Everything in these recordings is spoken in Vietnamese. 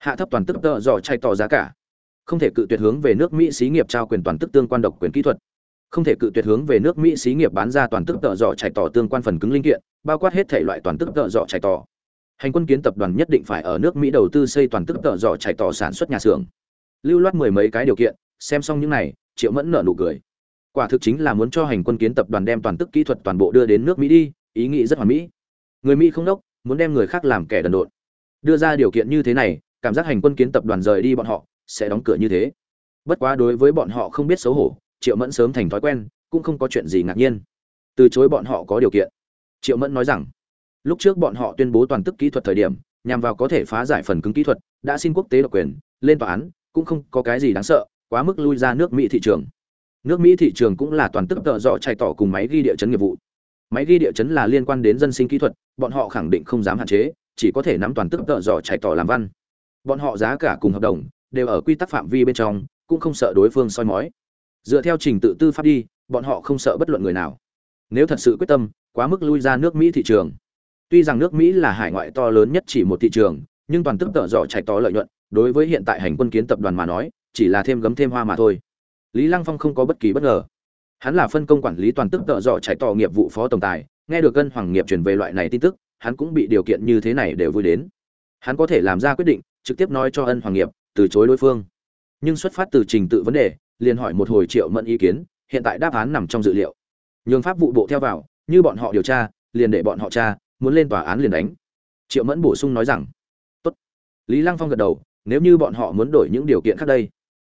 hạ thấp toàn tức tợ dò chay tỏ giá cả. Không thể cự tuyệt hướng về nước mỹ xí nghiệp trao quyền toàn tức tương quan độc quyền kỹ thuật. Không thể cự tuyệt hướng về nước mỹ xí nghiệp bán ra toàn tức tợ dò chạy tỏ tương quan phần cứng linh kiện, bao quát hết thể loại toàn tức tợ dò chạy tỏ. Hành quân kiến tập đoàn nhất định phải ở nước mỹ đầu tư xây toàn tức tợ dò chạy tỏ sản xuất nhà xưởng. Lưu loát mười mấy cái điều kiện, xem xong những này, triệu mẫn nợ nụ cười. Quả thực chính là muốn cho hành quân kiến tập đoàn đem toàn tức kỹ thuật toàn bộ đưa đến nước mỹ đi, ý nghĩ rất hoàn mỹ. Người mỹ không đốc, muốn đem người khác làm kẻ đần độn. Đưa ra điều kiện như thế này cảm giác hành quân kiến tập đoàn rời đi bọn họ sẽ đóng cửa như thế. Bất quá đối với bọn họ không biết xấu hổ, triệu mẫn sớm thành thói quen, cũng không có chuyện gì ngạc nhiên. Từ chối bọn họ có điều kiện. Triệu mẫn nói rằng, lúc trước bọn họ tuyên bố toàn tức kỹ thuật thời điểm, nhằm vào có thể phá giải phần cứng kỹ thuật, đã xin quốc tế độc quyền, lên tòa án, cũng không có cái gì đáng sợ, quá mức lui ra nước mỹ thị trường. Nước mỹ thị trường cũng là toàn tức tợ dọ chạy tỏ cùng máy ghi địa chấn nghiệp vụ. Máy ghi địa chấn là liên quan đến dân sinh kỹ thuật, bọn họ khẳng định không dám hạn chế, chỉ có thể nắm toàn tức tợ dọ chạy tỏ làm văn bọn họ giá cả cùng hợp đồng đều ở quy tắc phạm vi bên trong, cũng không sợ đối phương soi mói. Dựa theo trình tự tư pháp đi, bọn họ không sợ bất luận người nào. Nếu thật sự quyết tâm, quá mức lui ra nước mỹ thị trường. Tuy rằng nước mỹ là hải ngoại to lớn nhất chỉ một thị trường, nhưng toàn tức tợ dò chạy to lợi nhuận, đối với hiện tại hành quân kiến tập đoàn mà nói, chỉ là thêm gấm thêm hoa mà thôi. Lý lăng phong không có bất kỳ bất ngờ. Hắn là phân công quản lý toàn tức tợ dò chạy to nghiệp vụ phó tổng tài, nghe được cân hoàng nghiệp truyền về loại này tin tức, hắn cũng bị điều kiện như thế này đều vui đến. Hắn có thể làm ra quyết định trực tiếp nói cho ân hoàng nghiệp, từ chối đối phương. Nhưng xuất phát từ trình tự vấn đề, liền hỏi một hồi triệu mẫn ý kiến, hiện tại đáp án nằm trong dự liệu. Nhường pháp vụ bộ theo vào, như bọn họ điều tra, liền để bọn họ tra, muốn lên tòa án liền đánh. Triệu mẫn bổ sung nói rằng, tốt. Lý lăng phong gật đầu, nếu như bọn họ muốn đổi những điều kiện khác đây.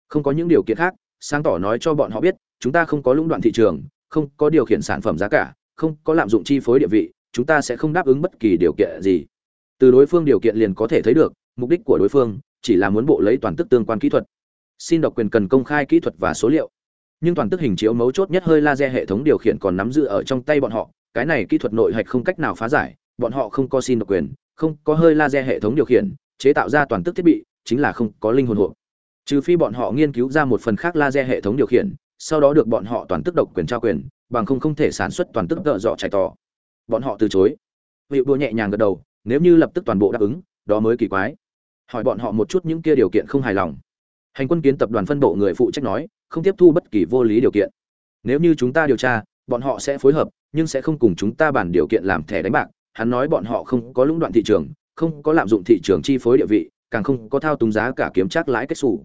Không có những điều kiện khác, sáng tỏ nói cho bọn họ biết, chúng ta không có lũng đoạn thị trường, không có điều khiển sản phẩm giá cả, không có lạm dụng chi phối địa vị, chúng ta sẽ không đáp ứng bất kỳ điều kiện gì. Từ đối phương điều kiện liền có thể thấy được mục đích của đối phương chỉ là muốn bộ lấy toàn tức tương quan kỹ thuật. Xin độc quyền cần công khai kỹ thuật và số liệu. Nhưng toàn tức hình chiếu mấu chốt nhất hơi laser hệ thống điều khiển còn nắm giữ ở trong tay bọn họ, cái này kỹ thuật nội hạch không cách nào phá giải, bọn họ không có xin độc quyền, không có hơi laser hệ thống điều khiển, chế tạo ra toàn tức thiết bị chính là không có linh hồn hộ. Trừ phi bọn họ nghiên cứu ra một phần khác laser hệ thống điều khiển, sau đó được bọn họ toàn tức độc quyền trao quyền, bằng không không thể sản xuất toàn tức tợ dọ chạy tỏ bọn họ từ chối. Hiệu đua nhẹ nhàng gật đầu, nếu như lập tức toàn bộ đáp ứng, đó mới kỳ quái hỏi bọn họ một chút những kia điều kiện không hài lòng. Hành quân kiến tập đoàn phân bộ người phụ trách nói, không tiếp thu bất kỳ vô lý điều kiện. Nếu như chúng ta điều tra, bọn họ sẽ phối hợp, nhưng sẽ không cùng chúng ta bàn điều kiện làm thẻ đánh bạc. Hắn nói bọn họ không có lũng đoạn thị trường, không có lạm dụng thị trường chi phối địa vị, càng không có thao túng giá cả kiếm chắc lãi kết xù.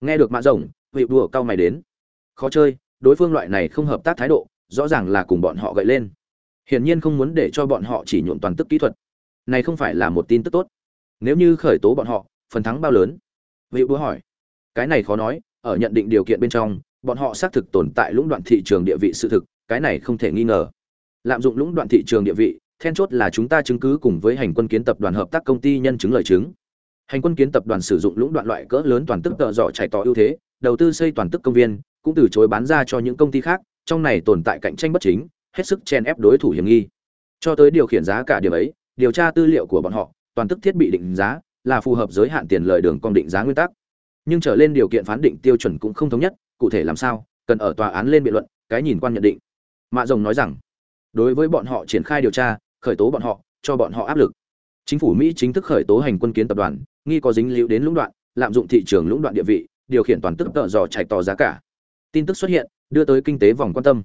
Nghe được mạ rồng vị đùa cao mày đến. Khó chơi, đối phương loại này không hợp tác thái độ, rõ ràng là cùng bọn họ gậy lên. Hiển nhiên không muốn để cho bọn họ chỉ nhuộm toàn tức kỹ thuật. Này không phải là một tin tức tốt nếu như khởi tố bọn họ, phần thắng bao lớn? Vị búa hỏi. Cái này khó nói, ở nhận định điều kiện bên trong, bọn họ xác thực tồn tại lũng đoạn thị trường địa vị sự thực, cái này không thể nghi ngờ. Lạm dụng lũng đoạn thị trường địa vị, then chốt là chúng ta chứng cứ cùng với hành quân kiến tập đoàn hợp tác công ty nhân chứng lời chứng. Hành quân kiến tập đoàn sử dụng lũng đoạn loại cỡ lớn toàn tức tợ dọ chạy tỏ ưu thế, đầu tư xây toàn tức công viên, cũng từ chối bán ra cho những công ty khác, trong này tồn tại cạnh tranh bất chính, hết sức chen ép đối thủ hiểm nghi. Cho tới điều khiển giá cả điểm ấy, điều tra tư liệu của bọn họ toàn tức thiết bị định giá, là phù hợp giới hạn tiền lời đường công định giá nguyên tắc. Nhưng trở lên điều kiện phán định tiêu chuẩn cũng không thống nhất, cụ thể làm sao, cần ở tòa án lên biện luận, cái nhìn quan nhận định. Mạ rồng nói rằng, đối với bọn họ triển khai điều tra, khởi tố bọn họ, cho bọn họ áp lực. Chính phủ mỹ chính thức khởi tố hành quân kiến tập đoàn, nghi có dính líu đến lũng đoạn, lạm dụng thị trường lũng đoạn địa vị, điều khiển toàn tức tợ dò chạy tò giá cả. Tin tức xuất hiện, đưa tới kinh tế vòng quan tâm.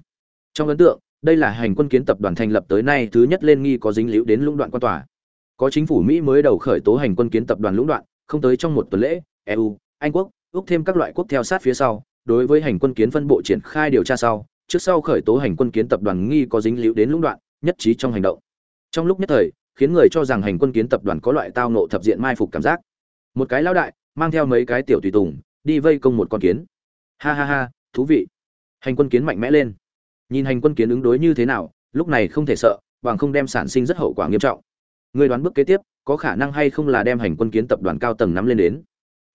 Trong ấn tượng, đây là hành quân kiến tập đoàn thành lập tới nay thứ nhất lên nghi có dính líu đến lũng đoạn quan tòa có chính phủ mỹ mới đầu khởi tố hành quân kiến tập đoàn lũng đoạn, không tới trong một tuần lễ eu anh quốc, úc thêm các loại quốc theo sát phía sau, đối với hành quân kiến phân bộ triển khai điều tra sau, trước sau khởi tố hành quân kiến tập đoàn nghi có dính líu đến lũng đoạn, nhất trí trong hành động. Trong lúc nhất thời, khiến người cho rằng hành quân kiến tập đoàn có loại tao nộ thập diện mai phục cảm giác. Một cái lão đại, mang theo mấy cái tiểu tùy tùng, đi vây công một con kiến. Ha ha ha, thú vị. Hành quân kiến mạnh mẽ lên. Nhìn hành quân kiến ứng đối như thế nào, lúc này không thể sợ, bằng không đem sản sinh rất hậu quả nghiêm trọng người đoán bước kế tiếp, có khả năng hay không là đem hành quân kiến tập đoàn cao tầng nắm lên đến?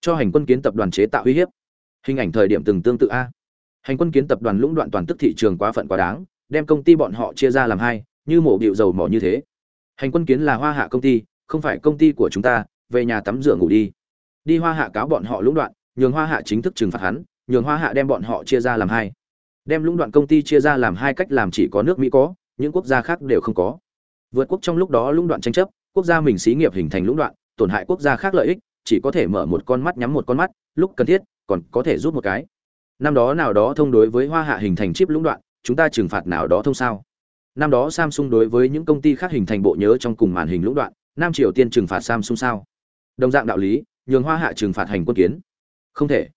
Cho hành quân kiến tập đoàn chế tạo uy hiếp. Hình ảnh thời điểm từng tương tự a. Hành quân kiến tập đoàn lũng đoạn toàn tức thị trường quá phận quá đáng, đem công ty bọn họ chia ra làm hai, như mổ điệu dầu mỏ như thế. Hành quân kiến là hoa hạ công ty, không phải công ty của chúng ta, về nhà tắm rửa ngủ đi. Đi hoa hạ cáo bọn họ lũng đoạn, nhường hoa hạ chính thức trừng phạt hắn, nhường hoa hạ đem bọn họ chia ra làm hai. Đem lũng đoạn công ty chia ra làm hai cách làm chỉ có nước mỹ có, những quốc gia khác đều không có vượt quốc trong lúc đó lũng đoạn tranh chấp, quốc gia mình xí nghiệp hình thành lũng đoạn, tổn hại quốc gia khác lợi ích, chỉ có thể mở một con mắt nhắm một con mắt, lúc cần thiết, còn có thể rút một cái. Năm đó nào đó thông đối với hoa hạ hình thành chip lũng đoạn, chúng ta trừng phạt nào đó thông sao? Năm đó samsung đối với những công ty khác hình thành bộ nhớ trong cùng màn hình lũng đoạn, nam triều tiên trừng phạt samsung sao? Đồng dạng đạo lý, nhường hoa hạ trừng phạt hành quân kiến. Không thể.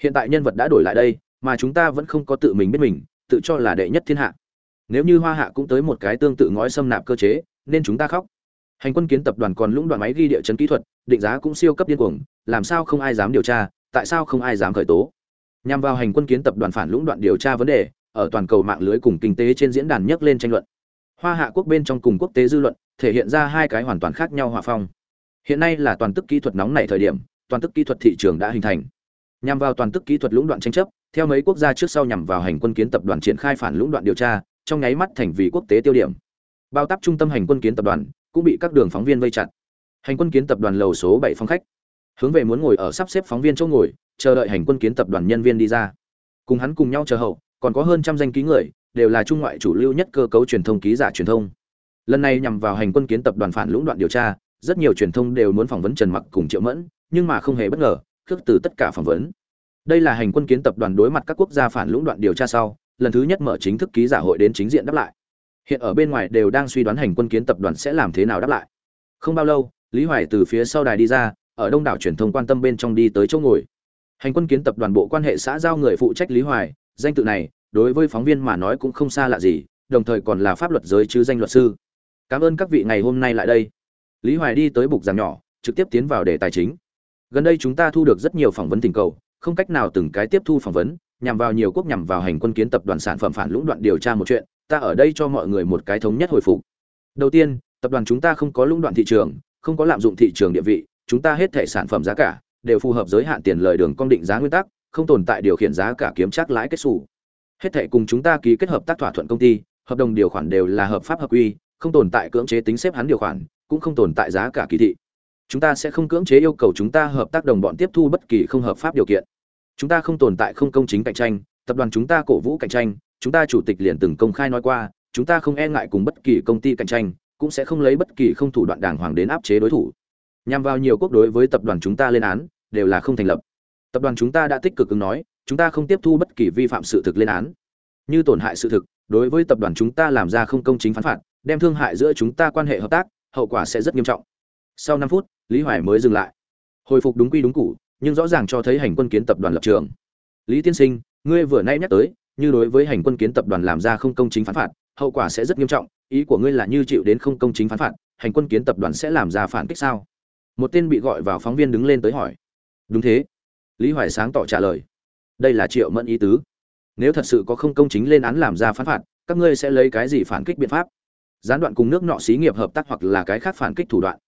Hiện tại nhân vật đã đổi lại đây, mà chúng ta vẫn không có tự mình biết mình, tự cho là đệ nhất thiên hạ nếu như hoa hạ cũng tới một cái tương tự ngói xâm nạp cơ chế, nên chúng ta khóc. Hành quân kiến tập đoàn còn lũng đoạn máy ghi địa chấn kỹ thuật, định giá cũng siêu cấp điên cuồng, làm sao không ai dám điều tra, tại sao không ai dám khởi tố? Nhằm vào hành quân kiến tập đoàn phản lũng đoạn điều tra vấn đề, ở toàn cầu mạng lưới cùng kinh tế trên diễn đàn nhấc lên tranh luận. Hoa hạ quốc bên trong cùng quốc tế dư luận, thể hiện ra hai cái hoàn toàn khác nhau hòa phong. Hiện nay là toàn tức kỹ thuật nóng này thời điểm, toàn tức kỹ thuật thị trường đã hình thành. Nhằm vào toàn tức kỹ thuật lũng đoạn tranh chấp, theo mấy quốc gia trước sau nhằm vào hành quân kiến tập đoàn triển khai phản lũng đoạn điều tra trong nháy mắt thành vì quốc tế tiêu điểm. Bao tắp trung tâm hành quân kiến tập đoàn cũng bị các đường phóng viên vây chặt. Hành quân kiến tập đoàn lầu số bảy phòng khách. Hướng về muốn ngồi ở sắp xếp phóng viên chỗ ngồi, chờ đợi hành quân kiến tập đoàn nhân viên đi ra. Cùng hắn cùng nhau chờ hậu, còn có hơn trăm danh ký người, đều là trung ngoại chủ lưu nhất cơ cấu truyền thông ký giả truyền thông. Lần này nhằm vào hành quân kiến tập đoàn phản lũng đoạn điều tra, rất nhiều truyền thông đều muốn phỏng vấn trần mặc cùng triệu mẫn, nhưng mà không hề bất ngờ, khước từ tất cả phỏng vấn. Đây là hành quân kiến tập đoàn đối mặt các quốc gia phản lũng đoạn điều tra sau lần thứ nhất mở chính thức ký giả hội đến chính diện đáp lại. Hiện ở bên ngoài đều đang suy đoán hành quân kiến tập đoàn sẽ làm thế nào đáp lại. Không bao lâu, lý hoài từ phía sau đài đi ra, ở đông đảo truyền thông quan tâm bên trong đi tới chỗ ngồi. Hành quân kiến tập đoàn bộ quan hệ xã giao người phụ trách lý hoài, danh tự này, đối với phóng viên mà nói cũng không xa lạ gì, đồng thời còn là pháp luật giới chứ danh luật sư. Cảm ơn các vị ngày hôm nay lại đây. Lý hoài đi tới bục giảng nhỏ, trực tiếp tiến vào đề tài chính. Gần đây chúng ta thu được rất nhiều phỏng vấn tình cầu, không cách nào từng cái tiếp thu phỏng vấn nhằm vào nhiều quốc nhằm vào hành quân kiến tập đoàn sản phẩm phản lũng đoạn điều tra một chuyện, ta ở đây cho mọi người một cái thống nhất hồi phục. Đầu tiên, tập đoàn chúng ta không có lũng đoạn thị trường, không có lạm dụng thị trường địa vị, chúng ta hết thể sản phẩm giá cả đều phù hợp giới hạn tiền lời đường công định giá nguyên tắc, không tồn tại điều khiển giá cả kiếm chắc lãi kết sổ hết thể cùng chúng ta ký kết hợp tác thỏa thuận công ty, hợp đồng điều khoản đều là hợp pháp hợp quy, không tồn tại cưỡng chế tính xếp hắn điều khoản, cũng không tồn tại giá cả kỳ thị. Chúng ta sẽ không cưỡng chế yêu cầu chúng ta hợp tác đồng bọn tiếp thu bất kỳ không hợp pháp điều kiện chúng ta không tồn tại không công chính cạnh tranh, tập đoàn chúng ta cổ vũ cạnh tranh, chúng ta chủ tịch liền từng công khai nói qua, chúng ta không e ngại cùng bất kỳ công ty cạnh tranh, cũng sẽ không lấy bất kỳ không thủ đoạn đàng hoàng đến áp chế đối thủ. Nhằm vào nhiều quốc đối với tập đoàn chúng ta lên án, đều là không thành lập. Tập đoàn chúng ta đã tích cực ứng nói, chúng ta không tiếp thu bất kỳ vi phạm sự thực lên án. Như tổn hại sự thực, đối với tập đoàn chúng ta làm ra không công chính phán phạt, đem thương hại giữa chúng ta quan hệ hợp tác, hậu quả sẽ rất nghiêm trọng. Sau năm phút, lý hoài mới dừng lại. Hồi phục đúng quy đúng cụ nhưng rõ ràng cho thấy hành quân kiến tập đoàn lập trường. Lý tiên sinh, ngươi vừa nay nhắc tới, như đối với hành quân kiến tập đoàn làm ra không công chính phán phạt, hậu quả sẽ rất nghiêm trọng, ý của ngươi là như chịu đến không công chính phán phạt, hành quân kiến tập đoàn sẽ làm ra phản kích sao? Một tên bị gọi vào phóng viên đứng lên tới hỏi. Đúng thế. Lý hoài sáng tỏ trả lời. Đây là triệu mẫn ý tứ. Nếu thật sự có không công chính lên án làm ra phán phạt, các ngươi sẽ lấy cái gì phản kích biện pháp? Gián đoạn cùng nước nọ xí nghiệp hợp tác hoặc là cái khác phản kích thủ đoạn.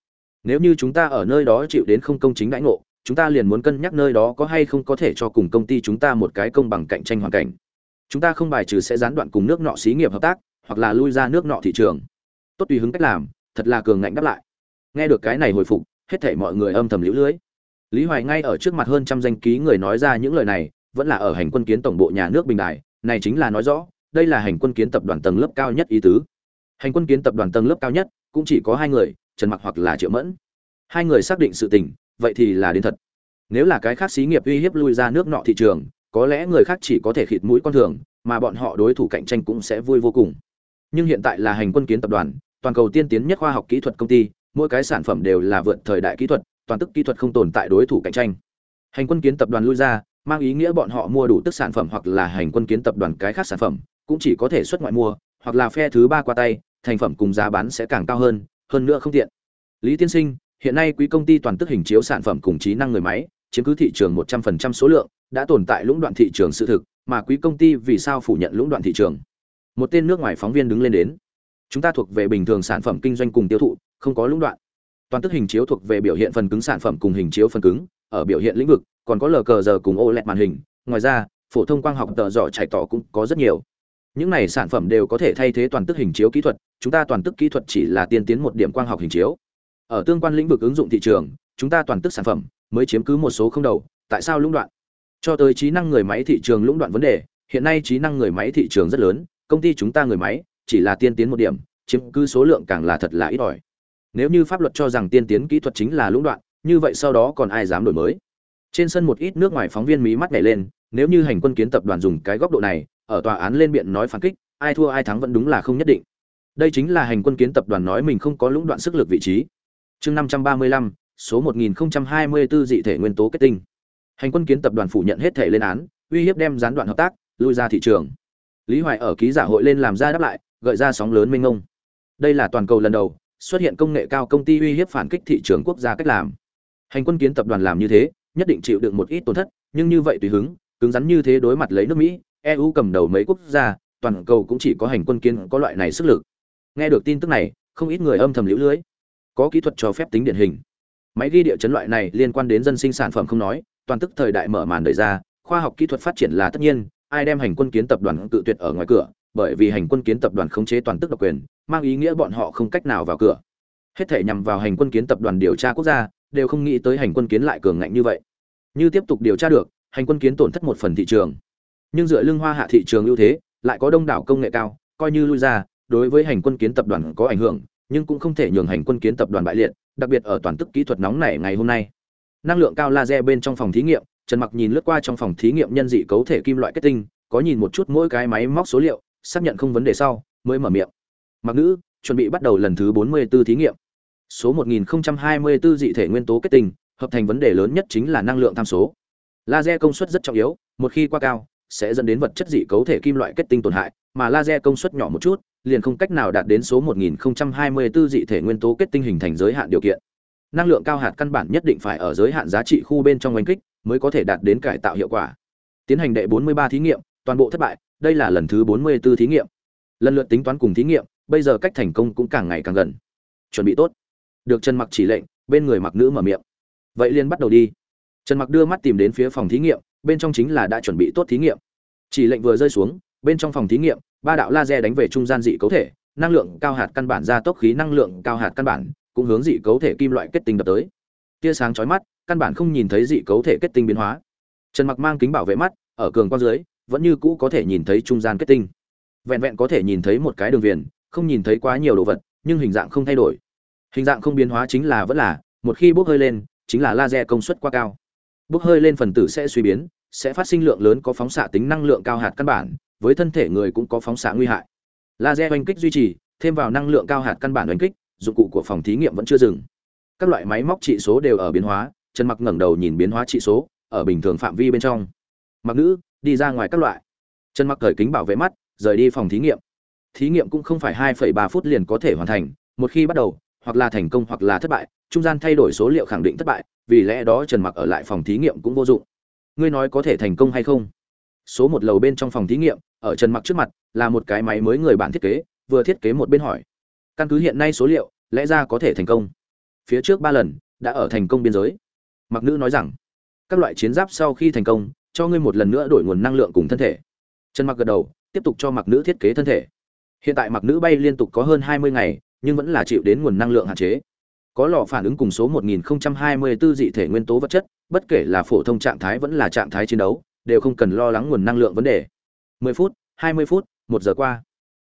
Nếu như chúng ta ở nơi đó chịu đến không công chính đãi ngộ chúng ta liền muốn cân nhắc nơi đó có hay không có thể cho cùng công ty chúng ta một cái công bằng cạnh tranh hoàn cảnh. Chúng ta không bài trừ sẽ gián đoạn cùng nước nọ xí nghiệp hợp tác, hoặc là lui ra nước nọ thị trường. Tốt tùy hứng cách làm, thật là cường ngạnh đáp lại. Nghe được cái này hồi phục, hết thảy mọi người âm thầm liễu lưới. Lý hoài ngay ở trước mặt hơn trăm danh ký người nói ra những lời này, vẫn là ở hành quân kiến tổng bộ nhà nước bình đại này chính là nói rõ, đây là hành quân kiến tập đoàn tầng lớp cao nhất ý tứ. Hành quân kiến tập đoàn tầng lớp cao nhất, cũng chỉ có hai người, trần mặc hoặc là triệu mẫn. Hai người xác định sự tình, vậy thì là đến thật nếu là cái khác xí nghiệp uy hiếp lui ra nước nọ thị trường, có lẽ người khác chỉ có thể khịt mũi con thường, mà bọn họ đối thủ cạnh tranh cũng sẽ vui vô cùng. Nhưng hiện tại là hành quân kiến tập đoàn, toàn cầu tiên tiến nhất khoa học kỹ thuật công ty, mỗi cái sản phẩm đều là vượt thời đại kỹ thuật, toàn tức kỹ thuật không tồn tại đối thủ cạnh tranh. Hành quân kiến tập đoàn lui ra, mang ý nghĩa bọn họ mua đủ tức sản phẩm hoặc là hành quân kiến tập đoàn cái khác sản phẩm, cũng chỉ có thể xuất ngoại mua, hoặc là phe thứ ba qua tay, thành phẩm cùng giá bán sẽ càng cao hơn hơn nữa không tiện. Lý tiên sinh, hiện nay quý công ty toàn tức hình chiếu sản phẩm cùng trí năng người máy chiếm cứ thị trường 100% số lượng, đã tồn tại lũng đoạn thị trường sự thực, mà quý công ty vì sao phủ nhận lũng đoạn thị trường? Một tên nước ngoài phóng viên đứng lên đến. Chúng ta thuộc về bình thường sản phẩm kinh doanh cùng tiêu thụ, không có lũng đoạn. Toàn tức hình chiếu thuộc về biểu hiện phần cứng sản phẩm cùng hình chiếu phần cứng, ở biểu hiện lĩnh vực, còn có lờ cờ giờ cùng ô lẹt màn hình. Ngoài ra, phổ thông quang học tờ dọ chạy tỏ cũng có rất nhiều. Những này sản phẩm đều có thể thay thế toàn tức hình chiếu kỹ thuật, chúng ta toàn tức kỹ thuật chỉ là tiên tiến một điểm quang học hình chiếu. Ở tương quan lĩnh vực ứng dụng thị trường, chúng ta toàn tức sản phẩm mới chiếm cứ một số không đầu, tại sao lũng đoạn? Cho tới trí năng người máy thị trường lũng đoạn vấn đề, hiện nay trí năng người máy thị trường rất lớn, công ty chúng ta người máy, chỉ là tiên tiến một điểm, chiếm cứ số lượng càng là thật là ít ỏi. Nếu như pháp luật cho rằng tiên tiến kỹ thuật chính là lũng đoạn, như vậy sau đó còn ai dám đổi mới? Trên sân một ít nước ngoài phóng viên mí mắt nhảy lên, nếu như hành quân kiến tập đoàn dùng cái góc độ này, ở tòa án lên biện nói phản kích, ai thua ai thắng vẫn đúng là không nhất định. Đây chính là hành quân kiến tập đoàn nói mình không có lũng đoạn sức lực vị trí. Chương năm trăm ba mươi lăm số một nghìn hai mươi bốn dị thể nguyên tố kết tinh. Hành quân kiến tập đoàn phủ nhận hết thể lên án, uy hiếp đem gián đoạn hợp tác, lui ra thị trường. Lý hoài ở ký giả hội lên làm ra đáp lại, gợi ra sóng lớn mênh mông. đây là toàn cầu lần đầu, xuất hiện công nghệ cao công ty uy hiếp phản kích thị trường quốc gia cách làm. Hành quân kiến tập đoàn làm như thế, nhất định chịu được một ít tổn thất, nhưng như vậy tùy hứng, cứng rắn như thế đối mặt lấy nước mỹ eu cầm đầu mấy quốc gia, toàn cầu cũng chỉ có hành quân kiến có loại này sức lực. Nghe được tin tức này, không ít người âm thầm liễu lưới. Có kỹ thuật cho phép tính điển hình máy ghi địa chấn loại này liên quan đến dân sinh sản phẩm không nói, toàn tức thời đại mở màn đời ra, khoa học kỹ thuật phát triển là tất nhiên, ai đem hành quân kiến tập đoàn tự tuyệt ở ngoài cửa, bởi vì hành quân kiến tập đoàn khống chế toàn tức độc quyền, mang ý nghĩa bọn họ không cách nào vào cửa. Hết thể nhằm vào hành quân kiến tập đoàn điều tra quốc gia, đều không nghĩ tới hành quân kiến lại cường ngạnh như vậy. Như tiếp tục điều tra được, hành quân kiến tổn thất một phần thị trường. Nhưng dựa lưng hoa hạ thị trường ưu thế, lại có đông đảo công nghệ cao, coi như lui ra, đối với hành quân kiến tập đoàn có ảnh hưởng nhưng cũng không thể nhường hành quân kiến tập đoàn bại liệt, đặc biệt ở toàn tức kỹ thuật nóng này ngày hôm nay. Năng lượng cao laser bên trong phòng thí nghiệm, trần mặc nhìn lướt qua trong phòng thí nghiệm nhân dị cấu thể kim loại kết tinh, có nhìn một chút mỗi cái máy móc số liệu, xác nhận không vấn đề sau, mới mở miệng. Mặc nữ, chuẩn bị bắt đầu lần thứ 44 thí nghiệm. Số 1024 dị thể nguyên tố kết tinh, hợp thành vấn đề lớn nhất chính là năng lượng tham số. Laser công suất rất trọng yếu, một khi quá cao, sẽ dẫn đến vật chất dị cấu thể kim loại kết tinh tổn hại mà laser công suất nhỏ một chút, liền không cách nào đạt đến số 1024 dị thể nguyên tố kết tinh hình thành giới hạn điều kiện. Năng lượng cao hạt căn bản nhất định phải ở giới hạn giá trị khu bên trong oanh kích mới có thể đạt đến cải tạo hiệu quả. Tiến hành đệ 43 thí nghiệm, toàn bộ thất bại, đây là lần thứ 44 thí nghiệm. Lần lượt tính toán cùng thí nghiệm, bây giờ cách thành công cũng càng ngày càng gần. Chuẩn bị tốt. Được trần mặc chỉ lệnh, bên người mặc nữ mở miệng. Vậy liền bắt đầu đi. Trần mặc đưa mắt tìm đến phía phòng thí nghiệm, bên trong chính là đã chuẩn bị tốt thí nghiệm. Chỉ lệnh vừa rơi xuống bên trong phòng thí nghiệm, ba đạo laser đánh về trung gian dị cấu thể, năng lượng cao hạt căn bản ra tốc khí năng lượng cao hạt căn bản, cũng hướng dị cấu thể kim loại kết tinh đập tới. Tia sáng chói mắt, căn bản không nhìn thấy dị cấu thể kết tinh biến hóa. Trần mặc mang kính bảo vệ mắt, ở cường quang dưới, vẫn như cũ có thể nhìn thấy trung gian kết tinh. Vẹn vẹn có thể nhìn thấy một cái đường viền, không nhìn thấy quá nhiều đồ vật, nhưng hình dạng không thay đổi. Hình dạng không biến hóa chính là vẫn là, một khi bốc hơi lên, chính là laser công suất quá cao. Bốc hơi lên phần tử sẽ suy biến, sẽ phát sinh lượng lớn có phóng xạ tính năng lượng cao hạt căn bản với thân thể người cũng có phóng xạ nguy hại. Laser oanh kích duy trì thêm vào năng lượng cao hạt căn bản oanh kích dụng cụ của phòng thí nghiệm vẫn chưa dừng. Các loại máy móc trị số đều ở biến hóa trần mặc ngẩng đầu nhìn biến hóa trị số ở bình thường phạm vi bên trong. Mặc nữ đi ra ngoài các loại. Trần mặc cởi kính bảo vệ mắt rời đi phòng thí nghiệm. Thí nghiệm cũng không phải 2,3 phút liền có thể hoàn thành một khi bắt đầu hoặc là thành công hoặc là thất bại trung gian thay đổi số liệu khẳng định thất bại vì lẽ đó trần mặc ở lại phòng thí nghiệm cũng vô dụng. Ngươi nói có thể thành công hay không? Số một lầu bên trong phòng thí nghiệm, ở trần mặc trước mặt, là một cái máy mới người bạn thiết kế, vừa thiết kế một bên hỏi. Căn cứ hiện nay số liệu, lẽ ra có thể thành công. Phía trước ba lần, đã ở thành công biên giới. Mặc nữ nói rằng, các loại chiến giáp sau khi thành công, cho ngươi một lần nữa đổi nguồn năng lượng cùng thân thể. Trần mặc gật đầu, tiếp tục cho mặc nữ thiết kế thân thể. Hiện tại mặc nữ bay liên tục có hơn 20 ngày, nhưng vẫn là chịu đến nguồn năng lượng hạn chế. Có lò phản ứng cùng số 1024 dị thể nguyên tố vật chất, bất kể là phổ thông trạng thái vẫn là trạng thái chiến đấu đều không cần lo lắng nguồn năng lượng vấn đề. 10 phút 20 phút, một giờ qua.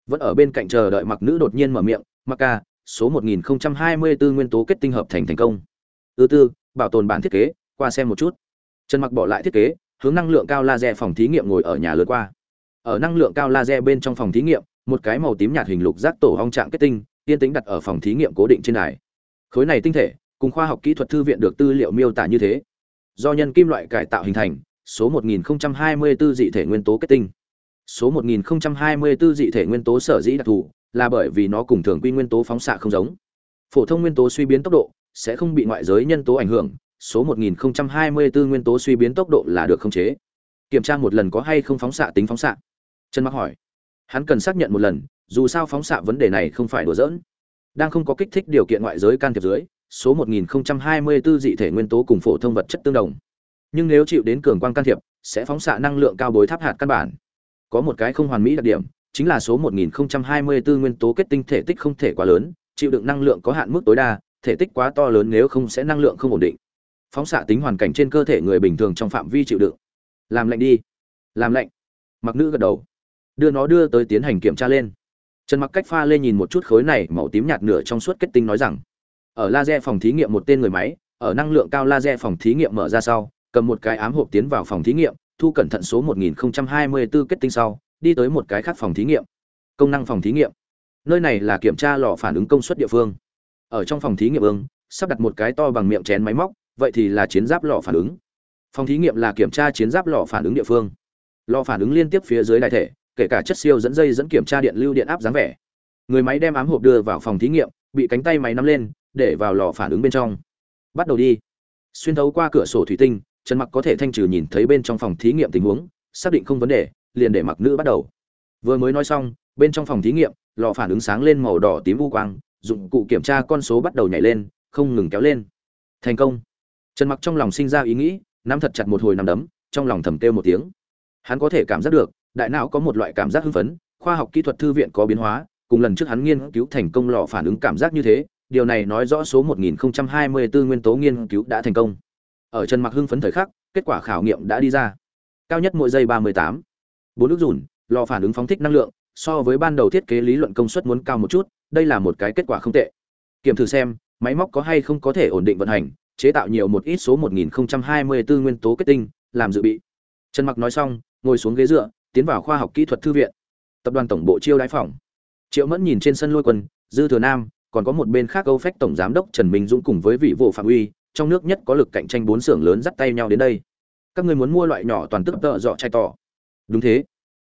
Vẫn ở bên cạnh chờ đợi mặc nữ đột nhiên mở miệng, mặc ca, số 1024 nguyên tố kết tinh hợp thành thành công. Ư tư, bảo tồn bản thiết kế, qua xem một chút. Trần mặc bỏ lại thiết kế, hướng năng lượng cao laser phòng thí nghiệm ngồi ở nhà lướt qua. Ở năng lượng cao laser bên trong phòng thí nghiệm, một cái màu tím nhạt hình lục giác tổ ong trạng kết tinh tiên tính đặt ở phòng thí nghiệm cố định trên đài. Khối này tinh thể, cùng khoa học kỹ thuật thư viện được tư liệu miêu tả như thế. Do nhân kim loại cải tạo hình thành số 1024 dị thể nguyên tố kết tinh. Số 1024 dị thể nguyên tố sở dĩ đặc thù là bởi vì nó cùng thường quy nguyên tố phóng xạ không giống. Phổ thông nguyên tố suy biến tốc độ sẽ không bị ngoại giới nhân tố ảnh hưởng, số 1024 nguyên tố suy biến tốc độ là được khống chế. Kiểm tra một lần có hay không phóng xạ tính phóng xạ. Trần mặc hỏi. Hắn cần xác nhận một lần, dù sao phóng xạ vấn đề này không phải đùa giỡn. Đang không có kích thích điều kiện ngoại giới can thiệp dưới, số 1024 dị thể nguyên tố cùng phổ thông vật chất tương đồng nhưng nếu chịu đến cường quang can thiệp, sẽ phóng xạ năng lượng cao bối tháp hạt căn bản. Có một cái không hoàn mỹ đặc điểm, chính là số 1024 nguyên tố kết tinh thể tích không thể quá lớn, chịu đựng năng lượng có hạn mức tối đa, thể tích quá to lớn nếu không sẽ năng lượng không ổn định. Phóng xạ tính hoàn cảnh trên cơ thể người bình thường trong phạm vi chịu đựng. Làm lạnh đi. Làm lạnh. Mặc nữ gật đầu. Đưa nó đưa tới tiến hành kiểm tra lên. Trần mặc cách pha lên nhìn một chút khối này màu tím nhạt nửa trong suốt kết tinh nói rằng, ở laser phòng thí nghiệm một tên người máy, ở năng lượng cao laser phòng thí nghiệm mở ra sau cầm một cái ám hộp tiến vào phòng thí nghiệm, thu cẩn thận số 1024 kết tinh sau, đi tới một cái khác phòng thí nghiệm. Công năng phòng thí nghiệm. Nơi này là kiểm tra lò phản ứng công suất địa phương. Ở trong phòng thí nghiệm ương sắp đặt một cái to bằng miệng chén máy móc, vậy thì là chiến giáp lò phản ứng. Phòng thí nghiệm là kiểm tra chiến giáp lò phản ứng địa phương. Lò phản ứng liên tiếp phía dưới đại thể, kể cả chất siêu dẫn dây dẫn kiểm tra điện lưu điện áp dáng vẻ. Người máy đem ám hộp đưa vào phòng thí nghiệm, bị cánh tay máy nắm lên, để vào lò phản ứng bên trong. Bắt đầu đi. Xuyên thấu qua cửa sổ thủy tinh trần mặc có thể thanh trừ nhìn thấy bên trong phòng thí nghiệm tình huống, xác định không vấn đề, liền để mặc nữ bắt đầu. Vừa mới nói xong, bên trong phòng thí nghiệm, lò phản ứng sáng lên màu đỏ tím u quang, dụng cụ kiểm tra con số bắt đầu nhảy lên, không ngừng kéo lên. Thành công. Trần mặc trong lòng sinh ra ý nghĩ, nắm thật chặt một hồi nằm đấm, trong lòng thầm kêu một tiếng. Hắn có thể cảm giác được, đại não có một loại cảm giác hưng phấn, khoa học kỹ thuật thư viện có biến hóa, cùng lần trước hắn nghiên cứu thành công lò phản ứng cảm giác như thế, điều này nói rõ số 1024 nguyên tố nghiên cứu đã thành công ở trần mặc hưng phấn thời khắc, kết quả khảo nghiệm đã đi ra. Cao nhất mỗi giây 38. bốn nước dùn, lò phản ứng phóng thích năng lượng, so với ban đầu thiết kế lý luận công suất muốn cao một chút, đây là một cái kết quả không tệ. Kiểm thử xem, máy móc có hay không có thể ổn định vận hành, chế tạo nhiều một ít số 1024 nguyên tố kết tinh, làm dự bị. Trần mặc nói xong, ngồi xuống ghế dựa, tiến vào khoa học kỹ thuật thư viện. Tập đoàn tổng bộ chiêu đãi phòng. Triệu mẫn nhìn trên sân lôi quân, dư thừa nam, còn có một bên khác âu phách tổng giám đốc trần minh dũng cùng với vị vụ phạm uy trong nước nhất có lực cạnh tranh bốn xưởng lớn dắt tay nhau đến đây. Các người muốn mua loại nhỏ toàn tức tợ dọ chai tỏ. Đúng thế.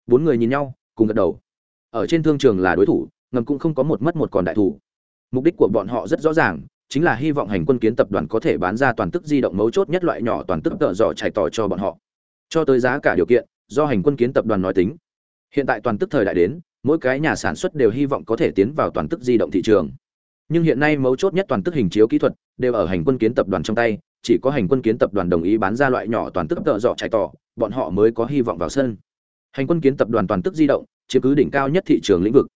Bốn người nhìn nhau, cùng gật đầu. Ở trên thương trường là đối thủ, ngầm cũng không có một mất một còn đại thủ. Mục đích của bọn họ rất rõ ràng, chính là hy vọng hành quân kiến tập đoàn có thể bán ra toàn tức di động mấu chốt nhất loại nhỏ toàn tức tợ dọ chạy tỏ cho bọn họ. Cho tới giá cả điều kiện, do hành quân kiến tập đoàn nói tính. Hiện tại toàn tức thời đại đến, mỗi cái nhà sản xuất đều hy vọng có thể tiến vào toàn tức di động thị trường nhưng hiện nay mấu chốt nhất toàn tức hình chiếu kỹ thuật đều ở hành quân kiến tập đoàn trong tay, chỉ có hành quân kiến tập đoàn đồng ý bán ra loại nhỏ toàn tức tợ dọ chạy tỏ, bọn họ mới có hy vọng vào sân. Hành quân kiến tập đoàn toàn tức di động, chiếm cứ đỉnh cao nhất thị trường lĩnh vực.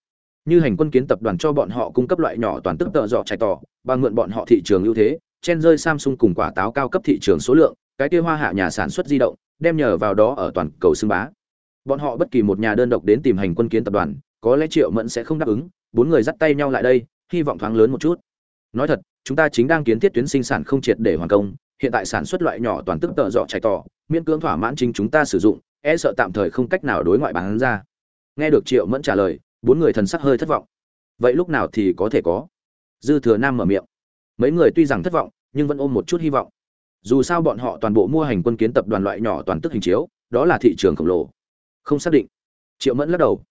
Như hành quân kiến tập đoàn cho bọn họ cung cấp loại nhỏ toàn tức tợ dọ chạy tỏ bằng mượn bọn họ thị trường ưu thế, chen rơi samsung cùng quả táo cao cấp thị trường số lượng, cái kia hoa hạ nhà sản xuất di động, đem nhờ vào đó ở toàn cầu xưng bá. Bọn họ bất kỳ một nhà đơn độc đến tìm hành quân kiến tập đoàn, có lẽ triệu mẫn sẽ không đáp ứng, bốn người dắt tay nhau lại đây hy vọng thoáng lớn một chút. Nói thật, chúng ta chính đang kiến thiết tuyến sinh sản không triệt để hoàn công, hiện tại sản xuất loại nhỏ toàn tức tợ dọ chạy tỏ, miễn cưỡng thỏa mãn chính chúng ta sử dụng e sợ tạm thời không cách nào đối ngoại bán ra. Nghe được triệu mẫn trả lời, bốn người thần sắc hơi thất vọng. Vậy lúc nào thì có thể có? Dư thừa nam mở miệng. Mấy người tuy rằng thất vọng, nhưng vẫn ôm một chút hy vọng. Dù sao bọn họ toàn bộ mua hành quân kiến tập đoàn loại nhỏ toàn tức hình chiếu, đó là thị trường khổng lồ. Không xác định. Triệu mẫn lắc đầu.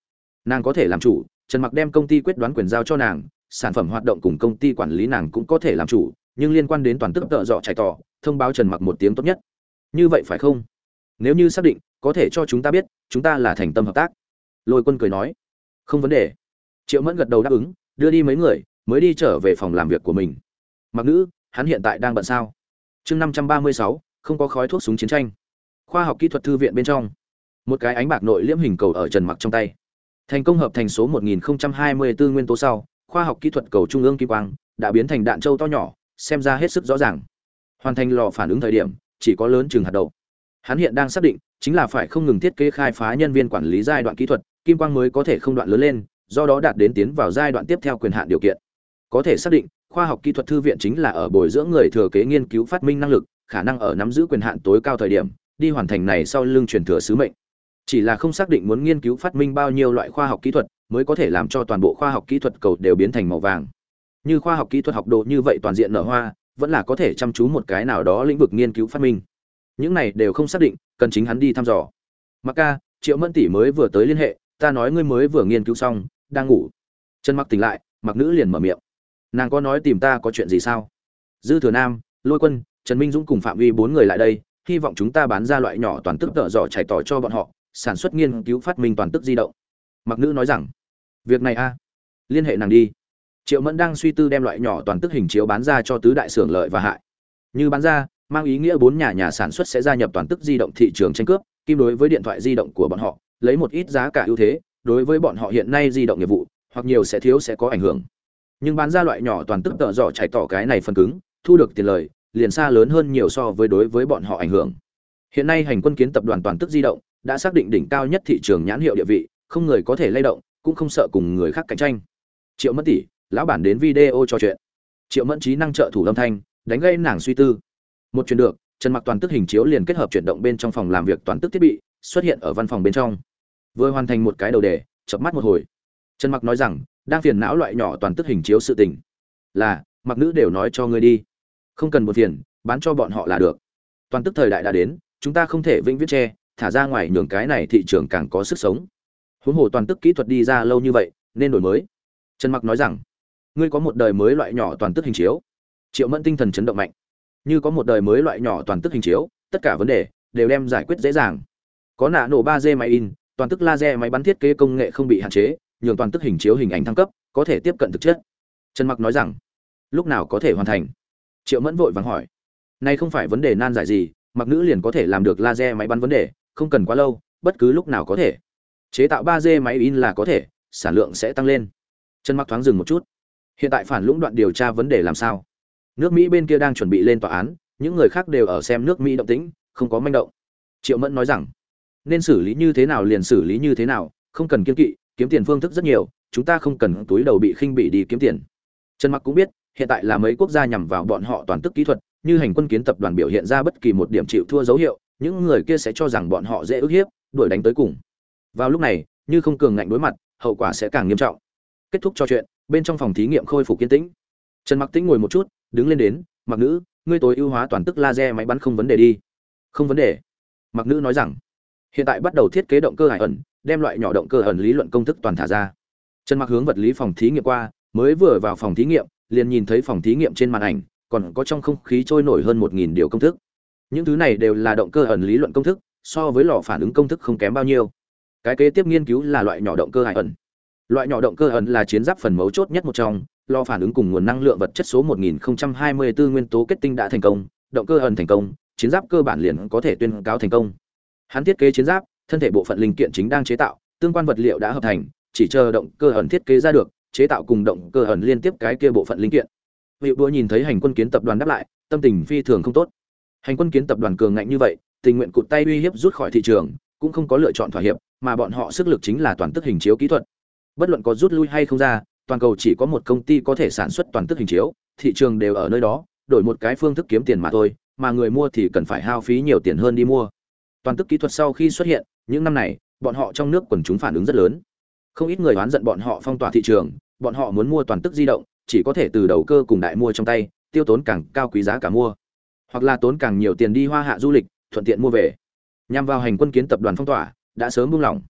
Nàng có thể làm chủ, trần mặc đem công ty quyết đoán quyền giao cho nàng sản phẩm hoạt động cùng công ty quản lý nàng cũng có thể làm chủ, nhưng liên quan đến toàn tức tợ dọ chạy tỏ, thông báo trần mặc một tiếng tốt nhất. Như vậy phải không? Nếu như xác định, có thể cho chúng ta biết, chúng ta là thành tâm hợp tác. Lôi quân cười nói. Không vấn đề. Triệu mẫn gật đầu đáp ứng, đưa đi mấy người, mới đi trở về phòng làm việc của mình. Mặc nữ, hắn hiện tại đang bận sao? Chương năm trăm ba mươi sáu, không có khói thuốc súng chiến tranh. Khoa học kỹ thuật thư viện bên trong. Một cái ánh bạc nội liễm hình cầu ở trần mặc trong tay. Thành công hợp thành số 1024 nguyên tố sau khoa học kỹ thuật cầu trung ương kim quang đã biến thành đạn châu to nhỏ, xem ra hết sức rõ ràng. Hoàn thành lò phản ứng thời điểm, chỉ có lớn chừng hạt đậu. Hắn hiện đang xác định chính là phải không ngừng thiết kế khai phá nhân viên quản lý giai đoạn kỹ thuật, kim quang mới có thể không đoạn lớn lên, do đó đạt đến tiến vào giai đoạn tiếp theo quyền hạn điều kiện. Có thể xác định, khoa học kỹ thuật thư viện chính là ở bồi dưỡng người thừa kế nghiên cứu phát minh năng lực, khả năng ở nắm giữ quyền hạn tối cao thời điểm, đi hoàn thành này sau lưng truyền thừa sứ mệnh. Chỉ là không xác định muốn nghiên cứu phát minh bao nhiêu loại khoa học kỹ thuật mới có thể làm cho toàn bộ khoa học kỹ thuật cầu đều biến thành màu vàng. Như khoa học kỹ thuật học đồ như vậy toàn diện nở hoa, vẫn là có thể chăm chú một cái nào đó lĩnh vực nghiên cứu phát minh. Những này đều không xác định, cần chính hắn đi thăm dò. Mặc ca, triệu mẫn tỷ mới vừa tới liên hệ, ta nói ngươi mới vừa nghiên cứu xong, đang ngủ. Trần mặc tỉnh lại, mặc nữ liền mở miệng. Nàng có nói tìm ta có chuyện gì sao? Dư thừa nam, lôi quân, trần minh dũng cùng phạm vi bốn người lại đây, hy vọng chúng ta bán ra loại nhỏ toàn tức tợ dọ chạy tỏ cho bọn họ, sản xuất nghiên cứu phát minh toàn tức di động. Mặc nữ nói rằng việc này a. Liên hệ nàng đi. Triệu mẫn đang suy tư đem loại nhỏ toàn tức hình chiếu bán ra cho tứ đại xưởng lợi và hại. Như bán ra, mang ý nghĩa bốn nhà nhà sản xuất sẽ gia nhập toàn tức di động thị trường tranh cướp, kim đối với điện thoại di động của bọn họ, lấy một ít giá cả ưu thế, đối với bọn họ hiện nay di động nghiệp vụ, hoặc nhiều sẽ thiếu sẽ có ảnh hưởng. Nhưng bán ra loại nhỏ toàn tức tợ dỏ chạy tỏ cái này phần cứng, thu được tiền lời, liền xa lớn hơn nhiều so với đối với bọn họ ảnh hưởng. Hiện nay hành quân kiến tập đoàn toàn tức di động đã xác định đỉnh cao nhất thị trường nhãn hiệu địa vị, không người có thể lay động cũng không sợ cùng người khác cạnh tranh. Triệu mẫn tỷ, lão bản đến video trò chuyện. Triệu mẫn trí năng trợ thủ âm thanh, đánh gây nàng suy tư. Một chuyện được, trần mặc toàn tức hình chiếu liền kết hợp chuyển động bên trong phòng làm việc toàn tức thiết bị, xuất hiện ở văn phòng bên trong. Vừa hoàn thành một cái đầu đề chập mắt một hồi. Trần mặc nói rằng, đang phiền não loại nhỏ toàn tức hình chiếu sự tình. Là, mặc nữ đều nói cho ngươi đi. Không cần một phiền, bán cho bọn họ là được. Toàn tức thời đại đã đến, chúng ta không thể vĩnh viễn che, thả ra ngoài nhường cái này thị trường càng có sức sống huống hồ toàn tức kỹ thuật đi ra lâu như vậy, nên đổi mới. Trần mặc nói rằng, ngươi có một đời mới loại nhỏ toàn tức hình chiếu. Triệu mẫn tinh thần chấn động mạnh. Như có một đời mới loại nhỏ toàn tức hình chiếu, tất cả vấn đề đều đem giải quyết dễ dàng. Có nạ nổ ba d máy in, toàn tức laser máy bắn thiết kế công nghệ không bị hạn chế, nhường toàn tức hình chiếu hình ảnh thăng cấp, có thể tiếp cận thực chất. Trần mặc nói rằng, lúc nào có thể hoàn thành? Triệu mẫn vội vàng hỏi. Nay không phải vấn đề nan giải gì, mặc nữ liền có thể làm được laser máy bắn vấn đề, không cần quá lâu, bất cứ lúc nào có thể chế tạo ba d máy in là có thể, sản lượng sẽ tăng lên. Trần mặc thoáng dừng một chút. Hiện tại phản lũng đoạn điều tra vấn đề làm sao? Nước mỹ bên kia đang chuẩn bị lên tòa án, những người khác đều ở xem nước mỹ động tĩnh, không có manh động. Triệu mẫn nói rằng, nên xử lý như thế nào liền xử lý như thế nào, không cần kiên kỵ, kiếm tiền phương thức rất nhiều, chúng ta không cần túi đầu bị khinh bị đi kiếm tiền. Trần mặc cũng biết, hiện tại là mấy quốc gia nhằm vào bọn họ toàn tức kỹ thuật, như hành quân kiến tập đoàn biểu hiện ra bất kỳ một điểm chịu thua dấu hiệu, những người kia sẽ cho rằng bọn họ dễ ức hiếp, đuổi đánh tới cùng vào lúc này, như không cường ngạnh đối mặt, hậu quả sẽ càng nghiêm trọng. Kết thúc trò chuyện, bên trong phòng thí nghiệm khôi phục kiên tĩnh. Trần mặc tĩnh ngồi một chút, đứng lên đến, mặc nữ, ngươi tối ưu hóa toàn tức laser máy bắn không vấn đề đi. Không vấn đề. Mặc nữ nói rằng. Hiện tại bắt đầu thiết kế động cơ hải ẩn, đem loại nhỏ động cơ ẩn lý luận công thức toàn thả ra. Trần mặc hướng vật lý phòng thí nghiệm qua, mới vừa vào phòng thí nghiệm, liền nhìn thấy phòng thí nghiệm trên màn ảnh, còn có trong không khí trôi nổi hơn một nghìn điều công thức. Những thứ này đều là động cơ ẩn lý luận công thức, so với lò phản ứng công thức không kém bao nhiêu cái kế tiếp nghiên cứu là loại nhỏ động cơ hải ẩn. Loại nhỏ động cơ ẩn là chiến giáp phần mấu chốt nhất một trong lo phản ứng cùng nguồn năng lượng vật chất số 1024 nguyên tố kết tinh đã thành công động cơ ẩn thành công chiến giáp cơ bản liền có thể tuyên cáo thành công. Hắn thiết kế chiến giáp thân thể bộ phận linh kiện chính đang chế tạo tương quan vật liệu đã hợp thành chỉ chờ động cơ ẩn thiết kế ra được chế tạo cùng động cơ ẩn liên tiếp cái kia bộ phận linh kiện. Vị đua nhìn thấy hành quân kiến tập đoàn đáp lại, tâm tình phi thường không tốt. Hành quân kiến tập đoàn cường ngạnh như vậy, tình nguyện cụt tay uy hiếp rút khỏi thị trường, cũng không có lựa chọn thỏa hiệp, mà bọn họ sức lực chính là toàn tức hình chiếu kỹ thuật. Bất luận có rút lui hay không ra, toàn cầu chỉ có một công ty có thể sản xuất toàn tức hình chiếu, thị trường đều ở nơi đó, đổi một cái phương thức kiếm tiền mà thôi, mà người mua thì cần phải hao phí nhiều tiền hơn đi mua. Toàn tức kỹ thuật sau khi xuất hiện, những năm này, bọn họ trong nước quần chúng phản ứng rất lớn. Không ít người oán giận bọn họ phong tỏa thị trường, bọn họ muốn mua toàn tức di động, chỉ có thể từ đầu cơ cùng đại mua trong tay tiêu tốn càng cao quý giá cả mua hoặc là tốn càng nhiều tiền đi hoa hạ du lịch thuận tiện mua về nhằm vào hành quân kiến tập đoàn phong tỏa đã sớm buông lỏng.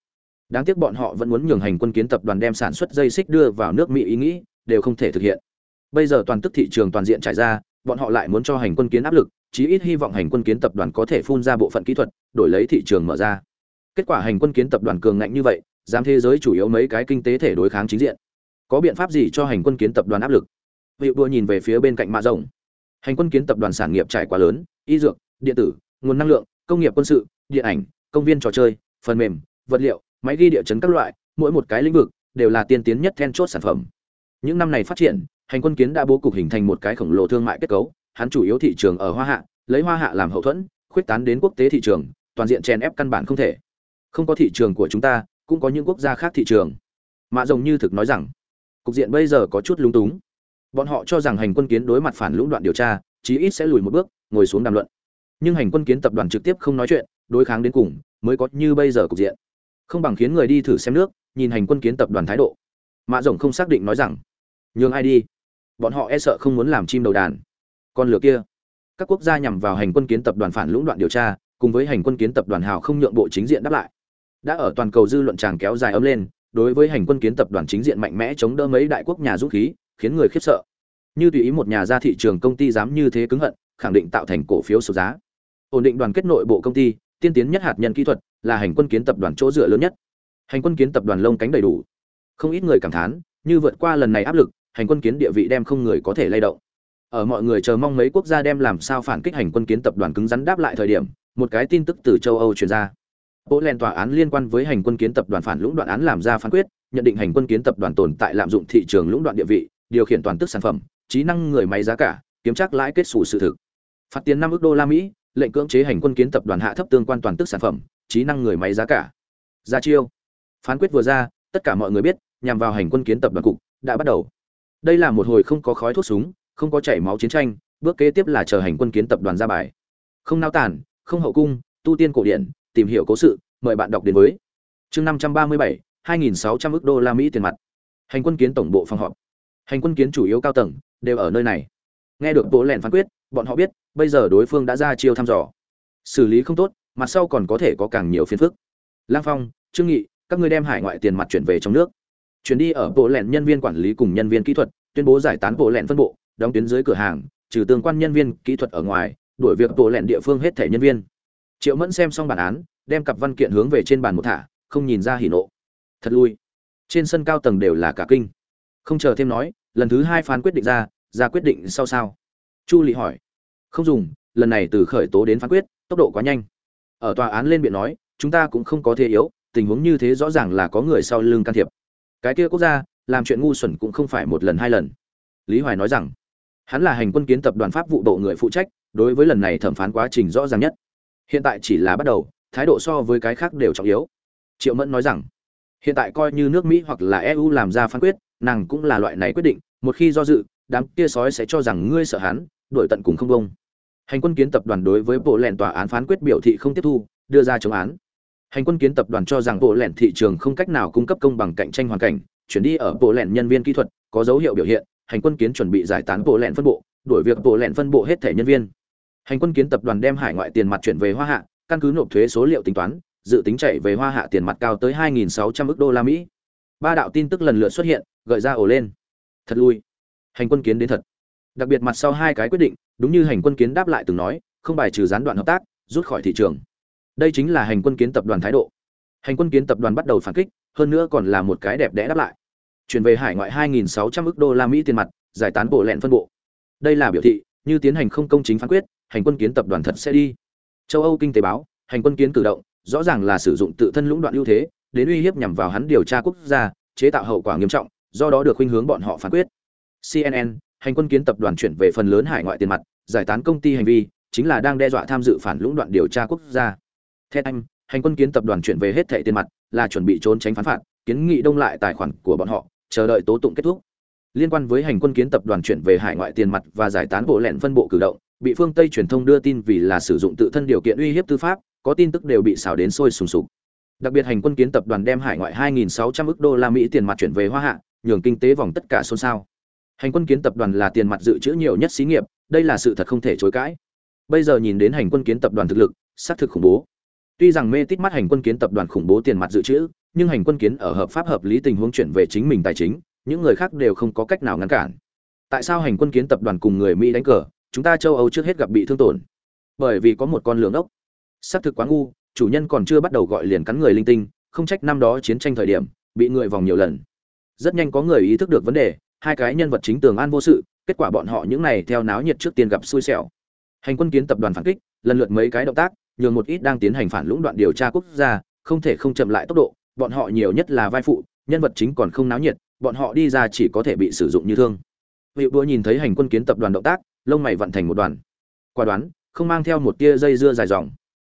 Đáng tiếc bọn họ vẫn muốn nhường hành quân kiến tập đoàn đem sản xuất dây xích đưa vào nước mỹ ý nghĩ, đều không thể thực hiện. Bây giờ toàn tức thị trường toàn diện trải ra, bọn họ lại muốn cho hành quân kiến áp lực, chí ít hy vọng hành quân kiến tập đoàn có thể phun ra bộ phận kỹ thuật, đổi lấy thị trường mở ra. Kết quả hành quân kiến tập đoàn cường ngạnh như vậy, giám thế giới chủ yếu mấy cái kinh tế thể đối kháng chính diện. Có biện pháp gì cho hành quân kiến tập đoàn áp lực? Hiệu đua nhìn về phía bên cạnh mạ rồng. Hành quân kiến tập đoàn sản nghiệp trải quá lớn, y dược, điện tử, nguồn năng lượng, công nghiệp quân sự, điện ảnh, công viên trò chơi phần mềm, vật liệu, máy ghi địa chấn các loại, mỗi một cái lĩnh vực đều là tiên tiến nhất then chốt sản phẩm. Những năm này phát triển, hành quân kiến đã bố cục hình thành một cái khổng lồ thương mại kết cấu, hắn chủ yếu thị trường ở hoa hạ, lấy hoa hạ làm hậu thuẫn, khuyết tán đến quốc tế thị trường, toàn diện chèn ép căn bản không thể. Không có thị trường của chúng ta, cũng có những quốc gia khác thị trường. Mạ rồng như thực nói rằng, cục diện bây giờ có chút lúng túng. Bọn họ cho rằng hành quân kiến đối mặt phản lũng đoạn điều tra, chí ít sẽ lùi một bước, ngồi xuống đàm luận. Nhưng hành quân kiến tập đoàn trực tiếp không nói chuyện, đối kháng đến cùng mới có như bây giờ cục diện. Không bằng khiến người đi thử xem nước, nhìn hành quân kiến tập đoàn thái độ. Mạ rồng không xác định nói rằng, nhường ai đi? Bọn họ e sợ không muốn làm chim đầu đàn. Con lửa kia. Các quốc gia nhằm vào hành quân kiến tập đoàn phản lũng đoạn điều tra, cùng với hành quân kiến tập đoàn hào không nhượng bộ chính diện đáp lại. Đã ở toàn cầu dư luận tràng kéo dài ấm lên, đối với hành quân kiến tập đoàn chính diện mạnh mẽ chống đỡ mấy đại quốc nhà dũng khí, khiến người khiếp sợ. Như tùy ý một nhà ra thị trường công ty dám như thế cứng hận, khẳng định tạo thành cổ phiếu sụt giá. Ổn định đoàn kết nội bộ công ty tiên tiến nhất hạt nhân kỹ thuật là hành quân kiến tập đoàn chỗ dựa lớn nhất. Hành quân kiến tập đoàn lông cánh đầy đủ. Không ít người cảm thán như vượt qua lần này áp lực hành quân kiến địa vị đem không người có thể lay động. Ở mọi người chờ mong mấy quốc gia đem làm sao phản kích hành quân kiến tập đoàn cứng rắn đáp lại thời điểm một cái tin tức từ châu âu truyền ra. Bộ len tòa án liên quan với hành quân kiến tập đoàn phản lũng đoạn án làm ra phán quyết, nhận định hành quân kiến tập đoàn tồn tại lạm dụng thị trường lũng đoạn địa vị, điều khiển toàn tức sản phẩm, trí năng người máy giá cả, kiếm chắc lãi kết xù sự thực. Phạt tiền năm ước đô la Mỹ, lệnh cưỡng chế hành quân kiến tập đoàn hạ thấp tương quan toàn tức sản phẩm, trí năng người máy giá cả. Ra chiêu. Phán quyết vừa ra, tất cả mọi người biết, nhằm vào hành quân kiến tập đoàn cục đã bắt đầu. Đây là một hồi không có khói thuốc súng, không có chảy máu chiến tranh, bước kế tiếp là chờ hành quân kiến tập đoàn ra bài không nao tản không hậu cung tu tiên cổ điển tìm hiểu cố sự mời bạn đọc đến với chương năm trăm ba mươi bảy hai nghìn sáu trăm ước đô la mỹ tiền mặt hành quân kiến tổng bộ phòng họp hành quân kiến chủ yếu cao tầng đều ở nơi này nghe được bố lẻn phán quyết bọn họ biết, bây giờ đối phương đã ra chiêu thăm dò. Xử lý không tốt, mặt sau còn có thể có càng nhiều phiền phức. Lang phong, trương nghị, các ngươi đem hải ngoại tiền mặt chuyển về trong nước. Chuyển đi ở bộ lẹn nhân viên quản lý cùng nhân viên kỹ thuật, tuyên bố giải tán bộ lẹn phân bộ, đóng tuyến dưới cửa hàng, trừ tương quan nhân viên kỹ thuật ở ngoài, đuổi việc bộ lẹn địa phương hết thể nhân viên. Triệu mẫn xem xong bản án, đem cặp văn kiện hướng về trên bàn một thả, không nhìn ra hỉ nộ. Thật lui. Trên sân cao tầng đều là cả kinh. Không chờ thêm nói, lần thứ hai phán quyết định ra ra quyết định sau sao chu lị hỏi. Không dùng, lần này từ khởi tố đến phán quyết, tốc độ quá nhanh. Ở tòa án lên biện nói, chúng ta cũng không có thế yếu, tình huống như thế rõ ràng là có người sau lưng can thiệp. Cái kia quốc gia, làm chuyện ngu xuẩn cũng không phải một lần hai lần. Lý hoài nói rằng, hắn là hành quân kiến tập đoàn pháp vụ bộ người phụ trách, đối với lần này thẩm phán quá trình rõ ràng nhất. Hiện tại chỉ là bắt đầu, thái độ so với cái khác đều trọng yếu. Triệu mẫn nói rằng, hiện tại coi như nước mỹ hoặc là eu làm ra phán quyết, nàng cũng là loại này quyết định, một khi do dự, đám kia sói sẽ cho rằng ngươi sợ hắn đội tận cùng không bông. Hành quân kiến tập đoàn đối với bộ lẹn tòa án phán quyết biểu thị không tiếp thu, đưa ra chống án. Hành quân kiến tập đoàn cho rằng bộ lẹn thị trường không cách nào cung cấp công bằng cạnh tranh hoàn cảnh, chuyển đi ở bộ lẹn nhân viên kỹ thuật, có dấu hiệu biểu hiện, hành quân kiến chuẩn bị giải tán bộ lẹn phân bộ đổi việc bộ lẹn phân bộ hết thể nhân viên. Hành quân kiến tập đoàn đem hải ngoại tiền mặt chuyển về hoa hạ, căn cứ nộp thuế số liệu tính toán, dự tính chạy về hoa hạ tiền mặt cao tới 2.600 ức đô la mỹ. Ba đạo tin tức lần lượt xuất hiện, gợi ra ổ lên. Thật lui. Hành quân kiến đến thật đặc biệt mặt sau hai cái quyết định, đúng như hành quân kiến đáp lại từng nói, không bài trừ gián đoạn hợp tác, rút khỏi thị trường. Đây chính là hành quân kiến tập đoàn thái độ. Hành quân kiến tập đoàn bắt đầu phản kích, hơn nữa còn là một cái đẹp đẽ đáp lại. Chuyển về hải ngoại 2.600 ức đô la mỹ tiền mặt, giải tán bộ lẹn phân bộ. Đây là biểu thị, như tiến hành không công chính phán quyết, hành quân kiến tập đoàn thật sẽ đi. Châu âu kinh tế báo, hành quân kiến cử động, rõ ràng là sử dụng tự thân lũng đoạn ưu thế, đến uy hiếp nhằm vào hắn điều tra quốc gia, chế tạo hậu quả nghiêm trọng, do đó được khuynh hướng bọn họ phán quyết. Cnn hành quân kiến tập đoàn chuyển về phần lớn hải ngoại tiền mặt, giải tán công ty hành vi, chính là đang đe dọa tham dự phản lũng đoạn điều tra quốc gia. Theo anh, hành quân kiến tập đoàn chuyển về hết thẻ tiền mặt, là chuẩn bị trốn tránh phán phạt, kiến nghị đông lại tài khoản của bọn họ, chờ đợi tố tụng kết thúc. Liên quan với hành quân kiến tập đoàn chuyển về hải ngoại tiền mặt và giải tán bộ lẹn phân bộ cử động, bị phương tây truyền thông đưa tin vì là sử dụng tự thân điều kiện uy hiếp tư pháp, có tin tức đều bị xào đến sôi sùng sục. Đặc biệt hành quân kiến tập đoàn đem hải ngoại 2.600 ức đô la mỹ tiền mặt chuyển về hoa hạ, nhường kinh tế vòng tất cả xôn xao hành quân kiến tập đoàn là tiền mặt dự trữ nhiều nhất xí nghiệp, đây là sự thật không thể chối cãi. Bây giờ nhìn đến hành quân kiến tập đoàn thực lực, xác thực khủng bố. Tuy rằng mê tít mắt hành quân kiến tập đoàn khủng bố tiền mặt dự trữ, nhưng hành quân kiến ở hợp pháp hợp lý tình huống chuyển về chính mình tài chính, những người khác đều không có cách nào ngăn cản. Tại sao hành quân kiến tập đoàn cùng người mỹ đánh cờ, chúng ta châu âu trước hết gặp bị thương tổn? Bởi vì có một con lường ốc. Xác thực quá ngu, chủ nhân còn chưa bắt đầu gọi liền cắn người linh tinh, không trách năm đó chiến tranh thời điểm, bị người vòng nhiều lần. Rất nhanh có người ý thức được vấn đề hai cái nhân vật chính tường an vô sự, kết quả bọn họ những này theo náo nhiệt trước tiên gặp xui xẻo. Hành quân kiến tập đoàn phản kích, lần lượt mấy cái động tác, nhường một ít đang tiến hành phản lũng đoạn điều tra quốc gia, không thể không chậm lại tốc độ, bọn họ nhiều nhất là vai phụ, nhân vật chính còn không náo nhiệt, bọn họ đi ra chỉ có thể bị sử dụng như thương. Vị đua nhìn thấy hành quân kiến tập đoàn động tác, lông mày vận thành một đoàn. Quả đoán, không mang theo một tia dây dưa dài dòng.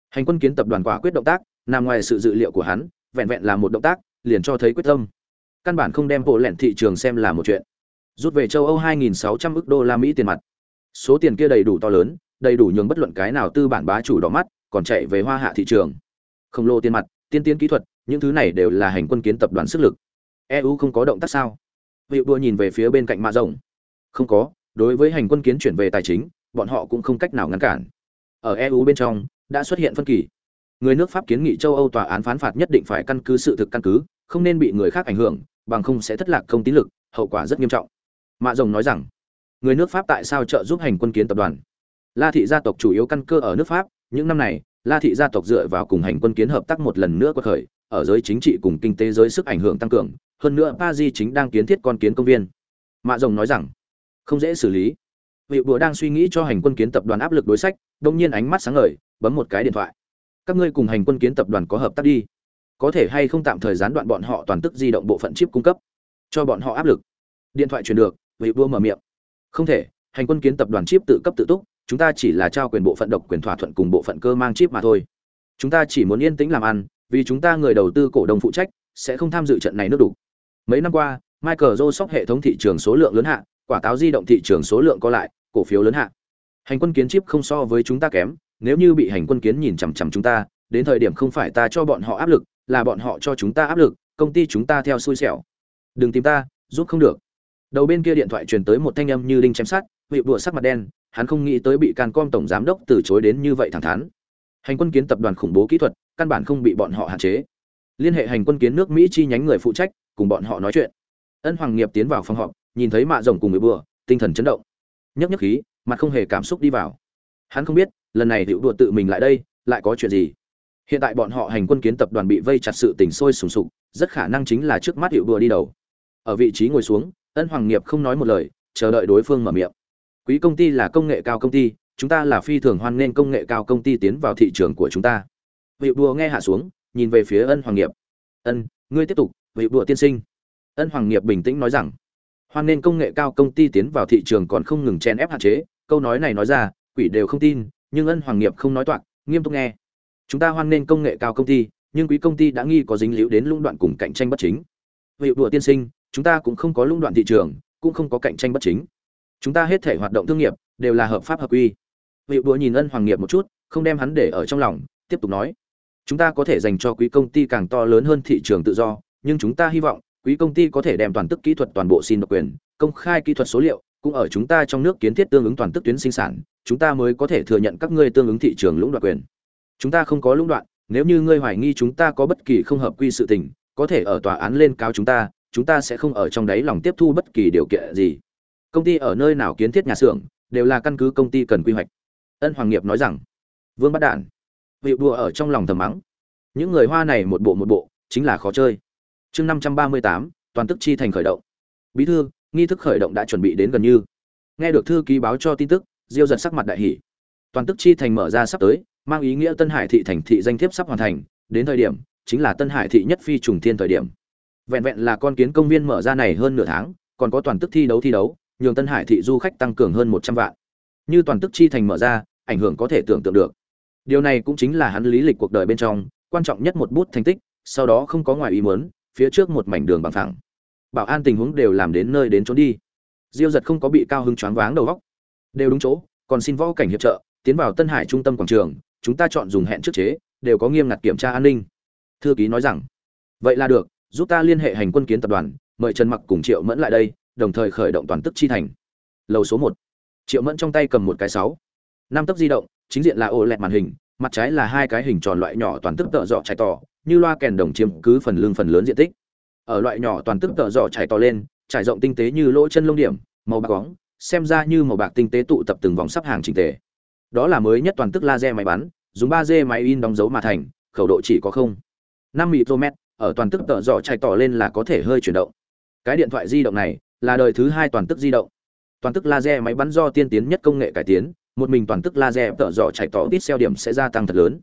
Hành quân kiến tập đoàn quả quyết động tác, nằm ngoài sự dự liệu của hắn, vẹn vẹn là một động tác, liền cho thấy quyết tâm. Căn bản không đem bộ lẹn thị trường xem là một chuyện rút về châu âu 2.600 ức đô la mỹ tiền mặt. Số tiền kia đầy đủ to lớn, đầy đủ nhường bất luận cái nào tư bản bá chủ đỏ mắt, còn chạy về hoa hạ thị trường. Không lô tiền mặt, tiên tiến kỹ thuật, những thứ này đều là hành quân kiến tập đoàn sức lực. Eu không có động tác sao? Vị đua nhìn về phía bên cạnh mạ rồng. Không có, đối với hành quân kiến chuyển về tài chính, bọn họ cũng không cách nào ngăn cản. Ở eu bên trong, đã xuất hiện phân kỳ. Người nước pháp kiến nghị châu âu tòa án phán phạt nhất định phải căn cứ sự thực căn cứ, không nên bị người khác ảnh hưởng, bằng không sẽ thất lạc công tín lực, hậu quả rất nghiêm trọng mạ rồng nói rằng, người nước pháp tại sao trợ giúp hành quân kiến tập đoàn? La thị gia tộc chủ yếu căn cơ ở nước pháp, những năm này, la thị gia tộc dựa vào cùng hành quân kiến hợp tác một lần nữa quật khởi, ở giới chính trị cùng kinh tế giới sức ảnh hưởng tăng cường, hơn nữa paris chính đang kiến thiết con kiến công viên. Mạ rồng nói rằng, không dễ xử lý. Vị bùa đang suy nghĩ cho hành quân kiến tập đoàn áp lực đối sách, đông nhiên ánh mắt sáng ngời, bấm một cái điện thoại. Các ngươi cùng hành quân kiến tập đoàn có hợp tác đi. Có thể hay không tạm thời gián đoạn bọn họ toàn tức di động bộ phận chip cung cấp, cho bọn họ áp lực. Điện thoại truyền được vị vua mở miệng. Không thể, hành quân kiến tập đoàn chip tự cấp tự túc, chúng ta chỉ là trao quyền bộ phận độc quyền thỏa thuận cùng bộ phận cơ mang chip mà thôi. Chúng ta chỉ muốn yên tĩnh làm ăn, vì chúng ta người đầu tư cổ đông phụ trách, sẽ không tham dự trận này nước đủ mấy năm qua, michael joe hệ thống thị trường số lượng lớn hạ, quả táo di động thị trường số lượng có lại, cổ phiếu lớn hạ. Hành quân kiến chip không so với chúng ta kém, nếu như bị hành quân kiến nhìn chằm chằm chúng ta, đến thời điểm không phải ta cho bọn họ áp lực, là bọn họ cho chúng ta áp lực, công ty chúng ta theo xui xẻo. Đừng tìm ta, giúp không được đầu bên kia điện thoại truyền tới một thanh âm như đinh chém sát bị đùa sắc mặt đen, hắn không nghĩ tới bị can com tổng giám đốc từ chối đến như vậy thẳng thắn. Hành quân kiến tập đoàn khủng bố kỹ thuật, căn bản không bị bọn họ hạn chế. Liên hệ hành quân kiến nước mỹ chi nhánh người phụ trách, cùng bọn họ nói chuyện. Ân hoàng nghiệp tiến vào phòng họp, nhìn thấy mạ rồng cùng người bừa tinh thần chấn động. Nhấc nhấc khí, mặt không hề cảm xúc đi vào. Hắn không biết, lần này hiệu đùa tự mình lại đây, lại có chuyện gì? Hiện tại bọn họ hành quân kiến tập đoàn bị vây chặt sự tình sôi sùng sục, rất khả năng chính là trước mắt hiệu đùa đi đầu. Ở vị trí ngồi xuống ân hoàng nghiệp không nói một lời, chờ đợi đối phương mở miệng. Quý công ty là công nghệ cao công ty, chúng ta là phi thường hoan nghênh công nghệ cao công ty tiến vào thị trường của chúng ta. Vị đùa nghe hạ xuống, nhìn về phía ân hoàng nghiệp. Ân, ngươi tiếp tục, vị đùa tiên sinh. Ân hoàng nghiệp bình tĩnh nói rằng. Hoan nghênh công nghệ cao công ty tiến vào thị trường còn không ngừng chen ép hạn chế, câu nói này nói ra, quỷ đều không tin, nhưng ân hoàng nghiệp không nói toạc, nghiêm túc nghe. Chúng ta hoan nghênh công nghệ cao công ty, nhưng quý công ty đã nghi có dính líu đến lũng đoạn cùng cạnh tranh bất chính. Vị đùa tiên sinh chúng ta cũng không có lũng đoạn thị trường, cũng không có cạnh tranh bất chính. Chúng ta hết thể hoạt động thương nghiệp, đều là hợp pháp hợp quy. Vị đùa nhìn ân hoàng nghiệp một chút, không đem hắn để ở trong lòng, tiếp tục nói. Chúng ta có thể dành cho quý công ty càng to lớn hơn thị trường tự do, nhưng chúng ta hy vọng, quý công ty có thể đem toàn tức kỹ thuật toàn bộ xin độc quyền, công khai kỹ thuật số liệu, cũng ở chúng ta trong nước kiến thiết tương ứng toàn tức tuyến sinh sản, chúng ta mới có thể thừa nhận các ngươi tương ứng thị trường lũng đoạn quyền. Chúng ta không có lũng đoạn, nếu như ngươi hoài nghi chúng ta có bất kỳ không hợp quy sự tình, có thể ở tòa án lên cáo chúng ta chúng ta sẽ không ở trong đấy lòng tiếp thu bất kỳ điều kiện gì. Công ty ở nơi nào kiến thiết nhà xưởng đều là căn cứ công ty cần quy hoạch. Ân hoàng nghiệp nói rằng, vương bất đản, vị đùa ở trong lòng thầm mắng. Những người hoa này một bộ một bộ, chính là khó chơi. Chương năm trăm ba mươi tám, toàn tức chi thành khởi động. Bí thư, nghi thức khởi động đã chuẩn bị đến gần như. Nghe được thư ký báo cho tin tức, diêu giật sắc mặt đại hỉ. Toàn tức chi thành mở ra sắp tới, mang ý nghĩa tân hải thị thành thị danh thiếp sắp hoàn thành, đến thời điểm, chính là tân hải thị nhất phi trùng thiên thời điểm vẹn vẹn là con kiến công viên mở ra này hơn nửa tháng, còn có toàn tức thi đấu thi đấu, nhường tân hải thị du khách tăng cường hơn một trăm vạn. Như toàn tức chi thành mở ra, ảnh hưởng có thể tưởng tượng được. Điều này cũng chính là hắn lý lịch cuộc đời bên trong, quan trọng nhất một bút thành tích, sau đó không có ngoài ý muốn, phía trước một mảnh đường bằng phẳng. Bảo an tình huống đều làm đến nơi đến trốn đi. Diêu giật không có bị cao hứng choáng váng đầu góc đều đúng chỗ, còn xin võ cảnh hiệp trợ, tiến vào tân hải trung tâm quảng trường, chúng ta chọn dùng hẹn trước chế, đều có nghiêm ngặt kiểm tra an ninh. Thư ký nói rằng, vậy là được giúp ta liên hệ hành quân kiến tập đoàn, mời trần mặc cùng triệu mẫn lại đây, đồng thời khởi động toàn tức chi thành. Lầu số một. Triệu mẫn trong tay cầm một cái sáu. Năm tấc di động, chính diện là ô lẹt màn hình, mặt trái là hai cái hình tròn loại nhỏ toàn tức tợ dọ trải tỏ, như loa kèn đồng chiếm cứ phần lưng phần lớn diện tích. Ở loại nhỏ toàn tức tợ dọ trải to lên, trải rộng tinh tế như lỗ chân lông điểm, màu bạc bóng, xem ra như màu bạc tinh tế tụ tập từng vòng sắp hàng chỉnh tề. Đó là mới nhất toàn tức laser máy bắn, dùng ba d máy in đóng dấu mà thành, khẩu độ chỉ có không. Năm micromet ở toàn tức tợ dọ chạy tỏ lên là có thể hơi chuyển động. Cái điện thoại di động này là đời thứ hai toàn tức di động. Toàn tức laser máy bắn do tiên tiến nhất công nghệ cải tiến, một mình toàn tức laser tợ dọ chạy tỏ tít xeo điểm sẽ gia tăng thật lớn.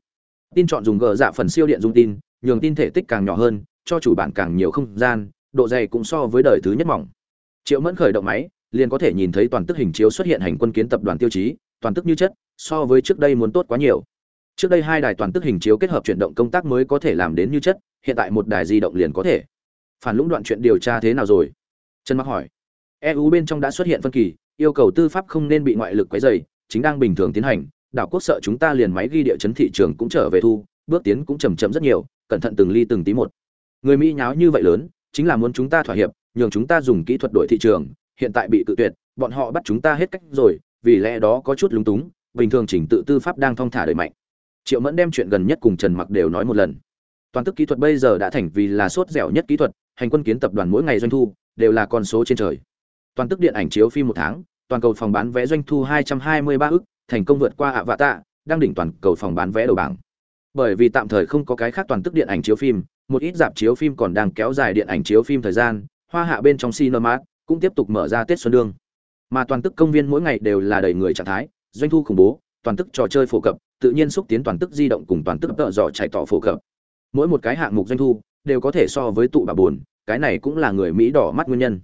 Tin chọn dùng gờ dạ phần siêu điện dung tin, nhường tin thể tích càng nhỏ hơn, cho chủ bản càng nhiều không gian, độ dày cũng so với đời thứ nhất mỏng. Triệu mẫn khởi động máy, liền có thể nhìn thấy toàn tức hình chiếu xuất hiện hành quân kiến tập đoàn tiêu chí, toàn tức như chất, so với trước đây muốn tốt quá nhiều. Trước đây hai đài toàn tức hình chiếu kết hợp chuyển động công tác mới có thể làm đến như chất hiện tại một đài di động liền có thể. Phản lũng đoạn chuyện điều tra thế nào rồi? Trần mặc hỏi. Eu bên trong đã xuất hiện phân kỳ, yêu cầu tư pháp không nên bị ngoại lực quấy dày chính đang bình thường tiến hành, đảo quốc sợ chúng ta liền máy ghi địa chấn thị trường cũng trở về thu, bước tiến cũng chầm chậm rất nhiều, cẩn thận từng ly từng tí một. Người mỹ nháo như vậy lớn, chính là muốn chúng ta thỏa hiệp, nhường chúng ta dùng kỹ thuật đổi thị trường, hiện tại bị cự tuyệt, bọn họ bắt chúng ta hết cách rồi, vì lẽ đó có chút lúng túng, bình thường chỉnh tự tư pháp đang thong thả đẩy mạnh. Triệu mẫn đem chuyện gần nhất cùng trần mặc đều nói một lần toàn tức kỹ thuật bây giờ đã thành vì là sốt dẻo nhất kỹ thuật, hành quân kiến tập đoàn mỗi ngày doanh thu đều là con số trên trời. Toàn tức điện ảnh chiếu phim một tháng, toàn cầu phòng bán vé doanh thu 223 ức, thành công vượt qua ạ vạ tạ đang đỉnh toàn cầu phòng bán vé đầu bảng. Bởi vì tạm thời không có cái khác toàn tức điện ảnh chiếu phim, một ít dạp chiếu phim còn đang kéo dài điện ảnh chiếu phim thời gian, hoa hạ bên trong cinema cũng tiếp tục mở ra tết xuân đương. Mà toàn tức công viên mỗi ngày đều là đầy người trạng thái, doanh thu khủng bố, toàn tức trò chơi phổ cập, tự nhiên xúc tiến toàn tức di động cùng toàn tức tợ dò chạy tỏ phổ cập mỗi một cái hạng mục doanh thu đều có thể so với tụ bà buồn, cái này cũng là người mỹ đỏ mắt nguyên nhân.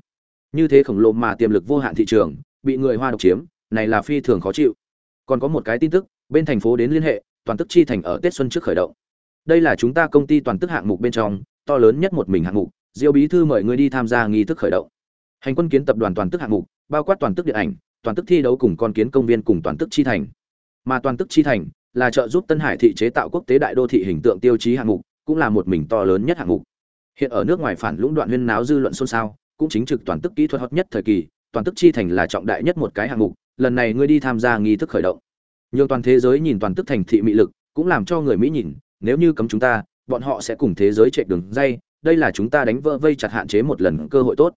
Như thế khổng lồ mà tiềm lực vô hạn thị trường, bị người hoa độc chiếm, này là phi thường khó chịu. Còn có một cái tin tức, bên thành phố đến liên hệ, toàn tức chi thành ở tết xuân trước khởi động. Đây là chúng ta công ty toàn tức hạng mục bên trong, to lớn nhất một mình hạng mục, diêu bí thư mời người đi tham gia nghi thức khởi động. Hành quân kiến tập đoàn toàn tức hạng mục, bao quát toàn tức điện ảnh, toàn tức thi đấu cùng con kiến công viên cùng toàn tức chi thành. Mà toàn tức chi thành là trợ giúp tân hải thị chế tạo quốc tế đại đô thị hình tượng tiêu chí hạng mục cũng là một mình to lớn nhất hạng mục. Hiện ở nước ngoài phản lũng đoạn huyên náo dư luận xôn xao, cũng chính trực toàn tức kỹ thuật hot nhất thời kỳ, toàn tức chi thành là trọng đại nhất một cái hạng mục, lần này ngươi đi tham gia nghi thức khởi động. Nhiều toàn thế giới nhìn toàn tức thành thị mỹ lực, cũng làm cho người mỹ nhìn, nếu như cấm chúng ta, bọn họ sẽ cùng thế giới chạy đường dây, đây là chúng ta đánh vỡ vây chặt hạn chế một lần cơ hội tốt.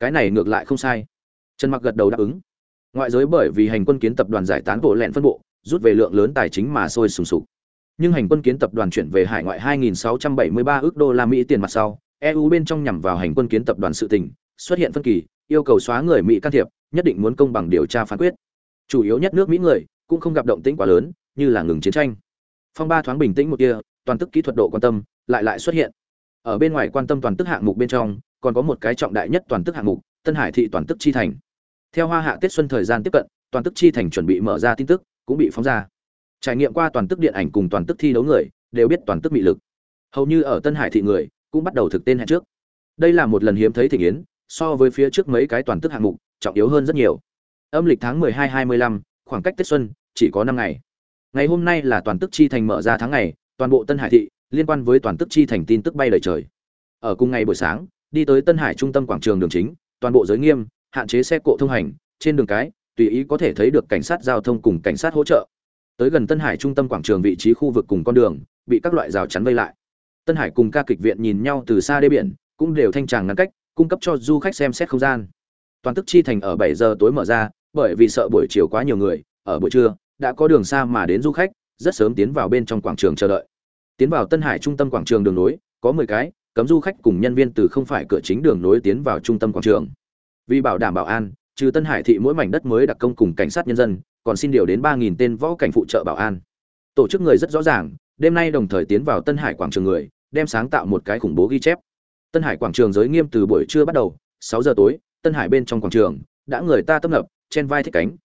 Cái này ngược lại không sai. Trần mặc gật đầu đáp ứng. Ngoại giới bởi vì hành quân kiến tập đoàn giải tán bộ lẹn phân bộ, rút về lượng lớn tài chính mà sôi sùng sục nhưng hành quân kiến tập đoàn chuyển về hải ngoại 2.673 ước đô la mỹ tiền mặt sau eu bên trong nhằm vào hành quân kiến tập đoàn sự tình, xuất hiện phân kỳ, yêu cầu xóa người mỹ can thiệp, nhất định muốn công bằng điều tra phán quyết. Chủ yếu nhất nước mỹ người cũng không gặp động tĩnh quá lớn, như là ngừng chiến tranh. Phong ba thoáng bình tĩnh một kia, toàn tức kỹ thuật độ quan tâm, lại lại xuất hiện. Ở bên ngoài quan tâm toàn tức hạng mục bên trong, còn có một cái trọng đại nhất toàn tức hạng mục, tân hải thị toàn tức chi thành. Theo hoa hạ tết xuân thời gian tiếp cận, toàn tức chi thành chuẩn bị mở ra tin tức, cũng bị phóng ra trải nghiệm qua toàn tức điện ảnh cùng toàn tức thi đấu người đều biết toàn tức mị lực. Hầu như ở tân hải thị người cũng bắt đầu thực tên hẹn trước. Đây là một lần hiếm thấy thị yến so với phía trước mấy cái toàn tức hạng mục trọng yếu hơn rất nhiều. Âm lịch tháng 12-25, khoảng cách tết xuân chỉ có năm ngày. Ngày hôm nay là toàn tức chi thành mở ra tháng ngày toàn bộ tân hải thị liên quan với toàn tức chi thành tin tức bay lời trời. Ở cùng ngày buổi sáng đi tới tân hải trung tâm quảng trường đường chính toàn bộ giới nghiêm hạn chế xe cộ thông hành trên đường cái tùy ý có thể thấy được cảnh sát giao thông cùng cảnh sát hỗ trợ tới gần tân hải trung tâm quảng trường vị trí khu vực cùng con đường, bị các loại rào chắn vây lại. Tân hải cùng ca kịch viện nhìn nhau từ xa đê biển, cũng đều thanh tràng ngăn cách, cung cấp cho du khách xem xét không gian. Toàn tức chi thành ở bảy giờ tối mở ra, bởi vì sợ buổi chiều quá nhiều người, ở buổi trưa, đã có đường xa mà đến du khách, rất sớm tiến vào bên trong quảng trường chờ đợi. Tiến vào tân hải trung tâm quảng trường đường nối, có mười cái, cấm du khách cùng nhân viên từ không phải cửa chính đường nối tiến vào trung tâm quảng trường. Vì bảo đảm bảo an, trừ tân hải thị mỗi mảnh đất mới đặc công cùng cảnh sát nhân dân còn xin điều đến ba nghìn tên võ cảnh phụ trợ bảo an. Tổ chức người rất rõ ràng, đêm nay đồng thời tiến vào tân hải quảng trường người, đem sáng tạo một cái khủng bố ghi chép. Tân hải quảng trường giới nghiêm từ buổi trưa bắt đầu, sáu giờ tối, tân hải bên trong quảng trường, đã người ta tấp nập trên vai thích cánh.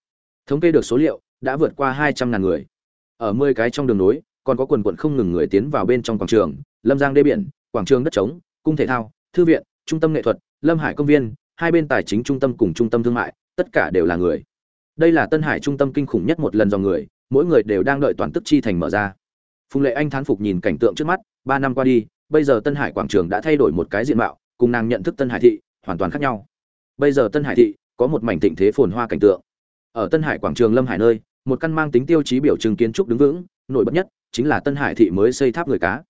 Thống kê được số liệu, đã vượt qua hai trăm ngàn người. Ở mười cái trong đường nối, còn có quần quận không ngừng người tiến vào bên trong quảng trường, lâm giang đê biển, quảng trường đất trống, cung thể thao, thư viện, trung tâm nghệ thuật, lâm hải công viên, hai bên tài chính trung tâm cùng trung tâm thương mại, tất cả đều là người đây là tân hải trung tâm kinh khủng nhất một lần dòng người, mỗi người đều đang đợi toàn tức chi thành mở ra. Phùng lệ anh thán phục nhìn cảnh tượng trước mắt, ba năm qua đi, bây giờ tân hải quảng trường đã thay đổi một cái diện mạo, cùng nàng nhận thức tân hải thị, hoàn toàn khác nhau. Bây giờ tân hải thị có một mảnh thịnh thế phồn hoa cảnh tượng. Ở tân hải quảng trường lâm hải nơi, một căn mang tính tiêu chí biểu trưng kiến trúc đứng vững, nổi bật nhất chính là tân hải thị mới xây tháp người cá.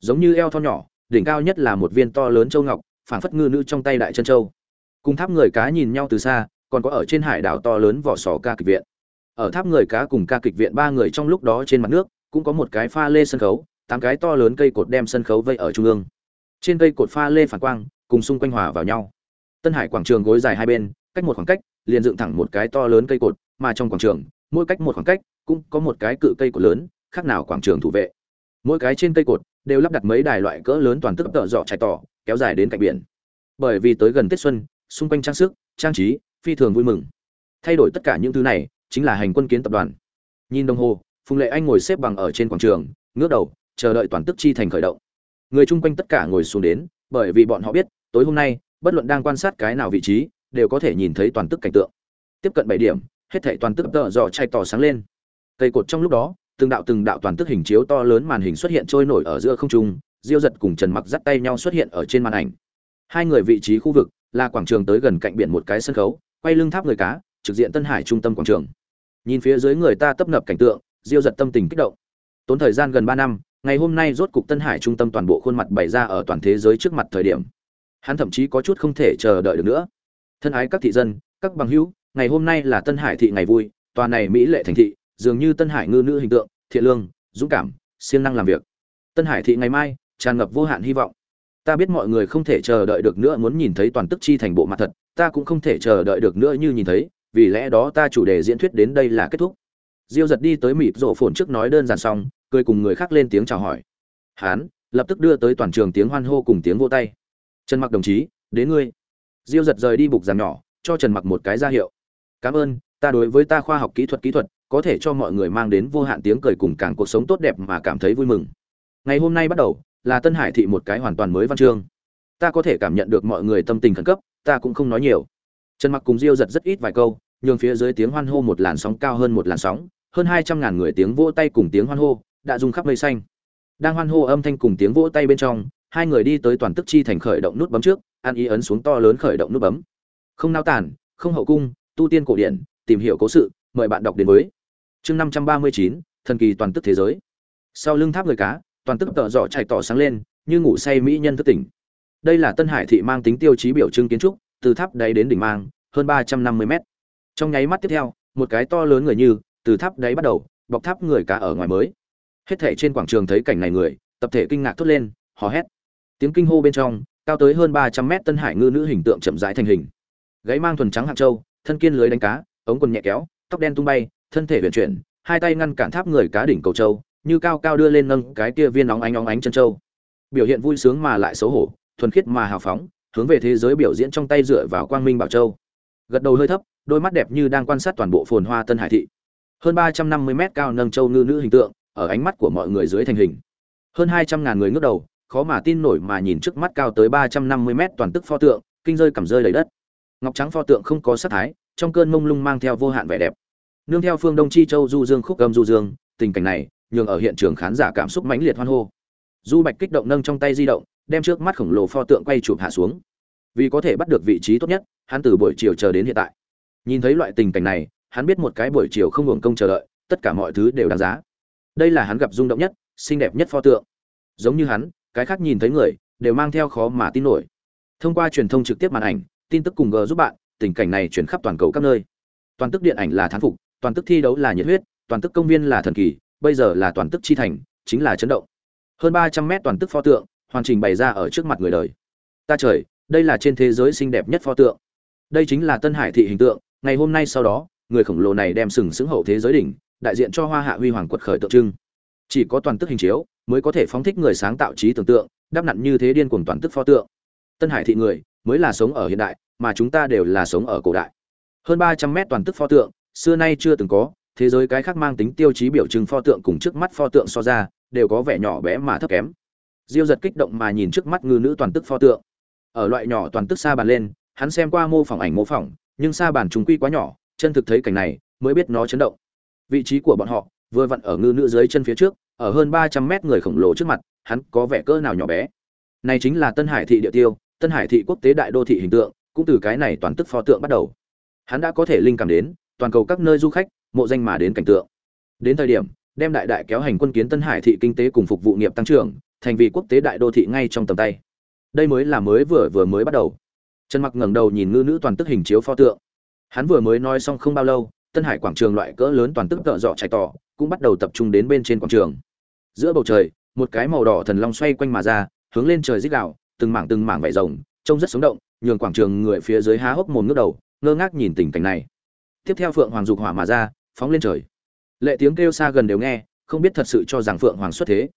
Giống như eo thon nhỏ, đỉnh cao nhất là một viên to lớn châu ngọc, phảng phất ngư nữ trong tay đại chân châu. Cùng tháp người cá nhìn nhau từ xa còn có ở trên hải đảo to lớn vỏ sò ca kịch viện. Ở tháp người cá cùng ca kịch viện ba người trong lúc đó trên mặt nước, cũng có một cái pha lê sân khấu, tám cái to lớn cây cột đem sân khấu vây ở trung ương. Trên cây cột pha lê phản quang, cùng xung quanh hòa vào nhau. Tân hải quảng trường gối dài hai bên, cách một khoảng cách, liền dựng thẳng một cái to lớn cây cột, mà trong quảng trường, mỗi cách một khoảng cách, cũng có một cái cự cây cột lớn, khác nào quảng trường thủ vệ. Mỗi cái trên cây cột, đều lắp đặt mấy đài loại cỡ lớn toàn tức tợ dọ chạy tỏ, kéo dài đến cạnh biển. Bởi vì tới gần tết xuân, xung quanh trang sức, trang trí phi thường vui mừng. Thay đổi tất cả những thứ này, chính là hành quân kiến tập đoàn. Nhìn đồng hồ, phùng lệ anh ngồi xếp bằng ở trên quảng trường, ngước đầu, chờ đợi toàn tức chi thành khởi động. Người chung quanh tất cả ngồi xuống đến, bởi vì bọn họ biết, tối hôm nay, bất luận đang quan sát cái nào vị trí, đều có thể nhìn thấy toàn tức cảnh tượng. Tiếp cận bảy điểm, hết thảy toàn tức tợ dò chay tỏ sáng lên. Cây cột trong lúc đó, từng đạo từng đạo toàn tức hình chiếu to lớn màn hình xuất hiện trôi nổi ở giữa không trung, diêu giật cùng trần mặc dắt tay nhau xuất hiện ở trên màn ảnh. Hai người vị trí khu vực, là quảng trường tới gần cạnh biển một cái sân khấu quay lưng tháp người cá, trực diện tân hải trung tâm quảng trường. Nhìn phía dưới người ta tấp nập cảnh tượng, diêu giật tâm tình kích động. Tốn thời gian gần ba năm, ngày hôm nay rốt cục tân hải trung tâm toàn bộ khuôn mặt bày ra ở toàn thế giới trước mặt thời điểm. Hắn thậm chí có chút không thể chờ đợi được nữa. Thân ái các thị dân, các bằng hữu, ngày hôm nay là tân hải thị ngày vui, tòa này mỹ lệ thành thị, dường như tân hải ngư nữ hình tượng, thiện lương, dũng cảm, siêng năng làm việc. Tân hải thị ngày mai, tràn ngập vô hạn hy vọng ta biết mọi người không thể chờ đợi được nữa muốn nhìn thấy toàn tức chi thành bộ mặt thật, ta cũng không thể chờ đợi được nữa như nhìn thấy, vì lẽ đó ta chủ đề diễn thuyết đến đây là kết thúc. Diêu giật đi tới mịp rộ phồn trước nói đơn giản xong, cười cùng người khác lên tiếng chào hỏi. Hán, lập tức đưa tới toàn trường tiếng hoan hô cùng tiếng vô tay. Trần mặc đồng chí, đến ngươi. Diêu giật rời đi bục giàn nhỏ, cho trần mặc một cái ra hiệu. Cảm ơn, ta đối với ta khoa học kỹ thuật kỹ thuật, có thể cho mọi người mang đến vô hạn tiếng cười cùng càng cuộc sống tốt đẹp mà cảm thấy vui mừng. Ngày hôm nay bắt đầu là tân hải thị một cái hoàn toàn mới văn chương. Ta có thể cảm nhận được mọi người tâm tình khẩn cấp, ta cũng không nói nhiều. Trần mặc cùng diêu giật rất ít vài câu, nhường phía dưới tiếng hoan hô một làn sóng cao hơn một làn sóng, hơn hai trăm ngàn người tiếng vỗ tay cùng tiếng hoan hô đã rung khắp mây xanh. Đang hoan hô âm thanh cùng tiếng vỗ tay bên trong, hai người đi tới toàn tức chi thành khởi động nút bấm trước, an ý ấn xuống to lớn khởi động nút bấm. Không nao tản, không hậu cung, tu tiên cổ điển, tìm hiểu cố sự, mời bạn đọc đến với chương năm trăm ba mươi chín, thần kỳ toàn tức thế giới. Sau lưng tháp người cá toàn tức tợ dọ chạy tỏ sáng lên, như ngủ say mỹ nhân thức tỉnh. Đây là tân hải thị mang tính tiêu chí biểu trưng kiến trúc, từ tháp đáy đến đỉnh mang, hơn ba trăm năm mươi mét. Trong nháy mắt tiếp theo, một cái to lớn người như, từ tháp đáy bắt đầu, bọc tháp người cá ở ngoài mới. Hết thể trên quảng trường thấy cảnh này người, tập thể kinh ngạc thốt lên, hò hét. Tiếng kinh hô bên trong, cao tới hơn ba trăm mét tân hải ngư nữ hình tượng chậm rãi thành hình. Gáy mang thuần trắng hạt châu, thân kiên lưới đánh cá, ống quần nhẹ kéo, tóc đen tung bay, thân thể vận chuyển, hai tay ngăn cản tháp người cá đỉnh cầu châu như cao cao đưa lên nâng cái kia viên nóng ánh nóng ánh chân châu biểu hiện vui sướng mà lại xấu hổ, thuần khiết mà hào phóng, hướng về thế giới biểu diễn trong tay dựa vào quang minh bảo châu. Gật đầu hơi thấp, đôi mắt đẹp như đang quan sát toàn bộ phồn hoa tân hải thị. Hơn ba trăm năm mươi mét cao nâng châu ngư nữ hình tượng, ở ánh mắt của mọi người dưới thành hình. Hơn hai trăm ngàn người ngước đầu, khó mà tin nổi mà nhìn trước mắt cao tới ba trăm năm mươi mét toàn tức pho tượng, kinh rơi cầm rơi lấy đất. Ngọc trắng pho tượng không có sắc thái, trong cơn mông lung mang theo vô hạn vẻ đẹp. Nương theo phương đông chi châu du dương khúc gầm du dương, tình cảnh này nhường ở hiện trường khán giả cảm xúc mãnh liệt hoan hô. Du bạch kích động nâng trong tay di động, đem trước mắt khổng lồ pho tượng quay chụp hạ xuống. Vì có thể bắt được vị trí tốt nhất, hắn từ buổi chiều chờ đến hiện tại. Nhìn thấy loại tình cảnh này, hắn biết một cái buổi chiều không hưởng công chờ đợi, tất cả mọi thứ đều đáng giá. Đây là hắn gặp rung động nhất, xinh đẹp nhất pho tượng. Giống như hắn, cái khác nhìn thấy người, đều mang theo khó mà tin nổi. Thông qua truyền thông trực tiếp màn ảnh, tin tức cùng g giúp bạn, tình cảnh này chuyển khắp toàn cầu các nơi. Toàn tức điện ảnh là thán phục, toàn tức thi đấu là nhiệt huyết, toàn tức công viên là thần kỳ bây giờ là toàn tức chi thành, chính là chấn động. Hơn ba trăm mét toàn tức pho tượng, hoàn chỉnh bày ra ở trước mặt người đời. Ta trời, đây là trên thế giới xinh đẹp nhất pho tượng. Đây chính là tân hải thị hình tượng, ngày hôm nay sau đó, người khổng lồ này đem sừng sững hậu thế giới đỉnh, đại diện cho hoa hạ huy hoàng quật khởi tượng trưng. Chỉ có toàn tức hình chiếu, mới có thể phóng thích người sáng tạo trí tưởng tượng đáp nặn như thế điên cuồng toàn tức pho tượng. Tân hải thị người, mới là sống ở hiện đại, mà chúng ta đều là sống ở cổ đại. Hơn ba trăm mét toàn tức pho tượng, xưa nay chưa từng có thế giới cái khác mang tính tiêu chí biểu trưng pho tượng cùng trước mắt pho tượng so ra, đều có vẻ nhỏ bé mà thấp kém. Diêu giật kích động mà nhìn trước mắt ngư nữ toàn tức pho tượng. Ở loại nhỏ toàn tức xa bàn lên, hắn xem qua mô phỏng ảnh mô phỏng, nhưng xa bàn chúng quy quá nhỏ, chân thực thấy cảnh này, mới biết nó chấn động. Vị trí của bọn họ, vừa vặn ở ngư nữ dưới chân phía trước, ở hơn ba trăm mét người khổng lồ trước mặt, hắn có vẻ cỡ nào nhỏ bé. Này chính là tân hải thị địa tiêu, tân hải thị quốc tế đại đô thị hình tượng, cũng từ cái này toàn tức pho tượng bắt đầu. Hắn đã có thể linh cảm đến, toàn cầu các nơi du khách mộ danh mà đến cảnh tượng. Đến thời điểm, đem đại đại kéo hành quân kiến tân hải thị kinh tế cùng phục vụ nghiệp tăng trưởng, thành vì quốc tế đại đô thị ngay trong tầm tay. Đây mới là mới vừa vừa mới bắt đầu. Trần mặc ngẩng đầu nhìn ngư nữ toàn tức hình chiếu pho tượng. Hắn vừa mới nói xong không bao lâu, tân hải quảng trường loại cỡ lớn toàn tức tợ dọ chạy tỏ, cũng bắt đầu tập trung đến bên trên quảng trường. Giữa bầu trời, một cái màu đỏ thần long xoay quanh mà ra, hướng lên trời rít gạo từng mảng từng mảng vảy rồng, trông rất sống động, nhường quảng trường người phía dưới há hốc mồm ngước đầu, ngơ ngác nhìn tình cảnh này. Tiếp theo phượng hoàng dục hỏa mà ra phóng lên trời. Lệ tiếng kêu xa gần đều nghe, không biết thật sự cho rằng phượng hoàng xuất thế.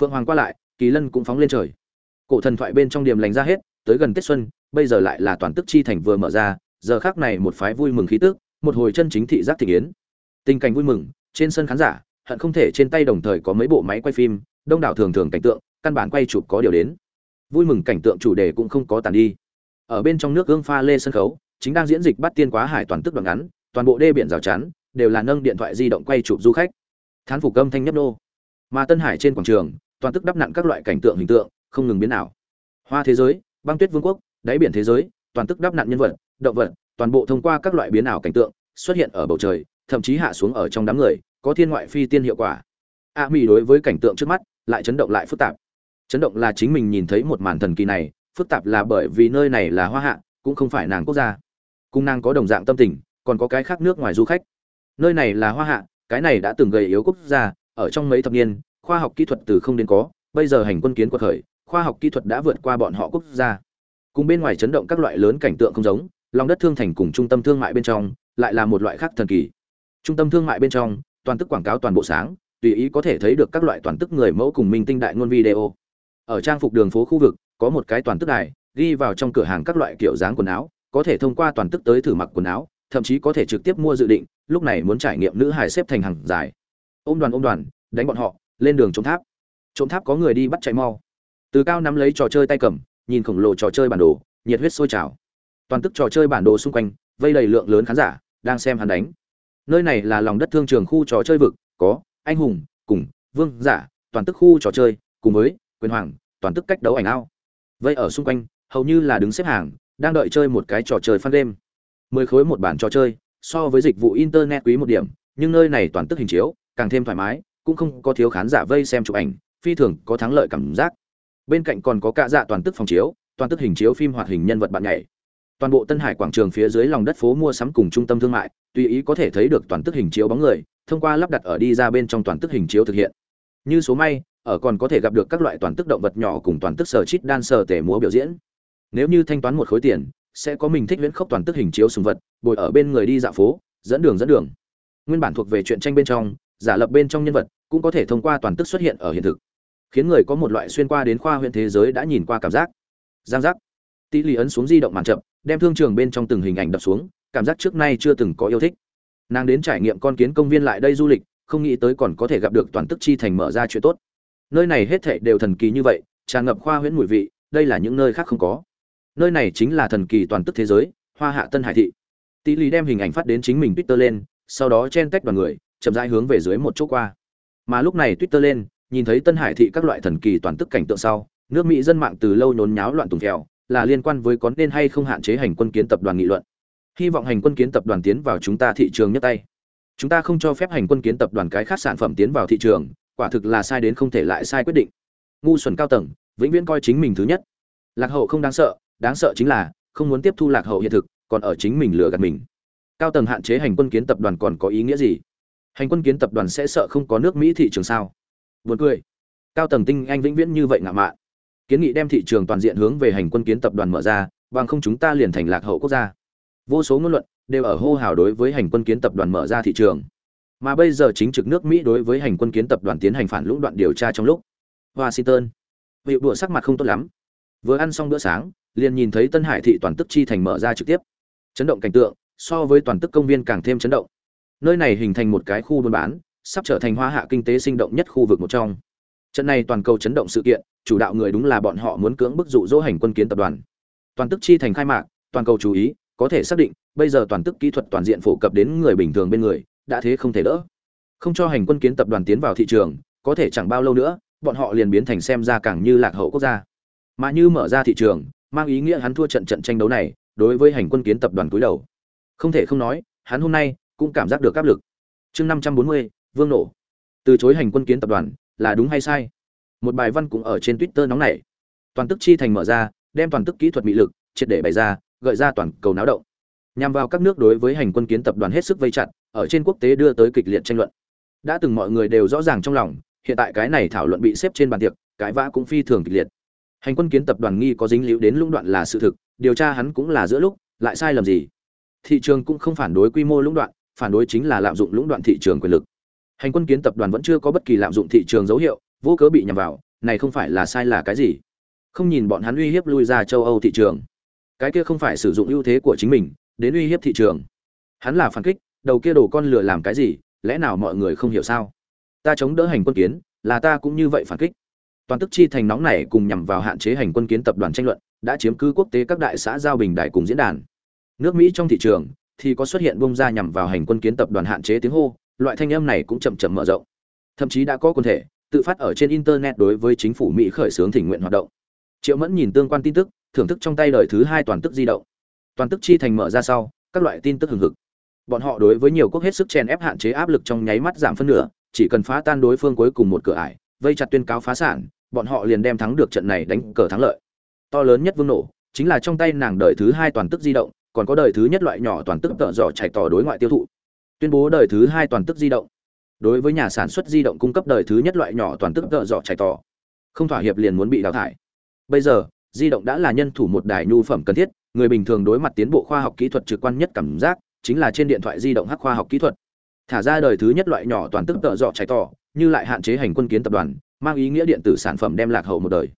Phượng hoàng qua lại, kỳ lân cũng phóng lên trời. Cổ thần thoại bên trong điểm lành ra hết, tới gần tết xuân, bây giờ lại là toàn tức chi thành vừa mở ra, giờ khác này một phái vui mừng khí tức, một hồi chân chính thị giác thị yến. Tình cảnh vui mừng, trên sân khán giả, hận không thể trên tay đồng thời có mấy bộ máy quay phim, đông đảo thường thường cảnh tượng, căn bản quay chụp có điều đến. Vui mừng cảnh tượng chủ đề cũng không có tàn đi. Ở bên trong nước gương pha lê sân khấu, chính đang diễn dịch bắt tiên quá hải toàn tức đoạn ngắn, toàn bộ đê biển rào chắn đều là nâng điện thoại di động quay chụp du khách. Thán phục âm thanh nhấp nô. Mà tân hải trên quảng trường, toàn tức đắp nặn các loại cảnh tượng hình tượng, không ngừng biến ảo. Hoa thế giới, băng tuyết vương quốc, đáy biển thế giới, toàn tức đắp nặn nhân vật, động vật, toàn bộ thông qua các loại biến ảo cảnh tượng, xuất hiện ở bầu trời, thậm chí hạ xuống ở trong đám người, có thiên ngoại phi tiên hiệu quả. A mỹ đối với cảnh tượng trước mắt, lại chấn động lại phức tạp. Chấn động là chính mình nhìn thấy một màn thần kỳ này, phức tạp là bởi vì nơi này là hoa hạ, cũng không phải nàng quốc gia. Cung nàng có đồng dạng tâm tình, còn có cái khác nước ngoài du khách nơi này là hoa hạ, cái này đã từng gầy yếu quốc gia, ở trong mấy thập niên, khoa học kỹ thuật từ không đến có, bây giờ hành quân kiến quật khởi, khoa học kỹ thuật đã vượt qua bọn họ quốc gia. Cùng bên ngoài chấn động các loại lớn cảnh tượng không giống, lòng đất thương thành cùng trung tâm thương mại bên trong, lại là một loại khác thần kỳ. Trung tâm thương mại bên trong, toàn tức quảng cáo toàn bộ sáng, tùy ý có thể thấy được các loại toàn tức người mẫu cùng minh tinh đại ngôn video. Ở trang phục đường phố khu vực, có một cái toàn tức đài, ghi vào trong cửa hàng các loại kiểu dáng quần áo, có thể thông qua toàn tức tới thử mặc quần áo, thậm chí có thể trực tiếp mua dự định lúc này muốn trải nghiệm nữ hải xếp thành hàng dài. Ôm đoàn ôm đoàn, đánh bọn họ, lên đường trộm tháp. Trộm tháp có người đi bắt chạy mau. Từ cao nắm lấy trò chơi tay cầm, nhìn khổng lồ trò chơi bản đồ, nhiệt huyết sôi trào. Toàn tức trò chơi bản đồ xung quanh, vây đầy lượng lớn khán giả, đang xem hắn đánh. Nơi này là lòng đất thương trường khu trò chơi vực, có anh hùng, cùng vương giả, toàn tức khu trò chơi, cùng với quyền hoàng, toàn tức cách đấu ảnh ao. Vây ở xung quanh, hầu như là đứng xếp hàng, đang đợi chơi một cái trò chơi fan đêm mười khối một bản trò chơi so với dịch vụ internet quý một điểm, nhưng nơi này toàn tức hình chiếu, càng thêm thoải mái, cũng không có thiếu khán giả vây xem chụp ảnh, phi thường có thắng lợi cảm giác. Bên cạnh còn có cả dạ toàn tức phòng chiếu, toàn tức hình chiếu phim hoạt hình nhân vật bạn nhảy. Toàn bộ tân hải quảng trường phía dưới lòng đất phố mua sắm cùng trung tâm thương mại, tùy ý có thể thấy được toàn tức hình chiếu bóng người, thông qua lắp đặt ở đi ra bên trong toàn tức hình chiếu thực hiện. Như số may, ở còn có thể gặp được các loại toàn tức động vật nhỏ cùng toàn tức sở chít đan sờ tể múa biểu diễn. Nếu như thanh toán một khối tiền sẽ có mình thích viễn khốc toàn tức hình chiếu sùng vật, bồi ở bên người đi dạo phố, dẫn đường dẫn đường. Nguyên bản thuộc về chuyện tranh bên trong, giả lập bên trong nhân vật, cũng có thể thông qua toàn tức xuất hiện ở hiện thực. Khiến người có một loại xuyên qua đến khoa huyện thế giới đã nhìn qua cảm giác. Giang giác. Tỷ lì ấn xuống di động màn chậm, đem thương trường bên trong từng hình ảnh đập xuống, cảm giác trước nay chưa từng có yêu thích. Nàng đến trải nghiệm con kiến công viên lại đây du lịch, không nghĩ tới còn có thể gặp được toàn tức chi thành mở ra chuyện tốt. Nơi này hết thảy đều thần kỳ như vậy, tràn ngập khoa huyễn mùi vị, đây là những nơi khác không có nơi này chính là thần kỳ toàn tức thế giới, hoa hạ tân hải thị. Tỷ lý đem hình ảnh phát đến chính mình twitter lên, sau đó chen tách đoàn người, chậm rãi hướng về dưới một chỗ qua. Mà lúc này twitter lên, nhìn thấy tân hải thị các loại thần kỳ toàn tức cảnh tượng sau, nước mỹ dân mạng từ lâu nhốn nháo loạn tùng kèo là liên quan với có nên hay không hạn chế hành quân kiến tập đoàn nghị luận. Hy vọng hành quân kiến tập đoàn tiến vào chúng ta thị trường nhất tay. Chúng ta không cho phép hành quân kiến tập đoàn cái khác sản phẩm tiến vào thị trường, quả thực là sai đến không thể lại sai quyết định. Ngu xuẩn cao tầng, vĩnh viễn coi chính mình thứ nhất. Lạc hậu không đáng sợ đáng sợ chính là, không muốn tiếp thu lạc hậu hiện thực, còn ở chính mình lừa gạt mình. Cao tầng hạn chế hành quân kiến tập đoàn còn có ý nghĩa gì? Hành quân kiến tập đoàn sẽ sợ không có nước mỹ thị trường sao? Buồn cười. Cao tầng tinh anh vĩnh viễn như vậy ngạo mạn. Kiến nghị đem thị trường toàn diện hướng về hành quân kiến tập đoàn mở ra, bằng không chúng ta liền thành lạc hậu quốc gia. Vô số ngôn luận đều ở hô hào đối với hành quân kiến tập đoàn mở ra thị trường. Mà bây giờ chính trực nước mỹ đối với hành quân kiến tập đoàn tiến hành phản lũng đoạn điều tra trong lúc. Washington. Vị đùa sắc mặt không tốt lắm vừa ăn xong bữa sáng, liền nhìn thấy tân hải thị toàn tức chi thành mở ra trực tiếp. Chấn động cảnh tượng, so với toàn tức công viên càng thêm chấn động. Nơi này hình thành một cái khu buôn bán, sắp trở thành hoa hạ kinh tế sinh động nhất khu vực một trong. Trận này toàn cầu chấn động sự kiện, chủ đạo người đúng là bọn họ muốn cưỡng bức dụ dỗ hành quân kiến tập đoàn. Toàn tức chi thành khai mạc, toàn cầu chú ý, có thể xác định, bây giờ toàn tức kỹ thuật toàn diện phổ cập đến người bình thường bên người, đã thế không thể đỡ. Không cho hành quân kiến tập đoàn tiến vào thị trường, có thể chẳng bao lâu nữa, bọn họ liền biến thành xem ra càng như lạc hậu quốc gia mà như mở ra thị trường, mang ý nghĩa hắn thua trận trận tranh đấu này, đối với hành quân kiến tập đoàn cúi đầu. Không thể không nói, hắn hôm nay cũng cảm giác được áp lực. Chương năm trăm bốn mươi, vương nổ. Từ chối hành quân kiến tập đoàn, là đúng hay sai? Một bài văn cũng ở trên twitter nóng nảy. Toàn tức chi thành mở ra, đem toàn tức kỹ thuật mỹ lực, triệt để bày ra, gợi ra toàn cầu náo động. Nhằm vào các nước đối với hành quân kiến tập đoàn hết sức vây chặt, ở trên quốc tế đưa tới kịch liệt tranh luận. Đã từng mọi người đều rõ ràng trong lòng, hiện tại cái này thảo luận bị xếp trên bàn tiệc cãi vã cũng phi thường kịch liệt hành quân kiến tập đoàn nghi có dính líu đến lũng đoạn là sự thực, điều tra hắn cũng là giữa lúc, lại sai lầm gì? Thị trường cũng không phản đối quy mô lũng đoạn, phản đối chính là lạm dụng lũng đoạn thị trường quyền lực. Hành quân kiến tập đoàn vẫn chưa có bất kỳ lạm dụng thị trường dấu hiệu, vô cớ bị nhằm vào, này không phải là sai là cái gì? Không nhìn bọn hắn uy hiếp lui ra châu âu thị trường. Cái kia không phải sử dụng ưu thế của chính mình, đến uy hiếp thị trường. Hắn là phản kích, đầu kia đồ con lừa làm cái gì, lẽ nào mọi người không hiểu sao? Ta chống đỡ hành quân kiến, là ta cũng như vậy phản kích toàn tức chi thành nóng này cùng nhằm vào hạn chế hành quân kiến tập đoàn tranh luận, đã chiếm cứ quốc tế các đại xã giao bình đại cùng diễn đàn. Nước mỹ trong thị trường thì có xuất hiện bông ra nhằm vào hành quân kiến tập đoàn hạn chế tiếng hô, loại thanh âm này cũng chậm chậm mở rộng. Thậm chí đã có quần thể tự phát ở trên internet đối với chính phủ mỹ khởi xướng thỉnh nguyện hoạt động. Triệu mẫn nhìn tương quan tin tức, thưởng thức trong tay đời thứ hai toàn tức di động. Toàn tức chi thành mở ra sau, các loại tin tức hừng hực. Bọn họ đối với nhiều quốc hết sức chèn ép hạn chế áp lực trong nháy mắt giảm phân nửa, chỉ cần phá tan đối phương cuối cùng một cửa ải, vây chặt tuyên cáo phá sản bọn họ liền đem thắng được trận này đánh cờ thắng lợi. To lớn nhất vương nổ, chính là trong tay nàng đời thứ hai toàn tức di động, còn có đời thứ nhất loại nhỏ toàn tức tợ dò chạy tỏ đối ngoại tiêu thụ. Tuyên bố đời thứ hai toàn tức di động. Đối với nhà sản xuất di động cung cấp đời thứ nhất loại nhỏ toàn tức tợ dọ chạy tỏ, không thỏa hiệp liền muốn bị đào thải. Bây giờ, di động đã là nhân thủ một đài nhu phẩm cần thiết, người bình thường đối mặt tiến bộ khoa học kỹ thuật trực quan nhất cảm giác chính là trên điện thoại di động hắc khoa học kỹ thuật. Thả ra đời thứ nhất loại nhỏ toàn tức tợ dọ chạy tỏ, như lại hạn chế hành quân kiến tập đoàn mang ý nghĩa điện tử sản phẩm đem lạc hậu một đời.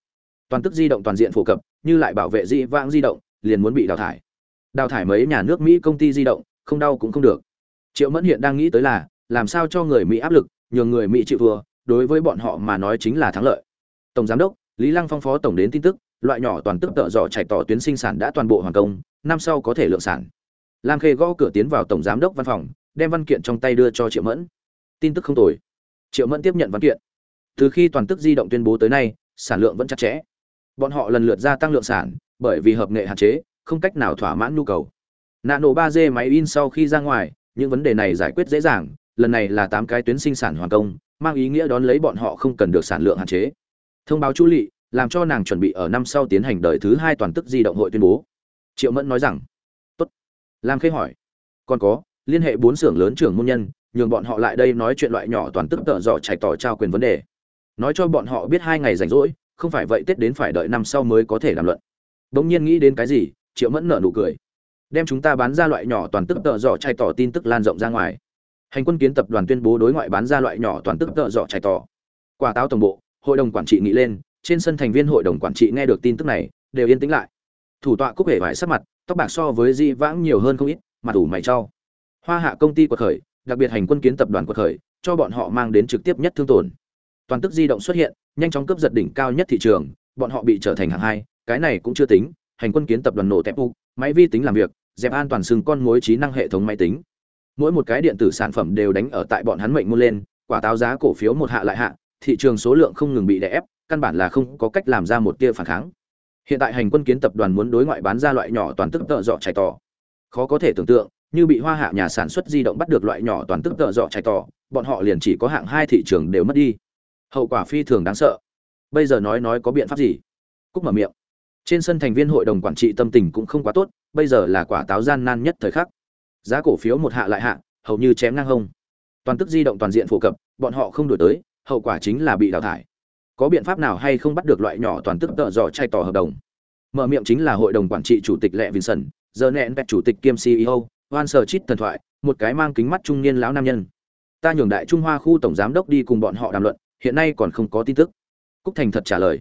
Toàn tức di động toàn diện phổ cập, như lại bảo vệ di vãng di động, liền muốn bị đào thải. Đào thải mấy nhà nước mỹ công ty di động, không đau cũng không được. Triệu mẫn hiện đang nghĩ tới là, làm sao cho người mỹ áp lực, nhường người mỹ chịu thua, đối với bọn họ mà nói chính là thắng lợi. Tổng giám đốc, lý lăng phong phó tổng đến tin tức, loại nhỏ toàn tức tợ dò chạy tỏ tuyến sinh sản đã toàn bộ hoàn công, năm sau có thể lượng sản. Lam khê gõ cửa tiến vào tổng giám đốc văn phòng, đem văn kiện trong tay đưa cho triệu mẫn. Tin tức không tồi. Triệu mẫn tiếp nhận văn kiện từ khi toàn tức di động tuyên bố tới nay, sản lượng vẫn chặt chẽ. Bọn họ lần lượt gia tăng lượng sản, bởi vì hợp nghệ hạn chế, không cách nào thỏa mãn nhu cầu. Nano ba d máy in sau khi ra ngoài, những vấn đề này giải quyết dễ dàng, lần này là tám cái tuyến sinh sản hoàn công, mang ý nghĩa đón lấy bọn họ không cần được sản lượng hạn chế. Thông báo chu lị, làm cho nàng chuẩn bị ở năm sau tiến hành đời thứ hai toàn tức di động hội tuyên bố. Triệu mẫn nói rằng, tốt. Lam khê hỏi, còn có, liên hệ bốn xưởng lớn trưởng môn nhân, nhường bọn họ lại đây nói chuyện loại nhỏ toàn tức tợ dọ chạy tỏ trao quyền vấn đề nói cho bọn họ biết hai ngày rảnh rỗi, không phải vậy tết đến phải đợi năm sau mới có thể làm luận. Bỗng nhiên nghĩ đến cái gì, triệu mẫn nở nụ cười. Đem chúng ta bán ra loại nhỏ toàn tức tợ dọ chạy tỏ tin tức lan rộng ra ngoài. Hành quân kiến tập đoàn tuyên bố đối ngoại bán ra loại nhỏ toàn tức tợ dọ chạy tỏ. Quả táo tổng bộ, hội đồng quản trị nghĩ lên, trên sân thành viên hội đồng quản trị nghe được tin tức này, đều yên tĩnh lại. Thủ tọa cúc hể vải sắc mặt, tóc bạc so với di vãng nhiều hơn không ít, mặt ủ mày trau hoa hạ công ty quật khởi, đặc biệt hành quân kiến tập đoàn quật khởi, cho bọn họ mang đến trực tiếp nhất thương tổn toàn tức di động xuất hiện, nhanh chóng cướp giật đỉnh cao nhất thị trường, bọn họ bị trở thành hạng hai, cái này cũng chưa tính, hành quân kiến tập đoàn nổ tép u, máy vi tính làm việc, dẹp an toàn sừng con mối trí năng hệ thống máy tính. Mỗi một cái điện tử sản phẩm đều đánh ở tại bọn hắn mệnh mua lên, quả táo giá cổ phiếu một hạ lại hạ, thị trường số lượng không ngừng bị đè ép, căn bản là không có cách làm ra một tia phản kháng. Hiện tại hành quân kiến tập đoàn muốn đối ngoại bán ra loại nhỏ toàn tức tợ dọ chạy tỏ. Khó có thể tưởng tượng, như bị hoa hạ nhà sản xuất di động bắt được loại nhỏ toàn tức tợ dọ chạy tỏ, bọn họ liền chỉ có hạng hai thị trường đều mất đi hậu quả phi thường đáng sợ. Bây giờ nói nói có biện pháp gì? Cúc mở miệng. Trên sân thành viên hội đồng quản trị tâm tình cũng không quá tốt, bây giờ là quả táo gian nan nhất thời khắc. Giá cổ phiếu một hạ lại hạ, hầu như chém ngang hông. Toàn tức di động toàn diện phổ cập, bọn họ không đổi tới, hậu quả chính là bị đào thải. Có biện pháp nào hay không bắt được loại nhỏ toàn tức tợ dò chay tỏ hợp đồng? Mở miệng chính là hội đồng quản trị chủ tịch lệ vincent, giờ nẹn vẹt chủ tịch kiêm ceo oan sở chít thần thoại, một cái mang kính mắt trung niên lão nam nhân. Ta nhường đại trung hoa khu tổng giám đốc đi cùng bọn họ đàm luận hiện nay còn không có tin tức. Cúc thành thật trả lời,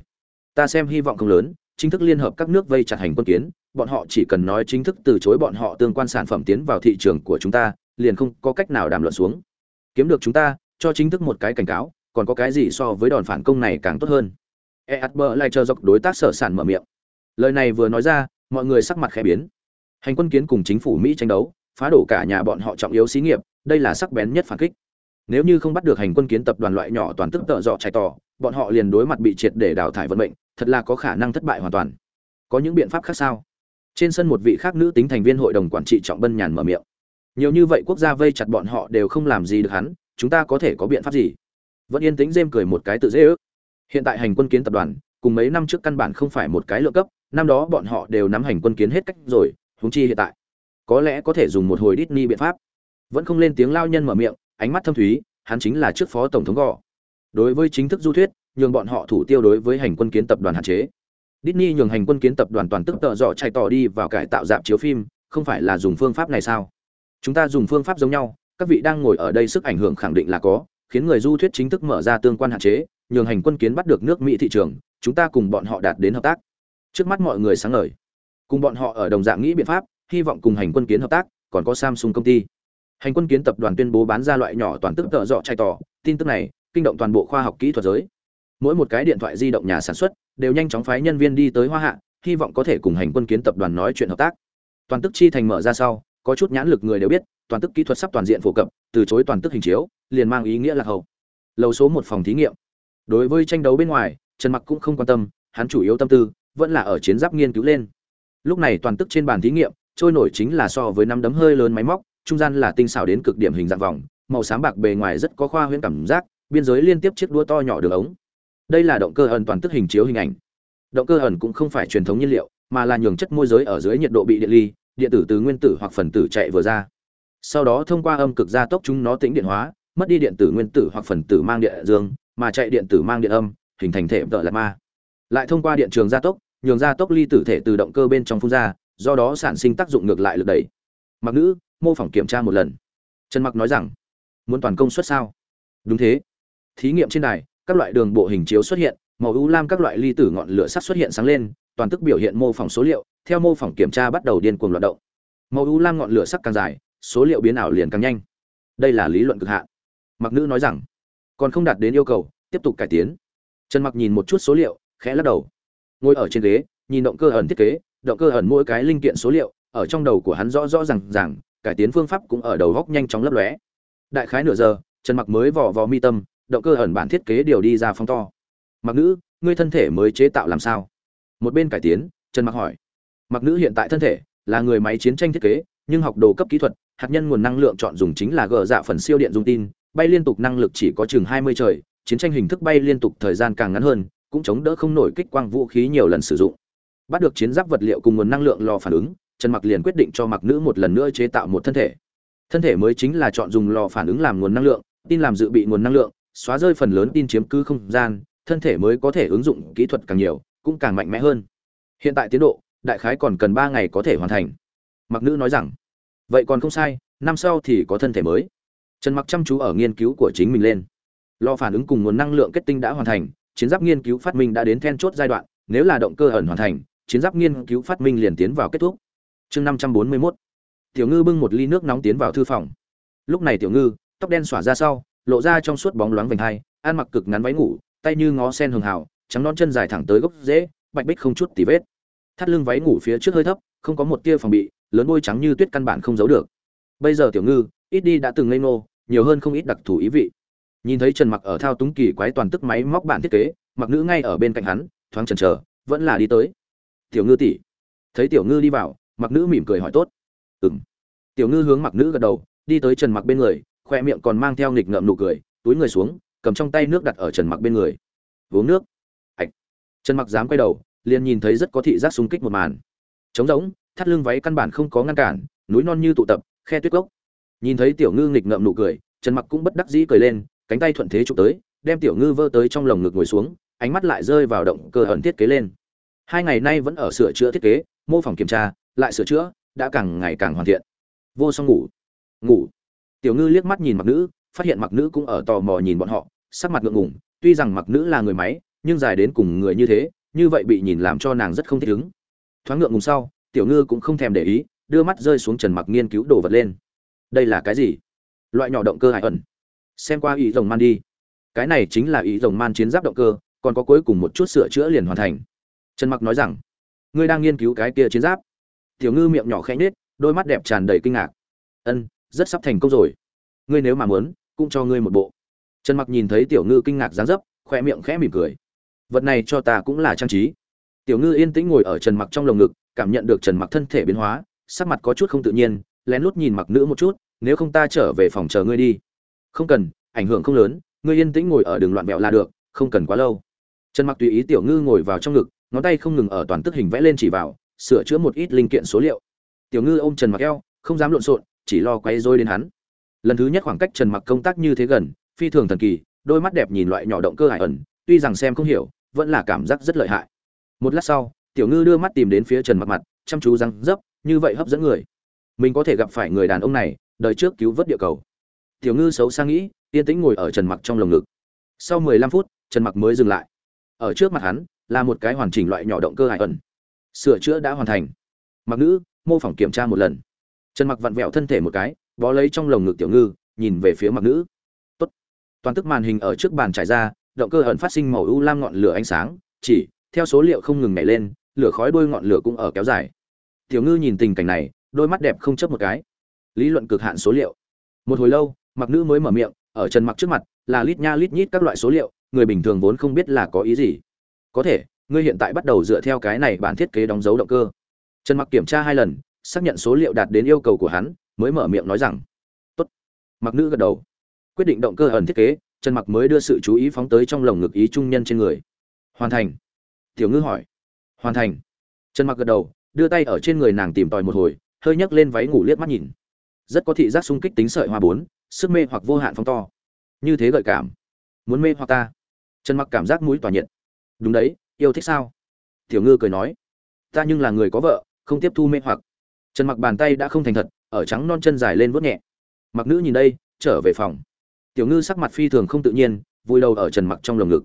ta xem hy vọng không lớn, chính thức liên hợp các nước vây chặt hành quân kiến, bọn họ chỉ cần nói chính thức từ chối bọn họ tương quan sản phẩm tiến vào thị trường của chúng ta, liền không có cách nào đàm luận xuống. Kiếm được chúng ta, cho chính thức một cái cảnh cáo, còn có cái gì so với đòn phản công này càng tốt hơn? Eatber lại chờ dọc đối tác sở sản mở miệng. Lời này vừa nói ra, mọi người sắc mặt khẽ biến. Hành quân kiến cùng chính phủ mỹ tranh đấu, phá đổ cả nhà bọn họ trọng yếu xí nghiệp, đây là sắc bén nhất phản kích nếu như không bắt được hành quân kiến tập đoàn loại nhỏ toàn tức tợ dọ chạy tỏ, bọn họ liền đối mặt bị triệt để đào thải vận mệnh, thật là có khả năng thất bại hoàn toàn. Có những biện pháp khác sao? Trên sân một vị khác nữ tính thành viên hội đồng quản trị trọng bân nhàn mở miệng. Nhiều như vậy quốc gia vây chặt bọn họ đều không làm gì được hắn, chúng ta có thể có biện pháp gì? Vẫn yên tĩnh dêm cười một cái tự dễ ước. Hiện tại hành quân kiến tập đoàn, cùng mấy năm trước căn bản không phải một cái lượng cấp, năm đó bọn họ đều nắm hành quân kiến hết cách rồi húng chi hiện tại. Có lẽ có thể dùng một hồi Disney biện pháp. Vẫn không lên tiếng lao nhân mở miệng ánh mắt thâm thúy, hắn chính là trước phó tổng thống gò. Đối với chính thức du thuyết, nhường bọn họ thủ tiêu đối với hành quân kiến tập đoàn hạn chế. Disney nhường hành quân kiến tập đoàn toàn tức tợ dọ chạy tỏ đi vào cải tạo dạp chiếu phim, không phải là dùng phương pháp này sao? Chúng ta dùng phương pháp giống nhau, các vị đang ngồi ở đây sức ảnh hưởng khẳng định là có, khiến người du thuyết chính thức mở ra tương quan hạn chế, nhường hành quân kiến bắt được nước mỹ thị trường, chúng ta cùng bọn họ đạt đến hợp tác. Trước mắt mọi người sáng ngời. Cùng bọn họ ở đồng dạng nghĩ biện pháp, hy vọng cùng hành quân kiến hợp tác, còn có samsung công ty hành quân kiến tập đoàn tuyên bố bán ra loại nhỏ toàn tức tợ dọ chạy tỏ. Tin tức này, kinh động toàn bộ khoa học kỹ thuật giới. Mỗi một cái điện thoại di động nhà sản xuất đều nhanh chóng phái nhân viên đi tới hoa hạ, hy vọng có thể cùng hành quân kiến tập đoàn nói chuyện hợp tác. Toàn tức chi thành mở ra sau, có chút nhãn lực người đều biết, toàn tức kỹ thuật sắp toàn diện phổ cập, từ chối toàn tức hình chiếu, liền mang ý nghĩa là hậu. Lầu số một phòng thí nghiệm. Đối với tranh đấu bên ngoài, trần mặc cũng không quan tâm, hắn chủ yếu tâm tư vẫn là ở chiến giáp nghiên cứu lên. Lúc này toàn tức trên bàn thí nghiệm, trôi nổi chính là so với năm đấm hơi lớn máy móc trung gian là tinh xảo đến cực điểm hình dạng vòng, màu xám bạc bề ngoài rất có khoa huyễn cảm giác, biên giới liên tiếp chiếc đua to nhỏ đường ống. Đây là động cơ ẩn toàn tức hình chiếu hình ảnh. Động cơ ẩn cũng không phải truyền thống nhiên liệu, mà là nhường chất môi giới ở dưới nhiệt độ bị điện ly, điện tử từ nguyên tử hoặc phần tử chạy vừa ra. Sau đó thông qua âm cực gia tốc chúng nó tính điện hóa, mất đi điện tử nguyên tử hoặc phần tử mang điện dương, mà chạy điện tử mang điện âm, hình thành thể vợ lạt ma. Lại thông qua điện trường gia tốc, nhường gia tốc ly tử thể từ động cơ bên trong phun ra, do đó sản sinh tác dụng ngược lại lực đẩy. Mặc nữ mô phỏng kiểm tra một lần. Trần mặc nói rằng, muốn toàn công suất sao? Đúng thế. Thí nghiệm trên đài, các loại đường bộ hình chiếu xuất hiện, màu u lam các loại ly tử ngọn lửa sắt xuất hiện sáng lên, toàn tức biểu hiện mô phỏng số liệu, theo mô phỏng kiểm tra bắt đầu điên cuồng loạt động. Màu u lam ngọn lửa sắc càng dài, số liệu biến ảo liền càng nhanh. Đây là lý luận cực hạn. Mặc nữ nói rằng, còn không đạt đến yêu cầu, tiếp tục cải tiến. Trần mặc nhìn một chút số liệu, khẽ lắc đầu. Ngồi ở trên ghế, nhìn động cơ ẩn thiết kế, động cơ ẩn mỗi cái linh kiện số liệu, ở trong đầu của hắn rõ rõ ràng ràng cải tiến phương pháp cũng ở đầu góc nhanh chóng lấp lóe. Đại khái nửa giờ, trần mặc mới vò vò mi tâm, động cơ ẩn bản thiết kế điều đi ra phong to. Mặc nữ, ngươi thân thể mới chế tạo làm sao? Một bên cải tiến, trần mặc hỏi. Mặc nữ hiện tại thân thể là người máy chiến tranh thiết kế, nhưng học đồ cấp kỹ thuật, hạt nhân nguồn năng lượng chọn dùng chính là gờ dạ phần siêu điện dung tin, bay liên tục năng lực chỉ có chừng 20 trời, chiến tranh hình thức bay liên tục thời gian càng ngắn hơn, cũng chống đỡ không nổi kích quang vũ khí nhiều lần sử dụng. Bắt được chiến giáp vật liệu cùng nguồn năng lượng lò phản ứng trần mặc liền quyết định cho mặc nữ một lần nữa chế tạo một thân thể. Thân thể mới chính là chọn dùng lò phản ứng làm nguồn năng lượng, tin làm dự bị nguồn năng lượng, xóa rơi phần lớn tin chiếm cứ không gian, thân thể mới có thể ứng dụng kỹ thuật càng nhiều, cũng càng mạnh mẽ hơn. Hiện tại tiến độ, đại khái còn cần ba ngày có thể hoàn thành. Mặc nữ nói rằng, vậy còn không sai, năm sau thì có thân thể mới. Trần mặc chăm chú ở nghiên cứu của chính mình lên. Lò phản ứng cùng nguồn năng lượng kết tinh đã hoàn thành, chiến giáp nghiên cứu phát minh đã đến then chốt giai đoạn, nếu là động cơ ẩn hoàn thành, chiến giáp nghiên cứu phát minh liền tiến vào kết thúc chương năm trăm bốn mươi 541 tiểu ngư bưng một ly nước nóng tiến vào thư phòng. Lúc này tiểu ngư, tóc đen xõa ra sau, lộ ra trong suốt bóng loáng vành hai, ăn mặc cực ngắn váy ngủ, tay như ngó sen hường hào, trắng non chân dài thẳng tới gốc rễ, bạch bích không chút tì vết. Thắt lưng váy ngủ phía trước hơi thấp, không có một tia phòng bị, lớn môi trắng như tuyết căn bản không giấu được. Bây giờ tiểu ngư, ít đi đã từng ngây ngô, nhiều hơn không ít đặc thù ý vị. Nhìn thấy trần mặc ở thao túng kỳ quái toàn tức máy móc bản thiết kế, mặc nữ ngay ở bên cạnh hắn, thoáng chần chờ, vẫn là đi tới. Tiểu ngư tỷ thấy tiểu ngư đi vào mặc nữ mỉm cười hỏi tốt. Ừng tiểu ngư hướng mặc nữ gật đầu, đi tới trần mặc bên người, khoe miệng còn mang theo nghịch ngợm nụ cười, túi người xuống, cầm trong tay nước đặt ở trần mặc bên người. Uống nước. Ạch trần mặc dám quay đầu, liền nhìn thấy rất có thị giác xung kích một màn. Trống rỗng, thắt lưng váy căn bản không có ngăn cản, núi non như tụ tập, khe tuyết gốc. Nhìn thấy tiểu ngư nghịch ngợm nụ cười, trần mặc cũng bất đắc dĩ cười lên, cánh tay thuận thế chụp tới, đem tiểu ngư vơ tới trong lồng ngực ngồi xuống, ánh mắt lại rơi vào động cơ ẩn thiết kế lên. Hai ngày nay vẫn ở sửa chữa thiết kế, mô phỏng kiểm tra lại sửa chữa, đã càng ngày càng hoàn thiện. Vô song ngủ. Ngủ. Tiểu ngư liếc mắt nhìn mặc nữ, phát hiện mặc nữ cũng ở tò mò nhìn bọn họ, sắc mặt ngượng ngùng, tuy rằng mặc nữ là người máy, nhưng dài đến cùng người như thế, như vậy bị nhìn làm cho nàng rất không thích ứng. Thoáng ngượng ngùng sau, tiểu ngư cũng không thèm để ý, đưa mắt rơi xuống trần mặc nghiên cứu đồ vật lên. Đây là cái gì? Loại nhỏ động cơ hải ẩn. Xem qua ý rồng man đi. Cái này chính là ý rồng man chiến giáp động cơ, còn có cuối cùng một chút sửa chữa liền hoàn thành. Trần mặc nói rằng, ngươi đang nghiên cứu cái kia chiến giáp tiểu ngư miệng nhỏ khẽ nhếch, đôi mắt đẹp tràn đầy kinh ngạc. Ân, rất sắp thành công rồi. Ngươi nếu mà muốn, cũng cho ngươi một bộ. Trần mặc nhìn thấy tiểu ngư kinh ngạc dáng dấp khoe miệng khẽ mỉm cười. Vật này cho ta cũng là trang trí. Tiểu ngư yên tĩnh ngồi ở trần mặc trong lồng ngực, cảm nhận được trần mặc thân thể biến hóa, sắc mặt có chút không tự nhiên, lén lút nhìn mặc nữ một chút, nếu không ta trở về phòng chờ ngươi đi. Không cần, ảnh hưởng không lớn, ngươi yên tĩnh ngồi ở đường loạn mèo là được, không cần quá lâu. Trần mặc tùy ý tiểu ngư ngồi vào trong ngực, ngón tay không ngừng ở toàn tức hình vẽ lên chỉ vào sửa chữa một ít linh kiện số liệu. Tiểu ngư ôm trần mặc eo, không dám lộn xộn, chỉ lo quay rối đến hắn. Lần thứ nhất khoảng cách trần mặc công tác như thế gần, phi thường thần kỳ, đôi mắt đẹp nhìn loại nhỏ động cơ hải ẩn, tuy rằng xem không hiểu, vẫn là cảm giác rất lợi hại. Một lát sau, tiểu ngư đưa mắt tìm đến phía trần mặc mặt, chăm chú răng dấp, như vậy hấp dẫn người. Mình có thể gặp phải người đàn ông này, đời trước cứu vớt địa cầu. Tiểu ngư xấu sang nghĩ, yên tĩnh ngồi ở trần mặc trong lồng ngực. Sau 15 phút, trần mặc mới dừng lại. Ở trước mặt hắn, là một cái hoàn chỉnh loại nhỏ động cơ hải ẩn sửa chữa đã hoàn thành. Mặc nữ, mô phỏng kiểm tra một lần. Trần mặc vặn vẹo thân thể một cái, bó lấy trong lồng ngực tiểu ngư, nhìn về phía mặc nữ. Tốt. toàn tức màn hình ở trước bàn trải ra, động cơ ẩn phát sinh màu u lam ngọn lửa ánh sáng, chỉ, theo số liệu không ngừng nhảy lên, lửa khói đôi ngọn lửa cũng ở kéo dài. Tiểu ngư nhìn tình cảnh này, đôi mắt đẹp không chấp một cái. Lý luận cực hạn số liệu. Một hồi lâu, mặc nữ mới mở miệng, ở trần mặc trước mặt, là lít nha lít nhít các loại số liệu, người bình thường vốn không biết là có ý gì. Có thể ngươi hiện tại bắt đầu dựa theo cái này bản thiết kế đóng dấu động cơ. Trần mặc kiểm tra hai lần, xác nhận số liệu đạt đến yêu cầu của hắn, mới mở miệng nói rằng, tốt. Mặc nữ gật đầu. Quyết định động cơ ẩn thiết kế, trần mặc mới đưa sự chú ý phóng tới trong lồng ngực ý trung nhân trên người. Hoàn thành. Tiểu ngư hỏi. Hoàn thành. Trần mặc gật đầu, đưa tay ở trên người nàng tìm tòi một hồi, hơi nhấc lên váy ngủ liếc mắt nhìn. Rất có thị giác sung kích tính sợi hoa bốn, sức mê hoặc vô hạn phóng to. Như thế gợi cảm. Muốn mê hoặc ta. Trần mặc cảm giác mũi tỏa nhiệt. Đúng đấy yêu thích sao? Tiểu ngư cười nói, ta nhưng là người có vợ, không tiếp thu mê hoặc. Trần mặc bàn tay đã không thành thật, ở trắng non chân dài lên vuốt nhẹ. Mặc nữ nhìn đây, trở về phòng. Tiểu ngư sắc mặt phi thường không tự nhiên vui đầu ở trần mặc trong lồng ngực.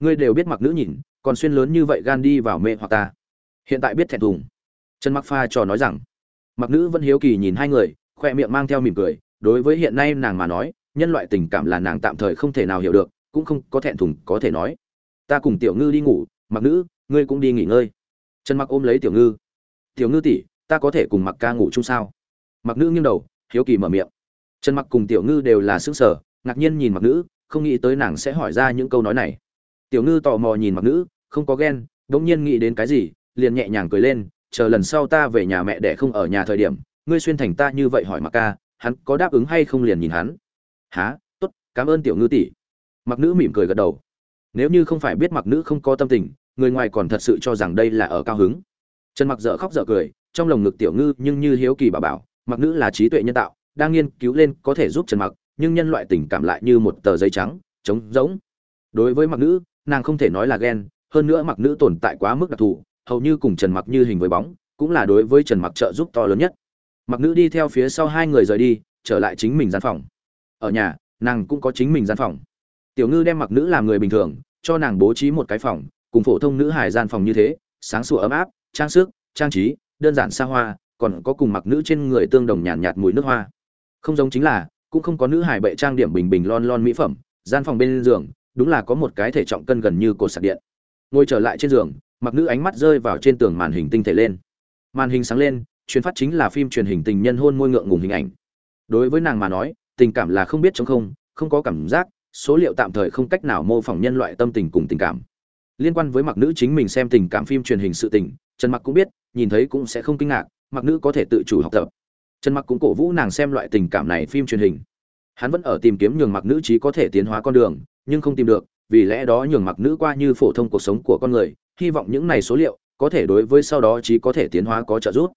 Ngươi đều biết mặc nữ nhìn, còn xuyên lớn như vậy gan đi vào mê hoặc ta. Hiện tại biết thẹn thùng. Trần mặc pha trò nói rằng, mặc nữ vẫn hiếu kỳ nhìn hai người, khoe miệng mang theo mỉm cười, đối với hiện nay nàng mà nói, nhân loại tình cảm là nàng tạm thời không thể nào hiểu được, cũng không có thẹn thùng có thể nói. Ta cùng tiểu ngư đi ngủ mặc nữ, ngươi cũng đi nghỉ ngơi. Trần mặc ôm lấy tiểu ngư. Tiểu ngư tỷ, ta có thể cùng mặc ca ngủ chung sao? Mặc nữ nghiêng đầu, hiếu kỳ mở miệng. Trần mặc cùng tiểu ngư đều là xương sở ngạc nhiên nhìn mặc nữ, không nghĩ tới nàng sẽ hỏi ra những câu nói này. Tiểu ngư tò mò nhìn mặc nữ, không có ghen, đống nhiên nghĩ đến cái gì, liền nhẹ nhàng cười lên, chờ lần sau ta về nhà mẹ để không ở nhà thời điểm, ngươi xuyên thành ta như vậy hỏi mặc ca, hắn có đáp ứng hay không liền nhìn hắn. Há tốt, cảm ơn tiểu ngư tỷ. Mặc nữ mỉm cười gật đầu. Nếu như không phải biết mặc nữ không có tâm tình người ngoài còn thật sự cho rằng đây là ở cao hứng. Trần mặc dở khóc dở cười, trong lồng ngực tiểu ngư nhưng như hiếu kỳ bà bảo, mặc nữ là trí tuệ nhân tạo, đang nghiên cứu lên có thể giúp trần mặc, nhưng nhân loại tình cảm lại như một tờ giấy trắng, trống rỗng. Đối với mặc nữ, nàng không thể nói là ghen, hơn nữa mặc nữ tồn tại quá mức đặc thù, hầu như cùng trần mặc như hình với bóng, cũng là đối với trần mặc trợ giúp to lớn nhất. Mặc nữ đi theo phía sau hai người rời đi, trở lại chính mình gian phòng. Ở nhà, nàng cũng có chính mình gian phòng. Tiểu ngư đem mặc nữ làm người bình thường, cho nàng bố trí một cái phòng cùng phổ thông nữ hải gian phòng như thế sáng sủa ấm áp trang sức trang trí đơn giản xa hoa còn có cùng mặc nữ trên người tương đồng nhàn nhạt, nhạt mùi nước hoa. Không giống chính là cũng không có nữ hải bệ trang điểm bình bình lon lon mỹ phẩm gian phòng bên giường đúng là có một cái thể trọng cân gần như cột sạc điện. Ngồi trở lại trên giường mặc nữ ánh mắt rơi vào trên tường màn hình tinh thể lên. Màn hình sáng lên truyền phát chính là phim truyền hình tình nhân hôn môi ngượng ngùng hình ảnh. Đối với nàng mà nói tình cảm là không biết chống không không có cảm giác số liệu tạm thời không cách nào mô phỏng nhân loại tâm tình cùng tình cảm liên quan với mặc nữ chính mình xem tình cảm phim truyền hình sự tình, trần mặc cũng biết, nhìn thấy cũng sẽ không kinh ngạc, mặc nữ có thể tự chủ học tập. Trần mặc cũng cổ vũ nàng xem loại tình cảm này phim truyền hình. Hắn vẫn ở tìm kiếm nhường mặc nữ trí có thể tiến hóa con đường, nhưng không tìm được, vì lẽ đó nhường mặc nữ qua như phổ thông cuộc sống của con người, hy vọng những này số liệu có thể đối với sau đó trí có thể tiến hóa có trợ giúp.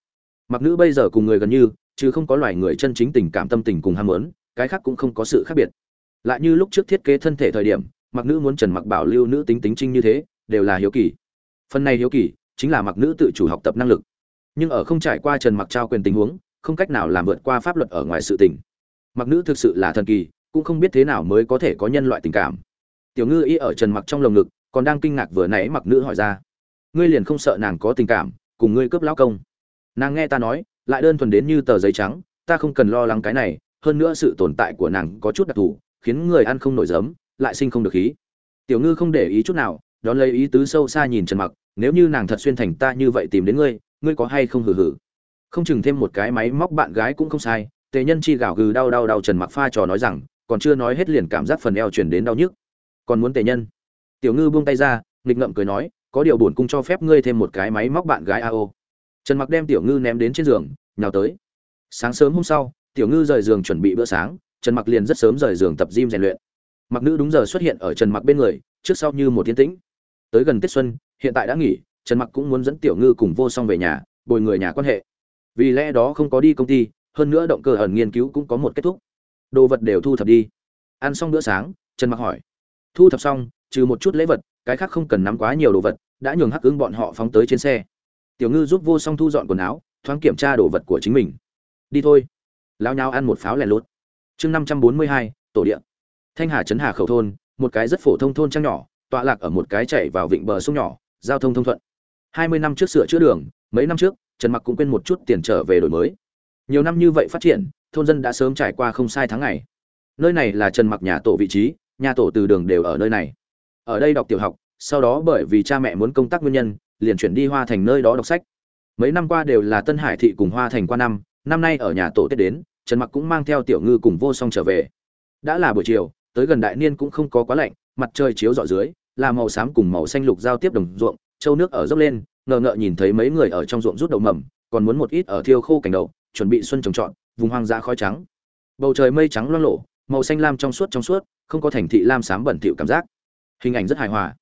Mặc nữ bây giờ cùng người gần như, chứ không có loài người chân chính tình cảm tâm tình cùng ham muốn, cái khác cũng không có sự khác biệt. Lại như lúc trước thiết kế thân thể thời điểm mặc nữ muốn trần mặc bảo lưu nữ tính tính trinh như thế, đều là hiếu kỳ. Phần này hiếu kỳ chính là mặc nữ tự chủ học tập năng lực. Nhưng ở không trải qua trần mặc trao quyền tình huống, không cách nào làm vượt qua pháp luật ở ngoài sự tình. Mặc nữ thực sự là thần kỳ, cũng không biết thế nào mới có thể có nhân loại tình cảm. Tiểu ngư y ở trần mặc trong lồng ngực, còn đang kinh ngạc vừa nãy mặc nữ hỏi ra. Ngươi liền không sợ nàng có tình cảm, cùng ngươi cướp lão công? Nàng nghe ta nói, lại đơn thuần đến như tờ giấy trắng, ta không cần lo lắng cái này, hơn nữa sự tồn tại của nàng có chút đặc thù, khiến người ăn không nổi giấm lại sinh không được khí. Tiểu ngư không để ý chút nào, đón lấy ý tứ sâu xa nhìn trần mặc, nếu như nàng thật xuyên thành ta như vậy tìm đến ngươi ngươi có hay không hử hử không chừng thêm một cái máy móc bạn gái cũng không sai, tề nhân chi gào gừ đau đau đau trần mặc pha trò nói rằng, còn chưa nói hết liền cảm giác phần eo chuyển đến đau nhức. Còn muốn tề nhân? Tiểu ngư buông tay ra, nghịch ngậm cười nói, có điều bổn cung cho phép ngươi thêm một cái máy móc bạn gái ao trần mặc đem tiểu ngư ném đến trên giường, nhào tới. Sáng sớm hôm sau, tiểu ngư rời giường chuẩn bị bữa sáng, trần mặc liền rất sớm rời giường tập gym rèn luyện mặc nữ đúng giờ xuất hiện ở trần mặc bên người, trước sau như một thiên tĩnh. Tới gần tết xuân, hiện tại đã nghỉ, trần mặc cũng muốn dẫn tiểu ngư cùng vô song về nhà, bồi người nhà quan hệ. Vì lẽ đó không có đi công ty, hơn nữa động cơ ẩn nghiên cứu cũng có một kết thúc. Đồ vật đều thu thập đi. Ăn xong bữa sáng, trần mặc hỏi. Thu thập xong, trừ một chút lễ vật, cái khác không cần nắm quá nhiều đồ vật, đã nhường hắc ứng bọn họ phóng tới trên xe. Tiểu ngư giúp vô song thu dọn quần áo, thoáng kiểm tra đồ vật của chính mình. Đi thôi. Lao nhau ăn một pháo lẻ lốt chương năm trăm bốn mươi hai, tổ điện thanh hà trấn hà khẩu thôn, một cái rất phổ thông thôn trang nhỏ, tọa lạc ở một cái chảy vào vịnh bờ sông nhỏ, giao thông thông thuận. Hai mươi năm trước sửa chữa đường, mấy năm trước, trần mặc cũng quên một chút tiền trở về đổi mới. Nhiều năm như vậy phát triển, thôn dân đã sớm trải qua không sai tháng ngày. Nơi này là trần mặc nhà tổ vị trí, nhà tổ từ đường đều ở nơi này. Ở đây đọc tiểu học, sau đó bởi vì cha mẹ muốn công tác nguyên nhân, liền chuyển đi hoa thành nơi đó đọc sách. Mấy năm qua đều là tân hải thị cùng hoa thành qua năm năm nay ở nhà tổ tết đến, trần mặc cũng mang theo tiểu ngư cùng vô song trở về. Đã là buổi chiều tới gần đại niên cũng không có quá lạnh, mặt trời chiếu rọi dưới, là màu xám cùng màu xanh lục giao tiếp đồng ruộng, châu nước ở dốc lên, ngờ ngợ nhìn thấy mấy người ở trong ruộng rút đậu mầm, còn muốn một ít ở thiêu khô cảnh đậu, chuẩn bị xuân trồng trọt, vùng hoang dã khói trắng. Bầu trời mây trắng loang lộ màu xanh lam trong suốt trong suốt, không có thành thị lam xám bẩn thỉu cảm giác. Hình ảnh rất hài hòa.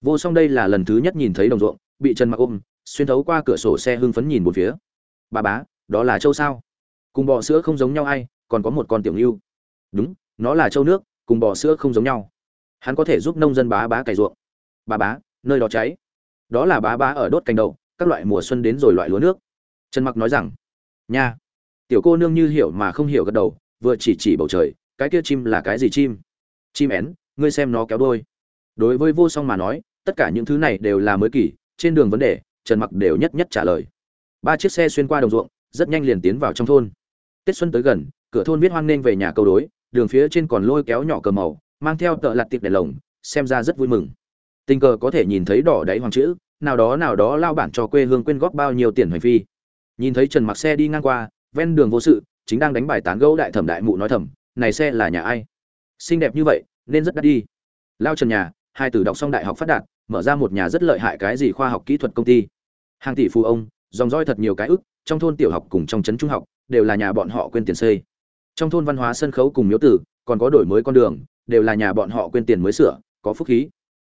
Vô song đây là lần thứ nhất nhìn thấy đồng ruộng, bị trần mặc ôm, xuyên thấu qua cửa sổ xe hưng phấn nhìn một phía. Bà bá, đó là châu sao? Cùng bò sữa không giống nhau ai, còn có một con tiểu ngưu. Đúng, nó là châu nước cùng bò sữa không giống nhau. Hắn có thể giúp nông dân bá bá cày ruộng. Bá bá, nơi đó cháy. Đó là bá bá ở đốt cành đậu, các loại mùa xuân đến rồi loại lúa nước. Trần mặc nói rằng, nha. Tiểu cô nương như hiểu mà không hiểu gật đầu, vừa chỉ chỉ bầu trời, cái kia chim là cái gì chim? Chim én, ngươi xem nó kéo đôi. Đối với vô song mà nói, tất cả những thứ này đều là mới kỳ, trên đường vấn đề, trần mặc đều nhất nhất trả lời. Ba chiếc xe xuyên qua đồng ruộng, rất nhanh liền tiến vào trong thôn. Tết xuân tới gần, cửa thôn viết hoan nghênh về nhà câu đối đường phía trên còn lôi kéo nhỏ cờ màu, mang theo tợ lặt tiệp đèn lồng, xem ra rất vui mừng. Tình cờ có thể nhìn thấy đỏ đáy hoàng chữ, nào đó nào đó lao bản cho quê hương quyên góp bao nhiêu tiền hành phi. Nhìn thấy trần mặc xe đi ngang qua, ven đường vô sự, chính đang đánh bài tán gẫu đại thẩm đại mụ nói thầm, này xe là nhà ai? Xinh đẹp như vậy, nên rất đắt đi. Lao trần nhà, hai tử đọc xong đại học phát đạt, mở ra một nhà rất lợi hại cái gì khoa học kỹ thuật công ty. Hàng tỷ phú ông, dòng roi thật nhiều cái ức, trong thôn tiểu học cùng trong trấn trung học, đều là nhà bọn họ quên tiền xây trong thôn văn hóa sân khấu cùng miếu tử, còn có đổi mới con đường, đều là nhà bọn họ quên tiền mới sửa, có phúc khí.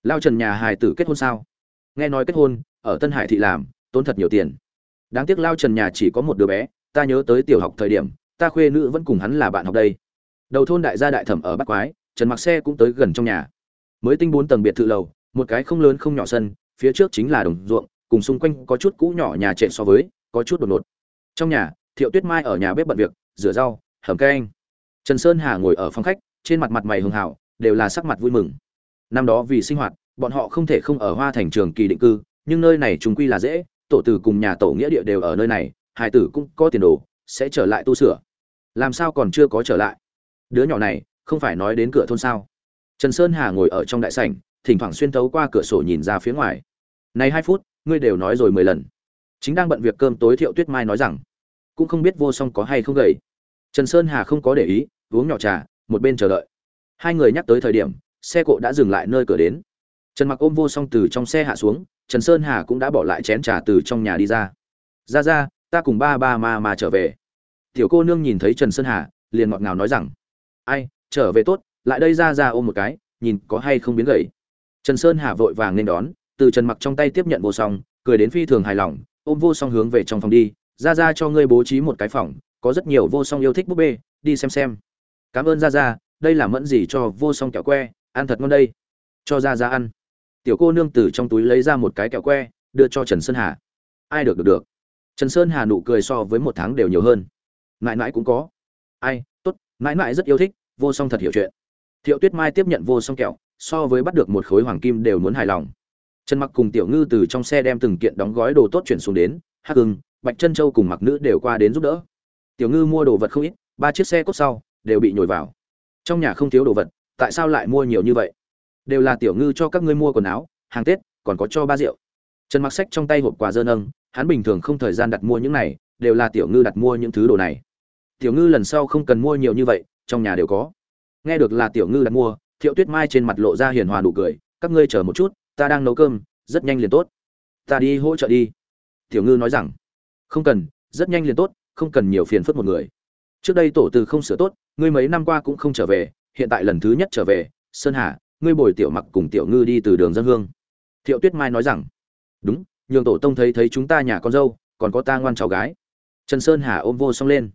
Lao trần nhà hài tử kết hôn sao? Nghe nói kết hôn, ở tân hải thị làm, tốn thật nhiều tiền. Đáng tiếc lao trần nhà chỉ có một đứa bé, ta nhớ tới tiểu học thời điểm, ta khuê nữ vẫn cùng hắn là bạn học đây. Đầu thôn đại gia đại thẩm ở bắc quái, trần mặc xe cũng tới gần trong nhà. Mới tinh bốn tầng biệt thự lầu, một cái không lớn không nhỏ sân, phía trước chính là đồng ruộng, cùng xung quanh có chút cũ nhỏ nhà trệ so với, có chút đột ngột. Trong nhà, thiệu tuyết mai ở nhà bếp bận việc, rửa rau hầm canh trần sơn hà ngồi ở phòng khách, trên mặt mặt mày hường hảo đều là sắc mặt vui mừng. Năm đó vì sinh hoạt, bọn họ không thể không ở hoa thành trường kỳ định cư, nhưng nơi này chúng quy là dễ, tổ tử cùng nhà tổ nghĩa địa đều ở nơi này hải tử cũng có tiền đồ, sẽ trở lại tu sửa. Làm sao còn chưa có trở lại? Đứa nhỏ này, không phải nói đến cửa thôn sao? Trần sơn hà ngồi ở trong đại sảnh, thỉnh thoảng xuyên thấu qua cửa sổ nhìn ra phía ngoài. Này hai phút, ngươi đều nói rồi mười lần. Chính đang bận việc cơm tối thiệu tuyết mai nói rằng, cũng không biết vô song có hay không gầy trần sơn hà không có để ý, uống nhỏ trà, một bên chờ đợi. Hai người nhắc tới thời điểm, xe cộ đã dừng lại nơi cửa đến. Trần mặc ôm vô song từ trong xe hạ xuống, trần sơn hà cũng đã bỏ lại chén trà từ trong nhà đi ra. Ra ra, ta cùng ba ba mà mà trở về. Tiểu cô nương nhìn thấy trần sơn hà, liền ngọt ngào nói rằng, ai, trở về tốt, lại đây ra ra ôm một cái, nhìn có hay không biến gầy. Trần sơn hà vội vàng nên đón, từ trần mặc trong tay tiếp nhận vô song, cười đến phi thường hài lòng, ôm vô song hướng về trong phòng đi, ra ra cho ngươi bố trí một cái phòng có rất nhiều vô song yêu thích búp bê, đi xem xem. Cảm ơn ra ra đây là mẫn gì cho vô song kẹo que, ăn thật ngon đây. Cho ra ra ăn. Tiểu cô nương từ trong túi lấy ra một cái kẹo que, đưa cho trần sơn hà. Ai được được được. Trần sơn hà nụ cười so với một tháng đều nhiều hơn. Mãi mãi cũng có. Ai, tốt, mãi mãi rất yêu thích, vô song thật hiểu chuyện. Thiệu tuyết mai tiếp nhận vô song kẹo, so với bắt được một khối hoàng kim đều muốn hài lòng. Trần mặc cùng tiểu ngư từ trong xe đem từng kiện đóng gói đồ tốt chuyển xuống đến, hắc hưng, bạch chân châu cùng mặc nữ đều qua đến giúp đỡ tiểu ngư mua đồ vật không ít, ba chiếc xe cốt sau, đều bị nhồi vào. Trong nhà không thiếu đồ vật, tại sao lại mua nhiều như vậy? Đều là tiểu ngư cho các ngươi mua quần áo, hàng tết, còn có cho ba rượu. Trần mặc sách trong tay hộp quà dơ nâng, hắn bình thường không thời gian đặt mua những này, đều là tiểu ngư đặt mua những thứ đồ này. Tiểu ngư lần sau không cần mua nhiều như vậy, trong nhà đều có. Nghe được là tiểu ngư đặt mua, thiệu tuyết mai trên mặt lộ ra hiền hòa nụ cười, các ngươi chờ một chút, ta đang nấu cơm, rất nhanh liền tốt. Ta đi hỗ trợ đi. Tiểu ngư nói rằng, không cần, rất nhanh liền tốt không cần nhiều phiền phức một người. Trước đây tổ từ không sửa tốt, ngươi mấy năm qua cũng không trở về, hiện tại lần thứ nhất trở về, sơn hà, ngươi bồi tiểu mặc cùng tiểu ngư đi từ đường dân hương. Thiệu tuyết mai nói rằng, đúng, nhường tổ tông thấy thấy chúng ta nhà con dâu, còn có ta ngoan cháu gái. Trần sơn hà ôm vô xong lên.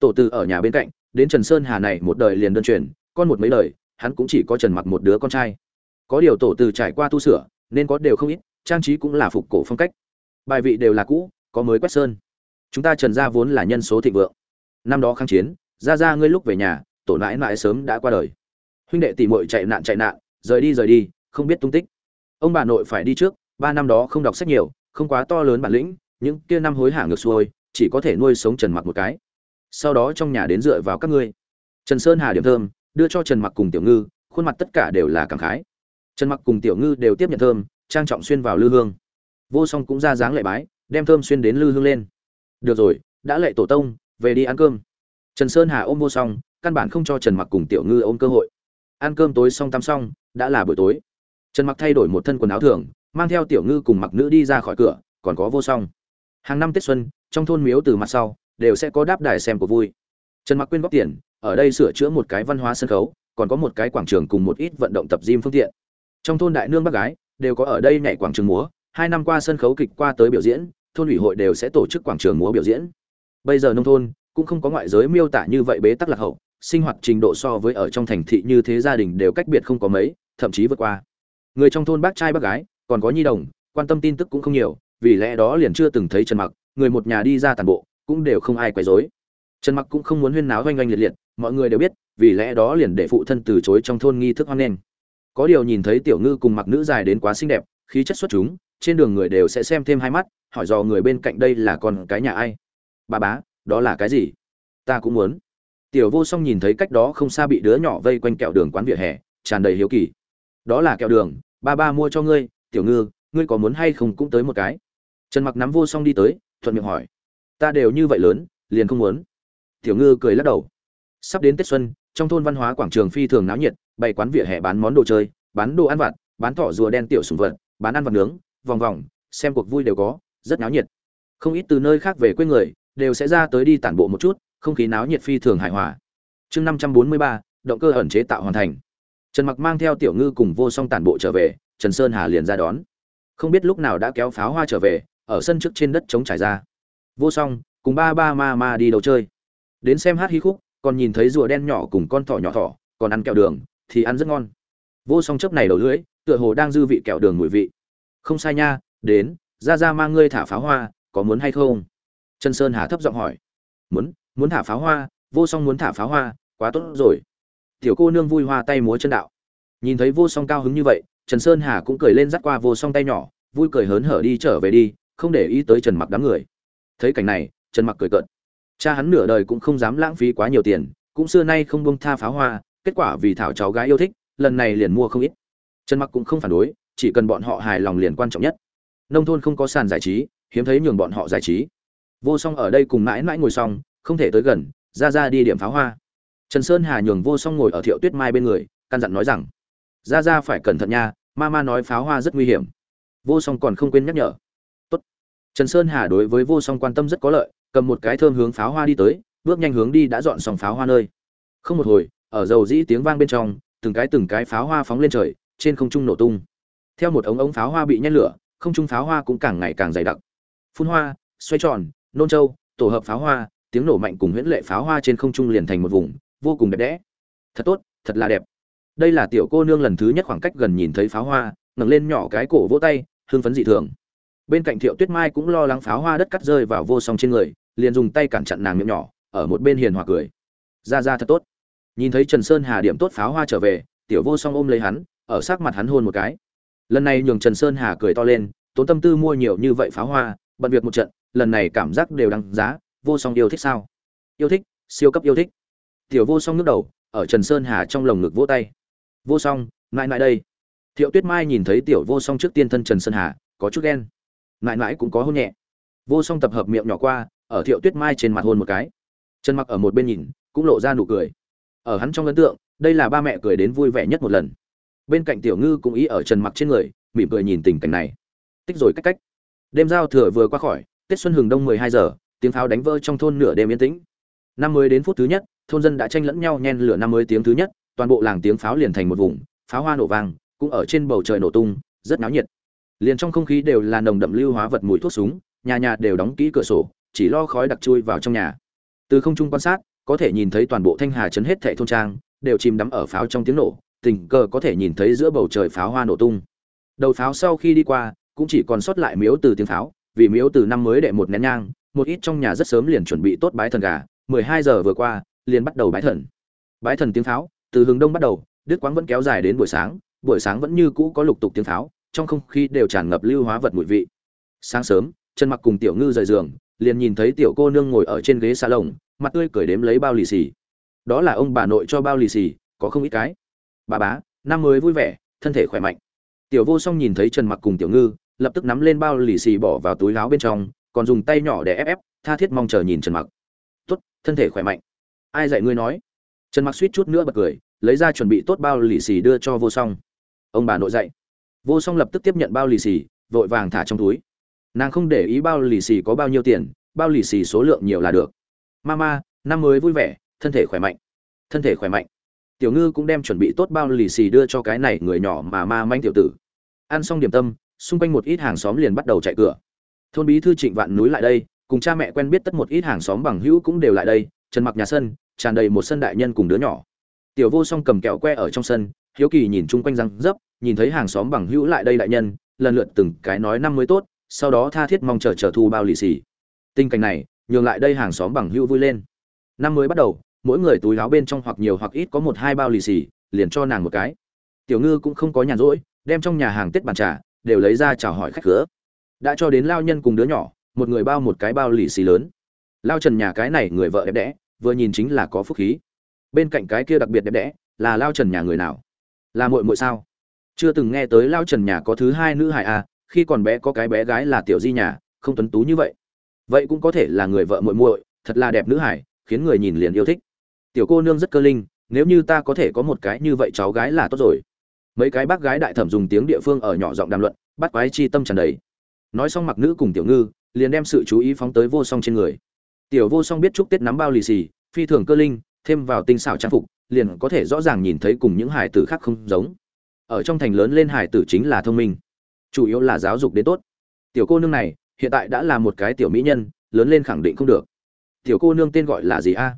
Tổ từ ở nhà bên cạnh, đến trần sơn hà này một đời liền đơn truyền, con một mấy đời, hắn cũng chỉ có trần mặc một đứa con trai. Có điều tổ từ trải qua tu sửa, nên có đều không ít, trang trí cũng là phục cổ phong cách. Bài vị đều là cũ, có mới quét sơn chúng ta trần gia vốn là nhân số thịnh vượng. Năm đó kháng chiến, ra ra ngươi lúc về nhà, tổ nãi nãi sớm đã qua đời. Huynh đệ tỷ muội chạy nạn chạy nạn, rời đi rời đi, không biết tung tích. Ông bà nội phải đi trước, ba năm đó không đọc sách nhiều, không quá to lớn bản lĩnh, những kia năm hối hả ngược xuôi, chỉ có thể nuôi sống trần mặc một cái. Sau đó trong nhà đến dựa vào các ngươi. Trần sơn hà điểm thơm, đưa cho trần mặc cùng tiểu ngư, khuôn mặt tất cả đều là cảm khái. Trần mặc cùng tiểu ngư đều tiếp nhận thơm, trang trọng xuyên vào lư hương. Vô song cũng ra dáng lệ bái, đem thơm xuyên đến lư hương lên được rồi, đã lệ tổ tông, về đi ăn cơm. Trần sơn hà ôm vô song, căn bản không cho trần mặc cùng tiểu ngư ôm cơ hội. Ăn cơm tối xong tắm xong, đã là buổi tối. Trần mặc thay đổi một thân quần áo thường, mang theo tiểu ngư cùng mặc nữ đi ra khỏi cửa, còn có vô song. Hàng năm tết xuân, trong thôn miếu từ mặt sau, đều sẽ có đáp đài xem của vui. Trần mặc quyên góp tiền, ở đây sửa chữa một cái văn hóa sân khấu, còn có một cái quảng trường cùng một ít vận động tập gym phương tiện. Trong thôn đại nương bác gái, đều có ở đây nhảy quảng trường múa, hai năm qua sân khấu kịch qua tới biểu diễn thôn ủy hội đều sẽ tổ chức quảng trường múa biểu diễn. Bây giờ nông thôn cũng không có ngoại giới miêu tả như vậy bế tắc lạc hậu, sinh hoạt trình độ so với ở trong thành thị như thế gia đình đều cách biệt không có mấy, thậm chí vượt qua. Người trong thôn bác trai bác gái, còn có nhi đồng, quan tâm tin tức cũng không nhiều, vì lẽ đó liền chưa từng thấy trần mặc, người một nhà đi ra tàn bộ, cũng đều không ai quấy rối. Trần mặc cũng không muốn huyên náo oanh oanh liệt liệt, mọi người đều biết, vì lẽ đó liền để phụ thân từ chối trong thôn nghi thức hoan nghênh. Có điều nhìn thấy tiểu ngư cùng mặc nữ dài đến quá xinh đẹp, khí chất xuất chúng, trên đường người đều sẽ xem thêm hai mắt hỏi dò người bên cạnh đây là con cái nhà ai? Bà bá, đó là cái gì? Ta cũng muốn. Tiểu vô song nhìn thấy cách đó không xa bị đứa nhỏ vây quanh kẹo đường quán vỉa hè, tràn đầy hiếu kỳ. Đó là kẹo đường, ba ba mua cho ngươi, tiểu ngư, ngươi có muốn hay không cũng tới một cái. Trần mặc nắm vô song đi tới, thuận miệng hỏi. Ta đều như vậy lớn, liền không muốn. Tiểu ngư cười lắc đầu. Sắp đến tết xuân, trong thôn văn hóa quảng trường phi thường náo nhiệt, bày quán vỉa hè bán món đồ chơi, bán đồ ăn vặt, bán thỏ rùa đen tiểu sùng vật, bán ăn vặt nướng, vòng vòng, xem cuộc vui đều có rất náo nhiệt. Không ít từ nơi khác về quê người đều sẽ ra tới đi tản bộ một chút, không khí náo nhiệt phi thường hài hòa. Chương năm trăm bốn mươi ba, động cơ ẩn chế tạo hoàn thành. Trần mặc mang theo tiểu ngư cùng vô song tản bộ trở về, trần sơn hà liền ra đón. Không biết lúc nào đã kéo pháo hoa trở về, ở sân trước trên đất trống trải ra. Vô song, cùng ba ba ma ma đi đầu chơi. Đến xem hát hí khúc, còn nhìn thấy rùa đen nhỏ cùng con thỏ nhỏ thỏ, còn ăn kẹo đường, thì ăn rất ngon. Vô song chấp này đầu lưỡi, tựa hồ đang dư vị kẹo đường mùi vị. Không sai nha, đến ra ra mang ngươi thả pháo hoa, có muốn hay không? Trần sơn hà thấp giọng hỏi. Muốn muốn thả pháo hoa, vô song muốn thả pháo hoa, quá tốt rồi. Tiểu cô nương vui hoa tay múa chân đạo. Nhìn thấy vô song cao hứng như vậy, trần sơn hà cũng cười lên dắt qua vô song tay nhỏ, vui cười hớn hở đi trở về đi, không để ý tới trần mặc đám người. Thấy cảnh này, trần mặc cười cợt. Cha hắn nửa đời cũng không dám lãng phí quá nhiều tiền, cũng xưa nay không buông tha pháo hoa, kết quả vì thảo cháu gái yêu thích, lần này liền mua không ít. Trần mặc cũng không phản đối, chỉ cần bọn họ hài lòng liền quan trọng nhất nông thôn không có sàn giải trí, hiếm thấy nhường bọn họ giải trí. Vô song ở đây cùng mãi mãi ngồi xong, không thể tới gần, ra ra đi điểm pháo hoa. Trần sơn hà nhường vô song ngồi ở thiệu tuyết mai bên người, căn dặn nói rằng, ra ra phải cẩn thận nha, ma ma nói pháo hoa rất nguy hiểm. Vô song còn không quên nhắc nhở. Tốt. trần sơn hà đối với vô song quan tâm rất có lợi, cầm một cái thơm hướng pháo hoa đi tới, bước nhanh hướng đi đã dọn xong pháo hoa nơi. Không một hồi, ở dầu dĩ tiếng vang bên trong, từng cái từng cái pháo hoa phóng lên trời, trên không trung nổ tung. Theo một ống ống pháo hoa bị nhét lửa không trung pháo hoa cũng càng ngày càng dày đặc. Phun hoa, xoay tròn, nôn trâu, tổ hợp pháo hoa, tiếng nổ mạnh cùng huyễn lệ pháo hoa trên không trung liền thành một vùng, vô cùng đẹp đẽ. Thật tốt, thật là đẹp. Đây là tiểu cô nương lần thứ nhất khoảng cách gần nhìn thấy pháo hoa, ngẩng lên nhỏ cái cổ vỗ tay, hưng phấn dị thường. Bên cạnh thiệu tuyết mai cũng lo lắng pháo hoa đất cắt rơi vào vô song trên người, liền dùng tay cản chặn nàng miệng nhỏ, ở một bên hiền hòa cười. Ra ra thật tốt. Nhìn thấy trần sơn hà điểm tốt pháo hoa trở về, tiểu vô song ôm lấy hắn, ở sát mặt hắn hôn một cái lần này nhường trần sơn hà cười to lên, tốn tâm tư mua nhiều như vậy pháo hoa, bận việc một trận, lần này cảm giác đều đăng giá, vô song yêu thích sao? Yêu thích, siêu cấp yêu thích. Tiểu vô song nước đầu, ở trần sơn hà trong lồng ngực vỗ tay. Vô song, mãi mãi đây. Thiệu tuyết mai nhìn thấy tiểu vô song trước tiên thân trần sơn hà, có chút ghen. Mãi mãi cũng có hôn nhẹ. Vô song tập hợp miệng nhỏ qua, ở thiệu tuyết mai trên mặt hôn một cái. Trần mặc ở một bên nhìn, cũng lộ ra nụ cười. Ở hắn trong ấn tượng, đây là ba mẹ cười đến vui vẻ nhất một lần bên cạnh tiểu ngư cũng ý ở trần mặc trên người, mỉm cười nhìn tình cảnh này. Tích rồi cách cách. Đêm giao thừa vừa qua khỏi, tết xuân hừng đông 12 giờ, tiếng pháo đánh vỡ trong thôn nửa đêm yên tĩnh. Năm mới đến phút thứ nhất, thôn dân đã tranh lẫn nhau nhen lửa năm mới tiếng thứ nhất, toàn bộ làng tiếng pháo liền thành một vùng, pháo hoa nổ vang, cũng ở trên bầu trời nổ tung, rất náo nhiệt. Liền trong không khí đều là nồng đậm lưu hóa vật mùi thuốc súng, nhà nhà đều đóng kỹ cửa sổ, chỉ lo khói đặc chui vào trong nhà. Từ không trung quan sát, có thể nhìn thấy toàn bộ thanh hà chấn hết thệ thôn trang, đều chìm đắm ở pháo trong tiếng nổ tình cờ có thể nhìn thấy giữa bầu trời pháo hoa nổ tung. Đầu pháo sau khi đi qua, cũng chỉ còn sót lại miếu từ tiếng pháo, vì miếu từ năm mới đệ một nén nhang, một ít trong nhà rất sớm liền chuẩn bị tốt bái thần gà, mười hai giờ vừa qua, liền bắt đầu bái thần. Bái thần tiếng pháo, từ hướng đông bắt đầu đứt quãng vẫn kéo dài đến buổi sáng buổi sáng vẫn như cũ có lục tục tiếng pháo, trong không khí đều tràn ngập lưu hóa vật mùi vị. Sáng sớm chân mặc cùng tiểu ngư rời giường, liền nhìn thấy tiểu cô nương ngồi ở trên ghế xa lồng mặt tươi cười đếm lấy bao lì xì. Đó là ông bà nội cho bao lì xì, có không ít cái bà bá, năm mới vui vẻ, thân thể khỏe mạnh. Tiểu vô song nhìn thấy trần mặc cùng tiểu ngư, lập tức nắm lên bao lì xì bỏ vào túi áo bên trong, còn dùng tay nhỏ để ép ép, tha thiết mong chờ nhìn trần mặc. Tốt, thân thể khỏe mạnh. Ai dạy ngươi nói? Trần mặc suýt chút nữa bật cười, lấy ra chuẩn bị tốt bao lì xì đưa cho vô song. Ông bà nội dạy. Vô song lập tức tiếp nhận bao lì xì, vội vàng thả trong túi. Nàng không để ý bao lì xì có bao nhiêu tiền, bao lì xì số lượng nhiều là được. Mama, năm mới vui vẻ, thân thể khỏe mạnh. Thân thể khỏe mạnh tiểu ngư cũng đem chuẩn bị tốt bao lì xì đưa cho cái này người nhỏ mà ma manh tiểu tử. Ăn xong điểm tâm, xung quanh một ít hàng xóm liền bắt đầu chạy cửa. Thôn bí thư trịnh vạn núi lại đây, cùng cha mẹ quen biết tất một ít hàng xóm bằng hữu cũng đều lại đây, trần mặc nhà sân, tràn đầy một sân đại nhân cùng đứa nhỏ. Tiểu vô song cầm kẹo que ở trong sân, hiếu kỳ nhìn chung quanh răng dấp, nhìn thấy hàng xóm bằng hữu lại đây đại nhân, lần lượt từng cái nói năm mới tốt, sau đó tha thiết mong chờ chờ thu bao lì xì. Tình cảnh này, nhường lại đây hàng xóm bằng hữu vui lên. Năm mới bắt đầu mỗi người túi áo bên trong hoặc nhiều hoặc ít có một hai bao lì xì, liền cho nàng một cái. Tiểu ngư cũng không có nhàn rỗi, đem trong nhà hàng tết bàn trà đều lấy ra chào hỏi khách cửa đã cho đến lao nhân cùng đứa nhỏ, một người bao một cái bao lì xì lớn. Lao trần nhà cái này người vợ đẹp đẽ, vừa nhìn chính là có phúc khí. Bên cạnh cái kia đặc biệt đẹp đẽ, là lao trần nhà người nào? Là muội muội sao? Chưa từng nghe tới lao trần nhà có thứ hai nữ hài à khi còn bé có cái bé gái là tiểu di nhà, không tuấn tú như vậy. Vậy cũng có thể là người vợ muội muội, thật là đẹp nữ hải khiến người nhìn liền yêu thích tiểu cô nương rất cơ linh, nếu như ta có thể có một cái như vậy cháu gái là tốt rồi. Mấy cái bác gái đại thẩm dùng tiếng địa phương ở nhỏ giọng đàm luận, bắt quái chi tâm tràn đầy. Nói xong mặc nữ cùng tiểu ngư, liền đem sự chú ý phóng tới vô song trên người. Tiểu vô song biết chúc tết nắm bao lì xì, phi thường cơ linh, thêm vào tinh xảo trang phục, liền có thể rõ ràng nhìn thấy cùng những hải tử khác không giống. Ở trong thành lớn lên hải tử chính là thông minh. Chủ yếu là giáo dục đến tốt. Tiểu cô nương này, hiện tại đã là một cái tiểu mỹ nhân, lớn lên khẳng định không được. Tiểu cô nương tên gọi là gì a?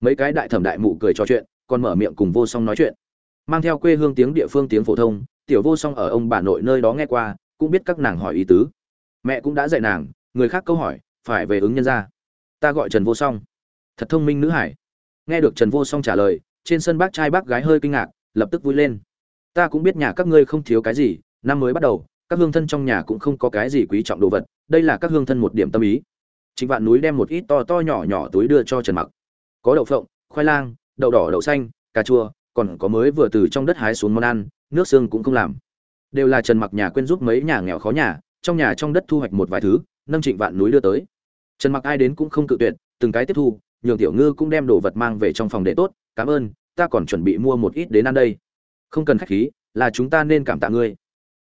Mấy cái đại thẩm đại mụ cười trò chuyện, còn mở miệng cùng vô song nói chuyện. Mang theo quê hương tiếng địa phương tiếng phổ thông, tiểu vô song ở ông bà nội nơi đó nghe qua, cũng biết các nàng hỏi ý tứ. Mẹ cũng đã dạy nàng, người khác câu hỏi, phải về ứng nhân ra ta gọi trần vô song. Thật thông minh nữ hải. Nghe được trần vô song trả lời, trên sân bác trai bác gái hơi kinh ngạc, lập tức vui lên. Ta cũng biết nhà các ngươi không thiếu cái gì, năm mới bắt đầu, các hương thân trong nhà cũng không có cái gì quý trọng đồ vật, đây là các hương thân một điểm tâm ý. Chính vạn núi đem một ít to to nhỏ nhỏ túi đưa cho trần mặc có đậu phộng, khoai lang, đậu đỏ, đậu xanh, cà chua, còn có mới vừa từ trong đất hái xuống món ăn, nước xương cũng không làm. Đều là trần mặc nhà quên giúp mấy nhà nghèo khó nhà, trong nhà trong đất thu hoạch một vài thứ, nâng trịnh vạn núi đưa tới. Trần mặc ai đến cũng không cự tuyệt, từng cái tiếp thu, nhường tiểu ngư cũng đem đồ vật mang về trong phòng để tốt, cảm ơn, ta còn chuẩn bị mua một ít đến ăn đây. Không cần khách khí, là chúng ta nên cảm tạ ngươi.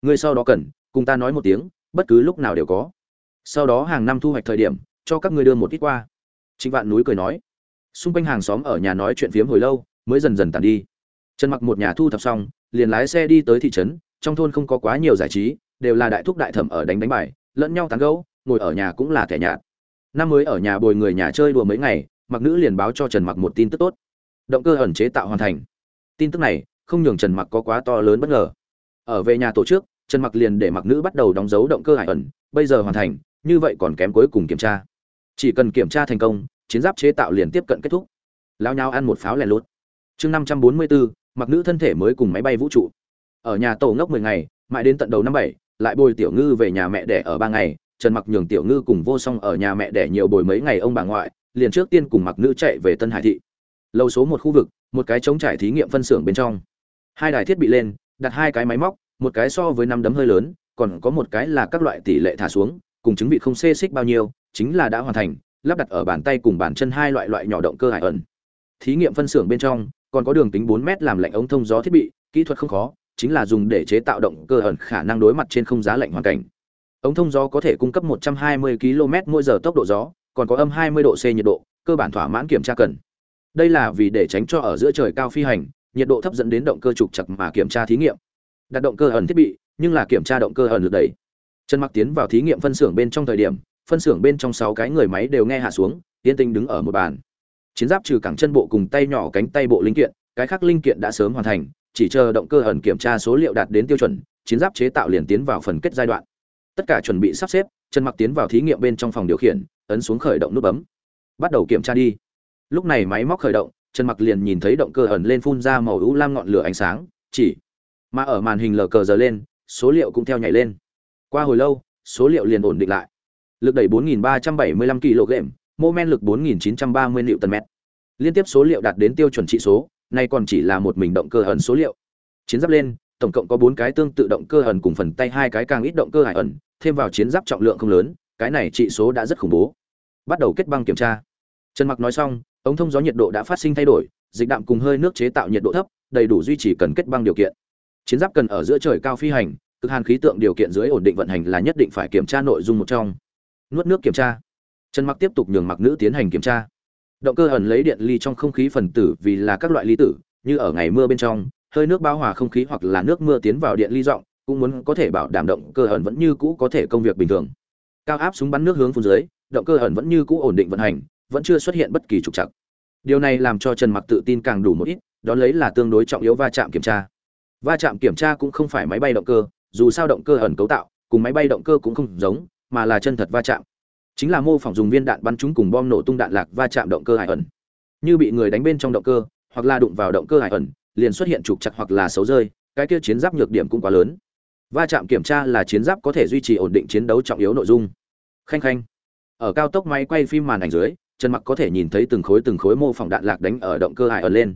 Ngươi sau đó cần, cùng ta nói một tiếng, bất cứ lúc nào đều có. Sau đó hàng năm thu hoạch thời điểm, cho các ngươi đưa một ít qua. Trịnh vạn núi cười nói xung quanh hàng xóm ở nhà nói chuyện phiếm hồi lâu, mới dần dần tàn đi. Trần mặc một nhà thu thập xong, liền lái xe đi tới thị trấn, trong thôn không có quá nhiều giải trí, đều là đại thúc đại thẩm ở đánh đánh bài, lẫn nhau tán gẫu, ngồi ở nhà cũng là kẻ nhạt. Năm mới ở nhà bồi người nhà chơi đùa mấy ngày, mặc nữ liền báo cho trần mặc một tin tức tốt. Động cơ ẩn chế tạo hoàn thành. Tin tức này, không nhường trần mặc có quá to lớn bất ngờ. Ở về nhà tổ chức, trần mặc liền để mặc nữ bắt đầu đóng dấu động cơ hải ẩn, bây giờ hoàn thành, như vậy còn kém cuối cùng kiểm tra. Chỉ cần kiểm tra thành công chiến giáp chế tạo liền tiếp cận kết thúc. Lao nhau ăn một pháo lẻ lốt chương năm trăm bốn mươi bốn, mặc nữ thân thể mới cùng máy bay vũ trụ. Ở nhà tổ ngốc mười ngày, mãi đến tận đầu năm bảy, lại bồi tiểu ngư về nhà mẹ đẻ ở ba ngày, trần mặc nhường tiểu ngư cùng vô song ở nhà mẹ đẻ nhiều bồi mấy ngày ông bà ngoại, liền trước tiên cùng mặc nữ chạy về tân hải thị. Lâu số một khu vực, một cái chống trải thí nghiệm phân xưởng bên trong. Hai đài thiết bị lên, đặt hai cái máy móc, một cái so với năm đấm hơi lớn, còn có một cái là các loại tỷ lệ thả xuống, cùng chứng bị không xê xích bao nhiêu, chính là đã hoàn thành lắp đặt ở bàn tay cùng bàn chân hai loại loại nhỏ động cơ hải ẩn. Thí nghiệm phân xưởng bên trong, còn có đường kính 4 mét làm lạnh ống thông gió thiết bị, kỹ thuật không khó, chính là dùng để chế tạo động cơ ẩn khả năng đối mặt trên không giá lạnh hoàn cảnh. Ống thông gió có thể cung cấp 120 km mỗi giờ tốc độ gió, còn có âm 20 độ C nhiệt độ, cơ bản thỏa mãn kiểm tra cần. Đây là vì để tránh cho ở giữa trời cao phi hành, nhiệt độ thấp dẫn đến động cơ trục chặt mà kiểm tra thí nghiệm. Đặt động cơ ẩn thiết bị, nhưng là kiểm tra động cơ ẩn lực đẩy. Trần mặc tiến vào thí nghiệm phân xưởng bên trong thời điểm phân xưởng bên trong sáu cái người máy đều nghe hạ xuống tiến tinh đứng ở một bàn. Chiến giáp trừ cẳng chân bộ cùng tay nhỏ cánh tay bộ linh kiện, cái khác linh kiện đã sớm hoàn thành, chỉ chờ động cơ ẩn kiểm tra số liệu đạt đến tiêu chuẩn, chiến giáp chế tạo liền tiến vào phần kết giai đoạn. Tất cả chuẩn bị sắp xếp, trần mặc tiến vào thí nghiệm bên trong phòng điều khiển, ấn xuống khởi động nút bấm. Bắt đầu kiểm tra đi. Lúc này máy móc khởi động, trần mặc liền nhìn thấy động cơ ẩn lên phun ra màu ưu lam ngọn lửa ánh sáng, chỉ mà ở màn hình lờ cờ giờ lên, số liệu cũng theo nhảy lên. Qua hồi lâu, số liệu liền ổn định lại lực đẩy 4.375 kg mô men lực 4.930 Nm. Liên tiếp số liệu đạt đến tiêu chuẩn trị số, này còn chỉ là một mình động cơ ẩn số liệu. Chiến giáp lên, tổng cộng có 4 cái tương tự động cơ ẩn cùng phần tay hai cái càng ít động cơ hải ẩn, thêm vào chiến giáp trọng lượng không lớn, cái này trị số đã rất khủng bố. Bắt đầu kết băng kiểm tra. Trần Mặc nói xong, ống thông gió nhiệt độ đã phát sinh thay đổi, dịch đạm cùng hơi nước chế tạo nhiệt độ thấp, đầy đủ duy trì cần kết băng điều kiện. Chiến giáp cần ở giữa trời cao phi hành, cực hàn khí tượng điều kiện dưới ổn định vận hành là nhất định phải kiểm tra nội dung một trong. Nuốt nước kiểm tra. Trần mặc tiếp tục nhường mặc nữ tiến hành kiểm tra. Động cơ ẩn lấy điện ly trong không khí phần tử vì là các loại ly tử, như ở ngày mưa bên trong, hơi nước bao hòa không khí hoặc là nước mưa tiến vào điện ly rộng cũng muốn có thể bảo đảm động cơ ẩn vẫn như cũ có thể công việc bình thường. Cao áp súng bắn nước hướng phun dưới, động cơ ẩn vẫn như cũ ổn định vận hành, vẫn chưa xuất hiện bất kỳ trục trặc. Điều này làm cho trần mặc tự tin càng đủ một ít, đó lấy là tương đối trọng yếu va chạm kiểm tra. Va chạm kiểm tra cũng không phải máy bay động cơ, dù sao động cơ ẩn cấu tạo, cùng máy bay động cơ cũng không giống mà là chân thật va chạm. Chính là mô phỏng dùng viên đạn bắn chúng cùng bom nổ tung đạn lạc va chạm động cơ hải ẩn. Như bị người đánh bên trong động cơ, hoặc là đụng vào động cơ hải ẩn, liền xuất hiện trục chặt hoặc là xấu rơi, cái kia chiến giáp nhược điểm cũng quá lớn. Va chạm kiểm tra là chiến giáp có thể duy trì ổn định chiến đấu trọng yếu nội dung. Khanh khanh. Ở cao tốc máy quay phim màn ảnh dưới, trần mặc có thể nhìn thấy từng khối từng khối mô phỏng đạn lạc đánh ở động cơ hải ẩn lên.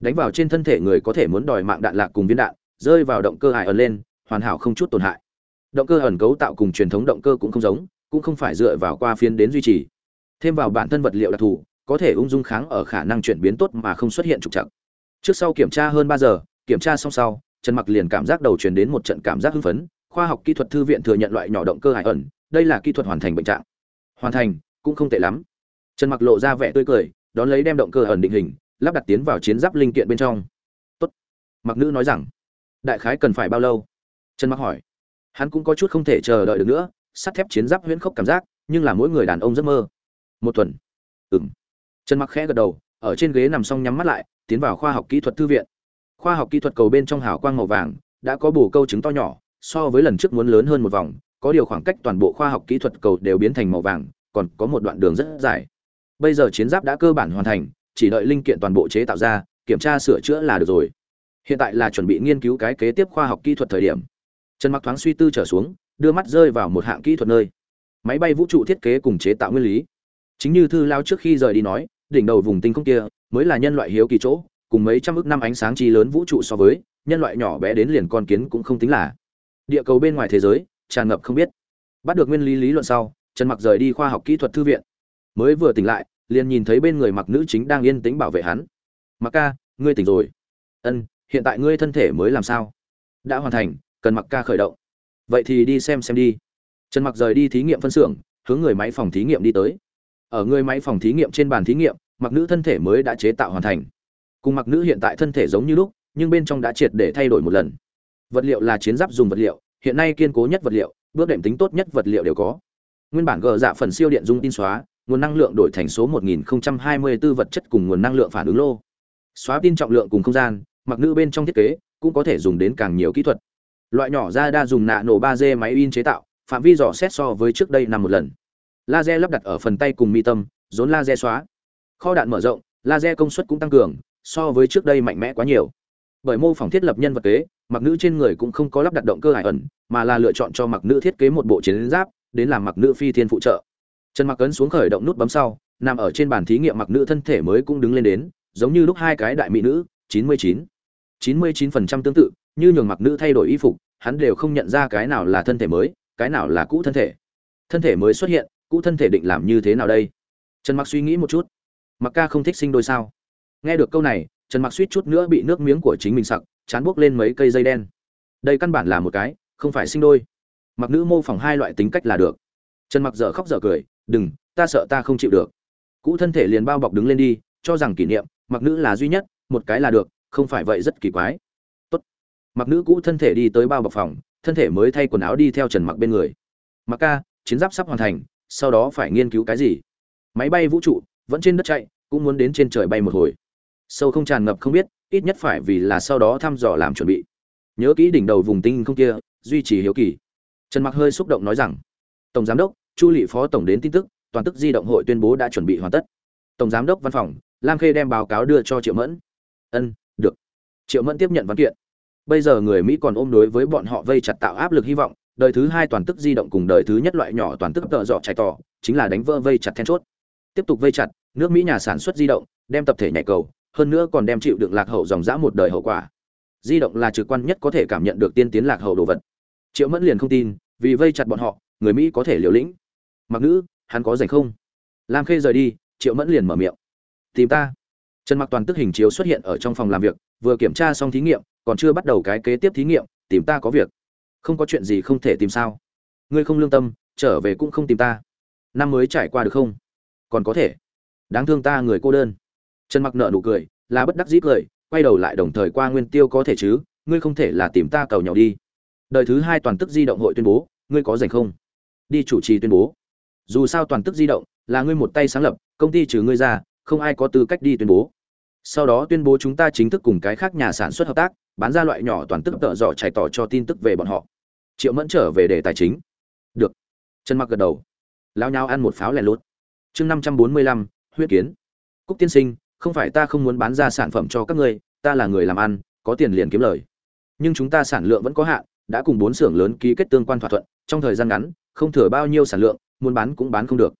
Đánh vào trên thân thể người có thể muốn đòi mạng đạn lạc cùng viên đạn, rơi vào động cơ hải ẩn lên, hoàn hảo không chút tổn hại động cơ ẩn cấu tạo cùng truyền thống động cơ cũng không giống, cũng không phải dựa vào qua phiến đến duy trì. Thêm vào bản thân vật liệu đặc thù, có thể ung dung kháng ở khả năng chuyển biến tốt mà không xuất hiện trục trặc. Trước sau kiểm tra hơn ba giờ, kiểm tra xong sau, trần mặc liền cảm giác đầu truyền đến một trận cảm giác hưng phấn, khoa học kỹ thuật thư viện thừa nhận loại nhỏ động cơ hải ẩn, đây là kỹ thuật hoàn thành bệnh trạng. Hoàn thành, cũng không tệ lắm. Trần mặc lộ ra vẻ tươi cười, đón lấy đem động cơ ẩn định hình, lắp đặt tiến vào chiến giáp linh kiện bên trong. Tốt. Mặc nữ nói rằng, đại khái cần phải bao lâu? Trần mặc hỏi hắn cũng có chút không thể chờ đợi được nữa, sắt thép chiến giáp huyễn khốc cảm giác, nhưng là mỗi người đàn ông giấc mơ. Một tuần. Ừm. Trần mặc khẽ gật đầu, ở trên ghế nằm xong nhắm mắt lại, tiến vào khoa học kỹ thuật thư viện. Khoa học kỹ thuật cầu bên trong hào quang màu vàng, đã có bù câu chứng to nhỏ, so với lần trước muốn lớn hơn một vòng, có điều khoảng cách toàn bộ khoa học kỹ thuật cầu đều biến thành màu vàng, còn có một đoạn đường rất dài. Bây giờ chiến giáp đã cơ bản hoàn thành, chỉ đợi linh kiện toàn bộ chế tạo ra, kiểm tra sửa chữa là được rồi. Hiện tại là chuẩn bị nghiên cứu cái kế tiếp khoa học kỹ thuật thời điểm trần mặc thoáng suy tư trở xuống, đưa mắt rơi vào một hạng kỹ thuật nơi. Máy bay vũ trụ thiết kế cùng chế tạo nguyên lý. Chính như thư lao trước khi rời đi nói, đỉnh đầu vùng tinh không kia mới là nhân loại hiếu kỳ chỗ, cùng mấy trăm ước năm ánh sáng chi lớn vũ trụ so với, nhân loại nhỏ bé đến liền con kiến cũng không tính là. Địa cầu bên ngoài thế giới, tràn ngập không biết. Bắt được nguyên lý lý luận sau, trần mặc rời đi khoa học kỹ thuật thư viện. Mới vừa tỉnh lại, liền nhìn thấy bên người mặc nữ chính đang yên tĩnh bảo vệ hắn. Mặc ca, ngươi tỉnh rồi. Ân, hiện tại ngươi thân thể mới làm sao? Đã hoàn thành cần mặc ca khởi động. Vậy thì đi xem xem đi. Trần mặc rời đi thí nghiệm phân xưởng, hướng người máy phòng thí nghiệm đi tới. Ở người máy phòng thí nghiệm trên bàn thí nghiệm, mặc nữ thân thể mới đã chế tạo hoàn thành. Cùng mặc nữ hiện tại thân thể giống như lúc, nhưng bên trong đã triệt để thay đổi một lần. Vật liệu là chiến giáp dùng vật liệu, hiện nay kiên cố nhất vật liệu, bước đệm tính tốt nhất vật liệu đều có. Nguyên bản gờ dạ phần siêu điện dung tin xóa, nguồn năng lượng đổi thành số 1024 vật chất cùng nguồn năng lượng phản ứng lô. Xóa tin trọng lượng cùng không gian, mặc nữ bên trong thiết kế cũng có thể dùng đến càng nhiều kỹ thuật loại nhỏ ra đa dùng nạ nổ 3D máy in chế tạo, phạm vi dò xét so với trước đây năm một lần. Laser lắp đặt ở phần tay cùng mi tâm rốn laser xóa. Kho đạn mở rộng, laser công suất cũng tăng cường, so với trước đây mạnh mẽ quá nhiều. Bởi mô phỏng thiết lập nhân vật kế, mặc nữ trên người cũng không có lắp đặt động cơ hải ẩn, mà là lựa chọn cho mặc nữ thiết kế một bộ chiến giáp, đến làm mặc nữ phi thiên phụ trợ. Trần mặc ấn xuống khởi động nút bấm sau, nằm ở trên bàn thí nghiệm mặc nữ thân thể mới cũng đứng lên đến, giống như lúc hai cái đại mỹ nữ 99. 99% tương tự như nhường mặc nữ thay đổi y phục, hắn đều không nhận ra cái nào là thân thể mới, cái nào là cũ thân thể. Thân thể mới xuất hiện, cũ thân thể định làm như thế nào đây? Trần mặc suy nghĩ một chút. Mặc ca không thích sinh đôi sao? Nghe được câu này, trần mặc suýt chút nữa bị nước miếng của chính mình sặc, chán buốc lên mấy cây dây đen. Đây căn bản là một cái, không phải sinh đôi. Mặc nữ mô phỏng hai loại tính cách là được. Trần mặc dở khóc dở cười, đừng, ta sợ ta không chịu được. Cũ thân thể liền bao bọc đứng lên đi, cho rằng kỷ niệm, mặc nữ là duy nhất, một cái là được, không phải vậy rất kỳ quái mặc nữ cũ thân thể đi tới bao bọc phòng, thân thể mới thay quần áo đi theo trần mặc bên người. Mặc ca, chiến giáp sắp hoàn thành, sau đó phải nghiên cứu cái gì? Máy bay vũ trụ, vẫn trên đất chạy, cũng muốn đến trên trời bay một hồi. Sâu không tràn ngập không biết, ít nhất phải vì là sau đó thăm dò làm chuẩn bị. Nhớ kỹ đỉnh đầu vùng tinh không kia, duy trì hiếu kỳ. Trần mặc hơi xúc động nói rằng, tổng giám đốc, chu lị phó tổng đến tin tức, toàn tức di động hội tuyên bố đã chuẩn bị hoàn tất. Tổng giám đốc văn phòng, lam khê đem báo cáo đưa cho triệu mẫn. Ân, được. Triệu mẫn tiếp nhận văn kiện bây giờ người mỹ còn ôm đối với bọn họ vây chặt tạo áp lực hy vọng, đời thứ hai toàn tức di động cùng đời thứ nhất loại nhỏ toàn tức tợ dọ chạy tỏ, chính là đánh vỡ vây chặt then chốt. Tiếp tục vây chặt, nước mỹ nhà sản xuất di động, đem tập thể nhảy cầu, hơn nữa còn đem chịu được lạc hậu dòng dã một đời hậu quả. Di động là trực quan nhất có thể cảm nhận được tiên tiến lạc hậu đồ vật. Triệu mẫn liền không tin, vì vây chặt bọn họ, người mỹ có thể liều lĩnh. Mặc nữ, hắn có rảnh không? Lam khê rời đi, triệu mẫn liền mở miệng. Tìm ta. Trần mặc toàn tức hình chiếu xuất hiện ở trong phòng làm việc, vừa kiểm tra xong thí nghiệm còn chưa bắt đầu cái kế tiếp thí nghiệm, tìm ta có việc. Không có chuyện gì không thể tìm sao? Ngươi không lương tâm, trở về cũng không tìm ta. Năm mới trải qua được không? Còn có thể. Đáng thương ta người cô đơn. Trần mặc nợ nụ cười, là bất đắc dĩ cười, quay đầu lại đồng thời qua nguyên tiêu có thể chứ, ngươi không thể là tìm ta cầu nhau đi. Đời thứ hai toàn tức di động hội tuyên bố, ngươi có dành không? Đi chủ trì tuyên bố. Dù sao toàn tức di động là ngươi một tay sáng lập, công ty trừ ngươi ra, không ai có tư cách đi tuyên bố sau đó tuyên bố chúng ta chính thức cùng cái khác nhà sản xuất hợp tác, bán ra loại nhỏ toàn tức tợ dọ chạy tỏ cho tin tức về bọn họ. Triệu mẫn trở về đề tài chính. Được. Trần mặc gật đầu. Lao nhau ăn một pháo lẻ lốt. Chương năm trăm bốn mươi lăm, huyết kiến. Cúc tiên sinh, không phải ta không muốn bán ra sản phẩm cho các ngươi, ta là người làm ăn, có tiền liền kiếm lời. Nhưng chúng ta sản lượng vẫn có hạn, đã cùng bốn xưởng lớn ký kết tương quan thỏa thuận, trong thời gian ngắn, không thừa bao nhiêu sản lượng, muốn bán cũng bán không được.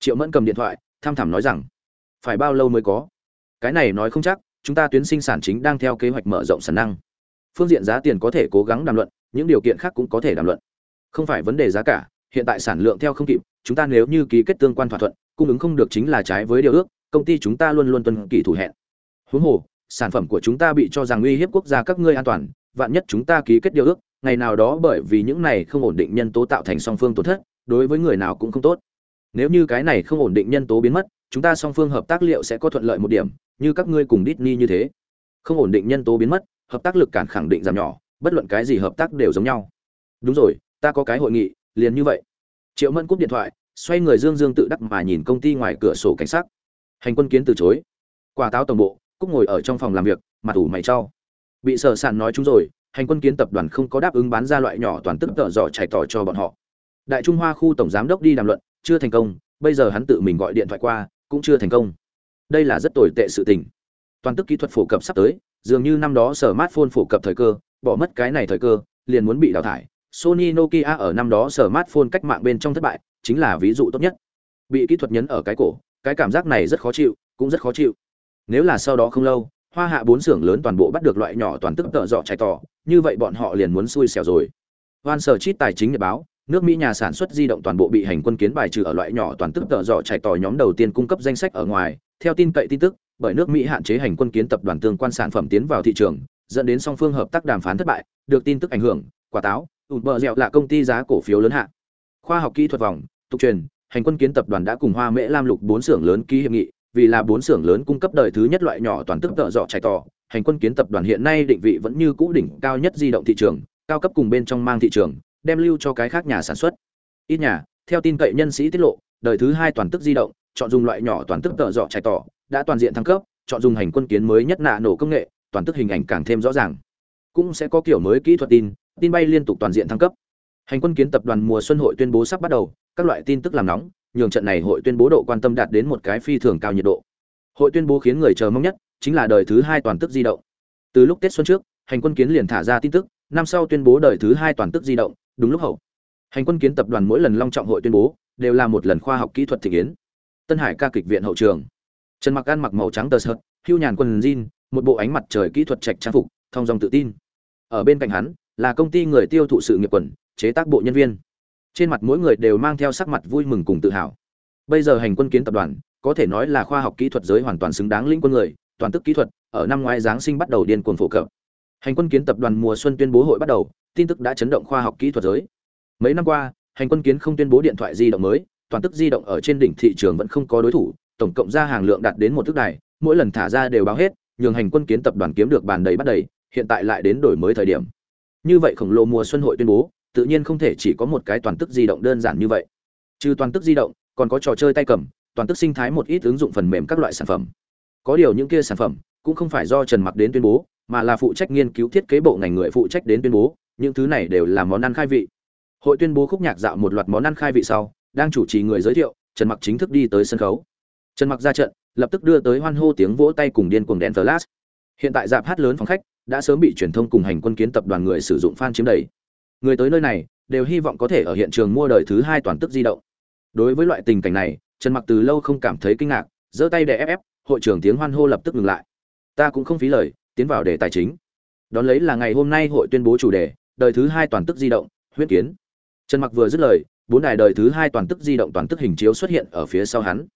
Triệu mẫn cầm điện thoại, tham thảm nói rằng, phải bao lâu mới có? Cái này nói không chắc, chúng ta tuyến sinh sản chính đang theo kế hoạch mở rộng sản năng. Phương diện giá tiền có thể cố gắng đàm luận, những điều kiện khác cũng có thể đàm luận. Không phải vấn đề giá cả, hiện tại sản lượng theo không kịp, chúng ta nếu như ký kết tương quan thỏa thuận, cung ứng không được chính là trái với điều ước, công ty chúng ta luôn luôn tuân kỷ thủ hẹn. Huống hồ, sản phẩm của chúng ta bị cho rằng uy hiếp quốc gia các ngươi an toàn, vạn nhất chúng ta ký kết điều ước, ngày nào đó bởi vì những này không ổn định nhân tố tạo thành song phương tổn thất, đối với người nào cũng không tốt. Nếu như cái này không ổn định nhân tố biến mất chúng ta song phương hợp tác liệu sẽ có thuận lợi một điểm, như các ngươi cùng Disney như thế. Không ổn định nhân tố biến mất, hợp tác lực cản khẳng định giảm nhỏ, bất luận cái gì hợp tác đều giống nhau. Đúng rồi, ta có cái hội nghị, liền như vậy. Triệu mẫn cúp điện thoại, xoay người dương dương tự đắc mà nhìn công ty ngoài cửa sổ cảnh sát hành quân kiến từ chối. Quả táo tổng bộ cúc ngồi ở trong phòng làm việc, mặt ủ mày trao. Bị sở sản nói chúng rồi, hành quân kiến tập đoàn không có đáp ứng bán ra loại nhỏ toàn tức tợ dọ chạy tỏ cho bọn họ. Đại trung hoa khu tổng giám đốc đi đàm luận, chưa thành công, bây giờ hắn tự mình gọi điện thoại qua cũng chưa thành công. Đây là rất tồi tệ sự tình. Toàn tức kỹ thuật phổ cập sắp tới, dường như năm đó sở smartphone phổ cập thời cơ, bỏ mất cái này thời cơ, liền muốn bị đào thải. Sony, nokia ở năm đó sở smartphone cách mạng bên trong thất bại, chính là ví dụ tốt nhất. Bị kỹ thuật nhấn ở cái cổ, cái cảm giác này rất khó chịu, cũng rất khó chịu. Nếu là sau đó không lâu, hoa hạ bốn xưởng lớn toàn bộ bắt được loại nhỏ toàn tức tợ dọ chạy tỏ, như vậy bọn họ liền muốn xui xẻo rồi. Hoan sở chít tài chính nhật báo nước mỹ nhà sản xuất di động toàn bộ bị hành quân kiến bài trừ ở loại nhỏ toàn tức tợ dọ chạy tỏ nhóm đầu tiên cung cấp danh sách ở ngoài. Theo tin cậy tin tức, bởi nước mỹ hạn chế hành quân kiến tập đoàn tương quan sản phẩm tiến vào thị trường, dẫn đến song phương hợp tác đàm phán thất bại, được tin tức ảnh hưởng, quả táo ụt bờ dẹo là công ty giá cổ phiếu lớn hạ. Khoa học kỹ thuật vòng, tục truyền, hành quân kiến tập đoàn đã cùng hoa mễ lam lục bốn xưởng lớn ký hiệp nghị, vì là bốn xưởng lớn cung cấp đời thứ nhất loại nhỏ toàn tức tợ dọ chạy tỏ hành quân kiến tập đoàn hiện nay định vị vẫn như cũ đỉnh cao nhất di động thị trường, cao cấp cùng bên trong mang thị trường đem lưu cho cái khác nhà sản xuất. Ít nhà, theo tin cậy nhân sĩ tiết lộ, đời thứ hai toàn tức di động, chọn dùng loại nhỏ toàn tức tợ dọ chạy tỏ, đã toàn diện thăng cấp, chọn dùng hành quân kiến mới nhất nạ nổ công nghệ, toàn tức hình ảnh càng thêm rõ ràng. Cũng sẽ có kiểu mới kỹ thuật tin tin bay liên tục toàn diện thăng cấp. Hành quân kiến tập đoàn mùa xuân hội tuyên bố sắp bắt đầu, các loại tin tức làm nóng, nhường trận này hội tuyên bố độ quan tâm đạt đến một cái phi thường cao nhiệt độ. Hội tuyên bố khiến người chờ mong nhất chính là đời thứ hai toàn tức di động. Từ lúc tết xuân trước, hành quân kiến liền thả ra tin tức, năm sau tuyên bố đời thứ hai toàn tức di động đúng lúc hậu. Hành quân kiến tập đoàn mỗi lần long trọng hội tuyên bố, đều là một lần khoa học kỹ thuật thị kiến tân hải ca kịch viện hậu trường. Trần mặc ăn mặc màu trắng tờ sợt, hưu nhàn quần jean, một bộ ánh mặt trời kỹ thuật trạch trang phục, thong dòng tự tin. Ở bên cạnh hắn, là công ty người tiêu thụ sự nghiệp quần, chế tác bộ nhân viên. Trên mặt mỗi người đều mang theo sắc mặt vui mừng cùng tự hào. Bây giờ hành quân kiến tập đoàn, có thể nói là khoa học kỹ thuật giới hoàn toàn xứng đáng lĩnh quân người, toàn tức kỹ thuật, ở năm ngoái giáng sinh bắt đầu điên cuồng phổ cập. Hành quân kiến tập đoàn mùa xuân tuyên bố hội bắt đầu tin tức đã chấn động khoa học kỹ thuật giới. Mấy năm qua, hành quân kiến không tuyên bố điện thoại di động mới, toàn tức di động ở trên đỉnh thị trường vẫn không có đối thủ, tổng cộng ra hàng lượng đạt đến một thước đài, mỗi lần thả ra đều báo hết, nhường hành quân kiến tập đoàn kiếm được bàn đầy bắt đầy, hiện tại lại đến đổi mới thời điểm. Như vậy khổng lồ mùa xuân hội tuyên bố, tự nhiên không thể chỉ có một cái toàn tức di động đơn giản như vậy. Trừ toàn tức di động, còn có trò chơi tay cầm, toàn tức sinh thái một ít ứng dụng phần mềm các loại sản phẩm. Có điều những kia sản phẩm cũng không phải do trần mặc đến tuyên bố, mà là phụ trách nghiên cứu thiết kế bộ ngành người phụ trách đến tuyên bố những thứ này đều là món ăn khai vị. Hội tuyên bố khúc nhạc dạo một loạt món ăn khai vị sau, đang chủ trì người giới thiệu, trần mặc chính thức đi tới sân khấu. Trần mặc ra trận, lập tức đưa tới hoan hô tiếng vỗ tay cùng điên cuồng đèn flash. Hiện tại dạp hát lớn phòng khách đã sớm bị truyền thông cùng hành quân kiến tập đoàn người sử dụng fan chiếm đầy. Người tới nơi này đều hy vọng có thể ở hiện trường mua đời thứ hai toàn tức di động. Đối với loại tình cảnh này, trần mặc từ lâu không cảm thấy kinh ngạc, giơ tay để ép ép, hội trưởng tiếng hoan hô lập tức ngừng lại. Ta cũng không phí lời, tiến vào đề tài chính. Đón lấy là ngày hôm nay hội tuyên bố chủ đề đời thứ hai toàn tức di động, huyết kiến. Trần mặc vừa dứt lời, bốn đài đời thứ hai toàn tức di động toàn tức hình chiếu xuất hiện ở phía sau hắn.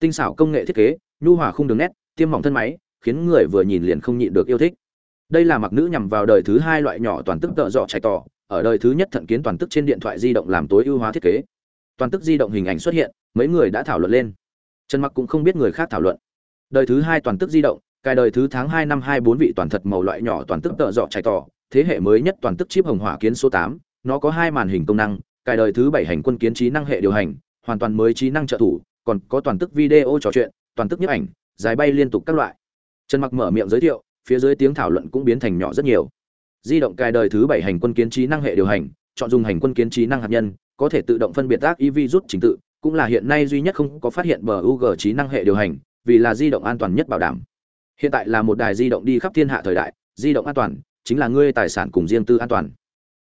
Tinh xảo công nghệ thiết kế, nhu hòa khung đường nét, tiêm mỏng thân máy, khiến người vừa nhìn liền không nhịn được yêu thích. Đây là mặc nữ nhằm vào đời thứ hai loại nhỏ toàn tức tợ dọ chạy tỏ, ở đời thứ nhất thận kiến toàn tức trên điện thoại di động làm tối ưu hóa thiết kế. Toàn tức di động hình ảnh xuất hiện, mấy người đã thảo luận lên. Trần mặc cũng không biết người khác thảo luận. Đời thứ hai toàn tức di động cài đời thứ tháng hai năm hai bốn vị toàn thật màu loại nhỏ toàn tức tợ dọ chạy tỏ thế hệ mới nhất toàn tức chip hồng hỏa kiến số tám, nó có hai màn hình công năng, cài đời thứ bảy hành quân kiến trí năng hệ điều hành, hoàn toàn mới trí năng trợ thủ, còn có toàn tức video trò chuyện, toàn tức nhiếp ảnh dài bay liên tục các loại. Trần mặc mở miệng giới thiệu, phía dưới tiếng thảo luận cũng biến thành nhỏ rất nhiều. Di động cài đời thứ bảy hành quân kiến trí năng hệ điều hành, chọn dùng hành quân kiến trí năng hạt nhân, có thể tự động phân biệt tác EV rút trình tự, cũng là hiện nay duy nhất không có phát hiện bờ UG trí năng hệ điều hành, vì là di động an toàn nhất bảo đảm. Hiện tại là một đài di động đi khắp thiên hạ thời đại, di động an toàn chính là ngươi tài sản cùng riêng tư an toàn.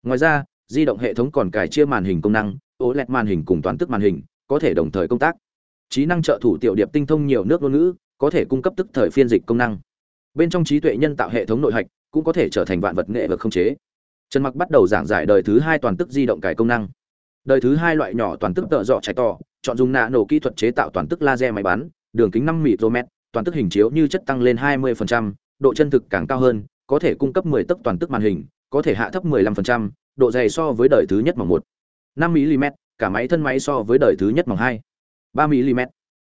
Ngoài ra di động hệ thống còn cài chia màn hình công năng OLED màn hình cùng toán tức màn hình có thể đồng thời công tác. Trí năng trợ thủ tiểu điệp tinh thông nhiều nước ngôn ngữ có thể cung cấp tức thời phiên dịch công năng. Bên trong trí tuệ nhân tạo hệ thống nội hạch cũng có thể trở thành vạn vật nghệ vật không chế. Trần mặc bắt đầu giảng giải đời thứ hai toàn tức di động cải công năng. Đời thứ hai loại nhỏ toàn tức tợ dọ chạy to chọn dùng nạ nổ kỹ thuật chế tạo toàn tức laser máy bắn đường kính năm micromet toàn tức hình chiếu như chất tăng lên 20%, độ chân thực càng cao hơn có thể cung cấp 10 tấc toàn tức màn hình có thể hạ thấp 15%, độ dày so với đời thứ nhất mỏng 1. 5 mm, cả máy thân máy so với đời thứ nhất mỏng 2. 3 mm.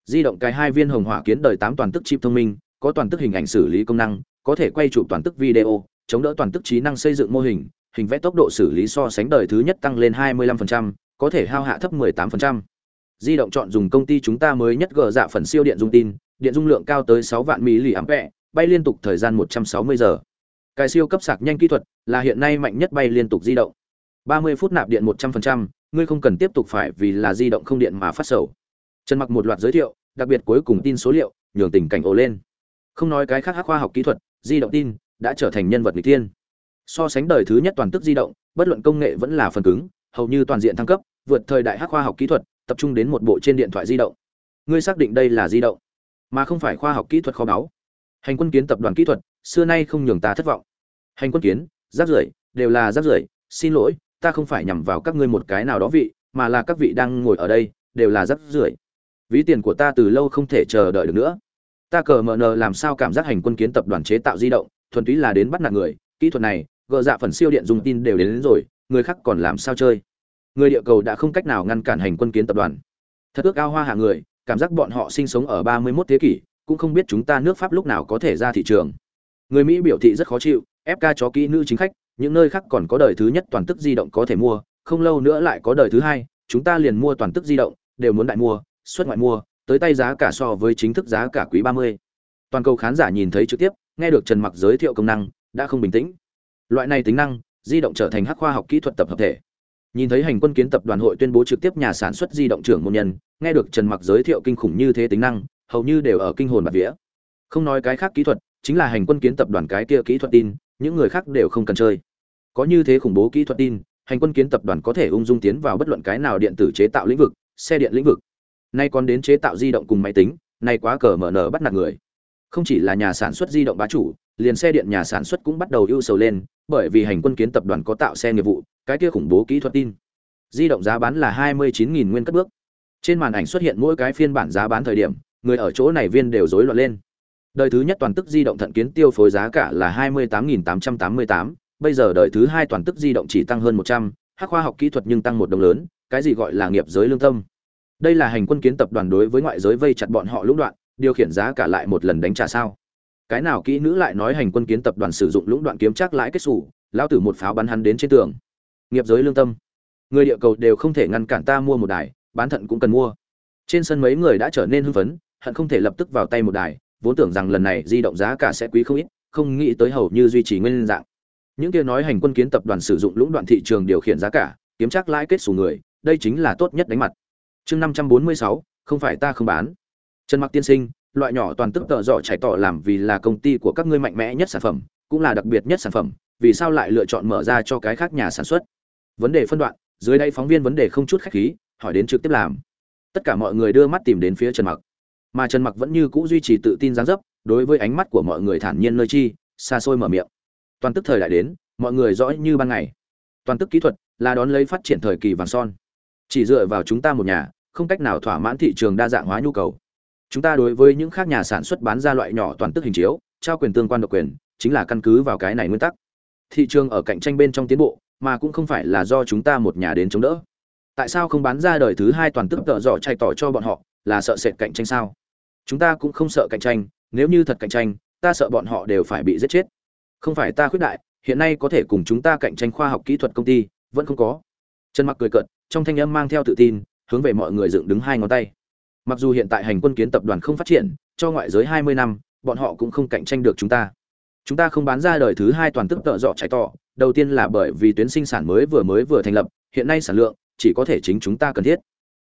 Di động cái hai viên hồng hỏa kiến đời 8 toàn tức chip thông minh, có toàn tức hình ảnh xử lý công năng, có thể quay chụp toàn tức video, chống đỡ toàn tức trí năng xây dựng mô hình, hình vẽ tốc độ xử lý so sánh đời thứ nhất tăng lên 25%, có thể hao hạ thấp 18%. Di động chọn dùng công ty chúng ta mới nhất gỡ dạ phần siêu điện dung tin, điện dung lượng cao tới 6 vạn mAh, bay liên tục thời gian 160 giờ. Cái siêu cấp sạc nhanh kỹ thuật là hiện nay mạnh nhất bay liên tục di động. 30 phút nạp điện 100%, ngươi không cần tiếp tục phải vì là di động không điện mà phát sầu. Trần Mặc một loạt giới thiệu, đặc biệt cuối cùng tin số liệu, nhường tình cảnh ồ lên. Không nói cái khác hắc khoa học kỹ thuật, di động tin đã trở thành nhân vật nghịch thiên. So sánh đời thứ nhất toàn tức di động, bất luận công nghệ vẫn là phần cứng, hầu như toàn diện thăng cấp, vượt thời đại hắc khoa học kỹ thuật, tập trung đến một bộ trên điện thoại di động. Ngươi xác định đây là di động, mà không phải khoa học kỹ thuật kho báu. Hành quân kiến tập đoàn kỹ thuật, xưa nay không nhường ta thất vọng. Hành quân kiến, rác rưởi, đều là rác rưởi, xin lỗi, ta không phải nhằm vào các ngươi một cái nào đó vị, mà là các vị đang ngồi ở đây, đều là rác rưởi. Ví tiền của ta từ lâu không thể chờ đợi được nữa. Ta cờ mờ nờ làm sao cảm giác hành quân kiến tập đoàn chế tạo di động, thuần túy là đến bắt nạt người, kỹ thuật này, gợ dạ phần siêu điện dùng tin đều đến, đến rồi, người khác còn làm sao chơi? Người địa cầu đã không cách nào ngăn cản hành quân kiến tập đoàn. Thật ước ao hoa hạ người, cảm giác bọn họ sinh sống ở 31 thế kỷ, cũng không biết chúng ta nước Pháp lúc nào có thể ra thị trường. Người Mỹ biểu thị rất khó chịu, FK chó kỹ nữ chính khách, những nơi khác còn có đời thứ nhất toàn tức di động có thể mua, không lâu nữa lại có đời thứ hai, chúng ta liền mua toàn tức di động, đều muốn đại mua, xuất ngoại mua, tới tay giá cả so với chính thức giá cả quý 30. Toàn cầu khán giả nhìn thấy trực tiếp, nghe được Trần Mặc giới thiệu công năng, đã không bình tĩnh. Loại này tính năng, di động trở thành hắc khoa học kỹ thuật tập hợp thể. Nhìn thấy hành quân kiến tập đoàn hội tuyên bố trực tiếp nhà sản xuất di động trưởng môn nhân, nghe được Trần Mặc giới thiệu kinh khủng như thế tính năng, hầu như đều ở kinh hồn bạt vía. Không nói cái khác kỹ thuật, chính là hành quân kiến tập đoàn cái kia kỹ thuật tin, những người khác đều không cần chơi. Có như thế khủng bố kỹ thuật tin, hành quân kiến tập đoàn có thể ung dung tiến vào bất luận cái nào điện tử chế tạo lĩnh vực, xe điện lĩnh vực. Nay còn đến chế tạo di động cùng máy tính, nay quá cờ mở nở bắt nạt người. Không chỉ là nhà sản xuất di động bá chủ, liền xe điện nhà sản xuất cũng bắt đầu ưu sầu lên, bởi vì hành quân kiến tập đoàn có tạo xe nghiệp vụ, cái kia khủng bố kỹ thuật tin. Di động giá bán là 29.000 nguyên cất bước. Trên màn ảnh xuất hiện mỗi cái phiên bản giá bán thời điểm, người ở chỗ này viên đều rối loạn lên. Đời thứ nhất toàn tức di động thận kiến tiêu phối giá cả là 28.888, bây giờ đời thứ hai toàn tức di động chỉ tăng hơn 100, hắc khoa học kỹ thuật nhưng tăng một đồng lớn, cái gì gọi là nghiệp giới lương tâm. Đây là hành quân kiến tập đoàn đối với ngoại giới vây chặt bọn họ lũng đoạn, điều khiển giá cả lại một lần đánh trả sao? Cái nào kỹ nữ lại nói hành quân kiến tập đoàn sử dụng lũng đoạn kiếm chắc lãi kết sủ, lao tử một pháo bắn hắn đến trên tường. Nghiệp giới lương tâm. Người địa cầu đều không thể ngăn cản ta mua một đài, bán thận cũng cần mua. Trên sân mấy người đã trở nên hưng phấn, hận không thể lập tức vào tay một đài, vốn tưởng rằng lần này di động giá cả sẽ quý không ít, không nghĩ tới hầu như duy trì nguyên dạng. Những kia nói hành quân kiến tập đoàn sử dụng lũng đoạn thị trường điều khiển giá cả, kiếm chắc lãi kết sủ người, đây chính là tốt nhất đánh mặt. Chương 546, không phải ta không bán. Trần Mặc tiên sinh, loại nhỏ toàn tức tợ rõ chạy tỏ làm vì là công ty của các ngươi mạnh mẽ nhất sản phẩm, cũng là đặc biệt nhất sản phẩm, vì sao lại lựa chọn mở ra cho cái khác nhà sản xuất? Vấn đề phân đoạn, dưới đây phóng viên vấn đề không chút khách khí, hỏi đến trực tiếp làm. Tất cả mọi người đưa mắt tìm đến phía Trần Mặc mà trần mặc vẫn như cũ duy trì tự tin dáng dấp, đối với ánh mắt của mọi người thản nhiên nơi chi, xa xôi mở miệng. Toàn tức thời đại đến, mọi người rõ như ban ngày. Toàn tức kỹ thuật là đón lấy phát triển thời kỳ vàng son. Chỉ dựa vào chúng ta một nhà, không cách nào thỏa mãn thị trường đa dạng hóa nhu cầu. Chúng ta đối với những khác nhà sản xuất bán ra loại nhỏ toàn tức hình chiếu, trao quyền tương quan độc quyền, chính là căn cứ vào cái này nguyên tắc. Thị trường ở cạnh tranh bên trong tiến bộ, mà cũng không phải là do chúng ta một nhà đến chống đỡ. Tại sao không bán ra đời thứ hai toàn tức tợ dọ chay tỏ cho bọn họ, là sợ sệt cạnh tranh sao? Chúng ta cũng không sợ cạnh tranh, nếu như thật cạnh tranh, ta sợ bọn họ đều phải bị giết chết. Không phải ta khuyết đại, hiện nay có thể cùng chúng ta cạnh tranh khoa học kỹ thuật công ty, vẫn không có. Trần mặc cười cợt, trong thanh âm mang theo tự tin, hướng về mọi người dựng đứng hai ngón tay. Mặc dù hiện tại hành quân kiến tập đoàn không phát triển, cho ngoại giới 20 năm, bọn họ cũng không cạnh tranh được chúng ta. Chúng ta không bán ra đời thứ hai toàn tức tợ dọ trái to đầu tiên là bởi vì tuyến sinh sản mới vừa mới vừa thành lập, hiện nay sản lượng chỉ có thể chính chúng ta cần thiết.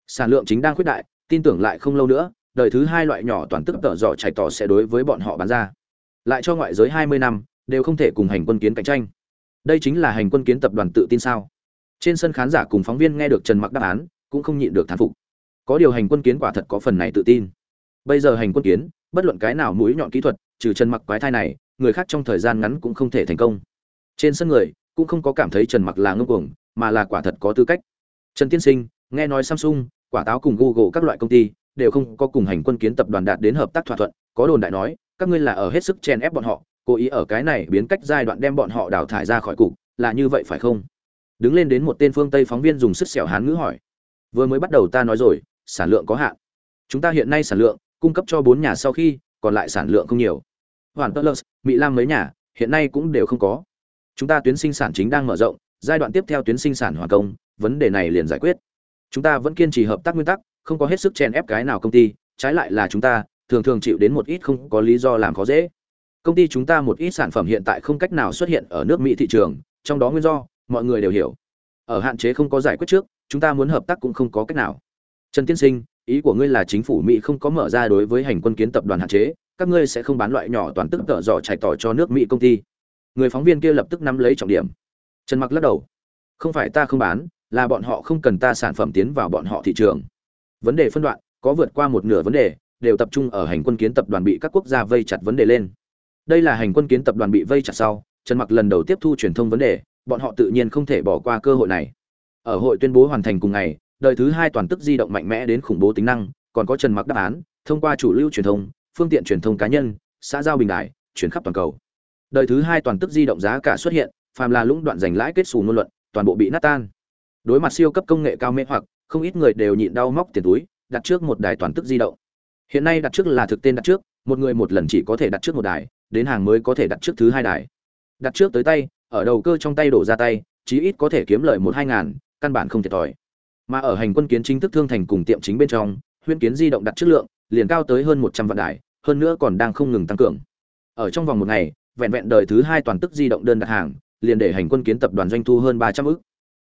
Sản lượng chính đang khuyết đại, tin tưởng lại không lâu nữa đời thứ hai loại nhỏ toàn tức tợ dọ chạy tỏ sẽ đối với bọn họ bán ra. Lại cho ngoại giới hai mươi năm, đều không thể cùng hành quân kiến cạnh tranh. Đây chính là hành quân kiến tập đoàn tự tin sao? Trên sân khán giả cùng phóng viên nghe được trần mặc đáp án, cũng không nhịn được thán phục. Có điều hành quân kiến quả thật có phần này tự tin. Bây giờ hành quân kiến, bất luận cái nào mũi nhọn kỹ thuật, trừ trần mặc quái thai này, người khác trong thời gian ngắn cũng không thể thành công. Trên sân người, cũng không có cảm thấy trần mặc là ngưng cuồng, mà là quả thật có tư cách. Trần tiên sinh, nghe nói samsung, quả táo cùng google các loại công ty đều không có cùng hành quân kiến tập đoàn đạt đến hợp tác thỏa thuận, có đồn đại nói, các ngươi là ở hết sức chen ép bọn họ, cố ý ở cái này biến cách giai đoạn đem bọn họ đào thải ra khỏi cục, là như vậy phải không? Đứng lên đến một tên phương tây phóng viên dùng sức xẻo hán ngữ hỏi. Vừa mới bắt đầu ta nói rồi, sản lượng có hạn. Chúng ta hiện nay sản lượng, cung cấp cho bốn nhà sau khi, còn lại sản lượng không nhiều. Hoàn tơ mỹ lam mấy nhà, hiện nay cũng đều không có. Chúng ta tuyến sinh sản chính đang mở rộng, giai đoạn tiếp theo tuyến sinh sản hoàn công, vấn đề này liền giải quyết. Chúng ta vẫn kiên trì hợp tác nguyên tắc không có hết sức chèn ép cái nào công ty, trái lại là chúng ta, thường thường chịu đến một ít không có lý do làm khó dễ. Công ty chúng ta một ít sản phẩm hiện tại không cách nào xuất hiện ở nước mỹ thị trường, trong đó nguyên do, mọi người đều hiểu. Ở hạn chế không có giải quyết trước, chúng ta muốn hợp tác cũng không có cách nào. Trần tiên sinh, ý của ngươi là chính phủ mỹ không có mở ra đối với hành quân kiến tập đoàn hạn chế, các ngươi sẽ không bán loại nhỏ toàn tức tợ dò chạy tỏ cho nước mỹ công ty. Người phóng viên kia lập tức nắm lấy trọng điểm. Trần mặc lắc đầu. Không phải ta không bán, là bọn họ không cần ta sản phẩm tiến vào bọn họ thị trường vấn đề phân đoạn, có vượt qua một nửa vấn đề, đều tập trung ở hành quân kiến tập đoàn bị các quốc gia vây chặt vấn đề lên. Đây là hành quân kiến tập đoàn bị vây chặt sau, trần mặc lần đầu tiếp thu truyền thông vấn đề, bọn họ tự nhiên không thể bỏ qua cơ hội này. Ở hội tuyên bố hoàn thành cùng ngày, đời thứ hai toàn tức di động mạnh mẽ đến khủng bố tính năng, còn có trần mặc đáp án, thông qua chủ lưu truyền thông, phương tiện truyền thông cá nhân, xã giao bình đại, chuyển khắp toàn cầu. Đời thứ hai toàn tức di động giá cả xuất hiện, phàm là lũng đoạn giành lãi kết xù ngôn luận, toàn bộ bị nát tan. Đối mặt siêu cấp công nghệ cao mê hoặc không ít người đều nhịn đau móc tiền túi, đặt trước một đài toàn tức di động. Hiện nay đặt trước là thực tên đặt trước, một người một lần chỉ có thể đặt trước một đài, đến hàng mới có thể đặt trước thứ hai đài. Đặt trước tới tay, ở đầu cơ trong tay đổ ra tay, chí ít có thể kiếm lợi một hai ngàn, căn bản không thiệt thòi. Mà ở hành quân kiến chính thức thương thành cùng tiệm chính bên trong, huyễn kiến di động đặt chất lượng, liền cao tới hơn một trăm vạn đài, hơn nữa còn đang không ngừng tăng cường. Ở trong vòng một ngày, vẹn vẹn đời thứ hai toàn tức di động đơn đặt hàng, liền để hành quân kiến tập đoàn doanh thu hơn ba trăm ức.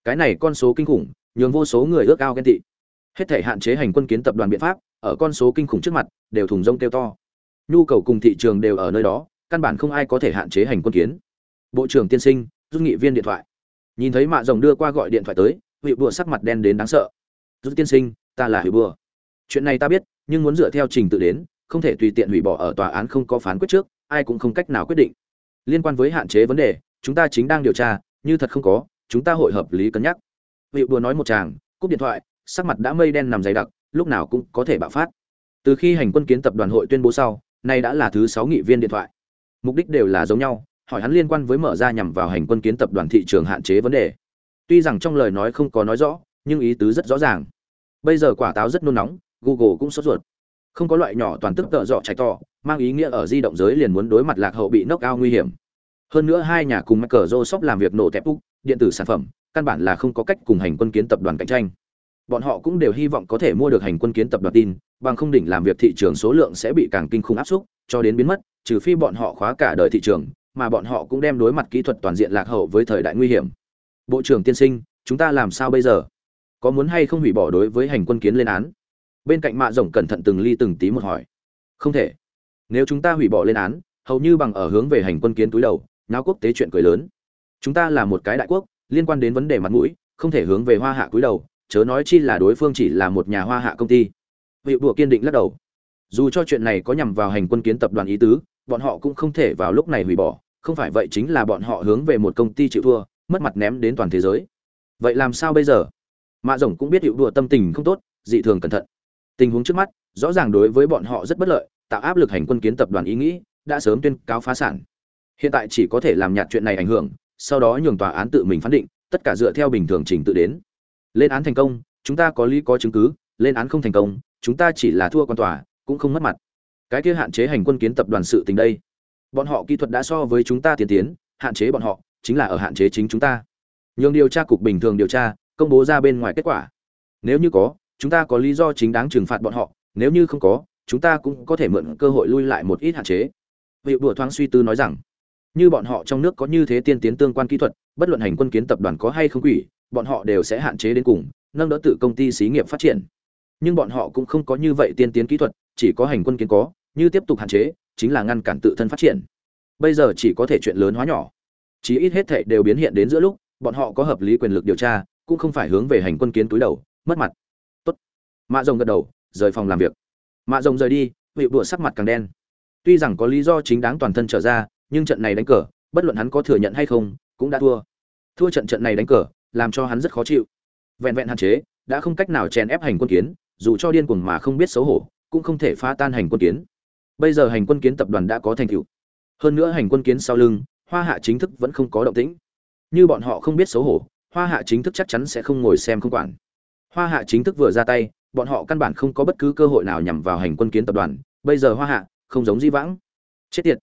Cái này con số kinh khủng nhường vô số người ước ao ghen tị. Hết thể hạn chế hành quân kiến tập đoàn biện pháp, ở con số kinh khủng trước mặt, đều thùng rông kêu to. Nhu cầu cùng thị trường đều ở nơi đó, căn bản không ai có thể hạn chế hành quân kiến. Bộ trưởng tiên sinh rút nghị viên điện thoại. Nhìn thấy mạ rồng đưa qua gọi điện thoại tới hữu bùa sắc mặt đen đến đáng sợ. Rút tiên sinh, ta là hủy bùa. Chuyện này ta biết, nhưng muốn dựa theo trình tự đến, không thể tùy tiện hủy bỏ ở tòa án không có phán quyết trước, ai cũng không cách nào quyết định. Liên quan với hạn chế vấn đề, chúng ta chính đang điều tra, như thật không có, chúng ta hội hợp lý cân nhắc hữu đùa nói một chàng, cúp điện thoại, sắc mặt đã mây đen nằm dày đặc, lúc nào cũng có thể bạo phát. Từ khi hành quân kiến tập đoàn hội tuyên bố sau, nay đã là thứ sáu nghị viên điện thoại. Mục đích đều là giống nhau, hỏi hắn liên quan với mở ra nhằm vào hành quân kiến tập đoàn thị trường hạn chế vấn đề. Tuy rằng trong lời nói không có nói rõ, nhưng ý tứ rất rõ ràng. Bây giờ quả táo rất nôn nóng, google cũng sốt ruột. Không có loại nhỏ toàn tức tợ dọ chạy to, mang ý nghĩa ở di động giới liền muốn đối mặt lạc hậu bị nốc ao nguy hiểm. Hơn nữa hai nhà cùng Microsoft làm việc nổ tép úc, điện tử sản phẩm căn bản là không có cách cùng hành quân kiến tập đoàn cạnh tranh. Bọn họ cũng đều hy vọng có thể mua được hành quân kiến tập đoàn tin, bằng không đỉnh làm việc thị trường số lượng sẽ bị càng kinh khủng áp suất, cho đến biến mất, trừ phi bọn họ khóa cả đời thị trường, mà bọn họ cũng đem đối mặt kỹ thuật toàn diện lạc hậu với thời đại nguy hiểm. Bộ trưởng tiên sinh, chúng ta làm sao bây giờ? Có muốn hay không hủy bỏ đối với hành quân kiến lên án? Bên cạnh mạ rồng cẩn thận từng ly từng tí một hỏi. Không thể. Nếu chúng ta hủy bỏ lên án, hầu như bằng ở hướng về hành quân kiến túi đầu, náo quốc tế chuyện cười lớn. Chúng ta là một cái đại quốc liên quan đến vấn đề mặt mũi, không thể hướng về hoa hạ cúi đầu, chớ nói chi là đối phương chỉ là một nhà hoa hạ công ty. Vị đùa kiên định lắc đầu. Dù cho chuyện này có nhằm vào hành quân kiến tập đoàn ý tứ, bọn họ cũng không thể vào lúc này hủy bỏ, không phải vậy chính là bọn họ hướng về một công ty chịu thua, mất mặt ném đến toàn thế giới. Vậy làm sao bây giờ? Mạ rồng cũng biết hiệu đùa tâm tình không tốt, dị thường cẩn thận. Tình huống trước mắt, rõ ràng đối với bọn họ rất bất lợi, tạo áp lực hành quân kiến tập đoàn ý nghĩ đã sớm tuyên cáo phá sản. Hiện tại chỉ có thể làm nhạt chuyện này ảnh hưởng sau đó nhường tòa án tự mình phán định, tất cả dựa theo bình thường trình tự đến. Lên án thành công, chúng ta có lý có chứng cứ, lên án không thành công, chúng ta chỉ là thua quan tòa, cũng không mất mặt. Cái kia hạn chế hành quân kiến tập đoàn sự tình đây. Bọn họ kỹ thuật đã so với chúng ta tiến tiến, hạn chế bọn họ, chính là ở hạn chế chính chúng ta. Nhường điều tra cục bình thường điều tra, công bố ra bên ngoài kết quả. Nếu như có, chúng ta có lý do chính đáng trừng phạt bọn họ, nếu như không có, chúng ta cũng có thể mượn cơ hội lui lại một ít hạn chế. Vị bùa thoáng suy tư nói rằng như bọn họ trong nước có như thế tiên tiến tương quan kỹ thuật, bất luận hành quân kiến tập đoàn có hay không quỷ, bọn họ đều sẽ hạn chế đến cùng, nâng đỡ tự công ty xí nghiệp phát triển. Nhưng bọn họ cũng không có như vậy tiên tiến kỹ thuật, chỉ có hành quân kiến có, như tiếp tục hạn chế, chính là ngăn cản tự thân phát triển. Bây giờ chỉ có thể chuyện lớn hóa nhỏ. Chí ít hết thệ đều biến hiện đến giữa lúc, bọn họ có hợp lý quyền lực điều tra, cũng không phải hướng về hành quân kiến túi đầu, mất mặt. Tốt. Mạ rồng gật đầu, rời phòng làm việc. Mạ rồng rời đi, vị bụa sắc mặt càng đen. Tuy rằng có lý do chính đáng toàn thân trở ra nhưng trận này đánh cờ, bất luận hắn có thừa nhận hay không, cũng đã thua. Thua trận trận này đánh cờ, làm cho hắn rất khó chịu. Vẹn vẹn hạn chế, đã không cách nào chèn ép hành quân kiến, dù cho điên cuồng mà không biết xấu hổ, cũng không thể phá tan hành quân kiến. Bây giờ hành quân kiến tập đoàn đã có thành tựu. Hơn nữa hành quân kiến sau lưng, hoa hạ chính thức vẫn không có động tĩnh. Như bọn họ không biết xấu hổ, hoa hạ chính thức chắc chắn sẽ không ngồi xem không quản. Hoa hạ chính thức vừa ra tay, bọn họ căn bản không có bất cứ cơ hội nào nhằm vào hành quân kiến tập đoàn. Bây giờ hoa hạ không giống di vãng. Chết tiệt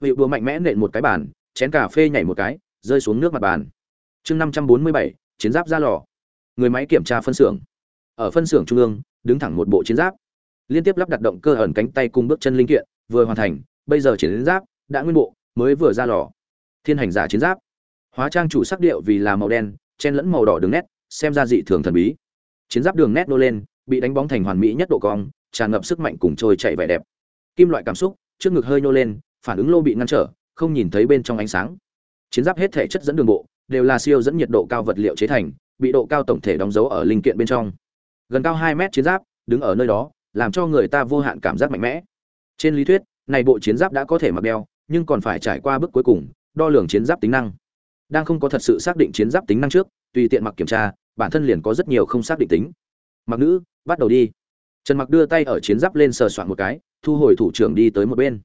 vị đùa mạnh mẽ nện một cái bàn, chén cà phê nhảy một cái, rơi xuống nước mặt bàn. Chương năm trăm bốn mươi bảy, chiến giáp ra lò. Người máy kiểm tra phân xưởng. Ở phân xưởng trung ương, đứng thẳng một bộ chiến giáp. Liên tiếp lắp đặt động cơ ẩn cánh tay cùng bước chân linh kiện, vừa hoàn thành, bây giờ chiến giáp đã nguyên bộ, mới vừa ra lò. Thiên hành giả chiến giáp. Hóa trang chủ sắc điệu vì là màu đen, chen lẫn màu đỏ đường nét, xem ra dị thường thần bí. Chiến giáp đường nét nô lên, bị đánh bóng thành hoàn mỹ nhất độ cong, tràn ngập sức mạnh cùng trôi chạy vẻ đẹp. Kim loại cảm xúc, trước ngực hơi nô lên phản ứng lô bị ngăn trở, không nhìn thấy bên trong ánh sáng. Chiến giáp hết thể chất dẫn đường bộ, đều là siêu dẫn nhiệt độ cao vật liệu chế thành, bị độ cao tổng thể đóng dấu ở linh kiện bên trong. Gần cao hai mét chiến giáp, đứng ở nơi đó, làm cho người ta vô hạn cảm giác mạnh mẽ. Trên lý thuyết, này bộ chiến giáp đã có thể mặc đeo, nhưng còn phải trải qua bước cuối cùng, đo lường chiến giáp tính năng. Đang không có thật sự xác định chiến giáp tính năng trước, tùy tiện mặc kiểm tra, bản thân liền có rất nhiều không xác định tính. Mặc nữ, bắt đầu đi. Trần mặc đưa tay ở chiến giáp lên sờ soạn một cái, thu hồi thủ trưởng đi tới một bên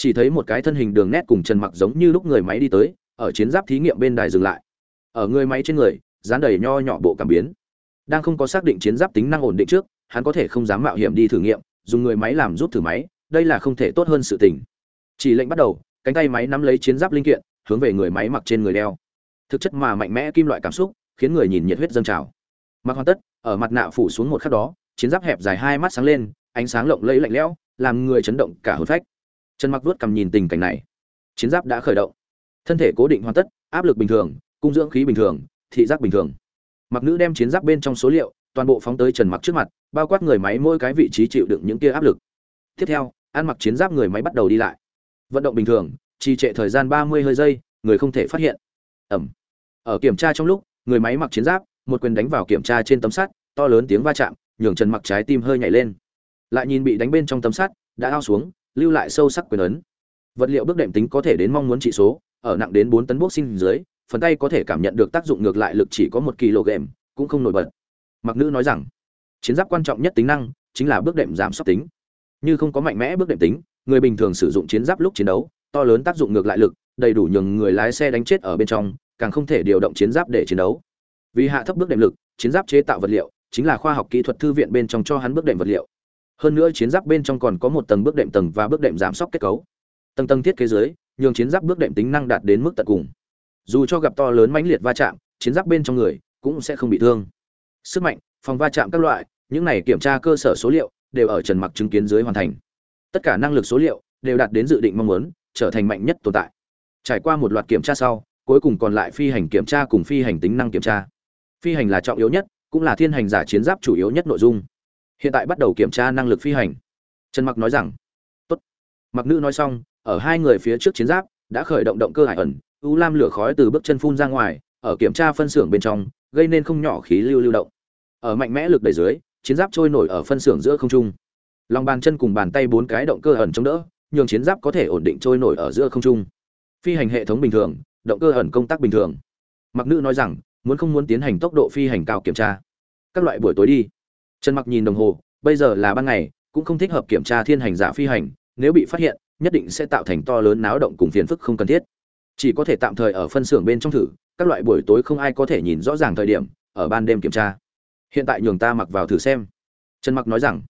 chỉ thấy một cái thân hình đường nét cùng trần mặc giống như lúc người máy đi tới, ở chiến giáp thí nghiệm bên đài dừng lại. Ở người máy trên người, dán đầy nho nhỏ bộ cảm biến. Đang không có xác định chiến giáp tính năng ổn định trước, hắn có thể không dám mạo hiểm đi thử nghiệm, dùng người máy làm giúp thử máy, đây là không thể tốt hơn sự tình. Chỉ lệnh bắt đầu, cánh tay máy nắm lấy chiến giáp linh kiện, hướng về người máy mặc trên người đeo. Thực chất mà mạnh mẽ kim loại cảm xúc, khiến người nhìn nhiệt huyết dâng trào. Mặc hoàn tất, ở mặt nạ phủ xuống một khắc đó, chiến giáp hẹp dài hai mắt sáng lên, ánh sáng lộng lẫy lạnh lẽo, làm người chấn động cả hồn phách trần mặc vuốt cầm nhìn tình cảnh này. Chiến giáp đã khởi động. Thân thể cố định hoàn tất, áp lực bình thường, cung dưỡng khí bình thường, thị giác bình thường. Mặc nữ đem chiến giáp bên trong số liệu, toàn bộ phóng tới trần mặc trước mặt, bao quát người máy mỗi cái vị trí chịu đựng những kia áp lực. Tiếp theo, ăn mặc chiến giáp người máy bắt đầu đi lại. Vận động bình thường, trì trệ thời gian ba mươi hơi giây, người không thể phát hiện. Ẩm. Ở kiểm tra trong lúc, người máy mặc chiến giáp, một quyền đánh vào kiểm tra trên tấm sắt, to lớn tiếng va chạm, nhường trần mặc trái tim hơi nhảy lên. Lại nhìn bị đánh bên trong tấm sắt, đã ao xuống lưu lại sâu sắc quyền ấn. Vật liệu bước đệm tính có thể đến mong muốn trị số, ở nặng đến bốn tấn bốc sinh dưới, phần tay có thể cảm nhận được tác dụng ngược lại lực chỉ có một kg cũng không nổi bật. Mặc nữ nói rằng, chiến giáp quan trọng nhất tính năng chính là bước đệm giảm sốc tính. Như không có mạnh mẽ bước đệm tính, người bình thường sử dụng chiến giáp lúc chiến đấu, to lớn tác dụng ngược lại lực, đầy đủ nhường người lái xe đánh chết ở bên trong, càng không thể điều động chiến giáp để chiến đấu. Vì hạ thấp bước đệm lực, chiến giáp chế tạo vật liệu chính là khoa học kỹ thuật thư viện bên trong cho hắn bước đệm vật liệu hơn nữa chiến giáp bên trong còn có một tầng bước đệm tầng và bước đệm giảm sốc kết cấu. Tầng tầng thiết kế dưới, nhường chiến giáp bước đệm tính năng đạt đến mức tận cùng. Dù cho gặp to lớn mãnh liệt va chạm, chiến giáp bên trong người cũng sẽ không bị thương. Sức mạnh, phòng va chạm các loại, những này kiểm tra cơ sở số liệu đều ở trần mặc chứng kiến dưới hoàn thành. Tất cả năng lực số liệu đều đạt đến dự định mong muốn, trở thành mạnh nhất tồn tại. Trải qua một loạt kiểm tra sau, cuối cùng còn lại phi hành kiểm tra cùng phi hành tính năng kiểm tra. Phi hành là trọng yếu nhất, cũng là thiên hành giả chiến giáp chủ yếu nhất nội dung hiện tại bắt đầu kiểm tra năng lực phi hành. Trần mặc nói rằng, tốt. Mặc nữ nói xong, ở hai người phía trước chiến giáp đã khởi động động cơ hải ẩn, u lam lửa khói từ bước chân phun ra ngoài, ở kiểm tra phân xưởng bên trong, gây nên không nhỏ khí lưu lưu động. Ở mạnh mẽ lực đẩy dưới, chiến giáp trôi nổi ở phân xưởng giữa không trung. Lòng bàn chân cùng bàn tay bốn cái động cơ ẩn chống đỡ, nhường chiến giáp có thể ổn định trôi nổi ở giữa không trung. Phi hành hệ thống bình thường, động cơ ẩn công tác bình thường. Mặc nữ nói rằng, muốn không muốn tiến hành tốc độ phi hành cao kiểm tra. Các loại buổi tối đi trần mặc nhìn đồng hồ, bây giờ là ban ngày, cũng không thích hợp kiểm tra thiên hành giả phi hành, nếu bị phát hiện, nhất định sẽ tạo thành to lớn náo động cùng phiền phức không cần thiết. Chỉ có thể tạm thời ở phân xưởng bên trong thử, các loại buổi tối không ai có thể nhìn rõ ràng thời điểm, ở ban đêm kiểm tra. Hiện tại nhường ta mặc vào thử xem. Trần mặc nói rằng,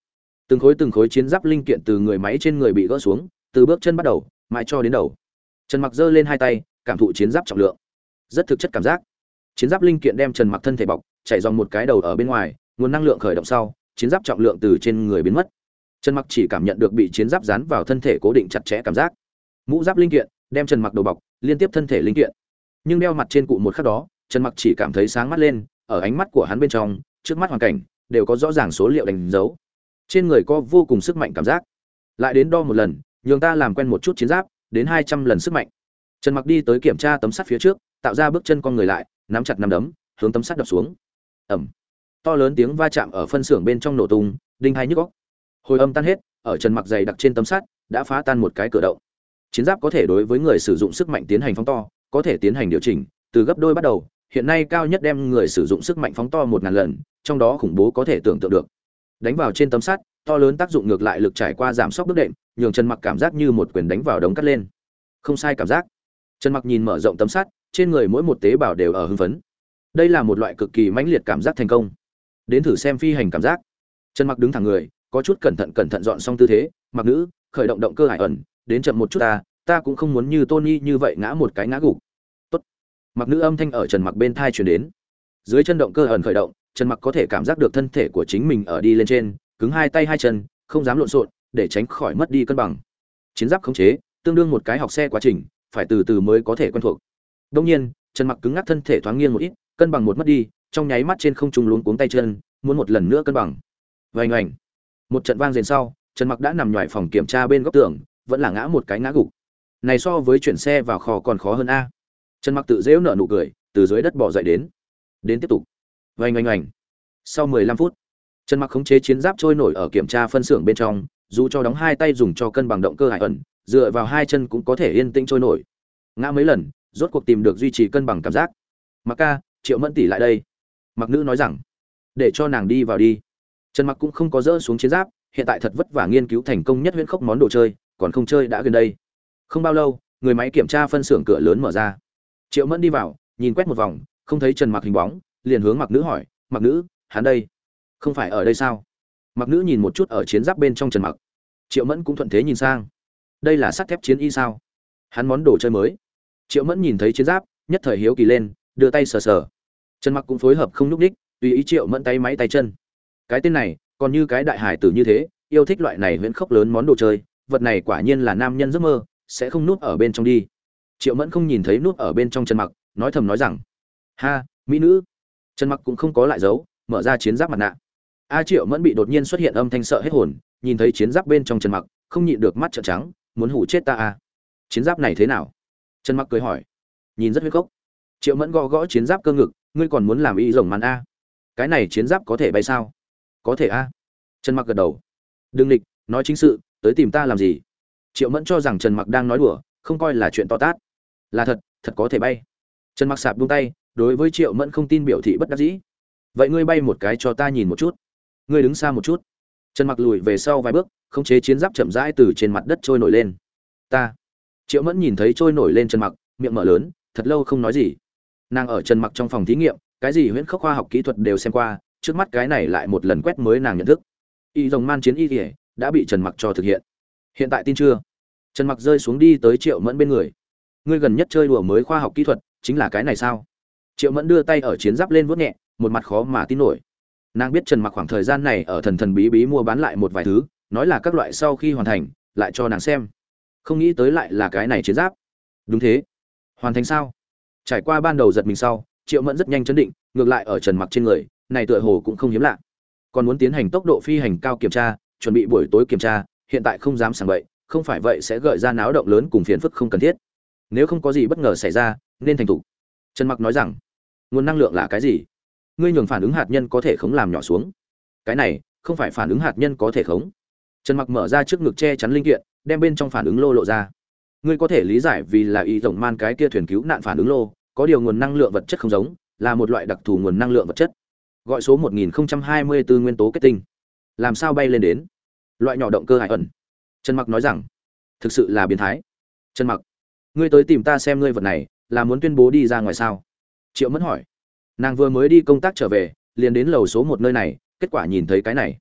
từng khối từng khối chiến giáp linh kiện từ người máy trên người bị gỡ xuống, từ bước chân bắt đầu, mãi cho đến đầu. Trần mặc giơ lên hai tay, cảm thụ chiến giáp trọng lượng. Rất thực chất cảm giác. Chiến giáp linh kiện đem trần mặc thân thể bọc chạy dòng một cái đầu ở bên ngoài nguồn năng lượng khởi động sau, chiến giáp trọng lượng từ trên người biến mất. Trần mặc chỉ cảm nhận được bị chiến giáp dán vào thân thể cố định chặt chẽ cảm giác. Mũ giáp linh kiện, đem trần mặc đầu bọc, liên tiếp thân thể linh kiện. Nhưng đeo mặt trên cụ một khắc đó, trần mặc chỉ cảm thấy sáng mắt lên, ở ánh mắt của hắn bên trong, trước mắt hoàn cảnh, đều có rõ ràng số liệu đánh dấu. Trên người có vô cùng sức mạnh cảm giác. Lại đến đo một lần, nhường ta làm quen một chút chiến giáp, đến hai trăm lần sức mạnh. Trần mặc đi tới kiểm tra tấm sắt phía trước, tạo ra bước chân con người lại, nắm chặt nắm đấm, hướng tấm sắt đập xuống. Ẩm to lớn tiếng va chạm ở phân xưởng bên trong nổ tung, đinh hai nhức góc hồi âm tan hết, ở trần mặc dày đặc trên tấm sắt, đã phá tan một cái cửa động. Chiến giáp có thể đối với người sử dụng sức mạnh tiến hành phóng to, có thể tiến hành điều chỉnh, từ gấp đôi bắt đầu, hiện nay cao nhất đem người sử dụng sức mạnh phóng to một ngàn lần, trong đó khủng bố có thể tưởng tượng được. Đánh vào trên tấm sắt, to lớn tác dụng ngược lại lực trải qua giảm sốc bước đệm, nhường trần mặc cảm giác như một quyền đánh vào đống cắt lên. Không sai cảm giác. Trần mặc nhìn mở rộng tấm sắt, trên người mỗi một tế bào đều ở hưng phấn. Đây là một loại cực kỳ mãnh liệt cảm giác thành công đến thử xem phi hành cảm giác. Trần mặc đứng thẳng người, có chút cẩn thận cẩn thận dọn xong tư thế, mặc nữ, khởi động động cơ hải ẩn, đến chậm một chút ta ta cũng không muốn như tony như vậy ngã một cái ngã gục. Tốt. Mặc nữ âm thanh ở trần mặc bên thai chuyển đến. Dưới chân động cơ ẩn khởi động, trần mặc có thể cảm giác được thân thể của chính mình ở đi lên trên, cứng hai tay hai chân, không dám lộn xộn, để tránh khỏi mất đi cân bằng. Chiến giáp khống chế, tương đương một cái học xe quá trình, phải từ từ mới có thể quen thuộc. Đông nhiên, trần mặc cứng ngắc thân thể thoáng nghiêng một ít, cân bằng một mất đi trong nháy mắt trên không trung luống cuống tay chân, muốn một lần nữa cân bằng. Vành ảnh một trận vang rền sau, trần mặc đã nằm nhòi phòng kiểm tra bên góc tường, vẫn là ngã một cái ngã gục. Này so với chuyển xe vào kho còn khó hơn a. Trần mặc tự giễu nở nụ cười, từ dưới đất bò dậy đến. Đến tiếp tục. Vành oanh ảnh sau 15 phút, trần mặc khống chế chiến giáp trôi nổi ở kiểm tra phân xưởng bên trong, dù cho đóng hai tay dùng cho cân bằng động cơ hải ẩn, dựa vào hai chân cũng có thể yên tĩnh trôi nổi. Ngã mấy lần, rốt cuộc tìm được duy trì cân bằng cảm giác. Mặc ca, triệu mẫn tỷ lại đây mặc nữ nói rằng, để cho nàng đi vào đi. Trần mặc cũng không có dỡ xuống chiến giáp, hiện tại thật vất vả nghiên cứu thành công nhất huyễn khốc món đồ chơi, còn không chơi đã gần đây. Không bao lâu, người máy kiểm tra phân xưởng cửa lớn mở ra. Triệu mẫn đi vào, nhìn quét một vòng, không thấy trần mặc hình bóng, liền hướng mặc nữ hỏi, mặc nữ, hắn đây không phải ở đây sao? Mặc nữ nhìn một chút ở chiến giáp bên trong trần mặc. Triệu mẫn cũng thuận thế nhìn sang. Đây là sắt thép chiến y sao? Hắn món đồ chơi mới. Triệu mẫn nhìn thấy chiến giáp, nhất thời hiếu kỳ lên, đưa tay sờ sờ trần mặc cũng phối hợp không nhúc ních tùy ý triệu mẫn tay máy tay chân. Cái tên này, còn như cái đại hải tử như thế, yêu thích loại này huyễn khốc lớn món đồ chơi, vật này quả nhiên là nam nhân giấc mơ, sẽ không núp ở bên trong đi. Triệu mẫn không nhìn thấy núp ở bên trong trần mặc, nói thầm nói rằng, ha, mỹ nữ. Trần mặc cũng không có lại dấu mở ra chiến giáp mặt nạ. A triệu mẫn bị đột nhiên xuất hiện âm thanh sợ hết hồn, nhìn thấy chiến giáp bên trong trần mặc, không nhịn được mắt trợn trắng, muốn hủ chết ta a chiến giáp này thế nào? Trần mặc cười hỏi. Nhìn rất huyết cốc triệu mẫn gõ gõ chiến giáp cơ ngực ngươi còn muốn làm y rồng màn a. Cái này chiến giáp có thể bay sao? Có thể a. Trần mặc gật đầu. Đừng địch nói chính sự, tới tìm ta làm gì? Triệu mẫn cho rằng trần mặc đang nói đùa, không coi là chuyện to tát. Là thật thật có thể bay. Trần mặc sạp buông tay, đối với triệu mẫn không tin biểu thị bất đắc dĩ. Vậy ngươi bay một cái cho ta nhìn một chút. Ngươi đứng xa một chút. Trần mặc lùi về sau vài bước, khống chế chiến giáp chậm rãi từ trên mặt đất trôi nổi lên. Ta. Triệu mẫn nhìn thấy trôi nổi lên trần mặc, miệng mở lớn, thật lâu không nói gì nàng ở trần mặc trong phòng thí nghiệm, cái gì huyễn khốc khoa học kỹ thuật đều xem qua, trước mắt cái này lại một lần quét mới nàng nhận thức. Y dòng man chiến y kỉa đã bị trần mặc cho thực hiện. Hiện tại tin chưa? Trần mặc rơi xuống đi tới triệu mẫn bên người. Ngươi gần nhất chơi đùa mới khoa học kỹ thuật, chính là cái này sao? Triệu mẫn đưa tay ở chiến giáp lên vuốt nhẹ, một mặt khó mà tin nổi. Nàng biết trần mặc khoảng thời gian này ở thần thần bí bí mua bán lại một vài thứ, nói là các loại sau khi hoàn thành, lại cho nàng xem. Không nghĩ tới lại là cái này chiến giáp. Đúng thế. Hoàn thành sao? Trải qua ban đầu giật mình sau, triệu mẫn rất nhanh chấn định, ngược lại ở trần mặc trên người, này tựa hồ cũng không hiếm lạ. Còn muốn tiến hành tốc độ phi hành cao kiểm tra, chuẩn bị buổi tối kiểm tra, hiện tại không dám sàng bậy, không phải vậy sẽ gợi ra náo động lớn cùng phiền phức không cần thiết. Nếu không có gì bất ngờ xảy ra, nên thành thủ trần mặc nói rằng, nguồn năng lượng là cái gì? Ngươi nhường phản ứng hạt nhân có thể khống làm nhỏ xuống. Cái này, không phải phản ứng hạt nhân có thể khống. Trần mặc mở ra trước ngực che chắn linh kiện, đem bên trong phản ứng lô lộ ra. Ngươi có thể lý giải vì là y rộng man cái kia thuyền cứu nạn phản ứng lô có điều nguồn năng lượng vật chất không giống, là một loại đặc thù nguồn năng lượng vật chất. Gọi số 1024 nguyên tố kết tinh. Làm sao bay lên đến? Loại nhỏ động cơ hải ẩn. Trần mặc nói rằng, thực sự là biến thái. Trần mặc, ngươi tới tìm ta xem ngươi vật này, là muốn tuyên bố đi ra ngoài sao? Triệu mẫn hỏi. Nàng vừa mới đi công tác trở về, liền đến lầu số một nơi này, kết quả nhìn thấy cái này.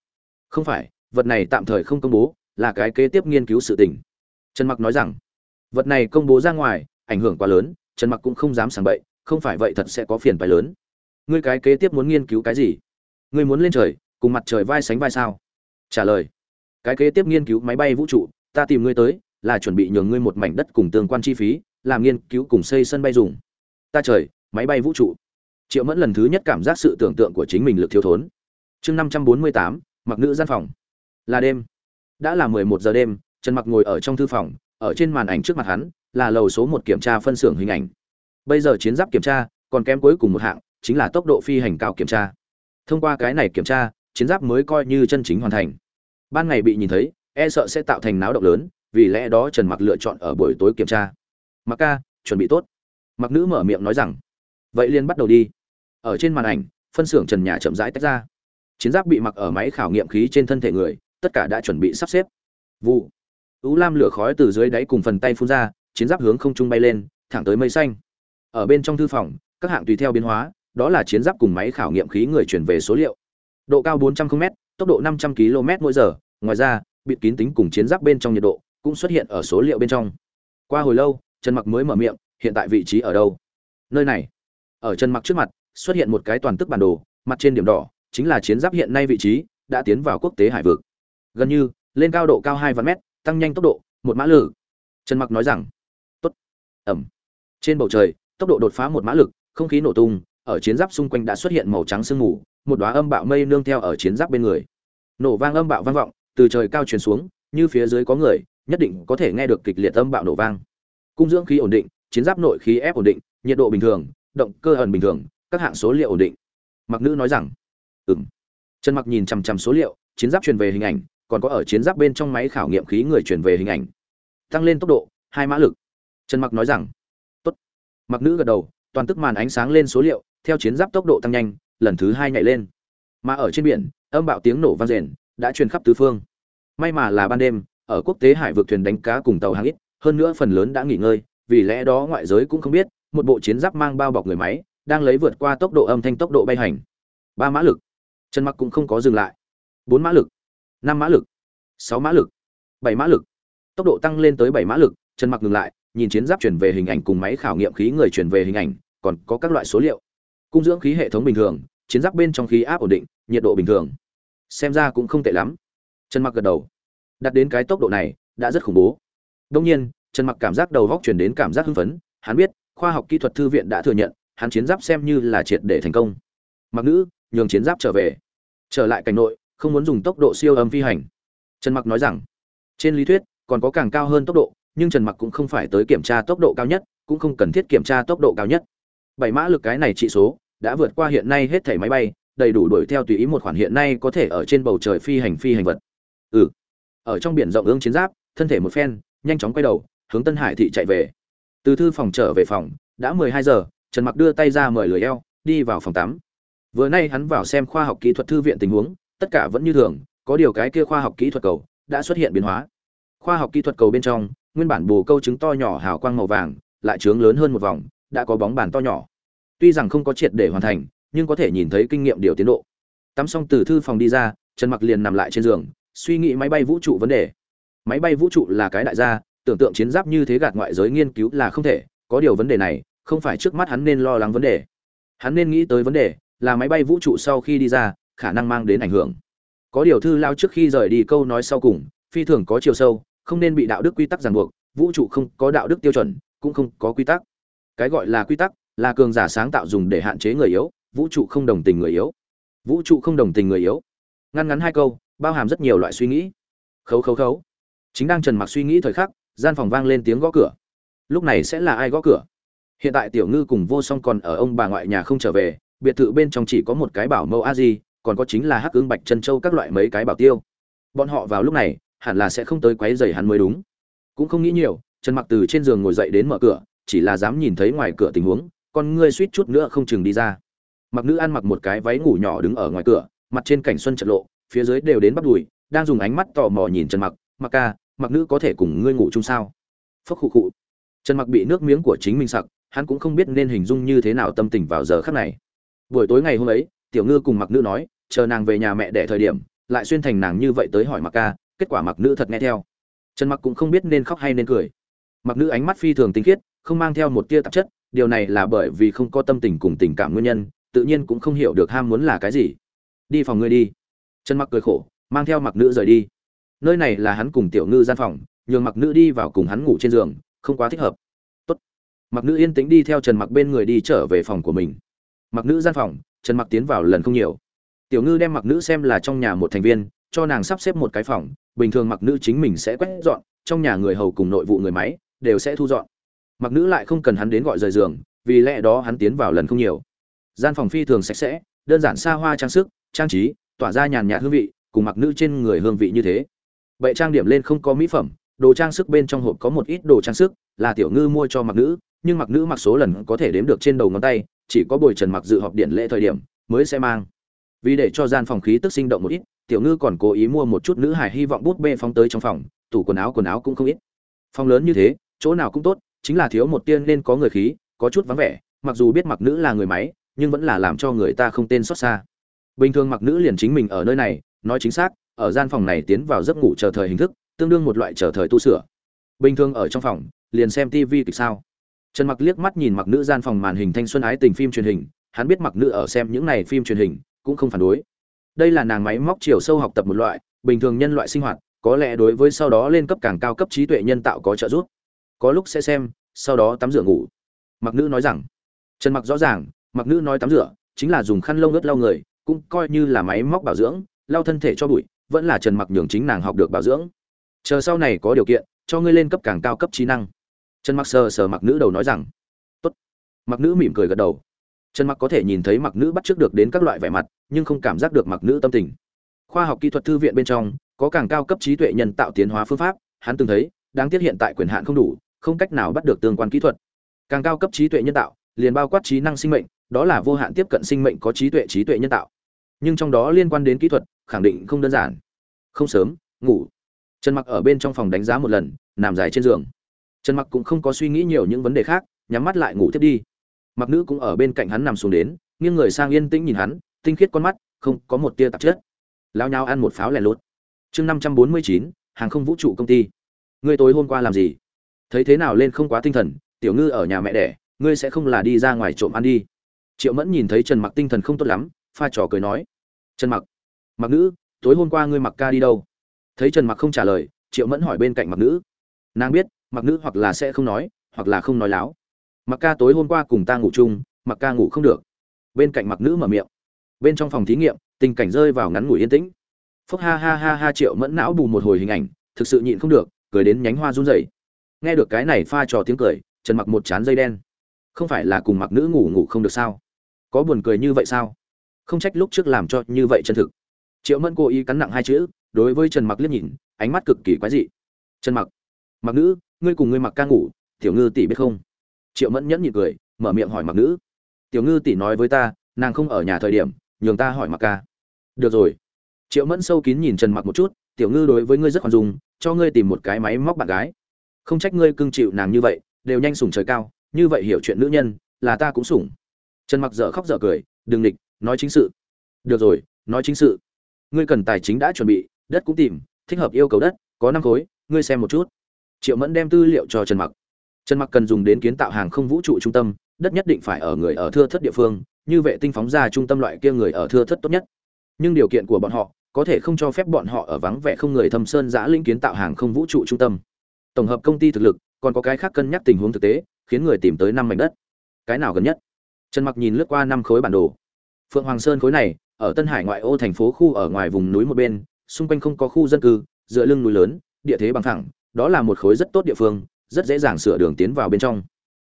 Không phải, vật này tạm thời không công bố, là cái kế tiếp nghiên cứu sự tình. Trần mặc nói rằng, vật này công bố ra ngoài, ảnh hưởng quá lớn trần mặc cũng không dám sảng bậy, không phải vậy thật sẽ có phiền phải lớn. Ngươi cái kế tiếp muốn nghiên cứu cái gì? Ngươi muốn lên trời, cùng mặt trời vai sánh vai sao? Trả lời, cái kế tiếp nghiên cứu máy bay vũ trụ, ta tìm ngươi tới, là chuẩn bị nhường ngươi một mảnh đất cùng tương quan chi phí, làm nghiên cứu cùng xây sân bay dùng. Ta trời, máy bay vũ trụ. Triệu mẫn lần thứ nhất cảm giác sự tưởng tượng của chính mình lực thiếu thốn. Chương năm trăm bốn mươi tám, mặc nữ gian phòng. Là đêm. Đã là mười một giờ đêm, trần mặc ngồi ở trong thư phòng, ở trên màn ảnh trước mặt hắn là lầu số một kiểm tra phân xưởng hình ảnh. Bây giờ chiến giáp kiểm tra còn kém cuối cùng một hạng, chính là tốc độ phi hành cao kiểm tra. Thông qua cái này kiểm tra, chiến giáp mới coi như chân chính hoàn thành. Ban ngày bị nhìn thấy e sợ sẽ tạo thành náo động lớn, vì lẽ đó trần mặc lựa chọn ở buổi tối kiểm tra. Mặc ca, chuẩn bị tốt. Mặc nữ mở miệng nói rằng, vậy liền bắt đầu đi. Ở trên màn ảnh, phân xưởng trần nhà chậm rãi tách ra. Chiến giáp bị mặc ở máy khảo nghiệm khí trên thân thể người, tất cả đã chuẩn bị sắp xếp. Vụ. Ú lam lửa khói từ dưới đáy cùng phần tay phun ra chiến giáp hướng không trung bay lên, thẳng tới mây xanh. Ở bên trong thư phòng, các hạng tùy theo biến hóa, đó là chiến giáp cùng máy khảo nghiệm khí người chuyển về số liệu. Độ cao 400 km tốc độ 500 km mỗi giờ. Ngoài ra, bịt kín tính cùng chiến giáp bên trong nhiệt độ cũng xuất hiện ở số liệu bên trong. Qua hồi lâu, trần mặc mới mở miệng, hiện tại vị trí ở đâu? Nơi này. Ở trần mặc trước mặt, xuất hiện một cái toàn tức bản đồ, mặt trên điểm đỏ, chính là chiến giáp hiện nay vị trí, đã tiến vào quốc tế hải vực. Gần như, lên cao độ cao hai vạn mét, tăng nhanh tốc độ, một mã lực trần mặc nói rằng ẩm. Trên bầu trời, tốc độ đột phá một mã lực, không khí nổ tung, ở chiến giáp xung quanh đã xuất hiện màu trắng sương mù, một đóa âm bạo mây nương theo ở chiến giáp bên người. Nổ vang âm bạo vang vọng, từ trời cao truyền xuống, như phía dưới có người, nhất định có thể nghe được kịch liệt âm bạo nổ vang. Cung dưỡng khí ổn định, chiến giáp nội khí ép ổn định, nhiệt độ bình thường, động cơ ẩn bình thường, các hạng số liệu ổn định. Mặc nữ nói rằng, ừm. Trần mặc nhìn chằm chằm số liệu, chiến giáp truyền về hình ảnh, còn có ở chiến giáp bên trong máy khảo nghiệm khí người truyền về hình ảnh. Tăng lên tốc độ, hai mã lực trần mặc nói rằng, tốt. Mặc nữ gật đầu, toàn tức màn ánh sáng lên số liệu, theo chiến giáp tốc độ tăng nhanh, lần thứ hai nhảy lên. Mà ở trên biển, âm bạo tiếng nổ vang rền, đã truyền khắp tứ phương. May mà là ban đêm, ở quốc tế hải vực thuyền đánh cá cùng tàu hàng ít, hơn nữa phần lớn đã nghỉ ngơi, vì lẽ đó ngoại giới cũng không biết, một bộ chiến giáp mang bao bọc người máy, đang lấy vượt qua tốc độ âm thanh tốc độ bay hành. Ba mã lực. Trần mặc cũng không có dừng lại. Bốn mã lực. Năm mã lực. Sáu mã lực. Bảy mã lực. Tốc độ tăng lên tới bảy mã lực, trần mặc ngừng lại nhìn chiến giáp chuyển về hình ảnh cùng máy khảo nghiệm khí người chuyển về hình ảnh, còn có các loại số liệu. Cung dưỡng khí hệ thống bình thường, chiến giáp bên trong khí áp ổn định, nhiệt độ bình thường. Xem ra cũng không tệ lắm. Trần mặc gật đầu. Đặt đến cái tốc độ này, đã rất khủng bố. Đông nhiên, trần mặc cảm giác đầu góc chuyển đến cảm giác hưng phấn. Hắn biết, khoa học kỹ thuật thư viện đã thừa nhận, hắn chiến giáp xem như là triệt để thành công. Mặc nữ, nhường chiến giáp trở về. Trở lại cảnh nội, không muốn dùng tốc độ siêu âm phi hành. Trần mặc nói rằng, trên lý thuyết, còn có càng cao hơn tốc độ nhưng trần mặc cũng không phải tới kiểm tra tốc độ cao nhất, cũng không cần thiết kiểm tra tốc độ cao nhất. Bảy mã lực cái này trị số đã vượt qua hiện nay hết thảy máy bay, đầy đủ đuổi theo tùy ý một khoản hiện nay có thể ở trên bầu trời phi hành phi hành vật. Ừ. Ở trong biển rộng ương chiến giáp, thân thể một phen, nhanh chóng quay đầu, hướng tân hải thị chạy về. Từ thư phòng trở về phòng, đã mười hai giờ, trần mặc đưa tay ra mời lười eo, đi vào phòng tắm. Vừa nay hắn vào xem khoa học kỹ thuật thư viện tình huống, tất cả vẫn như thường, có điều cái kia khoa học kỹ thuật cầu đã xuất hiện biến hóa. Khoa học kỹ thuật cầu bên trong nguyên bản bồ câu trứng to nhỏ hào quang màu vàng, lại trướng lớn hơn một vòng, đã có bóng bàn to nhỏ. Tuy rằng không có triệt để hoàn thành, nhưng có thể nhìn thấy kinh nghiệm điều tiến độ. Tắm xong từ thư phòng đi ra, trần mặc liền nằm lại trên giường, suy nghĩ máy bay vũ trụ vấn đề. Máy bay vũ trụ là cái đại gia, tưởng tượng chiến giáp như thế gạt ngoại giới nghiên cứu là không thể, có điều vấn đề này, không phải trước mắt hắn nên lo lắng vấn đề. Hắn nên nghĩ tới vấn đề, là máy bay vũ trụ sau khi đi ra, khả năng mang đến ảnh hưởng. Có điều thư lao trước khi rời đi câu nói sau cùng, phi thường có chiều sâu không nên bị đạo đức quy tắc ràng buộc, vũ trụ không có đạo đức tiêu chuẩn, cũng không có quy tắc. Cái gọi là quy tắc là cường giả sáng tạo dùng để hạn chế người yếu, vũ trụ không đồng tình người yếu. Vũ trụ không đồng tình người yếu. Ngăn ngắn hai câu, bao hàm rất nhiều loại suy nghĩ. Khấu khấu khấu. Chính đang trần mặc suy nghĩ thời khắc, gian phòng vang lên tiếng gõ cửa. Lúc này sẽ là ai gõ cửa? Hiện tại tiểu ngư cùng vô song còn ở ông bà ngoại nhà không trở về, biệt thự bên trong chỉ có một cái bảo mẫu a di, còn có chính là hắc ứng bạch chân châu các loại mấy cái bảo tiêu. Bọn họ vào lúc này hẳn là sẽ không tới quấy rầy hắn mới đúng. Cũng không nghĩ nhiều, trần mặc từ trên giường ngồi dậy đến mở cửa, chỉ là dám nhìn thấy ngoài cửa tình huống, con ngươi suýt chút nữa không chừng đi ra. Mặc nữ ăn mặc một cái váy ngủ nhỏ đứng ở ngoài cửa, mặt trên cảnh xuân chật lộ, phía dưới đều đến bắt đùi, đang dùng ánh mắt tò mò nhìn trần mặc mặc ca, mặc nữ có thể cùng ngươi ngủ chung sao? Phốc khụ khụ. Trần mặc bị nước miếng của chính mình sặc, hắn cũng không biết nên hình dung như thế nào tâm tình vào giờ khắc này. Buổi tối ngày hôm ấy, tiểu ngư cùng mặc nữ nói, chờ nàng về nhà mẹ để thời điểm, lại xuyên thành nàng như vậy tới hỏi mặc ca kết quả mặc nữ thật nghe theo. Trần mặc cũng không biết nên khóc hay nên cười. Mặc nữ ánh mắt phi thường tinh khiết, không mang theo một tia tạp chất, điều này là bởi vì không có tâm tình cùng tình cảm nguyên nhân, tự nhiên cũng không hiểu được ham muốn là cái gì. Đi phòng ngươi đi. Trần mặc cười khổ, mang theo mặc nữ rời đi. Nơi này là hắn cùng tiểu ngư gian phòng, nhường mặc nữ đi vào cùng hắn ngủ trên giường, không quá thích hợp. Tốt. mặc nữ yên tĩnh đi theo trần mặc bên người đi trở về phòng của mình. Mặc nữ gian phòng, trần mặc tiến vào lần không nhiều. Tiểu ngư đem mặc nữ xem là trong nhà một thành viên cho nàng sắp xếp một cái phòng, bình thường mặc nữ chính mình sẽ quét dọn, trong nhà người hầu cùng nội vụ người máy đều sẽ thu dọn. Mặc nữ lại không cần hắn đến gọi rời giường, vì lẽ đó hắn tiến vào lần không nhiều. Gian phòng phi thường sạch sẽ, đơn giản xa hoa trang sức, trang trí, tỏa ra nhàn nhạt hương vị, cùng mặc nữ trên người hương vị như thế. Vậy trang điểm lên không có mỹ phẩm, đồ trang sức bên trong hộp có một ít đồ trang sức, là tiểu ngư mua cho mặc nữ, nhưng mặc nữ mặc số lần có thể đếm được trên đầu ngón tay, chỉ có bồi trần mặc dự họp điện lễ thời điểm mới sẽ mang. Vì để cho gian phòng khí tức sinh động một ít tiểu ngư còn cố ý mua một chút nữ hài hy vọng bút bê phóng tới trong phòng, tủ quần áo quần áo cũng không ít. Phòng lớn như thế, chỗ nào cũng tốt, chính là thiếu một tiên nên có người khí, có chút vắng vẻ, mặc dù biết mặc nữ là người máy, nhưng vẫn là làm cho người ta không tên xót xa. Bình thường mặc nữ liền chính mình ở nơi này, nói chính xác, ở gian phòng này tiến vào giấc ngủ chờ thời hình thức, tương đương một loại chờ thời tu sửa. Bình thường ở trong phòng, liền xem tv kịch sao. Trần mặc liếc mắt nhìn mặc nữ gian phòng màn hình thanh xuân ái tình phim truyền hình, hắn biết mặc nữ ở xem những này phim truyền hình, cũng không phản đối đây là nàng máy móc chiều sâu học tập một loại, bình thường nhân loại sinh hoạt, có lẽ đối với sau đó lên cấp càng cao cấp trí tuệ nhân tạo có trợ giúp. Có lúc sẽ xem, sau đó tắm rửa ngủ. Mặc nữ nói rằng, trần mặc rõ ràng, mặc nữ nói tắm rửa, chính là dùng khăn lông ướt lau người, cũng coi như là máy móc bảo dưỡng, lau thân thể cho bụi, vẫn là trần mặc nhường chính nàng học được bảo dưỡng. Chờ sau này có điều kiện, cho ngươi lên cấp càng cao cấp trí năng. Trần mặc sờ sờ mặc nữ đầu nói rằng, tốt. Mặc nữ mỉm cười gật đầu trần mặc có thể nhìn thấy mặc nữ bắt trước được đến các loại vẻ mặt, nhưng không cảm giác được mặc nữ tâm tình. Khoa học kỹ thuật thư viện bên trong, có càng cao cấp trí tuệ nhân tạo tiến hóa phương pháp, hắn từng thấy, đáng tiếc hiện tại quyền hạn không đủ, không cách nào bắt được tương quan kỹ thuật. Càng cao cấp trí tuệ nhân tạo, liền bao quát trí năng sinh mệnh, đó là vô hạn tiếp cận sinh mệnh có trí tuệ trí tuệ nhân tạo. Nhưng trong đó liên quan đến kỹ thuật, khẳng định không đơn giản. Không sớm, ngủ. Trần mặc ở bên trong phòng đánh giá một lần, nằm dài trên giường. Trần mặc cũng không có suy nghĩ nhiều những vấn đề khác, nhắm mắt lại ngủ tiếp đi mặc nữ cũng ở bên cạnh hắn nằm xuống đến, nghiêng người sang yên tĩnh nhìn hắn, tinh khiết con mắt, không có một tia tạp chất. Lao nhau ăn một pháo lẻ lốt chương năm trăm bốn mươi chín, hàng không vũ trụ công ty. Ngươi tối hôm qua làm gì? Thấy thế nào lên không quá tinh thần, tiểu ngư ở nhà mẹ đẻ, ngươi sẽ không là đi ra ngoài trộm ăn đi. Triệu mẫn nhìn thấy trần mặc tinh thần không tốt lắm, pha trò cười nói. Trần mặc mặc nữ, tối hôm qua ngươi mặc ca đi đâu? Thấy trần mặc không trả lời, triệu mẫn hỏi bên cạnh mặc nữ. Nàng biết, mặc nữ hoặc là sẽ không nói, hoặc là không nói láo mặc ca tối hôm qua cùng ta ngủ chung, mặc ca ngủ không được. Bên cạnh mặc nữ mở miệng. Bên trong phòng thí nghiệm, tình cảnh rơi vào ngắn ngủi yên tĩnh. Phúc ha ha ha ha triệu mẫn não bù một hồi hình ảnh, thực sự nhịn không được, cười đến nhánh hoa run rẩy. Nghe được cái này pha trò tiếng cười, trần mặc một chán dây đen. Không phải là cùng mặc nữ ngủ ngủ không được sao? Có buồn cười như vậy sao? Không trách lúc trước làm cho như vậy chân thực. Triệu mẫn cố ý cắn nặng hai chữ, đối với trần mặc liếc nhìn, ánh mắt cực kỳ quái dị. Trần mặc mặc nữ, ngươi cùng ngươi mặc ca ngủ, tiểu ngư tỷ biết không? Triệu mẫn nhẫn nhịn cười, mở miệng hỏi mặc nữ. Tiểu ngư tỷ nói với ta, nàng không ở nhà thời điểm, nhường ta hỏi mặc ca. Được rồi. Triệu mẫn sâu kín nhìn trần mặc một chút, tiểu ngư đối với ngươi rất khoan dung, cho ngươi tìm một cái máy móc bạn gái. Không trách ngươi cưng chịu nàng như vậy, đều nhanh sủng trời cao, như vậy hiểu chuyện nữ nhân, là ta cũng sủng. Trần mặc dở khóc dở cười, đừng địch nói chính sự. Được rồi, nói chính sự. Ngươi cần tài chính đã chuẩn bị, đất cũng tìm, thích hợp yêu cầu đất, có năm khối, ngươi xem một chút. Triệu mẫn đem tư liệu cho trần mặc trần mặc cần dùng đến kiến tạo hàng không vũ trụ trung tâm, đất nhất định phải ở người ở thưa thất địa phương, như vệ tinh phóng ra trung tâm loại kia người ở thưa thất tốt nhất. Nhưng điều kiện của bọn họ, có thể không cho phép bọn họ ở vắng vẻ không người thâm sơn giã linh kiến tạo hàng không vũ trụ trung tâm. Tổng hợp công ty thực lực, còn có cái khác cân nhắc tình huống thực tế, khiến người tìm tới năm mảnh đất. Cái nào gần nhất? Trần mặc nhìn lướt qua năm khối bản đồ. Phượng hoàng sơn khối này, ở tân hải ngoại ô thành phố khu ở ngoài vùng núi một bên, xung quanh không có khu dân cư, dựa lưng núi lớn, địa thế bằng thẳng đó là một khối rất tốt địa phương rất dễ dàng sửa đường tiến vào bên trong.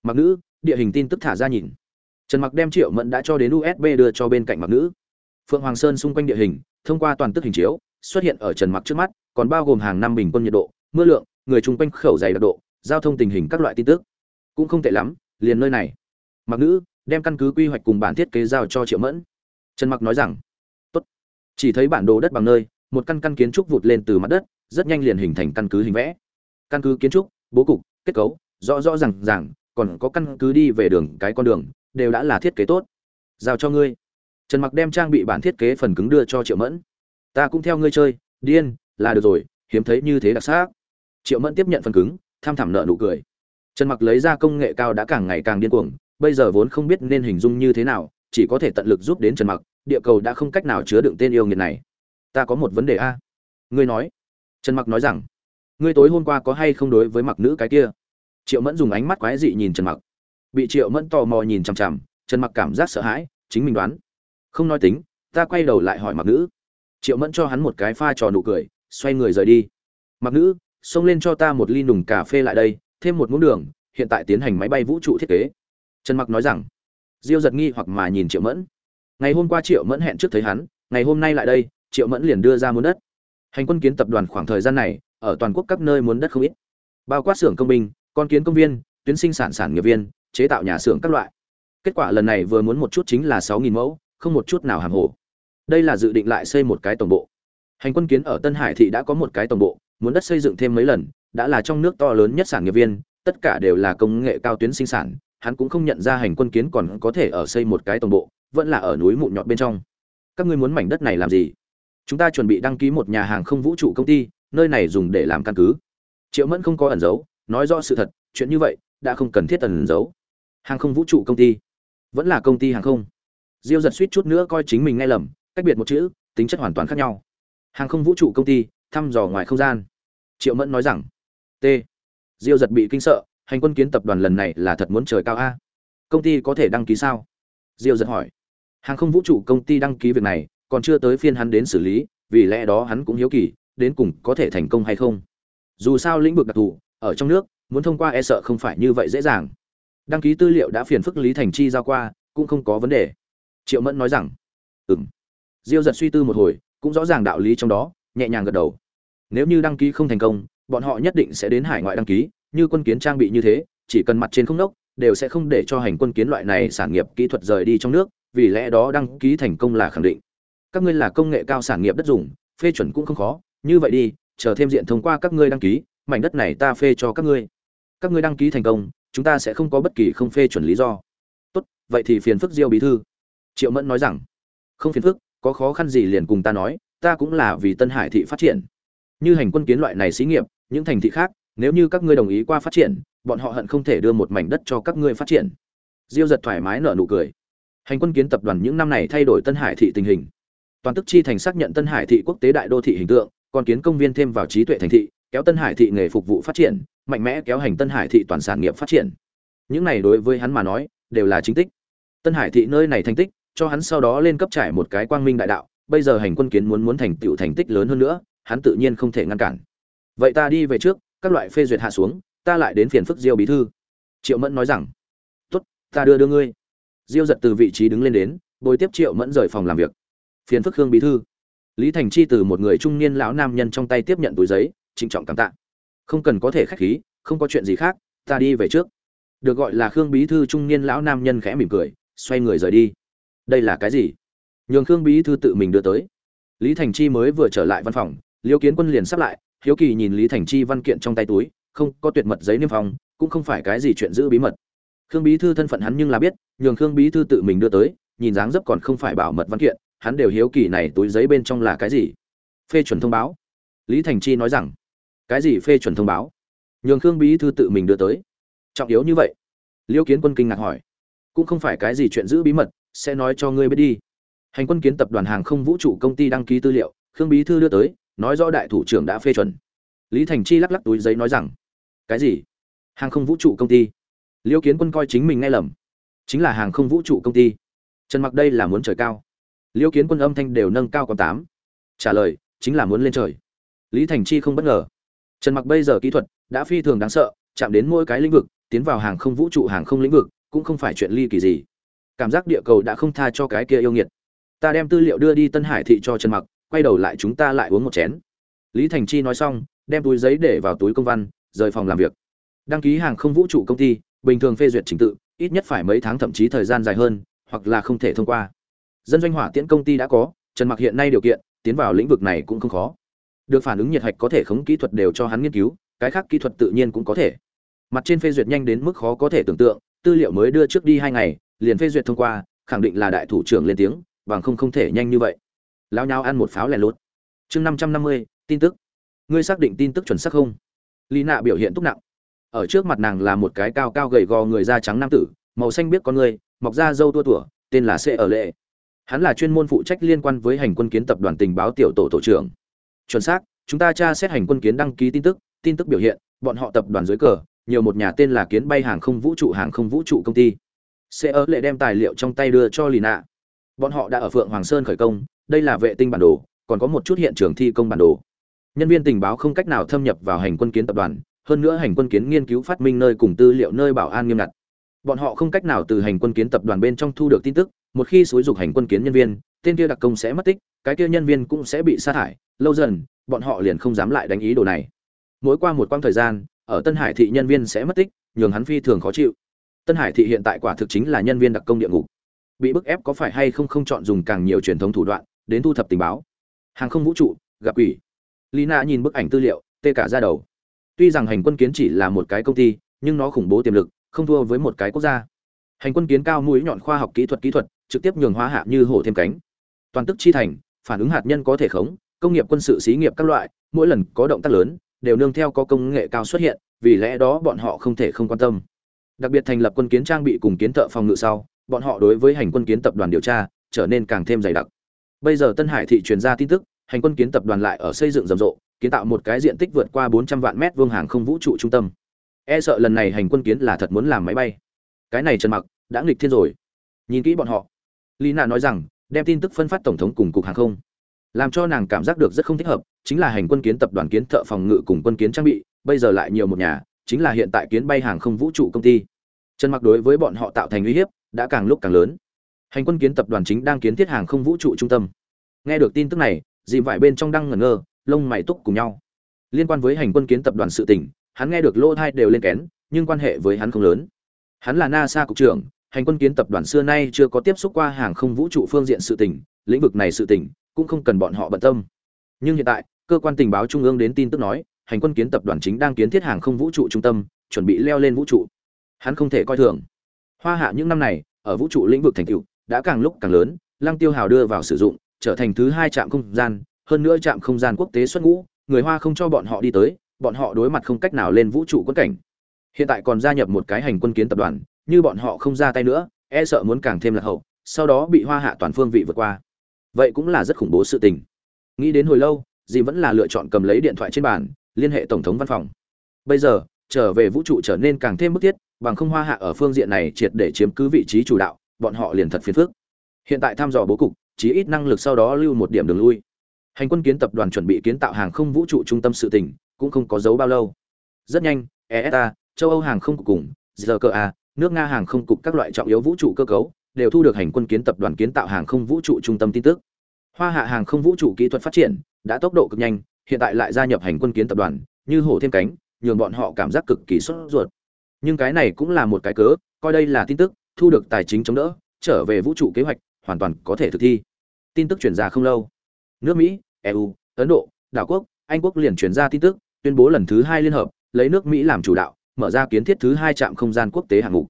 Mặc nữ, địa hình tin tức thả ra nhìn. Trần mặc đem triệu mẫn đã cho đến usb đưa cho bên cạnh mặc nữ. Phượng hoàng sơn xung quanh địa hình, thông qua toàn tức hình chiếu, xuất hiện ở trần mặc trước mắt, còn bao gồm hàng năm bình quân nhiệt độ, mưa lượng, người chung quanh khẩu dày đặc độ, giao thông tình hình các loại tin tức. Cũng không tệ lắm, liền nơi này. Mặc nữ, đem căn cứ quy hoạch cùng bản thiết kế giao cho triệu mẫn. Trần mặc nói rằng, tốt. Chỉ thấy bản đồ đất bằng nơi, một căn căn kiến trúc vụt lên từ mặt đất, rất nhanh liền hình thành căn cứ hình vẽ. Căn cứ kiến trúc bố cục, kết cấu, rõ rõ ràng ràng, còn có căn cứ đi về đường, cái con đường, đều đã là thiết kế tốt. Giao cho ngươi. Trần mặc đem trang bị bản thiết kế phần cứng đưa cho triệu mẫn. Ta cũng theo ngươi chơi, điên, là được rồi, hiếm thấy như thế đặc sắc. Triệu mẫn tiếp nhận phần cứng, tham thảm nợ nụ cười. Trần mặc lấy ra công nghệ cao đã càng ngày càng điên cuồng, bây giờ vốn không biết nên hình dung như thế nào, chỉ có thể tận lực giúp đến trần mặc, địa cầu đã không cách nào chứa đựng tên yêu nghiệt này. Ta có một vấn đề a. Ngươi nói. Trần mặc nói rằng ngươi tối hôm qua có hay không đối với mặc nữ cái kia? Triệu mẫn dùng ánh mắt quái dị nhìn trần mặc. Bị triệu mẫn tò mò nhìn chằm chằm, trần mặc cảm giác sợ hãi, chính mình đoán. Không nói tính, ta quay đầu lại hỏi mặc nữ. Triệu mẫn cho hắn một cái pha trò nụ cười, xoay người rời đi. Mặc nữ, xông lên cho ta một ly nùng cà phê lại đây, thêm một muỗng đường, hiện tại tiến hành máy bay vũ trụ thiết kế. Trần mặc nói rằng, diêu giật nghi hoặc mà nhìn triệu mẫn. Ngày hôm qua triệu mẫn hẹn trước thấy hắn, ngày hôm nay lại đây, triệu mẫn liền đưa ra muốn đất. Hành quân kiến tập đoàn khoảng thời gian này ở toàn quốc các nơi muốn đất không ít. Bao quát xưởng công binh, con kiến công viên, tuyến sinh sản sản nghiệp viên, chế tạo nhà xưởng các loại. Kết quả lần này vừa muốn một chút chính là sáu nghìn mẫu, không một chút nào hàm hồ. Đây là dự định lại xây một cái tổng bộ. Hành quân kiến ở tân hải thị đã có một cái tổng bộ, muốn đất xây dựng thêm mấy lần, đã là trong nước to lớn nhất sản nghiệp viên, tất cả đều là công nghệ cao tuyến sinh sản, hắn cũng không nhận ra hành quân kiến còn có thể ở xây một cái tổng bộ, vẫn là ở núi mụn nhọt bên trong. Các ngươi muốn mảnh đất này làm gì? Chúng ta chuẩn bị đăng ký một nhà hàng không vũ trụ công ty nơi này dùng để làm căn cứ. Triệu mẫn không có ẩn giấu, nói rõ sự thật, chuyện như vậy đã không cần thiết ẩn giấu. Hàng không vũ trụ công ty. Vẫn là công ty hàng không. Diêu giật suýt chút nữa coi chính mình nghe lầm, cách biệt một chữ, tính chất hoàn toàn khác nhau. Hàng không vũ trụ công ty, thăm dò ngoài không gian. Triệu mẫn nói rằng, t. Diêu giật bị kinh sợ, hành quân kiến tập đoàn lần này là thật muốn trời cao a. Công ty có thể đăng ký sao? Diêu giật hỏi. Hàng không vũ trụ công ty đăng ký việc này, còn chưa tới phiên hắn đến xử lý, vì lẽ đó hắn cũng hiếu kỳ đến cùng có thể thành công hay không. Dù sao lĩnh vực đặc thù, ở trong nước, muốn thông qua e sợ không phải như vậy dễ dàng. Đăng ký tư liệu đã phiền phức lý thành chi giao qua, cũng không có vấn đề. Triệu mẫn nói rằng ừ m diêu giật suy tư một hồi, cũng rõ ràng đạo lý trong đó, nhẹ nhàng gật đầu. Nếu như đăng ký không thành công, bọn họ nhất định sẽ đến hải ngoại đăng ký, như quân kiến trang bị như thế, chỉ cần mặt trên không đốc đều sẽ không để cho hành quân kiến loại này sản nghiệp kỹ thuật rời đi trong nước, vì lẽ đó đăng ký thành công là khẳng định. Các ngươi là công nghệ cao sản nghiệp đất dùng, phê chuẩn cũng không khó như vậy đi, chờ thêm diện thông qua các ngươi đăng ký, mảnh đất này ta phê cho các ngươi. Các ngươi đăng ký thành công, chúng ta sẽ không có bất kỳ không phê chuẩn lý do. Tốt, vậy thì phiền phức diêu bí thư. Triệu mẫn nói rằng, không phiền phức, có khó khăn gì liền cùng ta nói, ta cũng là vì tân hải thị phát triển. Như hành quân kiến loại này xí nghiệp, những thành thị khác, nếu như các ngươi đồng ý qua phát triển, bọn họ hận không thể đưa một mảnh đất cho các ngươi phát triển. Diêu giật thoải mái nở nụ cười. Hành quân kiến tập đoàn những năm này thay đổi tân hải thị tình hình. Toàn tức chi thành xác nhận tân hải thị quốc tế đại đô thị hình tượng còn kiến công viên thêm vào trí tuệ thành thị, kéo tân hải thị nghề phục vụ phát triển, mạnh mẽ kéo hành tân hải thị toàn sản nghiệp phát triển. Những này đối với hắn mà nói, đều là chính tích. Tân hải thị nơi này thành tích, cho hắn sau đó lên cấp trải một cái quang minh đại đạo, bây giờ hành quân kiến muốn muốn thành tựu thành tích lớn hơn nữa, hắn tự nhiên không thể ngăn cản. Vậy ta đi về trước, các loại phê duyệt hạ xuống, ta lại đến phiền phức diêu bí thư. Triệu mẫn nói rằng, tốt, ta đưa đưa ngươi. Diêu giật từ vị trí đứng lên đến, bồi tiếp triệu mẫn rời phòng làm việc. Phiền phức hương bí thư lý thành chi từ một người trung niên lão nam nhân trong tay tiếp nhận túi giấy, trịnh trọng cảm tạ. Không cần có thể khách khí, không có chuyện gì khác, ta đi về trước. Được gọi là khương bí thư trung niên lão nam nhân khẽ mỉm cười, xoay người rời đi. Đây là cái gì? Nhường khương bí thư tự mình đưa tới. Lý thành chi mới vừa trở lại văn phòng, liêu kiến quân liền sắp lại, hiếu kỳ nhìn lý thành chi văn kiện trong tay túi, không có tuyệt mật giấy niêm phong, cũng không phải cái gì chuyện giữ bí mật. Khương bí thư thân phận hắn nhưng là biết, nhường khương bí thư tự mình đưa tới, nhìn dáng dấp còn không phải bảo mật văn kiện hắn đều hiếu kỳ này túi giấy bên trong là cái gì? Phê chuẩn thông báo. Lý thành chi nói rằng, cái gì phê chuẩn thông báo? Nhường khương bí thư tự mình đưa tới. Trọng yếu như vậy. Liêu kiến quân kinh ngạc hỏi, cũng không phải cái gì chuyện giữ bí mật, sẽ nói cho ngươi biết đi. Hành quân kiến tập đoàn hàng không vũ trụ công ty đăng ký tư liệu, khương bí thư đưa tới, nói rõ đại thủ trưởng đã phê chuẩn. Lý thành chi lắc lắc túi giấy nói rằng, cái gì? Hàng không vũ trụ công ty. Liêu kiến quân coi chính mình nghe lầm. Chính là hàng không vũ trụ công ty. Trần mặc đây là muốn trời cao liêu kiến quân âm thanh đều nâng cao còn tám. Trả lời, chính là muốn lên trời. Lý thành chi không bất ngờ. Trần mặc bây giờ kỹ thuật đã phi thường đáng sợ, chạm đến mỗi cái lĩnh vực, tiến vào hàng không vũ trụ hàng không lĩnh vực, cũng không phải chuyện ly kỳ gì. Cảm giác địa cầu đã không tha cho cái kia yêu nghiệt. Ta đem tư liệu đưa đi tân hải thị cho trần mặc, quay đầu lại chúng ta lại uống một chén. Lý thành chi nói xong, đem túi giấy để vào túi công văn, rời phòng làm việc. Đăng ký hàng không vũ trụ công ty, bình thường phê duyệt trình tự, ít nhất phải mấy tháng thậm chí thời gian dài hơn, hoặc là không thể thông qua dân doanh hỏa tiễn công ty đã có, trần mặc hiện nay điều kiện, tiến vào lĩnh vực này cũng không khó. Được phản ứng nhiệt hạch có thể khống kỹ thuật đều cho hắn nghiên cứu, cái khác kỹ thuật tự nhiên cũng có thể. Mặt trên phê duyệt nhanh đến mức khó có thể tưởng tượng, tư liệu mới đưa trước đi hai ngày, liền phê duyệt thông qua, khẳng định là đại thủ trưởng lên tiếng, bằng không không thể nhanh như vậy. Lao nhau ăn một pháo lẻ lốt chương năm trăm năm mươi, tin tức. Ngươi xác định tin tức chuẩn xác không? Lý nạ biểu hiện túc nặng. Ở trước mặt nàng là một cái cao cao gầy gò người da trắng nam tử, màu xanh biết con người, mọc da dâu tua tủa, tên là sệ ở lệ hắn là chuyên môn phụ trách liên quan với hành quân kiến tập đoàn tình báo tiểu tổ tổ trưởng. Chuẩn xác, chúng ta tra xét hành quân kiến đăng ký tin tức tin tức biểu hiện, bọn họ tập đoàn dưới cờ, nhiều một nhà tên là kiến bay hàng không vũ trụ hàng không vũ trụ công ty. Sẽ ở lệ đem tài liệu trong tay đưa cho lì nạ. Bọn họ đã ở phượng hoàng sơn khởi công, đây là vệ tinh bản đồ, còn có một chút hiện trường thi công bản đồ. Nhân viên tình báo không cách nào thâm nhập vào hành quân kiến tập đoàn, hơn nữa hành quân kiến nghiên cứu phát minh nơi cùng tư liệu nơi bảo an nghiêm ngặt. Bọn họ không cách nào từ hành quân kiến tập đoàn bên trong thu được tin tức một khi xúi dục hành quân kiến nhân viên, tên kia đặc công sẽ mất tích, cái kia nhân viên cũng sẽ bị sa thải, lâu dần, bọn họ liền không dám lại đánh ý đồ này. Mỗi qua một quãng thời gian, ở tân hải thị nhân viên sẽ mất tích, nhường hắn phi thường khó chịu. Tân hải thị hiện tại quả thực chính là nhân viên đặc công địa ngục. Bị bức ép có phải hay không không chọn dùng càng nhiều truyền thống thủ đoạn, đến thu thập tình báo. Hàng không vũ trụ, gặp ủy lina nhìn bức ảnh tư liệu, tê cả ra đầu. Tuy rằng hành quân kiến chỉ là một cái công ty, nhưng nó khủng bố tiềm lực, không thua với một cái quốc gia. Hành quân kiến cao mũi nhọn khoa học kỹ thuật kỹ thuật trực tiếp nhường hóa hạ như hổ thêm cánh. Toàn tức chi thành, phản ứng hạt nhân có thể khống, công nghiệp quân sự xí nghiệp các loại, mỗi lần có động tác lớn, đều nương theo có công nghệ cao xuất hiện, vì lẽ đó bọn họ không thể không quan tâm. Đặc biệt thành lập quân kiến trang bị cùng kiến thợ phòng ngự sau, bọn họ đối với hành quân kiến tập đoàn điều tra, trở nên càng thêm dày đặc. Bây giờ tân hải thị truyền ra tin tức, hành quân kiến tập đoàn lại ở xây dựng rầm rộ, kiến tạo một cái diện tích vượt qua 400 vạn mét vuông hàng không vũ trụ trung tâm. E sợ lần này hành quân kiến là thật muốn làm máy bay. Cái này trần mặc, đã nghịch thiên rồi. Nhìn kỹ bọn họ lina nói rằng, đem tin tức phân phát tổng thống cùng cục hàng không. Làm cho nàng cảm giác được rất không thích hợp, chính là hành quân kiến tập đoàn kiến thợ phòng ngự cùng quân kiến trang bị, bây giờ lại nhiều một nhà, chính là hiện tại kiến bay hàng không vũ trụ công ty. Trần mặc đối với bọn họ tạo thành uy hiếp đã càng lúc càng lớn. Hành quân kiến tập đoàn chính đang kiến thiết hàng không vũ trụ trung tâm. Nghe được tin tức này dìm vải bên trong đang ngẩn ngơ, lông mày túc cùng nhau. Liên quan với hành quân kiến tập đoàn sự tỉnh hắn nghe được lỗ thai đều lên kén, nhưng quan hệ với hắn không lớn. Hắn là nasa cục trưởng hành quân kiến tập đoàn xưa nay chưa có tiếp xúc qua hàng không vũ trụ phương diện sự tỉnh lĩnh vực này sự tỉnh cũng không cần bọn họ bận tâm. Nhưng hiện tại, cơ quan tình báo trung ương đến tin tức nói, hành quân kiến tập đoàn chính đang kiến thiết hàng không vũ trụ trung tâm, chuẩn bị leo lên vũ trụ. Hắn không thể coi thường. Hoa hạ những năm này, ở vũ trụ lĩnh vực thành tựu, đã càng lúc càng lớn, lăng tiêu hào đưa vào sử dụng, trở thành thứ hai trạm không gian, hơn nữa trạm không gian quốc tế xuất ngũ, người hoa không cho bọn họ đi tới, bọn họ đối mặt không cách nào lên vũ trụ quân cảnh. Hiện tại còn gia nhập một cái hành quân kiến tập đoàn như bọn họ không ra tay nữa e sợ muốn càng thêm lạc hậu, sau đó bị hoa hạ toàn phương vị vượt qua. Vậy cũng là rất khủng bố sự tình. Nghĩ đến hồi lâu, dì vẫn là lựa chọn cầm lấy điện thoại trên bàn, liên hệ tổng thống văn phòng. Bây giờ, trở về vũ trụ trở nên càng thêm bức thiết, bằng không hoa hạ ở phương diện này triệt để chiếm cứ vị trí chủ đạo, bọn họ liền thật phiền phức. Hiện tại thăm dò bố cục, chí ít năng lực sau đó lưu một điểm đường lui. Hành quân kiến tập đoàn chuẩn bị kiến tạo hàng không vũ trụ trung tâm sự tỉnh cũng không có dấu bao lâu. Rất nhanh esa châu âu hàng không cuối cùng gka nước nga hàng không cục các loại trọng yếu vũ trụ cơ cấu đều thu được hành quân kiến tập đoàn kiến tạo hàng không vũ trụ trung tâm tin tức. Hoa hạ hàng không vũ trụ kỹ thuật phát triển đã tốc độ cực nhanh, hiện tại lại gia nhập hành quân kiến tập đoàn, như hổ thêm cánh, nhường bọn họ cảm giác cực kỳ sốt ruột. Nhưng cái này cũng là một cái cớ, coi đây là tin tức, thu được tài chính chống đỡ, trở về vũ trụ kế hoạch, hoàn toàn có thể thực thi. Tin tức chuyển ra không lâu. Nước mỹ eu ấn độ, đảo quốc, anh quốc liền chuyển ra tin tức, tuyên bố lần thứ hai liên hợp, lấy nước mỹ làm chủ đạo mở ra kiến thiết thứ hai trạm không gian quốc tế hạng mục.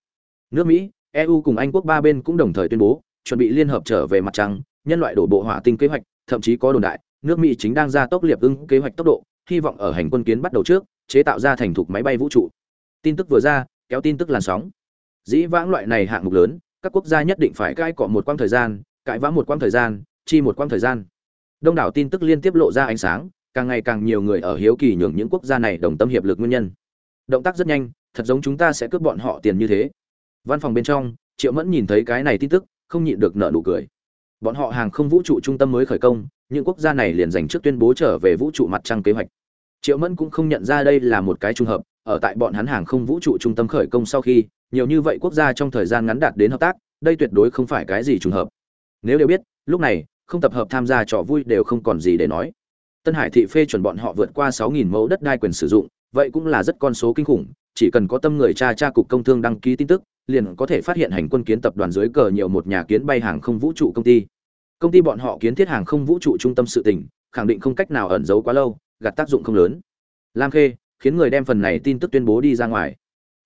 Nước mỹ eu cùng anh quốc ba bên cũng đồng thời tuyên bố, chuẩn bị liên hợp trở về mặt trăng, nhân loại đổ bộ hỏa tinh kế hoạch, thậm chí có đồn đại, nước mỹ chính đang ra tốc liệp ưng kế hoạch tốc độ, hy vọng ở hành quân kiến bắt đầu trước, chế tạo ra thành thục máy bay vũ trụ. Tin tức vừa ra, kéo tin tức làn sóng. Dĩ vãng loại này hạng mục lớn, các quốc gia nhất định phải cãi cọ một quãng thời gian, cãi vã một quãng thời gian, chi một quãng thời gian. Đông đảo tin tức liên tiếp lộ ra ánh sáng, càng ngày càng nhiều người ở hiếu kỳ nhường những quốc gia này đồng tâm hiệp lực nguyên nhân động tác rất nhanh, thật giống chúng ta sẽ cướp bọn họ tiền như thế. Văn phòng bên trong, triệu mẫn nhìn thấy cái này tin tức, không nhịn được nợ nụ cười. Bọn họ hàng không vũ trụ trung tâm mới khởi công, những quốc gia này liền dành trước tuyên bố trở về vũ trụ mặt trăng kế hoạch. Triệu mẫn cũng không nhận ra đây là một cái trùng hợp, ở tại bọn hắn hàng không vũ trụ trung tâm khởi công sau khi, nhiều như vậy quốc gia trong thời gian ngắn đạt đến hợp tác, đây tuyệt đối không phải cái gì trùng hợp. Nếu đều biết, lúc này, không tập hợp tham gia trò vui đều không còn gì để nói. Tân hải thị phê chuẩn bọn họ vượt qua 6.000 mẫu đất đai quyền sử dụng vậy cũng là rất con số kinh khủng, chỉ cần có tâm người cha cha cục công thương đăng ký tin tức, liền có thể phát hiện hành quân kiến tập đoàn dưới cờ nhiều một nhà kiến bay hàng không vũ trụ công ty. Công ty bọn họ kiến thiết hàng không vũ trụ trung tâm sự tỉnh khẳng định không cách nào ẩn giấu quá lâu, gạt tác dụng không lớn. Lam khê, khiến người đem phần này tin tức tuyên bố đi ra ngoài.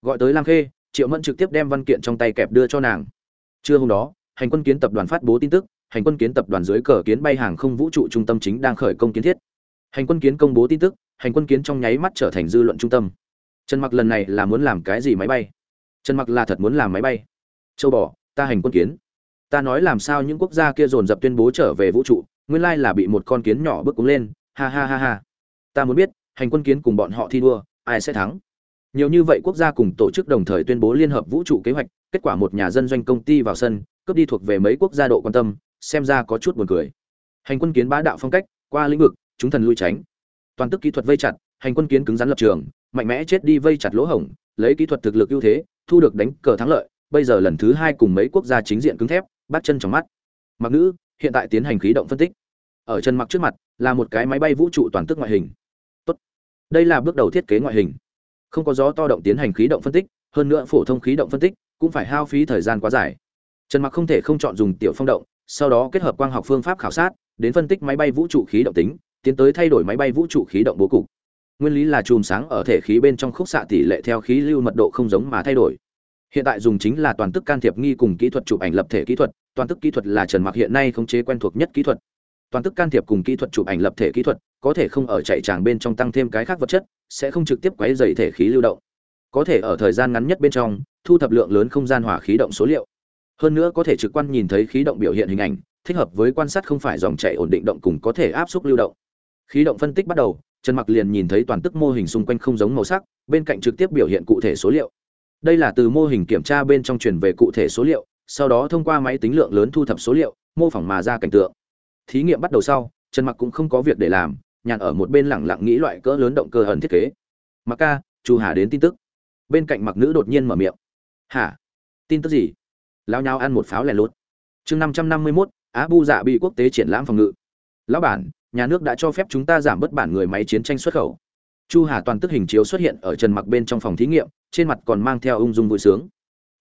Gọi tới lam khê, triệu mẫn trực tiếp đem văn kiện trong tay kẹp đưa cho nàng. Trưa hôm đó, hành quân kiến tập đoàn phát bố tin tức, hành quân kiến tập đoàn dưới cờ kiến bay hàng không vũ trụ trung tâm chính đang khởi công kiến thiết. Hành quân kiến công bố tin tức hành quân kiến trong nháy mắt trở thành dư luận trung tâm. Trần mặc lần này là muốn làm cái gì máy bay? Trần mặc là thật muốn làm máy bay. Châu bò, ta hành quân kiến. Ta nói làm sao những quốc gia kia dồn dập tuyên bố trở về vũ trụ, nguyên lai là bị một con kiến nhỏ bước cúng lên. Ha ha ha ha. Ta muốn biết, hành quân kiến cùng bọn họ thi đua, ai sẽ thắng? Nhiều như vậy quốc gia cùng tổ chức đồng thời tuyên bố liên hợp vũ trụ kế hoạch, kết quả một nhà dân doanh công ty vào sân, cướp đi thuộc về mấy quốc gia độ quan tâm, xem ra có chút buồn cười. Hành quân kiến bá đạo phong cách, qua lĩnh vực, chúng thần lui tránh toàn tức kỹ thuật vây chặt, hành quân kiến cứng rắn lập trường, mạnh mẽ chết đi vây chặt lỗ hổng, lấy kỹ thuật thực lực ưu thế, thu được đánh cờ thắng lợi, bây giờ lần thứ hai cùng mấy quốc gia chính diện cứng thép, bắt chân trong mắt. Mặc nữ, hiện tại tiến hành khí động phân tích. Ở chân mặc trước mặt, là một cái máy bay vũ trụ toàn tức ngoại hình. Tốt. đây là bước đầu thiết kế ngoại hình. Không có gió to động tiến hành khí động phân tích, hơn nữa phổ thông khí động phân tích cũng phải hao phí thời gian quá dài. Trần mặc không thể không chọn dùng tiểu phong động, sau đó kết hợp quang học phương pháp khảo sát, đến phân tích máy bay vũ trụ khí động tính tiến tới thay đổi máy bay vũ trụ khí động bố cục. Nguyên lý là chùm sáng ở thể khí bên trong khúc xạ tỷ lệ theo khí lưu mật độ không giống mà thay đổi. Hiện tại dùng chính là toàn tức can thiệp nghi cùng kỹ thuật chụp ảnh lập thể kỹ thuật, toàn tức kỹ thuật là trần mặc hiện nay khống chế quen thuộc nhất kỹ thuật. Toàn tức can thiệp cùng kỹ thuật chụp ảnh lập thể kỹ thuật, có thể không ở chạy tràng bên trong tăng thêm cái khác vật chất, sẽ không trực tiếp quấy dày thể khí lưu động. Có thể ở thời gian ngắn nhất bên trong, thu thập lượng lớn không gian hỏa khí động số liệu. Hơn nữa có thể trực quan nhìn thấy khí động biểu hiện hình ảnh, thích hợp với quan sát không phải dòng chảy ổn định động cùng có thể áp suất lưu động khí động phân tích bắt đầu, trần mặc liền nhìn thấy toàn tức mô hình xung quanh không giống màu sắc, bên cạnh trực tiếp biểu hiện cụ thể số liệu. Đây là từ mô hình kiểm tra bên trong truyền về cụ thể số liệu, sau đó thông qua máy tính lượng lớn thu thập số liệu, mô phỏng mà ra cảnh tượng. Thí nghiệm bắt đầu sau, trần mặc cũng không có việc để làm, nhàn ở một bên lẳng lặng nghĩ loại cỡ lớn động cơ ẩn thiết kế. Mặc ca, chu hà đến tin tức. Bên cạnh mặc nữ đột nhiên mở miệng. Hả tin tức gì? Lao nhau ăn một pháo lẻ lốt chương năm trăm năm mươi mốt, á bu dạ bị quốc tế triển lãm phòng ngự. Lão bản nhà nước đã cho phép chúng ta giảm bớt bản người máy chiến tranh xuất khẩu. Chu hà toàn tức hình chiếu xuất hiện ở trần mặc bên trong phòng thí nghiệm, trên mặt còn mang theo ung dung vui sướng.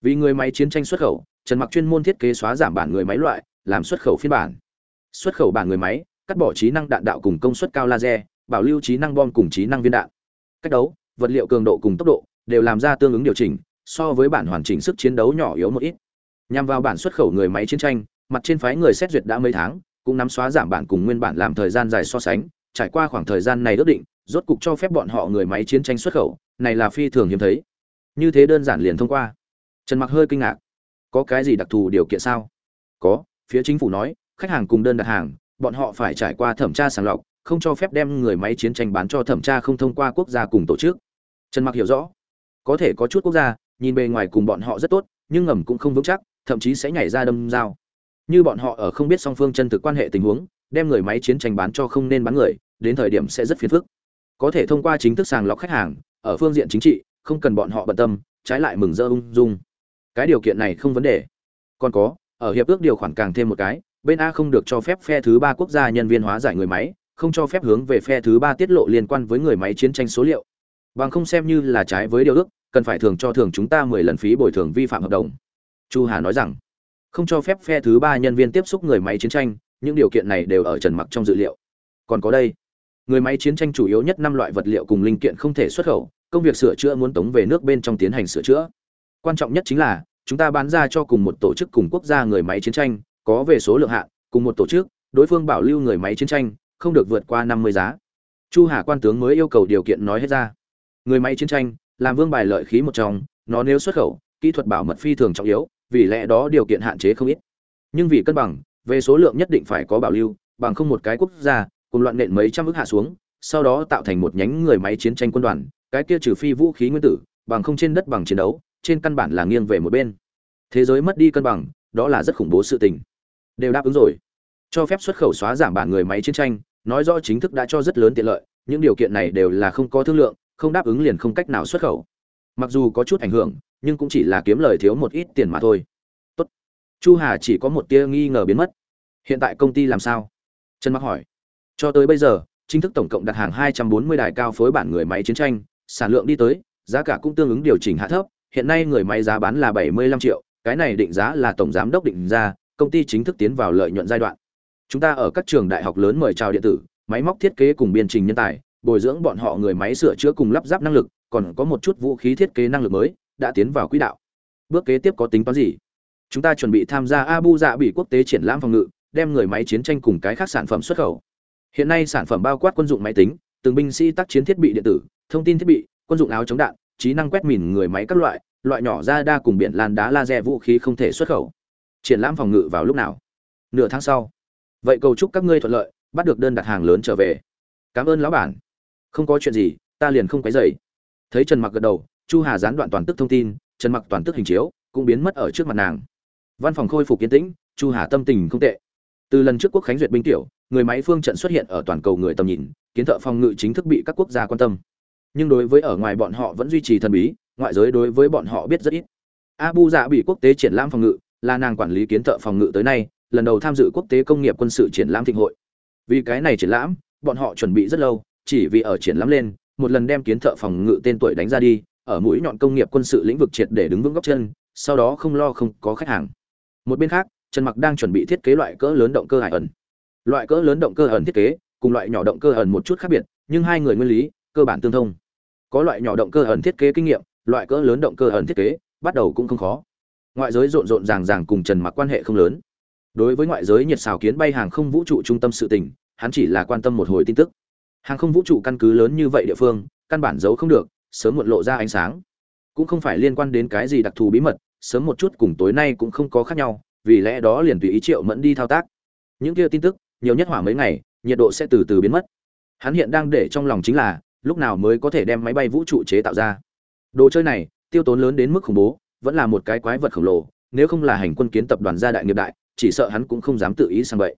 Vì người máy chiến tranh xuất khẩu, trần mặc chuyên môn thiết kế xóa giảm bản người máy loại, làm xuất khẩu phiên bản. Xuất khẩu bản người máy, cắt bỏ trí năng đạn đạo cùng công suất cao laser, bảo lưu trí năng bom cùng trí năng viên đạn. Cách đấu, vật liệu cường độ cùng tốc độ đều làm ra tương ứng điều chỉnh, so với bản hoàn chỉnh sức chiến đấu nhỏ yếu một ít. Nhằm vào bản xuất khẩu người máy chiến tranh, mặt trên phái người xét duyệt đã mấy tháng cũng nắm xóa giảm bản cùng nguyên bản làm thời gian dài so sánh, trải qua khoảng thời gian này ước định, rốt cục cho phép bọn họ người máy chiến tranh xuất khẩu, này là phi thường hiếm thấy. Như thế đơn giản liền thông qua. Trần mặc hơi kinh ngạc. Có cái gì đặc thù điều kiện sao? Có, phía chính phủ nói, khách hàng cùng đơn đặt hàng, bọn họ phải trải qua thẩm tra sàng lọc, không cho phép đem người máy chiến tranh bán cho thẩm tra không thông qua quốc gia cùng tổ chức. Trần mặc hiểu rõ. Có thể có chút quốc gia, nhìn bề ngoài cùng bọn họ rất tốt, nhưng ngầm cũng không vững chắc, thậm chí sẽ nhảy ra đâm dao như bọn họ ở không biết song phương chân thực quan hệ tình huống, đem người máy chiến tranh bán cho không nên bán người, đến thời điểm sẽ rất phiền phức. Có thể thông qua chính thức sàng lọc khách hàng, ở phương diện chính trị, không cần bọn họ bận tâm, trái lại mừng rỡ ung dung. Cái điều kiện này không vấn đề. Còn có, ở hiệp ước điều khoản càng thêm một cái, bên a không được cho phép phe thứ ba quốc gia nhân viên hóa giải người máy, không cho phép hướng về phe thứ ba tiết lộ liên quan với người máy chiến tranh số liệu. Bằng không xem như là trái với điều ước, cần phải thường cho thường chúng ta mười lần phí bồi thường vi phạm hợp đồng. Chu hà nói rằng không cho phép phe thứ ba nhân viên tiếp xúc người máy chiến tranh, những điều kiện này đều ở trần mặc trong dự liệu. Còn có đây, người máy chiến tranh chủ yếu nhất năm loại vật liệu cùng linh kiện không thể xuất khẩu, công việc sửa chữa muốn tống về nước bên trong tiến hành sửa chữa. Quan trọng nhất chính là, chúng ta bán ra cho cùng một tổ chức cùng quốc gia người máy chiến tranh, có về số lượng hạn, cùng một tổ chức, đối phương bảo lưu người máy chiến tranh, không được vượt qua năm mươi giá. Chu hà quan tướng mới yêu cầu điều kiện nói hết ra. Người máy chiến tranh, làm vương bài lợi khí một trong, nó nếu xuất khẩu, kỹ thuật bảo mật phi thường trọng yếu vì lẽ đó điều kiện hạn chế không ít. Nhưng vì cân bằng, về số lượng nhất định phải có bảo lưu, bằng không một cái quốc gia, cùng loạn nện mấy trăm ước hạ xuống, sau đó tạo thành một nhánh người máy chiến tranh quân đoàn, cái kia trừ phi vũ khí nguyên tử, bằng không trên đất bằng chiến đấu, trên căn bản là nghiêng về một bên. Thế giới mất đi cân bằng, đó là rất khủng bố sự tình. Đều đáp ứng rồi. Cho phép xuất khẩu xóa giảm bản người máy chiến tranh, nói rõ chính thức đã cho rất lớn tiện lợi, những điều kiện này đều là không có thương lượng, không đáp ứng liền không cách nào xuất khẩu. Mặc dù có chút ảnh hưởng nhưng cũng chỉ là kiếm lời thiếu một ít tiền mà thôi. Tốt. chu hà chỉ có một tia nghi ngờ biến mất. Hiện tại công ty làm sao? Trần mặc hỏi. Cho tới bây giờ, chính thức tổng cộng đặt hàng 240 đài cao phối bản người máy chiến tranh, sản lượng đi tới, giá cả cũng tương ứng điều chỉnh hạ thấp, hiện nay người máy giá bán là 75 triệu, cái này định giá là tổng giám đốc định ra, công ty chính thức tiến vào lợi nhuận giai đoạn. Chúng ta ở các trường đại học lớn mời chào điện tử, máy móc thiết kế cùng biên trình nhân tài, bồi dưỡng bọn họ người máy sửa chữa cùng lắp ráp năng lực, còn có một chút vũ khí thiết kế năng lực mới đã tiến vào quỹ đạo. Bước kế tiếp có tính toán gì? Chúng ta chuẩn bị tham gia abu dạ bị quốc tế triển lãm phòng ngự, đem người máy chiến tranh cùng cái khác sản phẩm xuất khẩu. Hiện nay sản phẩm bao quát quân dụng máy tính, từng binh sĩ tác chiến thiết bị điện tử, thông tin thiết bị, quân dụng áo chống đạn, trí năng quét mìn người máy các loại loại nhỏ ra đa cùng biển lan đá laser vũ khí không thể xuất khẩu. Triển lãm phòng ngự vào lúc nào? Nửa tháng sau. Vậy cầu chúc các ngươi thuận lợi, bắt được đơn đặt hàng lớn trở về. Cảm ơn lão bản. Không có chuyện gì, ta liền không quấy dày thấy trần mặc gật đầu chu hà gián đoạn toàn tức thông tin, trần mặc toàn tức hình chiếu, cũng biến mất ở trước mặt nàng. Văn phòng khôi phục yên tĩnh, chu hà tâm tình không tệ. Từ lần trước quốc khánh duyệt binh tiểu, người máy phương trận xuất hiện ở toàn cầu người tầm nhìn, kiến thợ phòng ngự chính thức bị các quốc gia quan tâm. Nhưng đối với ở ngoài bọn họ vẫn duy trì thần bí, ngoại giới đối với bọn họ biết rất ít. Abu dạ bị quốc tế triển lãm phòng ngự, là nàng quản lý kiến thợ phòng ngự tới nay, lần đầu tham dự quốc tế công nghiệp quân sự triển lãm thịnh hội. Vì cái này triển lãm, bọn họ chuẩn bị rất lâu, chỉ vì ở triển lãm lên, một lần đem kiến thợ phòng ngự tên tuổi đánh ra đi ở mũi nhọn công nghiệp quân sự lĩnh vực triệt để đứng vững góc chân, sau đó không lo không có khách hàng. Một bên khác, trần mặc đang chuẩn bị thiết kế loại cỡ lớn động cơ hải ẩn. Loại cỡ lớn động cơ ẩn thiết kế, cùng loại nhỏ động cơ ẩn một chút khác biệt, nhưng hai người nguyên lý, cơ bản tương thông. Có loại nhỏ động cơ ẩn thiết kế kinh nghiệm, loại cỡ lớn động cơ ẩn thiết kế, bắt đầu cũng không khó. Ngoại giới rộn rộn ràng ràng cùng trần mặc quan hệ không lớn. Đối với ngoại giới nhiệt xào kiến bay hàng không vũ trụ trung tâm sự tình, hắn chỉ là quan tâm một hồi tin tức. Hàng không vũ trụ căn cứ lớn như vậy địa phương, căn bản giấu không được sớm muộn lộ ra ánh sáng. Cũng không phải liên quan đến cái gì đặc thù bí mật, sớm một chút cùng tối nay cũng không có khác nhau, vì lẽ đó liền tùy ý triệu mẫn đi thao tác. Những kia tin tức, nhiều nhất hỏa mấy ngày, nhiệt độ sẽ từ từ biến mất. Hắn hiện đang để trong lòng chính là, lúc nào mới có thể đem máy bay vũ trụ chế tạo ra. Đồ chơi này, tiêu tốn lớn đến mức khủng bố, vẫn là một cái quái vật khổng lồ, nếu không là hành quân kiến tập đoàn gia đại nghiệp đại, chỉ sợ hắn cũng không dám tự ý sang vậy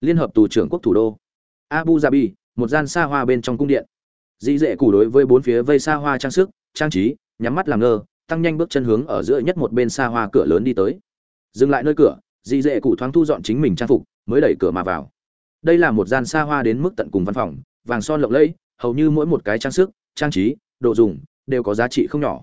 liên hợp tù trưởng quốc thủ đô. Abu dhabi, một gian xa hoa bên trong cung điện dĩ dệ củ đối với bốn phía vây xa hoa trang sức, trang trí, nhắm mắt làm ngơ, tăng nhanh bước chân hướng ở giữa nhất một bên xa hoa cửa lớn đi tới. Dừng lại nơi cửa dì dệ củ thoáng thu dọn chính mình trang phục, mới đẩy cửa mà vào. Đây là một gian xa hoa đến mức tận cùng văn phòng, vàng son lộng lẫy, hầu như mỗi một cái trang sức, trang trí, đồ dùng, đều có giá trị không nhỏ.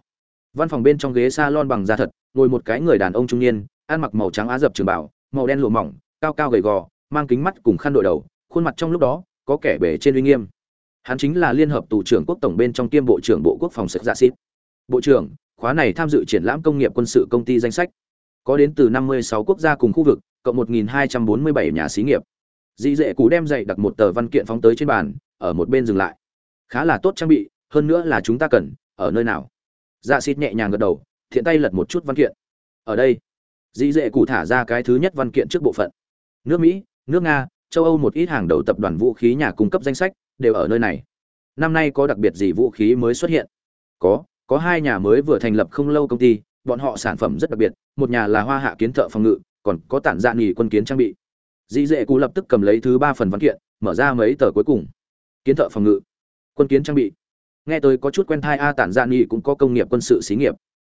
Văn phòng bên trong ghế s a lon bằng da thật, ngồi một cái người đàn ông trung niên, ăn mặc màu trắng á dập trường bảo màu đen lụa mỏng, cao cao gầy gò, mang kính mắt cùng khăn đội đầu, khuôn mặt trong lúc đó, có kẻ bể trên uy nghiêm hắn chính là liên hợp tù trưởng quốc tổng bên trong kiêm bộ trưởng bộ quốc phòng sực dạ xít. Bộ trưởng, khóa này tham dự triển lãm công nghiệp quân sự công ty danh sách. Có đến từ 56 quốc gia cùng khu vực, cộng 1.247 nhà xí nghiệp. Dị dệ cú đem dạy đặt một tờ văn kiện phóng tới trên bàn, ở một bên dừng lại. Khá là tốt trang bị, hơn nữa là chúng ta cần, ở nơi nào? Dạ xít nhẹ nhàng gật đầu, thiện tay lật một chút văn kiện. Ở đây. Dị dệ cụ thả ra cái thứ nhất văn kiện trước bộ phận. Nước mỹ, nước nga, châu âu một ít hàng đầu tập đoàn vũ khí nhà cung cấp danh sách đều ở nơi này. Năm nay có đặc biệt gì vũ khí mới xuất hiện? Có có hai nhà mới vừa thành lập không lâu công ty, bọn họ sản phẩm rất đặc biệt, một nhà là hoa hạ kiến thợ phòng ngự, còn có tản dạ nghỉ quân kiến trang bị. Dĩ dệ cú lập tức cầm lấy thứ ba phần văn kiện, mở ra mấy tờ cuối cùng. Kiến thợ phòng ngự, quân kiến trang bị. Nghe tới có chút quen thai a, tản dạ nghỉ cũng có công nghiệp quân sự xí nghiệp.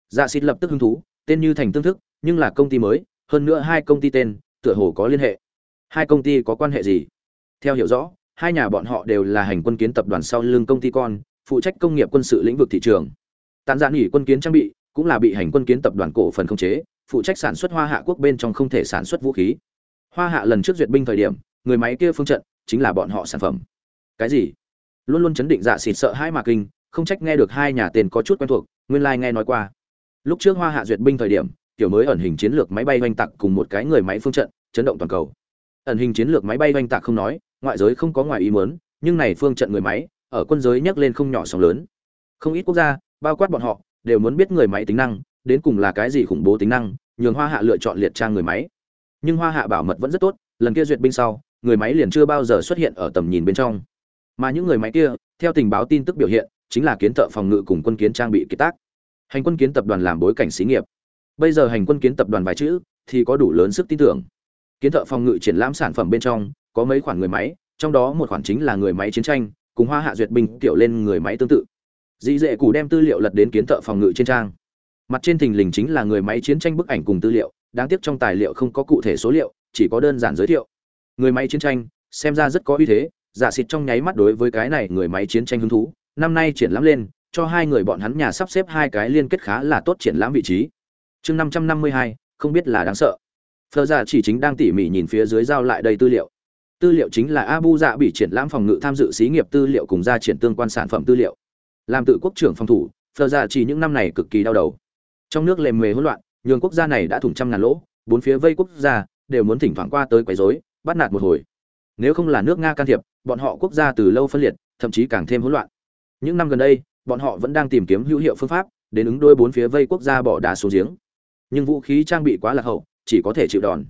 Dạ xịt lập tức hứng thú, tên như thành tương thức, nhưng là công ty mới, hơn nữa hai công ty tên, tựa hồ có liên hệ. Hai công ty có quan hệ gì? Theo hiểu rõ hai nhà bọn họ đều là hành quân kiến tập đoàn sau lưng công ty con, phụ trách công nghiệp quân sự lĩnh vực thị trường. Tàn dạ nghỉ quân kiến trang bị, cũng là bị hành quân kiến tập đoàn cổ phần không chế, phụ trách sản xuất hoa hạ quốc bên trong không thể sản xuất vũ khí. Hoa hạ lần trước duyệt binh thời điểm, người máy kia phương trận chính là bọn họ sản phẩm. Cái gì? Luôn luôn chấn định dạ xịt sợ hai mà kinh, không trách nghe được hai nhà tên có chút quen thuộc, nguyên lai nghe nói qua. Lúc trước hoa hạ duyệt binh thời điểm tiểu mới ẩn hình chiến lược máy bay oanh tạc cùng một cái người máy phương trận, chấn động toàn cầu. Ẩn hình chiến lược máy bay oanh tạc không nói ngoại giới không có ngoài ý muốn, nhưng này phương trận người máy, ở quân giới nhắc lên không nhỏ sóng lớn. Không ít quốc gia, bao quát bọn họ, đều muốn biết người máy tính năng, đến cùng là cái gì khủng bố tính năng, nhường hoa hạ lựa chọn liệt trang người máy. Nhưng hoa hạ bảo mật vẫn rất tốt, lần kia duyệt binh sau, người máy liền chưa bao giờ xuất hiện ở tầm nhìn bên trong. Mà những người máy kia, theo tình báo tin tức biểu hiện, chính là kiến thợ phòng ngự cùng quân kiến trang bị kiệt tác. Hành quân kiến tập đoàn làm bối cảnh xí nghiệp. Bây giờ hành quân kiến tập đoàn vài chữ, thì có đủ lớn sức tin tưởng. Kiến thợ phòng ngự triển lãm sản phẩm bên trong có mấy khoản người máy, trong đó một khoản chính là người máy chiến tranh, cùng hoa hạ duyệt binh kiểu lên người máy tương tự. Dị dệ cụ đem tư liệu lật đến kiến thợ phòng ngự trên trang. Mặt trên thình lình chính là người máy chiến tranh bức ảnh cùng tư liệu, đáng tiếc trong tài liệu không có cụ thể số liệu, chỉ có đơn giản giới thiệu. Người máy chiến tranh, xem ra rất có uy thế, giả xịt trong nháy mắt đối với cái này người máy chiến tranh hứng thú, năm nay triển lãm lên, cho hai người bọn hắn nhà sắp xếp hai cái liên kết khá là tốt triển lãm vị trí. Chương năm trăm năm mươi hai, không biết là đáng sợ. Phờ giả chỉ chính đang tỉ mỉ nhìn phía dưới giao lại đây tư liệu tư liệu chính là abu dạ bị triển lãm phòng ngự tham dự xí nghiệp tư liệu cùng ra triển tương quan sản phẩm tư liệu. Làm tự quốc trưởng phòng thủ phờ Dạ chỉ những năm này cực kỳ đau đầu. Trong nước lề mề hỗn loạn, nhường quốc gia này đã thủng trăm ngàn lỗ, bốn phía vây quốc gia, đều muốn thỉnh thoảng qua tới quấy rối, bắt nạt một hồi. Nếu không là nước nga can thiệp, bọn họ quốc gia từ lâu phân liệt, thậm chí càng thêm hỗn loạn. Những năm gần đây, bọn họ vẫn đang tìm kiếm hữu hiệu phương pháp, đến ứng đôi bốn phía vây quốc gia bỏ đá xuống giếng. Nhưng vũ khí trang bị quá lạc hậu, chỉ có thể chịu đòn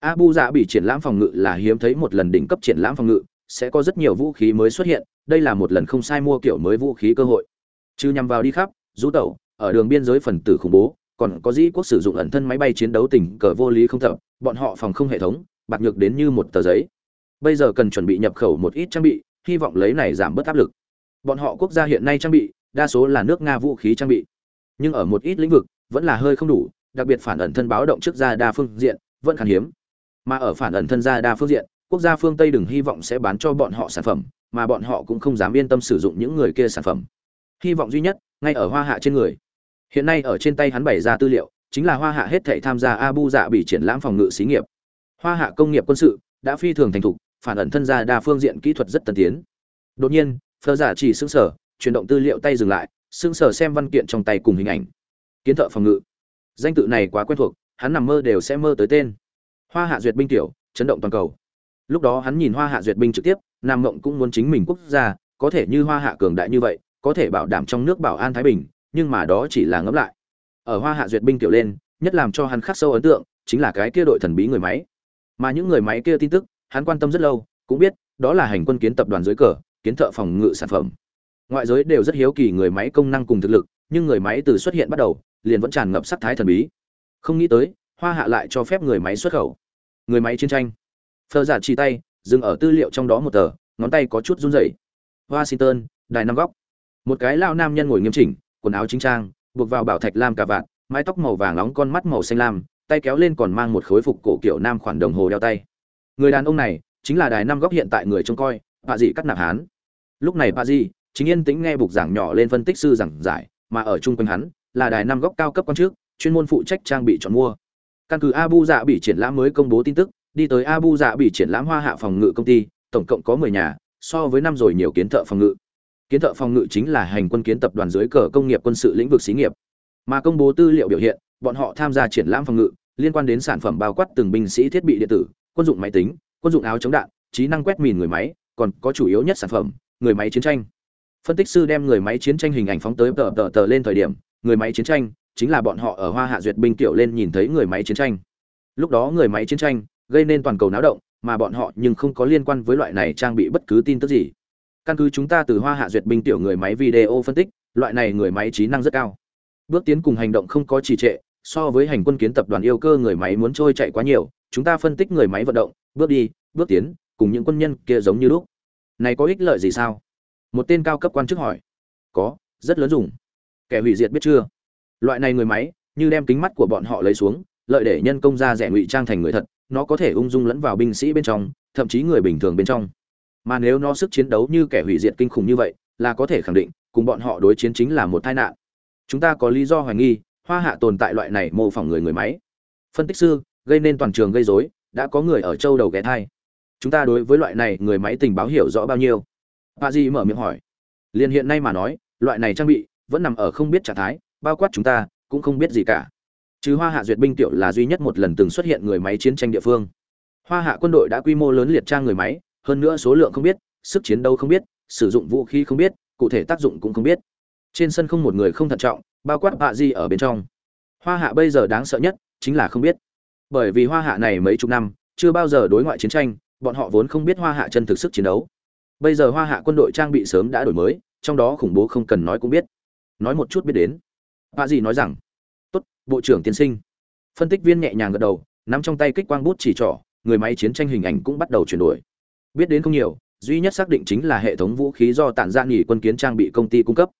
abu dạ bị triển lãm phòng ngự là hiếm thấy một lần đỉnh cấp triển lãm phòng ngự, sẽ có rất nhiều vũ khí mới xuất hiện, đây là một lần không sai mua kiểu mới vũ khí cơ hội. Chứ nhằm vào đi khắp, rú tẩu, ở đường biên giới phần tử khủng bố, còn có dĩ quốc sử dụng ẩn thân máy bay chiến đấu tỉnh cờ vô lý không thập, bọn họ phòng không hệ thống, bạc nhược đến như một tờ giấy. Bây giờ cần chuẩn bị nhập khẩu một ít trang bị, hy vọng lấy này giảm bớt áp lực. Bọn họ quốc gia hiện nay trang bị, đa số là nước nga vũ khí trang bị. Nhưng ở một ít lĩnh vực, vẫn là hơi không đủ, đặc biệt phản ẩn thân báo động trước ra đa phương diện, vẫn khan hiếm mà ở phản ẩn thân gia đa phương diện, quốc gia phương tây đừng hy vọng sẽ bán cho bọn họ sản phẩm, mà bọn họ cũng không dám yên tâm sử dụng những người kia sản phẩm. Hy vọng duy nhất, ngay ở hoa hạ trên người. Hiện nay ở trên tay hắn bày ra tư liệu, chính là hoa hạ hết thảy tham gia abu dạ bị triển lãm phòng ngự xí nghiệp. Hoa hạ công nghiệp quân sự đã phi thường thành thục, phản ẩn thân gia đa phương diện kỹ thuật rất tân tiến. Đột nhiên, phờ giả chỉ xứng sở chuyển động tư liệu tay dừng lại xứng sở xem văn kiện trong tay cùng hình ảnh. Kiến thợ phòng ngự. Danh tự này quá quen thuộc, hắn nằm mơ đều sẽ mơ tới tên hoa hạ duyệt binh tiểu, chấn động toàn cầu. Lúc đó hắn nhìn hoa hạ duyệt binh trực tiếp, nam mộng cũng muốn chính mình quốc gia, có thể như hoa hạ cường đại như vậy, có thể bảo đảm trong nước bảo an thái bình, nhưng mà đó chỉ là ngẫm lại. Ở hoa hạ duyệt binh tiểu lên, nhất làm cho hắn khắc sâu ấn tượng, chính là cái kia đội thần bí người máy. Mà những người máy kia tin tức, hắn quan tâm rất lâu, cũng biết, đó là hành quân kiến tập đoàn dưới cờ, kiến thợ phòng ngự sản phẩm. Ngoại giới đều rất hiếu kỳ người máy công năng cùng thực lực, nhưng người máy từ xuất hiện bắt đầu, liền vẫn tràn ngập sắc thái thần bí. Không nghĩ tới, hoa hạ lại cho phép người máy xuất khẩu người máy chiến tranh. Phơ giả chỉ tay, dừng ở tư liệu trong đó một tờ, ngón tay có chút run rẩy. Washington, đài năm góc. Một cái lao nam nhân ngồi nghiêm chỉnh, quần áo chính trang, buộc vào bảo thạch lam cà vạt, mái tóc màu vàng nóng con mắt màu xanh lam, tay kéo lên còn mang một khối phục cổ kiểu nam khoản đồng hồ đeo tay. Người đàn ông này, chính là đài năm góc hiện tại người trông coi bà dị cắt nạp hán. Lúc này bà dị, chính yên tĩnh nghe bục giảng nhỏ lên phân tích sư giảng giải, mà ở chung quanh hắn, là đài năm góc cao cấp quan trước chuyên môn phụ trách trang bị chọn mua căn cứ abu dạ bị triển lãm mới công bố tin tức, đi tới abu dạ bị triển lãm hoa hạ phòng ngự công ty, tổng cộng có mười nhà, so với năm rồi nhiều kiến thợ phòng ngự. Kiến thợ phòng ngự chính là hành quân kiến tập đoàn dưới cờ công nghiệp quân sự lĩnh vực xí nghiệp. Mà công bố tư liệu biểu hiện, bọn họ tham gia triển lãm phòng ngự, liên quan đến sản phẩm bao quát từng binh sĩ thiết bị điện tử, quân dụng máy tính, quân dụng áo chống đạn, trí năng quét mìn người máy, còn có chủ yếu nhất sản phẩm, người máy chiến tranh. Phân tích sư đem người máy chiến tranh hình ảnh phóng tới tờ tờ tờ lên thời điểm, người máy chiến tranh chính là bọn họ ở hoa hạ duyệt binh tiểu lên nhìn thấy người máy chiến tranh. Lúc đó người máy chiến tranh gây nên toàn cầu náo động, mà bọn họ nhưng không có liên quan với loại này trang bị bất cứ tin tức gì. Căn cứ chúng ta từ hoa hạ duyệt binh tiểu người máy video phân tích, loại này người máy trí năng rất cao. Bước tiến cùng hành động không có trì trệ, so với hành quân kiến tập đoàn yêu cơ người máy muốn trôi chạy quá nhiều, chúng ta phân tích người máy vận động, bước đi, bước tiến, cùng những quân nhân kia giống như lúc. Này có ích lợi gì sao? Một tên cao cấp quan chức hỏi. Có, rất lớn dùng. Kẻ hủy diệt biết chưa? Loại này người máy, như đem kính mắt của bọn họ lấy xuống, lợi để nhân công ra rẻ ngụy trang thành người thật, nó có thể ung dung lẫn vào binh sĩ bên trong, thậm chí người bình thường bên trong. Mà nếu nó sức chiến đấu như kẻ hủy diệt kinh khủng như vậy, là có thể khẳng định, cùng bọn họ đối chiến chính là một tai nạn. Chúng ta có lý do hoài nghi, hoa hạ tồn tại loại này mô phỏng người người máy. Phân tích sư, gây nên toàn trường gây rối, đã có người ở châu đầu ghé thai. Chúng ta đối với loại này người máy tình báo hiểu rõ bao nhiêu? Bà di mở miệng hỏi. Liền hiện nay mà nói, loại này trang bị vẫn nằm ở không biết trạng thái bao quát chúng ta, cũng không biết gì cả. Chứ hoa hạ duyệt binh tiểu là duy nhất một lần từng xuất hiện người máy chiến tranh địa phương. Hoa hạ quân đội đã quy mô lớn liệt trang người máy, hơn nữa số lượng không biết, sức chiến đấu không biết, sử dụng vũ khí không biết, cụ thể tác dụng cũng không biết. Trên sân không một người không thận trọng, bao quát bạ di ở bên trong. Hoa hạ bây giờ đáng sợ nhất chính là không biết. Bởi vì hoa hạ này mấy chục năm, chưa bao giờ đối ngoại chiến tranh, bọn họ vốn không biết hoa hạ chân thực sức chiến đấu. Bây giờ hoa hạ quân đội trang bị sớm đã đổi mới, trong đó khủng bố không cần nói cũng biết. Nói một chút biết đến bạ dì nói rằng, tốt, bộ trưởng tiên sinh. Phân tích viên nhẹ nhàng gật đầu, nắm trong tay kích quang bút chỉ trỏ, người máy chiến tranh hình ảnh cũng bắt đầu chuyển đổi. Biết đến không nhiều, duy nhất xác định chính là hệ thống vũ khí do tản ra nghỉ quân kiến trang bị công ty cung cấp.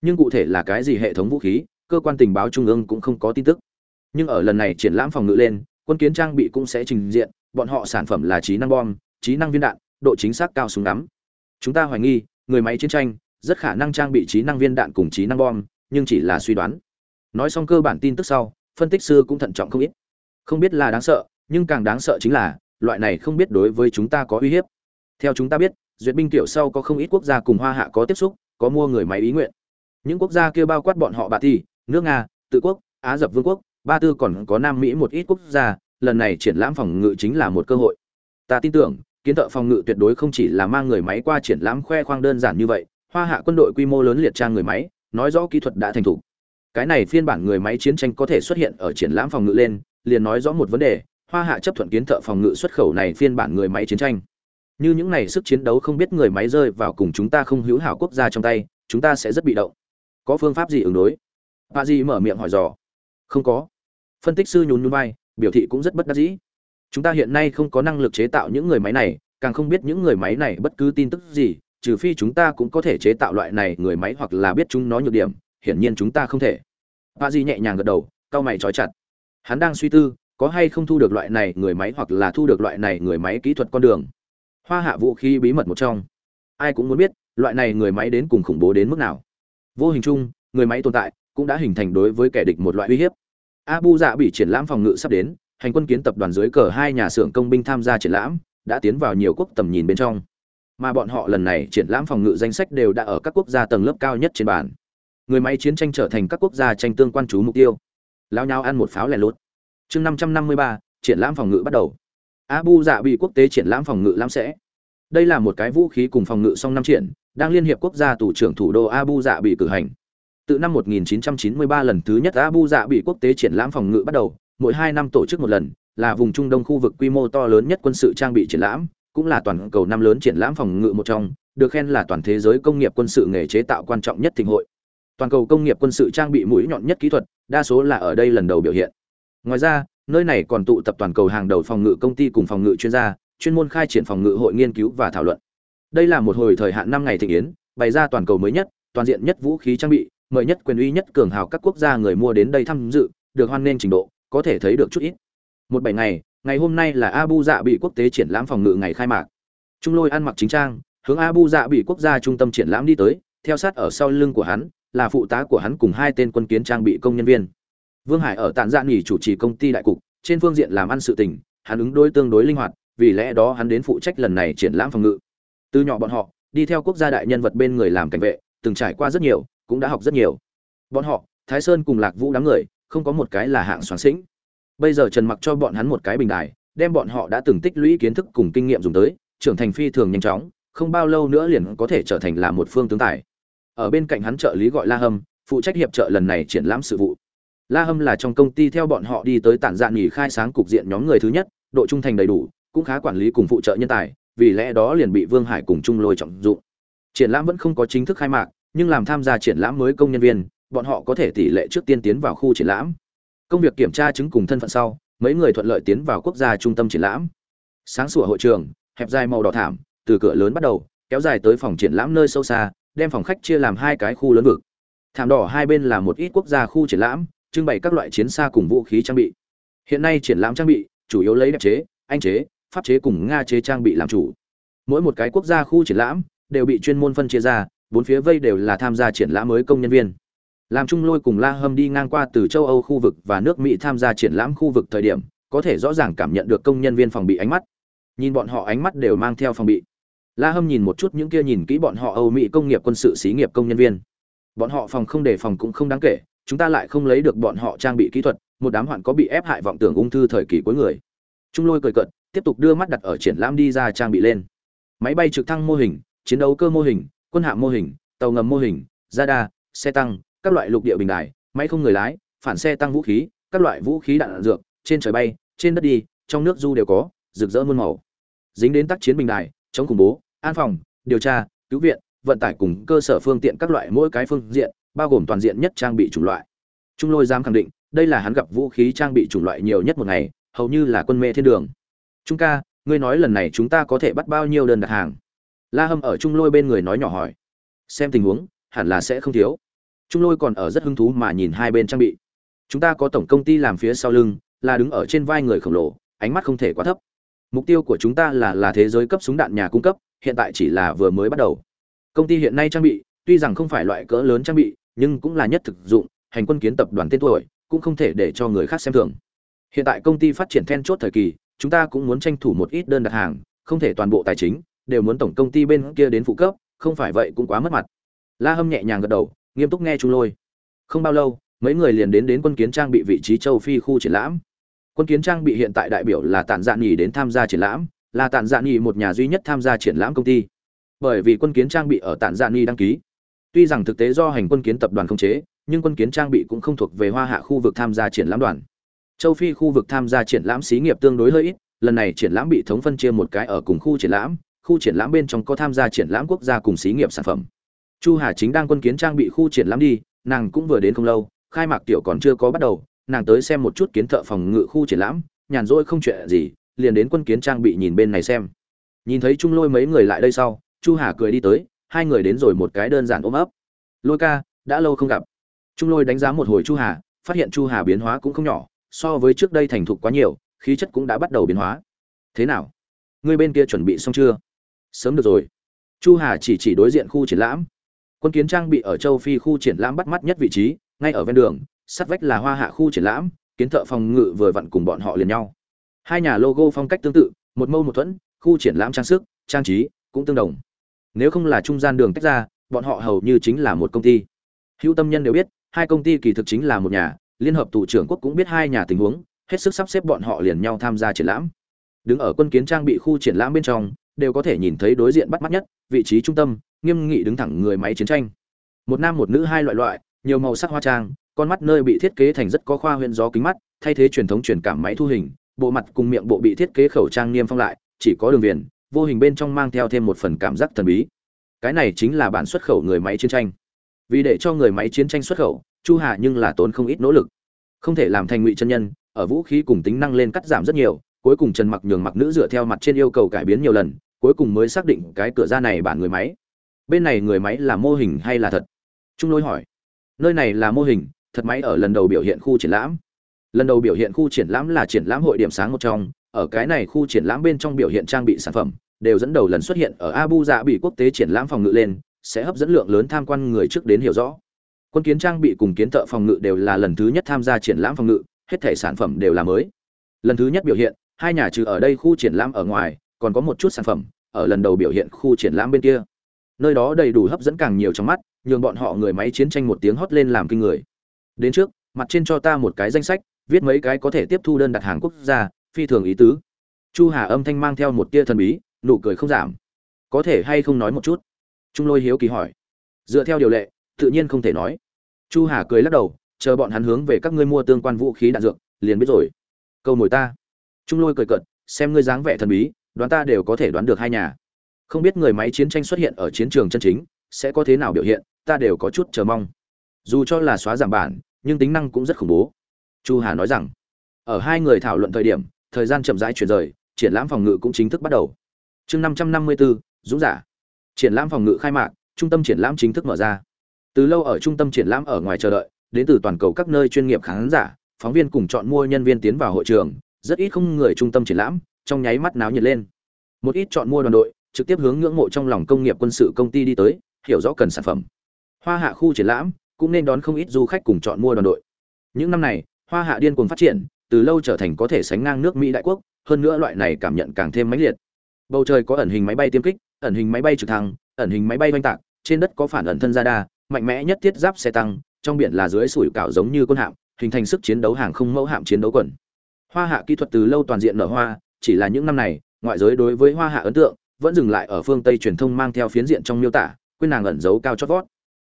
Nhưng cụ thể là cái gì hệ thống vũ khí, cơ quan tình báo trung ương cũng không có tin tức. Nhưng ở lần này triển lãm phòng ngự lên, quân kiến trang bị cũng sẽ trình diện, bọn họ sản phẩm là trí năng bom, trí năng viên đạn, độ chính xác cao súng ngắm. Chúng ta hoài nghi, người máy chiến tranh rất khả năng trang bị trí năng viên đạn cùng trí năng bom nhưng chỉ là suy đoán. Nói xong cơ bản tin tức sau, phân tích sư cũng thận trọng không ít. Không biết là đáng sợ, nhưng càng đáng sợ chính là, loại này không biết đối với chúng ta có uy hiếp. Theo chúng ta biết, duyệt binh tiểu sau có không ít quốc gia cùng hoa hạ có tiếp xúc, có mua người máy ý nguyện. Những quốc gia kia bao quát bọn họ bà thi nước nga, tự quốc, á dập vương quốc, ba tư còn có nam mỹ một ít quốc gia, lần này triển lãm phòng ngự chính là một cơ hội. Ta tin tưởng, kiến thợ phòng ngự tuyệt đối không chỉ là mang người máy qua triển lãm khoe khoang đơn giản như vậy, hoa hạ quân đội quy mô lớn liệt trang người máy nói rõ kỹ thuật đã thành thục. Cái này phiên bản người máy chiến tranh có thể xuất hiện ở triển lãm phòng ngự lên, liền nói rõ một vấn đề, hoa hạ chấp thuận kiến thợ phòng ngự xuất khẩu này phiên bản người máy chiến tranh. Như những này sức chiến đấu không biết người máy rơi vào cùng chúng ta không hữu hảo quốc gia trong tay, chúng ta sẽ rất bị động. Có phương pháp gì ứng đối? Bà di mở miệng hỏi dò. Không có. Phân tích sư nhún nhún vai, biểu thị cũng rất bất đắc dĩ. Chúng ta hiện nay không có năng lực chế tạo những người máy này, càng không biết những người máy này bất cứ tin tức gì trừ phi chúng ta cũng có thể chế tạo loại này người máy hoặc là biết chúng nó nhược điểm, hiển nhiên chúng ta không thể. Bà di nhẹ nhàng gật đầu, cau mày trói chặt. Hắn đang suy tư, có hay không thu được loại này người máy hoặc là thu được loại này người máy kỹ thuật con đường. Hoa hạ vũ khí bí mật một trong. Ai cũng muốn biết, loại này người máy đến cùng khủng bố đến mức nào. Vô hình chung, người máy tồn tại cũng đã hình thành đối với kẻ địch một loại uy hiếp. Abu dạ bị triển lãm phòng ngự sắp đến, hành quân kiến tập đoàn dưới cờ hai nhà xưởng công binh tham gia triển lãm, đã tiến vào nhiều quốc tầm nhìn bên trong mà bọn họ lần này triển lãm phòng ngự danh sách đều đã ở các quốc gia tầng lớp cao nhất trên bàn. Người máy chiến tranh trở thành các quốc gia tranh tương quan chú mục tiêu. Lao nhau ăn một pháo lẻ lút. chương năm trăm năm mươi ba, triển lãm phòng ngự bắt đầu. Abu dạ bị quốc tế triển lãm phòng ngự lãm sẽ. Đây là một cái vũ khí cùng phòng ngự song năm triển, đang liên hiệp quốc gia thủ trưởng thủ đô abu dạ bị cử hành. Từ năm 1993 lần thứ nhất abu dạ bị quốc tế triển lãm phòng ngự bắt đầu, mỗi hai năm tổ chức một lần, là vùng trung đông khu vực quy mô to lớn nhất quân sự trang bị triển lãm cũng là toàn cầu năm lớn triển lãm phòng ngự một trong, được khen là toàn thế giới công nghiệp quân sự nghề chế tạo quan trọng nhất thịnh hội. Toàn cầu công nghiệp quân sự trang bị mũi nhọn nhất kỹ thuật, đa số là ở đây lần đầu biểu hiện. Ngoài ra, nơi này còn tụ tập toàn cầu hàng đầu phòng ngự công ty cùng phòng ngự chuyên gia, chuyên môn khai triển phòng ngự hội nghiên cứu và thảo luận. Đây là một hồi thời hạn năm ngày thịnh yến, bày ra toàn cầu mới nhất, toàn diện nhất vũ khí trang bị, mời nhất quyền uy nhất cường hào các quốc gia người mua đến đây tham dự, được hoan nghênh trình độ, có thể thấy được chút ít. Một bảy ngày ngày hôm nay là abu dạ bị quốc tế triển lãm phòng ngự ngày khai mạc. Trung lôi ăn mặc chính trang, hướng abu dạ bị quốc gia trung tâm triển lãm đi tới, theo sát ở sau lưng của hắn, là phụ tá của hắn cùng hai tên quân kiến trang bị công nhân viên. Vương hải ở tản dạ nghỉ chủ trì công ty đại cục, trên phương diện làm ăn sự tình, hắn ứng đối tương đối linh hoạt, vì lẽ đó hắn đến phụ trách lần này triển lãm phòng ngự. Từ nhỏ bọn họ, đi theo quốc gia đại nhân vật bên người làm cảnh vệ, từng trải qua rất nhiều, cũng đã học rất nhiều. Bọn họ, thái sơn cùng lạc vũ đám người, không có một cái là hạng soán xính bây giờ trần mặc cho bọn hắn một cái bình đài, đem bọn họ đã từng tích lũy kiến thức cùng kinh nghiệm dùng tới, trưởng thành phi thường nhanh chóng, không bao lâu nữa liền có thể trở thành là một phương tướng tài. Ở bên cạnh hắn trợ lý gọi la hâm, phụ trách hiệp trợ lần này triển lãm sự vụ. La hâm là trong công ty theo bọn họ đi tới tản dạn nghỉ khai sáng cục diện nhóm người thứ nhất, độ trung thành đầy đủ, cũng khá quản lý cùng phụ trợ nhân tài, vì lẽ đó liền bị vương hải cùng chung lôi trọng dụng. Triển lãm vẫn không có chính thức khai mạc, nhưng làm tham gia triển lãm mới công nhân viên, bọn họ có thể tỷ lệ trước tiên tiến vào khu triển lãm công việc kiểm tra chứng cùng thân phận sau, mấy người thuận lợi tiến vào quốc gia trung tâm triển lãm. Sáng sủa hội trường, hẹp dài màu đỏ thảm, từ cửa lớn bắt đầu, kéo dài tới phòng triển lãm nơi sâu xa, đem phòng khách chia làm hai cái khu lớn vực. Thảm đỏ hai bên là một ít quốc gia khu triển lãm, trưng bày các loại chiến xa cùng vũ khí trang bị. Hiện nay triển lãm trang bị chủ yếu lấy đẹp chế, anh chế, pháp chế cùng nga chế trang bị làm chủ. Mỗi một cái quốc gia khu triển lãm đều bị chuyên môn phân chia ra, bốn phía vây đều là tham gia triển lãm mới công nhân viên làm trung lôi cùng la hâm đi ngang qua từ châu âu khu vực và nước mỹ tham gia triển lãm khu vực thời điểm, có thể rõ ràng cảm nhận được công nhân viên phòng bị ánh mắt. Nhìn bọn họ ánh mắt đều mang theo phòng bị. La hâm nhìn một chút những kia nhìn kỹ bọn họ âu mỹ công nghiệp quân sự xí nghiệp công nhân viên. Bọn họ phòng không đề phòng cũng không đáng kể, chúng ta lại không lấy được bọn họ trang bị kỹ thuật, một đám hoạn có bị ép hại vọng tưởng ung thư thời kỳ cuối người. Trung lôi cười cợt, tiếp tục đưa mắt đặt ở triển lãm đi ra trang bị lên. Máy bay trực thăng mô hình, chiến đấu cơ mô hình, quân hạm mô hình, tàu ngầm mô hình, radar, xe tăng các loại lục địa bình đài máy không người lái phản xe tăng vũ khí các loại vũ khí đạn, đạn dược trên trời bay trên đất đi trong nước du đều có rực rỡ muôn màu. Dính đến tác chiến bình đài chống khủng bố an phòng điều tra cứu viện vận tải cùng cơ sở phương tiện các loại mỗi cái phương diện bao gồm toàn diện nhất trang bị chủng loại. Trung lôi giám khẳng định đây là hắn gặp vũ khí trang bị chủng loại nhiều nhất một ngày hầu như là quân mê thiên đường. Trung ca ngươi nói lần này chúng ta có thể bắt bao nhiêu đơn đặt hàng? La hâm ở trung lôi bên người nói nhỏ hỏi. Xem tình huống hẳn là sẽ không thiếu trung lôi còn ở rất hứng thú mà nhìn hai bên trang bị. Chúng ta có tổng công ty làm phía sau lưng, là đứng ở trên vai người khổng lồ, ánh mắt không thể quá thấp. Mục tiêu của chúng ta là là thế giới cấp súng đạn nhà cung cấp, hiện tại chỉ là vừa mới bắt đầu. Công ty hiện nay trang bị, tuy rằng không phải loại cỡ lớn trang bị, nhưng cũng là nhất thực dụng, hành quân kiến tập đoàn tên tuổi, cũng không thể để cho người khác xem thường. Hiện tại công ty phát triển then chốt thời kỳ, chúng ta cũng muốn tranh thủ một ít đơn đặt hàng, không thể toàn bộ tài chính, đều muốn tổng công ty bên kia đến phụ cấp, không phải vậy cũng quá mất mặt. La hâm nhẹ nhàng gật đầu nghiêm túc nghe trung lôi. Không bao lâu, mấy người liền đến đến quân kiến trang bị vị trí châu phi khu triển lãm. Quân kiến trang bị hiện tại đại biểu là tản dạ nghỉ đến tham gia triển lãm, là tản dạ nghỉ một nhà duy nhất tham gia triển lãm công ty. Bởi vì quân kiến trang bị ở tản dạ nghỉ đăng ký. Tuy rằng thực tế do hành quân kiến tập đoàn không chế, nhưng quân kiến trang bị cũng không thuộc về hoa hạ khu vực tham gia triển lãm đoàn. Châu phi khu vực tham gia triển lãm xí nghiệp tương đối hơi ít, lần này triển lãm bị thống phân chia một cái ở cùng khu triển lãm, khu triển lãm bên trong có tham gia triển lãm quốc gia cùng xí nghiệp sản phẩm chu hà chính đang quân kiến trang bị khu triển lãm đi, nàng cũng vừa đến không lâu, khai mạc tiểu còn chưa có bắt đầu, nàng tới xem một chút kiến thợ phòng ngự khu triển lãm, nhàn rỗi không chuyện gì, liền đến quân kiến trang bị nhìn bên này xem. Nhìn thấy trung lôi mấy người lại đây sau, chu hà cười đi tới, hai người đến rồi một cái đơn giản ôm ấp. Lôi ca, đã lâu không gặp. Trung lôi đánh giá một hồi chu hà, phát hiện chu hà biến hóa cũng không nhỏ, so với trước đây thành thục quá nhiều, khí chất cũng đã bắt đầu biến hóa. Thế nào? Ngươi bên kia chuẩn bị xong chưa? Sớm được rồi. Chu hà chỉ chỉ đối diện khu triển lãm quân kiến trang bị ở châu phi khu triển lãm bắt mắt nhất vị trí, ngay ở ven đường sát vách là hoa hạ khu triển lãm, kiến thợ phòng ngự vừa vặn cùng bọn họ liền nhau. Hai nhà logo phong cách tương tự, một mâu một thuẫn, khu triển lãm trang sức, trang trí cũng tương đồng. Nếu không là trung gian đường tách ra, bọn họ hầu như chính là một công ty. Hữu tâm nhân đều biết, hai công ty kỳ thực chính là một nhà, liên hợp thủ trưởng quốc cũng biết hai nhà tình huống, hết sức sắp xếp bọn họ liền nhau tham gia triển lãm. Đứng ở quân kiến trang bị khu triển lãm bên trong, đều có thể nhìn thấy đối diện bắt mắt nhất, vị trí trung tâm nghiêm nghị đứng thẳng người máy chiến tranh. Một nam một nữ hai loại loại, nhiều màu sắc hoa trang, con mắt nơi bị thiết kế thành rất có khoa huyện gió kính mắt, thay thế truyền thống truyền cảm máy thu hình, bộ mặt cùng miệng bộ bị thiết kế khẩu trang niêm phong lại, chỉ có đường viền, vô hình bên trong mang theo thêm một phần cảm giác thần bí. Cái này chính là bản xuất khẩu người máy chiến tranh. Vì để cho người máy chiến tranh xuất khẩu, chu hà nhưng là tốn không ít nỗ lực. Không thể làm thành ngụy chân nhân, ở vũ khí cùng tính năng lên cắt giảm rất nhiều, cuối cùng trần mặc nhường mặc nữ dựa theo mặt trên yêu cầu cải biến nhiều lần, cuối cùng mới xác định cái cửa ra này bản người máy bên này người máy là mô hình hay là thật? Trung lôi hỏi. Nơi này là mô hình, thật máy ở lần đầu biểu hiện khu triển lãm. Lần đầu biểu hiện khu triển lãm là triển lãm hội điểm sáng một trong, ở cái này khu triển lãm bên trong biểu hiện trang bị sản phẩm, đều dẫn đầu lần xuất hiện ở abu dạ bị quốc tế triển lãm phòng ngự lên, sẽ hấp dẫn lượng lớn tham quan người trước đến hiểu rõ. Quân kiến trang bị cùng kiến thợ phòng ngự đều là lần thứ nhất tham gia triển lãm phòng ngự, hết thể sản phẩm đều là mới. Lần thứ nhất biểu hiện, hai nhà trừ ở đây khu triển lãm ở ngoài, còn có một chút sản phẩm ở lần đầu biểu hiện khu triển lãm bên kia nơi đó đầy đủ hấp dẫn càng nhiều trong mắt, nhường bọn họ người máy chiến tranh một tiếng hót lên làm kinh người. Đến trước, mặt trên cho ta một cái danh sách, viết mấy cái có thể tiếp thu đơn đặt hàng quốc gia, phi thường ý tứ. Chu hà âm thanh mang theo một tia thần bí, nụ cười không giảm. Có thể hay không nói một chút? Trung lôi hiếu kỳ hỏi. Dựa theo điều lệ, tự nhiên không thể nói. Chu hà cười lắc đầu, chờ bọn hắn hướng về các ngươi mua tương quan vũ khí đạn dược, liền biết rồi. Câu mồi ta. Trung lôi cười cợt, xem ngươi dáng vẻ thần bí, đoán ta đều có thể đoán được hai nhà không biết người máy chiến tranh xuất hiện ở chiến trường chân chính, sẽ có thế nào biểu hiện, ta đều có chút chờ mong. Dù cho là xóa giảm bản, nhưng tính năng cũng rất khủng bố. Chu hà nói rằng, ở hai người thảo luận thời điểm, thời gian chậm rãi chuyển rời, triển lãm phòng ngự cũng chính thức bắt đầu. Chương năm trăm năm mươi bốn dũng giả. Triển lãm phòng ngự khai mạc, trung tâm triển lãm chính thức mở ra. Từ lâu ở trung tâm triển lãm ở ngoài chờ đợi, đến từ toàn cầu các nơi chuyên nghiệp khán giả, phóng viên cùng chọn mua nhân viên tiến vào hội trường, rất ít không người trung tâm triển lãm, trong nháy mắt náo nhiệt lên. Một ít chọn mua đoàn đội trực tiếp hướng ngưỡng mộ trong lòng công nghiệp quân sự công ty đi tới hiểu rõ cần sản phẩm. Hoa hạ khu triển lãm cũng nên đón không ít du khách cùng chọn mua đoàn đội. Những năm này hoa hạ điên cuồng phát triển từ lâu trở thành có thể sánh ngang nước mỹ đại quốc hơn nữa loại này cảm nhận càng thêm mãnh liệt. Bầu trời có ẩn hình máy bay tiêm kích ẩn hình máy bay trực thăng ẩn hình máy bay oanh tạc trên đất có phản ẩn thân radar, mạnh mẽ nhất thiết giáp xe tăng trong biển là dưới sủi cảo giống như quân hạm hình thành sức chiến đấu hàng không mẫu hạm chiến đấu quần. Hoa hạ kỹ thuật từ lâu toàn diện nở hoa chỉ là những năm này ngoại giới đối với hoa hạ ấn tượng vẫn dừng lại ở phương tây truyền thông mang theo phiến diện trong miêu tả, quên nàng ẩn giấu cao chót vót.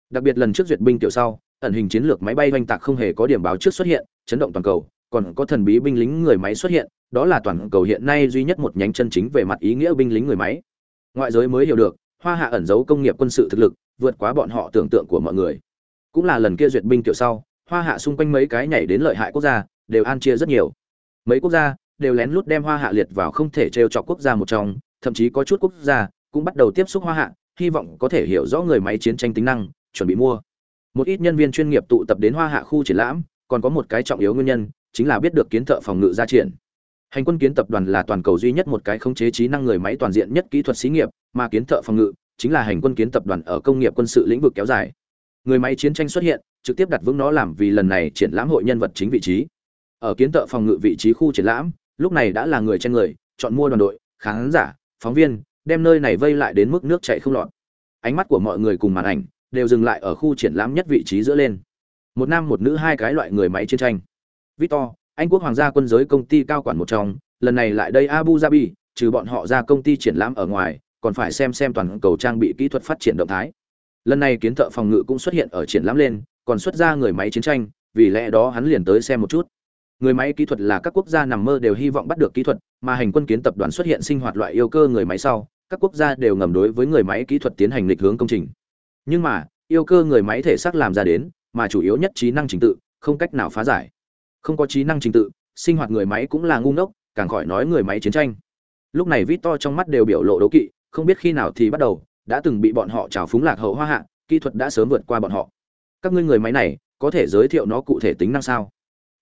Đặc biệt lần trước duyệt binh tiểu sau, ẩn hình chiến lược máy bay oanh tạc không hề có điểm báo trước xuất hiện, chấn động toàn cầu, còn có thần bí binh lính người máy xuất hiện, đó là toàn cầu hiện nay duy nhất một nhánh chân chính về mặt ý nghĩa binh lính người máy. Ngoại giới mới hiểu được, hoa hạ ẩn giấu công nghiệp quân sự thực lực, vượt quá bọn họ tưởng tượng của mọi người. Cũng là lần kia duyệt binh tiểu sau, hoa hạ xung quanh mấy cái nhảy đến lợi hại quốc gia, đều an chia rất nhiều. Mấy quốc gia đều lén lút đem hoa hạ liệt vào không thể trêu chọc quốc gia một trong thậm chí có chút quốc gia cũng bắt đầu tiếp xúc hoa hạ, hy vọng có thể hiểu rõ người máy chiến tranh tính năng, chuẩn bị mua. Một ít nhân viên chuyên nghiệp tụ tập đến hoa hạ khu triển lãm, còn có một cái trọng yếu nguyên nhân, chính là biết được kiến thợ phòng ngự gia triển. Hành quân kiến tập đoàn là toàn cầu duy nhất một cái khống chế trí năng người máy toàn diện nhất kỹ thuật xí nghiệp, mà kiến thợ phòng ngự chính là hành quân kiến tập đoàn ở công nghiệp quân sự lĩnh vực kéo dài. Người máy chiến tranh xuất hiện, trực tiếp đặt vững nó làm vì lần này triển lãm hội nhân vật chính vị trí. Ở kiến thợ phòng ngự vị trí khu triển lãm, lúc này đã là người trên người, chọn mua đoàn đội, khán giả phóng viên, đem nơi này vây lại đến mức nước chảy không lọt. Ánh mắt của mọi người cùng màn ảnh đều dừng lại ở khu triển lãm nhất vị trí giữa lên. Một nam một nữ hai cái loại người máy chiến tranh. Victor, anh quốc hoàng gia quân giới công ty cao quản một trong, lần này lại đây abu dhabi, trừ bọn họ ra công ty triển lãm ở ngoài, còn phải xem xem toàn cầu trang bị kỹ thuật phát triển động thái. Lần này kiến thợ phòng ngự cũng xuất hiện ở triển lãm lên, còn xuất ra người máy chiến tranh, vì lẽ đó hắn liền tới xem một chút người máy kỹ thuật là các quốc gia nằm mơ đều hy vọng bắt được kỹ thuật, mà hành quân kiến tập đoàn xuất hiện sinh hoạt loại yêu cơ người máy sau, các quốc gia đều ngầm đối với người máy kỹ thuật tiến hành lịch hướng công trình. Nhưng mà, yêu cơ người máy thể xác làm ra đến, mà chủ yếu nhất trí năng trình tự, không cách nào phá giải. Không có trí năng trình tự, sinh hoạt người máy cũng là ngu ngốc, càng khỏi nói người máy chiến tranh. Lúc này vít to trong mắt đều biểu lộ đố kỵ, không biết khi nào thì bắt đầu, đã từng bị bọn họ trào phúng lạc hậu hoa hạ, kỹ thuật đã sớm vượt qua bọn họ. Các ngươi người máy này, có thể giới thiệu nó cụ thể tính năng sao?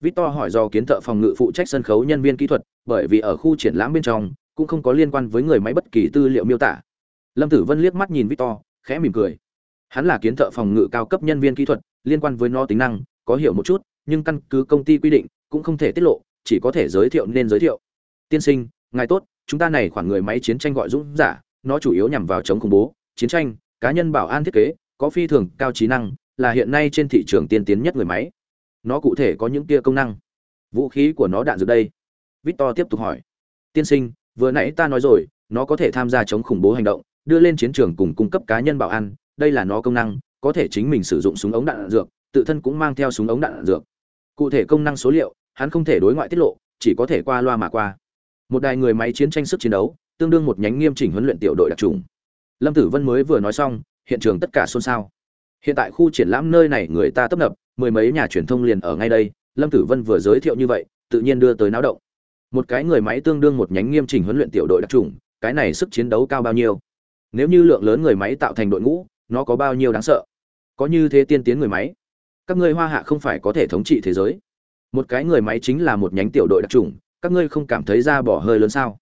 Victor hỏi do kiến thợ phòng ngự phụ trách sân khấu nhân viên kỹ thuật, bởi vì ở khu triển lãm bên trong cũng không có liên quan với người máy bất kỳ tư liệu miêu tả. Lâm Tử Vân liếc mắt nhìn Victor, khẽ mỉm cười. Hắn là kiến thợ phòng ngự cao cấp nhân viên kỹ thuật, liên quan với nó tính năng có hiểu một chút, nhưng căn cứ công ty quy định, cũng không thể tiết lộ chỉ có thể giới thiệu nên giới thiệu tiên sinh ngài tốt chúng ta này khoản người máy chiến tranh gọi dũng giả nó chủ yếu nhằm vào chống khủng bố chiến tranh cá nhân bảo an thiết kế có phi thường cao trí năng là hiện nay trên thị trường tiên tiến nhất người máy nó cụ thể có những kia công năng. Vũ khí của nó đạn dược đây. Victor tiếp tục hỏi. Tiên sinh vừa nãy ta nói rồi nó có thể tham gia chống khủng bố hành động đưa lên chiến trường cùng cung cấp cá nhân bảo an đây là nó công năng có thể chính mình sử dụng súng ống đạn, đạn dược tự thân cũng mang theo súng ống đạn, đạn dược. Cụ thể công năng số liệu hắn không thể đối ngoại tiết lộ chỉ có thể qua loa mà qua. Một đài người máy chiến tranh sức chiến đấu tương đương một nhánh nghiêm chỉnh huấn luyện tiểu đội đặc trùng. Lâm tử vân mới vừa nói xong hiện trường tất cả xôn xao. Hiện tại khu triển lãm nơi này người ta tấp nập mười mấy nhà truyền thông liền ở ngay đây, lâm tử vân vừa giới thiệu như vậy, tự nhiên đưa tới náo động. Một cái người máy tương đương một nhánh nghiêm chỉnh huấn luyện tiểu đội đặc trùng, cái này sức chiến đấu cao bao nhiêu? Nếu như lượng lớn người máy tạo thành đội ngũ, nó có bao nhiêu đáng sợ? Có như thế tiên tiến người máy? Các ngươi hoa hạ không phải có thể thống trị thế giới. Một cái người máy chính là một nhánh tiểu đội đặc trùng, các ngươi không cảm thấy ra bỏ hơi lớn sao?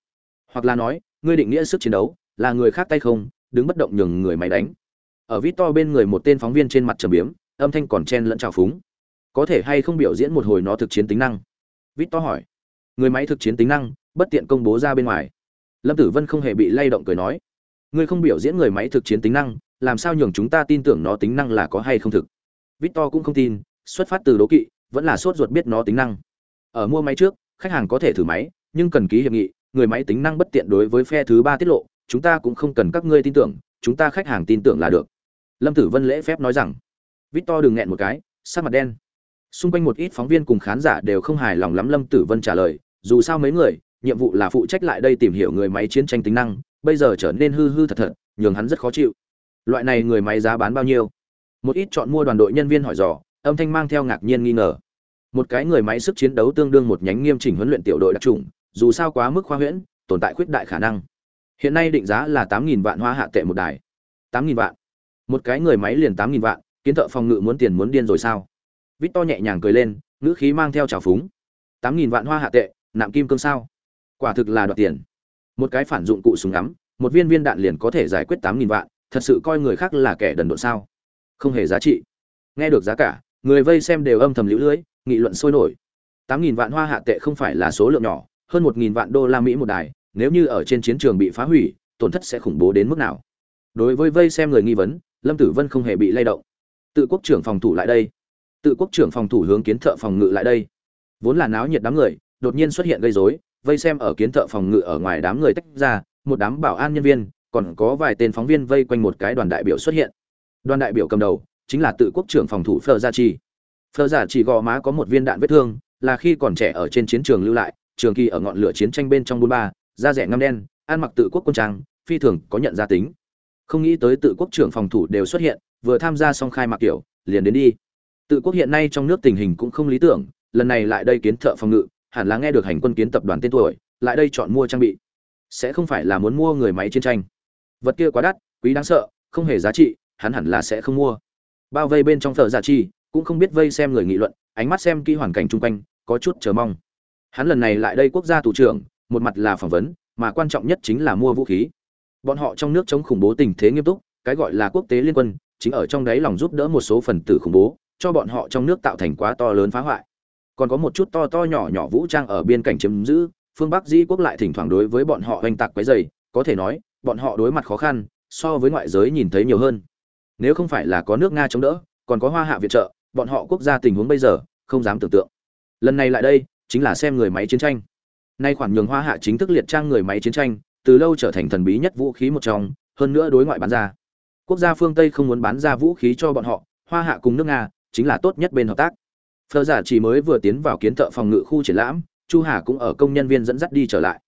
Hoặc là nói, ngươi định nghĩa sức chiến đấu, là người khác tay không, đứng bất động nhường người máy đánh. Ở vít to bên người một tên phóng viên trên mặt trầm biếm âm thanh còn chen lẫn trào phúng. Có thể hay không biểu diễn một hồi nó thực chiến tính năng? Vít to hỏi. Người máy thực chiến tính năng, bất tiện công bố ra bên ngoài. Lâm tử vân không hề bị lay động cười nói. Ngươi không biểu diễn người máy thực chiến tính năng, làm sao nhường chúng ta tin tưởng nó tính năng là có hay không thực? Vít to cũng không tin, xuất phát từ đố kỵ, vẫn là sốt ruột biết nó tính năng. Ở mua máy trước, khách hàng có thể thử máy, nhưng cần ký hiệp nghị, người máy tính năng bất tiện đối với phe thứ ba tiết lộ, chúng ta cũng không cần các ngươi tin tưởng, chúng ta khách hàng tin tưởng là được. Lâm tử vân lễ phép nói rằng victor đừng nghẹn một cái, sắc mặt đen. Xung quanh một ít phóng viên cùng khán giả đều không hài lòng lắm lâm tử vân trả lời, dù sao mấy người, nhiệm vụ là phụ trách lại đây tìm hiểu người máy chiến tranh tính năng, bây giờ trở nên hư hư thật thật, nhường hắn rất khó chịu. Loại này người máy giá bán bao nhiêu? Một ít chọn mua đoàn đội nhân viên hỏi dò, âm thanh mang theo ngạc nhiên nghi ngờ. Một cái người máy sức chiến đấu tương đương một nhánh nghiêm chỉnh huấn luyện tiểu đội đặc trùng, dù sao quá mức khoa huyễn, tồn tại khuyết đại khả năng. Hiện nay định giá là tám nghìn vạn hoa hạ tệ một đài. Tám nghìn vạn. Một cái người máy liền tám nghìn vạn kiến thợ phòng ngự muốn tiền muốn điên rồi sao? Vít to nhẹ nhàng cười lên, ngữ khí mang theo trào phúng. Tám nghìn vạn hoa hạ tệ, nạm kim cương sao? Quả thực là đoạt tiền. Một cái phản dụng cụ súng ngắm, một viên viên đạn liền có thể giải quyết tám nghìn vạn, thật sự coi người khác là kẻ đần độn sao? Không hề giá trị. Nghe được giá cả, người vây xem đều âm thầm lũ lưỡi nghị luận sôi nổi. Tám nghìn vạn hoa hạ tệ không phải là số lượng nhỏ, hơn một nghìn vạn đô la mỹ một đài, nếu như ở trên chiến trường bị phá hủy, tổn thất sẽ khủng bố đến mức nào? Đối với vây xem người nghi vấn, lâm tử vân không hề bị lay động tự quốc trưởng phòng thủ lại đây. Tự quốc trưởng phòng thủ hướng kiến thợ phòng ngự lại đây. Vốn là náo nhiệt đám người, đột nhiên xuất hiện gây rối, vây xem ở kiến thợ phòng ngự ở ngoài đám người tách ra, một đám bảo an nhân viên, còn có vài tên phóng viên vây quanh một cái đoàn đại biểu xuất hiện. Đoàn đại biểu cầm đầu, chính là tự quốc trưởng phòng thủ phờ gia chi phờ giả chỉ gò má có một viên đạn vết thương, là khi còn trẻ ở trên chiến trường lưu lại, trường kỳ ở ngọn lửa chiến tranh bên trong buôn ba, da rẻ ngăm đen, ăn mặc tự quốc quân trang, phi thường có nhận ra tính. Không nghĩ tới tự quốc trưởng phòng thủ đều xuất hiện vừa tham gia xong khai mạc kiểu, liền đến đi. Tự quốc hiện nay trong nước tình hình cũng không lý tưởng, lần này lại đây kiến thợ phòng ngự, hẳn là nghe được hành quân kiến tập đoàn tên tuổi, lại đây chọn mua trang bị. Sẽ không phải là muốn mua người máy chiến tranh. Vật kia quá đắt, quý đáng sợ, không hề giá trị, hắn hẳn là sẽ không mua. Bao vây bên trong thợ giả chi, cũng không biết vây xem người nghị luận, ánh mắt xem kỹ hoàn cảnh chung quanh, có chút chờ mong. Hắn lần này lại đây quốc gia thủ trưởng, một mặt là phỏng vấn, mà quan trọng nhất chính là mua vũ khí. Bọn họ trong nước chống khủng bố tình thế nghiêm túc, cái gọi là quốc tế liên quân chính ở trong đấy lòng giúp đỡ một số phần tử khủng bố, cho bọn họ trong nước tạo thành quá to lớn phá hoại. Còn có một chút to to nhỏ nhỏ vũ trang ở biên cảnh chiếm giữ, phương bắc dĩ quốc lại thỉnh thoảng đối với bọn họ hoành tạc quấy rầy, có thể nói, bọn họ đối mặt khó khăn, so với ngoại giới nhìn thấy nhiều hơn. Nếu không phải là có nước nga chống đỡ, còn có hoa hạ viện trợ, bọn họ quốc gia tình huống bây giờ, không dám tưởng tượng. Lần này lại đây, chính là xem người máy chiến tranh. Nay khoản nhường hoa hạ chính thức liệt trang người máy chiến tranh, từ lâu trở thành thần bí nhất vũ khí một trong, hơn nữa đối ngoại bán ra quốc gia phương tây không muốn bán ra vũ khí cho bọn họ, hoa hạ cùng nước nga chính là tốt nhất bên hợp tác. Phờ giả chỉ mới vừa tiến vào kiến thợ phòng ngự khu triển lãm, chu hà cũng ở công nhân viên dẫn dắt đi trở lại.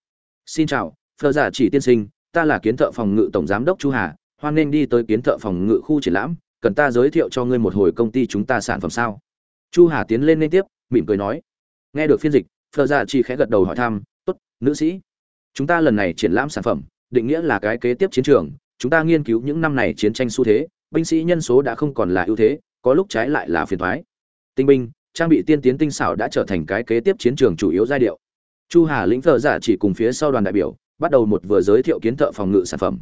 Xin chào, phờ giả chỉ tiên sinh, ta là kiến thợ phòng ngự tổng giám đốc chu hà, hoan nghênh đi tới kiến thợ phòng ngự khu triển lãm, cần ta giới thiệu cho ngươi một hồi công ty chúng ta sản phẩm sao? Chu hà tiến lên liên tiếp, mỉm cười nói. Nghe được phiên dịch, phờ giả chỉ khẽ gật đầu hỏi thăm, tốt, nữ sĩ, chúng ta lần này triển lãm sản phẩm, định nghĩa là cái kế tiếp chiến trường chúng ta nghiên cứu những năm này chiến tranh xu thế, binh sĩ nhân số đã không còn là ưu thế, có lúc trái lại là phiền toái tinh binh, trang bị tiên tiến tinh xảo đã trở thành cái kế tiếp chiến trường chủ yếu giai điệu. Chu hà lĩnh thợ giả chỉ cùng phía sau đoàn đại biểu, bắt đầu một vừa giới thiệu kiến thợ phòng ngự sản phẩm.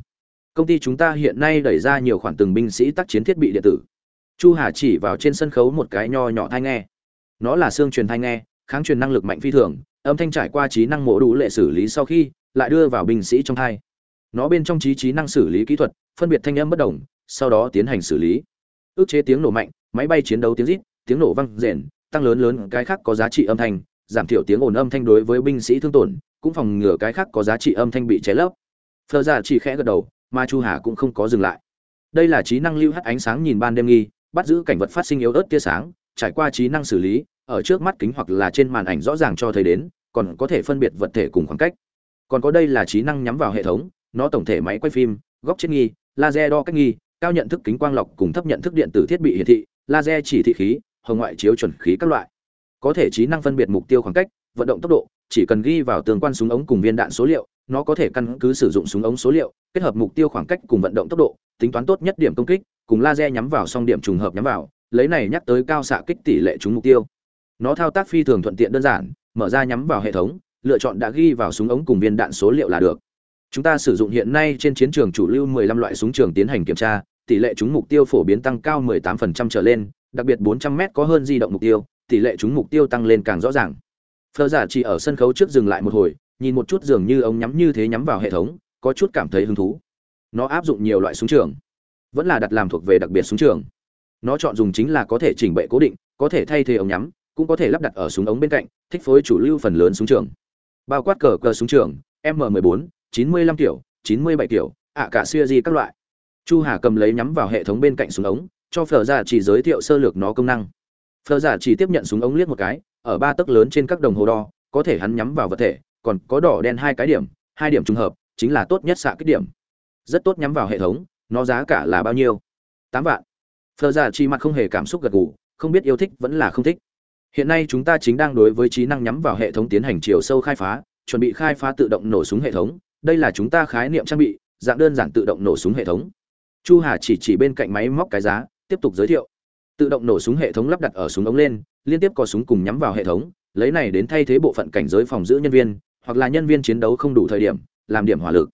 Công ty chúng ta hiện nay đẩy ra nhiều khoản từng binh sĩ tác chiến thiết bị điện tử. Chu hà chỉ vào trên sân khấu một cái nho nhỏ thai nghe. Nó là xương truyền thai nghe, kháng truyền năng lực mạnh phi thường, âm thanh trải qua trí năng mổ đủ lệ xử lý sau khi, lại đưa vào binh sĩ trong thai nó bên trong trí trí năng xử lý kỹ thuật, phân biệt thanh âm bất đồng sau đó tiến hành xử lý. Ước chế tiếng nổ mạnh, máy bay chiến đấu tiếng rít, tiếng nổ văng rền, tăng lớn lớn, cái khác có giá trị âm thanh, giảm thiểu tiếng ồn âm thanh đối với binh sĩ thương tổn, cũng phòng ngừa cái khác có giá trị âm thanh bị cháy lấp. Phờ ra chỉ khẽ gật đầu, mà chu hà cũng không có dừng lại. Đây là trí năng lưu hắt ánh sáng nhìn ban đêm nghi, bắt giữ cảnh vật phát sinh yếu ớt tia sáng, trải qua trí năng xử lý, ở trước mắt kính hoặc là trên màn ảnh rõ ràng cho thấy đến, còn có thể phân biệt vật thể cùng khoảng cách. Còn có đây là trí năng nhắm vào hệ thống nó tổng thể máy quay phim, góc chết nghi, laser đo cách nghi, cao nhận thức kính quang lọc cùng thấp nhận thức điện tử thiết bị hiển thị, laser chỉ thị khí, hồng ngoại chiếu chuẩn khí các loại. Có thể trí năng phân biệt mục tiêu khoảng cách, vận động tốc độ, chỉ cần ghi vào tương quan súng ống cùng viên đạn số liệu, nó có thể căn cứ sử dụng súng ống số liệu, kết hợp mục tiêu khoảng cách cùng vận động tốc độ, tính toán tốt nhất điểm công kích, cùng laser nhắm vào song điểm trùng hợp nhắm vào, lấy này nhắc tới cao xạ kích tỷ lệ trúng mục tiêu. Nó thao tác phi thường thuận tiện đơn giản, mở ra nhắm vào hệ thống, lựa chọn đã ghi vào súng ống cùng viên đạn số liệu là được chúng ta sử dụng hiện nay trên chiến trường chủ lưu 15 loại súng trường tiến hành kiểm tra, tỷ lệ trúng mục tiêu phổ biến tăng cao 18% trở lên, đặc biệt 400m có hơn di động mục tiêu, tỷ lệ trúng mục tiêu tăng lên càng rõ ràng. Phở giả chỉ ở sân khấu trước dừng lại một hồi, nhìn một chút dường như ông nhắm như thế nhắm vào hệ thống, có chút cảm thấy hứng thú. Nó áp dụng nhiều loại súng trường, vẫn là đặt làm thuộc về đặc biệt súng trường. Nó chọn dùng chính là có thể chỉnh bệ cố định, có thể thay thế ống nhắm, cũng có thể lắp đặt ở súng ống bên cạnh, thích phối chủ lưu phần lớn súng trường. Bao quát cờ cờ súng trường M14 m 14 95 kiểu 97 kiểu, ạ cả xưa gì các loại. Chu hà cầm lấy nhắm vào hệ thống bên cạnh súng ống, cho phở giả chỉ giới thiệu sơ lược nó công năng. Phở giả chỉ tiếp nhận súng ống liếc một cái, ở ba tấc lớn trên các đồng hồ đo, có thể hắn nhắm vào vật thể, còn có đỏ đen hai cái điểm, hai điểm trùng hợp, chính là tốt nhất xạ kích điểm. Rất tốt nhắm vào hệ thống, nó giá cả là bao nhiêu? Tám vạn. Phở giả Chỉ mặt không hề cảm xúc gật gù, không biết yêu thích vẫn là không thích. Hiện nay chúng ta chính đang đối với trí năng nhắm vào hệ thống tiến hành chiều sâu khai phá, chuẩn bị khai phá tự động nổ súng hệ thống đây là chúng ta khái niệm trang bị, dạng đơn giản tự động nổ súng hệ thống. Chu hà chỉ chỉ bên cạnh máy móc cái giá, tiếp tục giới thiệu. Tự động nổ súng hệ thống lắp đặt ở súng ống lên, liên tiếp có súng cùng nhắm vào hệ thống, lấy này đến thay thế bộ phận cảnh giới phòng giữ nhân viên, hoặc là nhân viên chiến đấu không đủ thời điểm, làm điểm hỏa lực.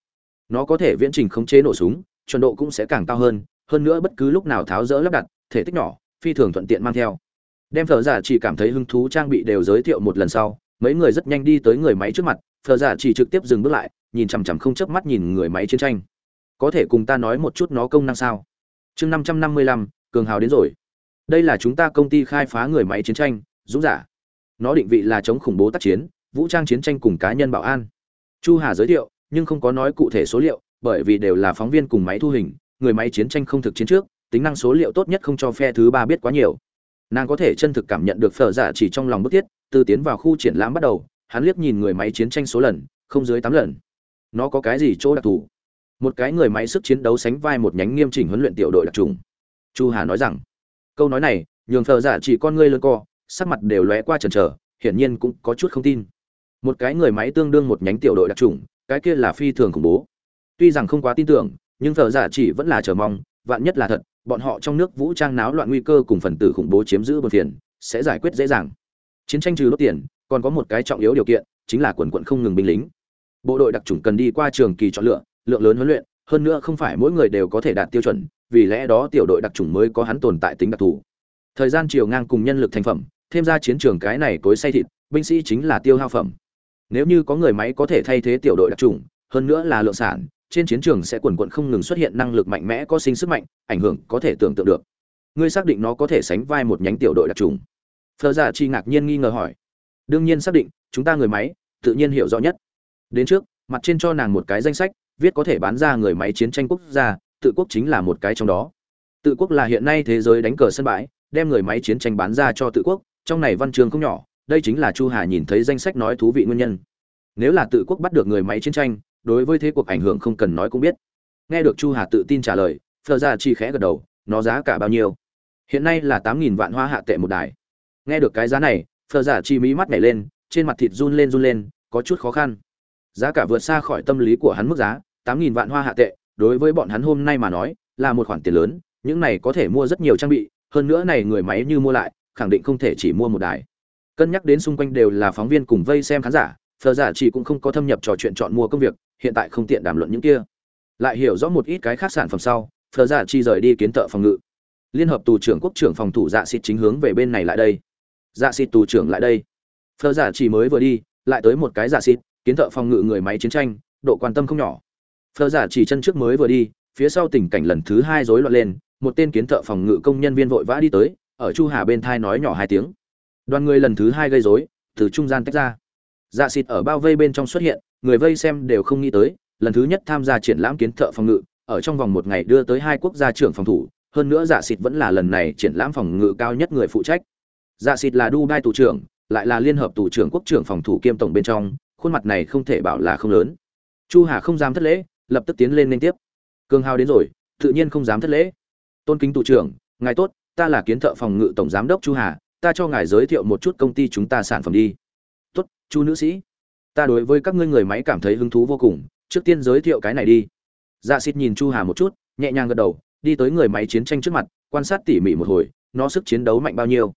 Nó có thể viễn trình khống chế nổ súng, chuẩn độ cũng sẽ càng cao hơn hơn nữa bất cứ lúc nào tháo rỡ lắp đặt, thể tích nhỏ, phi thường thuận tiện mang theo. Đem thợ giả dạ chỉ cảm thấy hứng thú trang bị đều giới thiệu một lần sau, mấy người rất nhanh đi tới người máy trước mặt thợ giả dạ chỉ trực tiếp dừng bước lại nhìn chằm chằm không chớp mắt nhìn người máy chiến tranh. Có thể cùng ta nói một chút nó công năng sao? Chương năm trăm năm mươi lăm, cường hào đến rồi. Đây là chúng ta công ty khai phá người máy chiến tranh, dũng giả. Nó định vị là chống khủng bố tác chiến, vũ trang chiến tranh cùng cá nhân bảo an. Chu hà giới thiệu, nhưng không có nói cụ thể số liệu, bởi vì đều là phóng viên cùng máy thu hình, người máy chiến tranh không thực chiến trước, tính năng số liệu tốt nhất không cho phe thứ ba biết quá nhiều. Nàng có thể chân thực cảm nhận được phở giả chỉ trong lòng bức thiết, từ tiến vào khu triển lãm bắt đầu, hắn liếc nhìn người máy chiến tranh số lần, không dưới tám lần nó có cái gì chỗ đặc thù? Một cái người máy sức chiến đấu sánh vai một nhánh nghiêm chỉnh huấn luyện tiểu đội đặc trùng. Chu hà nói rằng, câu nói này, nhường thợ giả chỉ con ngươi lơ co, sắc mặt đều lóe qua chần chờ, hiển nhiên cũng có chút không tin. Một cái người máy tương đương một nhánh tiểu đội đặc trùng, cái kia là phi thường khủng bố. Tuy rằng không quá tin tưởng, nhưng thợ giả chỉ vẫn là chờ mong, vạn nhất là thật, bọn họ trong nước vũ trang náo loạn nguy cơ cùng phần tử khủng bố chiếm giữ bờ phiền sẽ giải quyết dễ dàng. Chiến tranh trừ đốt tiền, còn có một cái trọng yếu điều kiện, chính là quần quận không ngừng binh lính bộ đội đặc trùng cần đi qua trường kỳ chọn lựa, lượng lớn huấn luyện, hơn nữa không phải mỗi người đều có thể đạt tiêu chuẩn, vì lẽ đó tiểu đội đặc trùng mới có hắn tồn tại tính đặc thù. Thời gian chiều ngang cùng nhân lực thành phẩm, thêm ra chiến trường cái này cối say thịt, binh sĩ chính là tiêu hao phẩm. Nếu như có người máy có thể thay thế tiểu đội đặc trùng hơn nữa là lượng sản, trên chiến trường sẽ quần quận không ngừng xuất hiện năng lực mạnh mẽ có sinh sức mạnh, ảnh hưởng có thể tưởng tượng được. Ngươi xác định nó có thể sánh vai một nhánh tiểu đội đặc trùng phờ giả chi ngạc nhiên nghi ngờ hỏi. Đương nhiên xác định, chúng ta người máy, tự nhiên hiểu rõ nhất đến trước, mặt trên cho nàng một cái danh sách, viết có thể bán ra người máy chiến tranh quốc gia, tự quốc chính là một cái trong đó. Tự quốc là hiện nay thế giới đánh cờ sân bãi, đem người máy chiến tranh bán ra cho tự quốc, trong này văn trường không nhỏ, đây chính là chu hà nhìn thấy danh sách nói thú vị nguyên nhân. Nếu là tự quốc bắt được người máy chiến tranh, đối với thế cuộc ảnh hưởng không cần nói cũng biết. Nghe được chu hà tự tin trả lời, phờ ra chi khẽ gật đầu, nó giá cả bao nhiêu? Hiện nay là tám nghìn vạn hoa hạ tệ một đài. Nghe được cái giá này, phờ giả chi mí mắt nhảy lên, trên mặt thịt run lên run lên, có chút khó khăn giá cả vượt xa khỏi tâm lý của hắn mức giá, tám nghìn vạn hoa hạ tệ, đối với bọn hắn hôm nay mà nói, là một khoản tiền lớn, những này có thể mua rất nhiều trang bị, hơn nữa này người máy như mua lại, khẳng định không thể chỉ mua một đài. Cân nhắc đến xung quanh đều là phóng viên cùng vây xem khán giả phờ giả dạ chỉ cũng không có thâm nhập trò chuyện chọn mua công việc, hiện tại không tiện đàm luận những kia. Lại hiểu rõ một ít cái khác sản phẩm sau phờ giả dạ chi rời đi kiến thợ phòng ngự. Liên hợp tù trưởng quốc trưởng phòng thủ dạ xịt chính hướng về bên này lại đây. Dạ xịt tù trưởng lại đây. Phờ giả dạ chỉ mới vừa đi, lại tới một cái dạ xịt kiến thợ phòng ngự người máy chiến tranh, độ quan tâm không nhỏ. Phờ giả chỉ chân trước mới vừa đi, phía sau tình cảnh lần thứ hai rối loạn lên, một tên kiến thợ phòng ngự công nhân viên vội vã đi tới, ở chu hà bên thai nói nhỏ hai tiếng. Đoàn người lần thứ hai gây rối, từ trung gian tách ra. Dạ xịt ở bao vây bên trong xuất hiện, người vây xem đều không nghĩ tới, lần thứ nhất tham gia triển lãm kiến thợ phòng ngự, ở trong vòng một ngày đưa tới hai quốc gia trưởng phòng thủ, hơn nữa dạ xịt vẫn là lần này triển lãm phòng ngự cao nhất người phụ trách. Dạ xịt là dubai tù trưởng, lại là liên hợp tù trưởng quốc trưởng phòng thủ kiêm tổng bên trong khuôn mặt này không thể bảo là không lớn. Chu hà không dám thất lễ, lập tức tiến lên liên tiếp. Cường hào đến rồi, tự nhiên không dám thất lễ. Tôn kính tù trưởng, ngài tốt, ta là kiến thợ phòng ngự tổng giám đốc chu hà, ta cho ngài giới thiệu một chút công ty chúng ta sản phẩm đi. Tốt, chu nữ sĩ. Ta đối với các ngươi người máy cảm thấy hứng thú vô cùng, trước tiên giới thiệu cái này đi. Dạ xịt nhìn chu hà một chút, nhẹ nhàng gật đầu, đi tới người máy chiến tranh trước mặt, quan sát tỉ mỉ một hồi, nó sức chiến đấu mạnh bao nhiêu.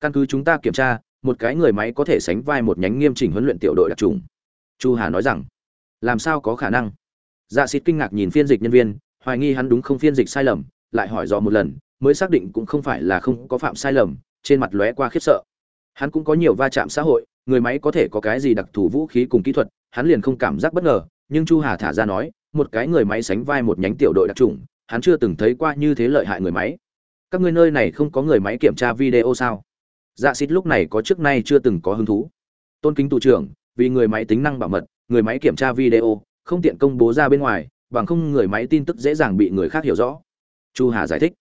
Căn cứ chúng ta kiểm tra một cái người máy có thể sánh vai một nhánh nghiêm chỉnh huấn luyện tiểu đội đặc trùng. Chu hà nói rằng, làm sao có khả năng? Dạ xịt kinh ngạc nhìn phiên dịch nhân viên, hoài nghi hắn đúng không phiên dịch sai lầm, lại hỏi dò một lần, mới xác định cũng không phải là không có phạm sai lầm, trên mặt lóe qua khiếp sợ. Hắn cũng có nhiều va chạm xã hội, người máy có thể có cái gì đặc thù vũ khí cùng kỹ thuật, hắn liền không cảm giác bất ngờ, nhưng chu hà thả ra nói, một cái người máy sánh vai một nhánh tiểu đội đặc trùng, hắn chưa từng thấy qua như thế lợi hại người máy. Các ngươi nơi này không có người máy kiểm tra video sao? Dạ xịt lúc này có trước nay chưa từng có hứng thú. Tôn kính tù trưởng, vì người máy tính năng bảo mật, người máy kiểm tra video, không tiện công bố ra bên ngoài, bằng không người máy tin tức dễ dàng bị người khác hiểu rõ. Chu hà giải thích.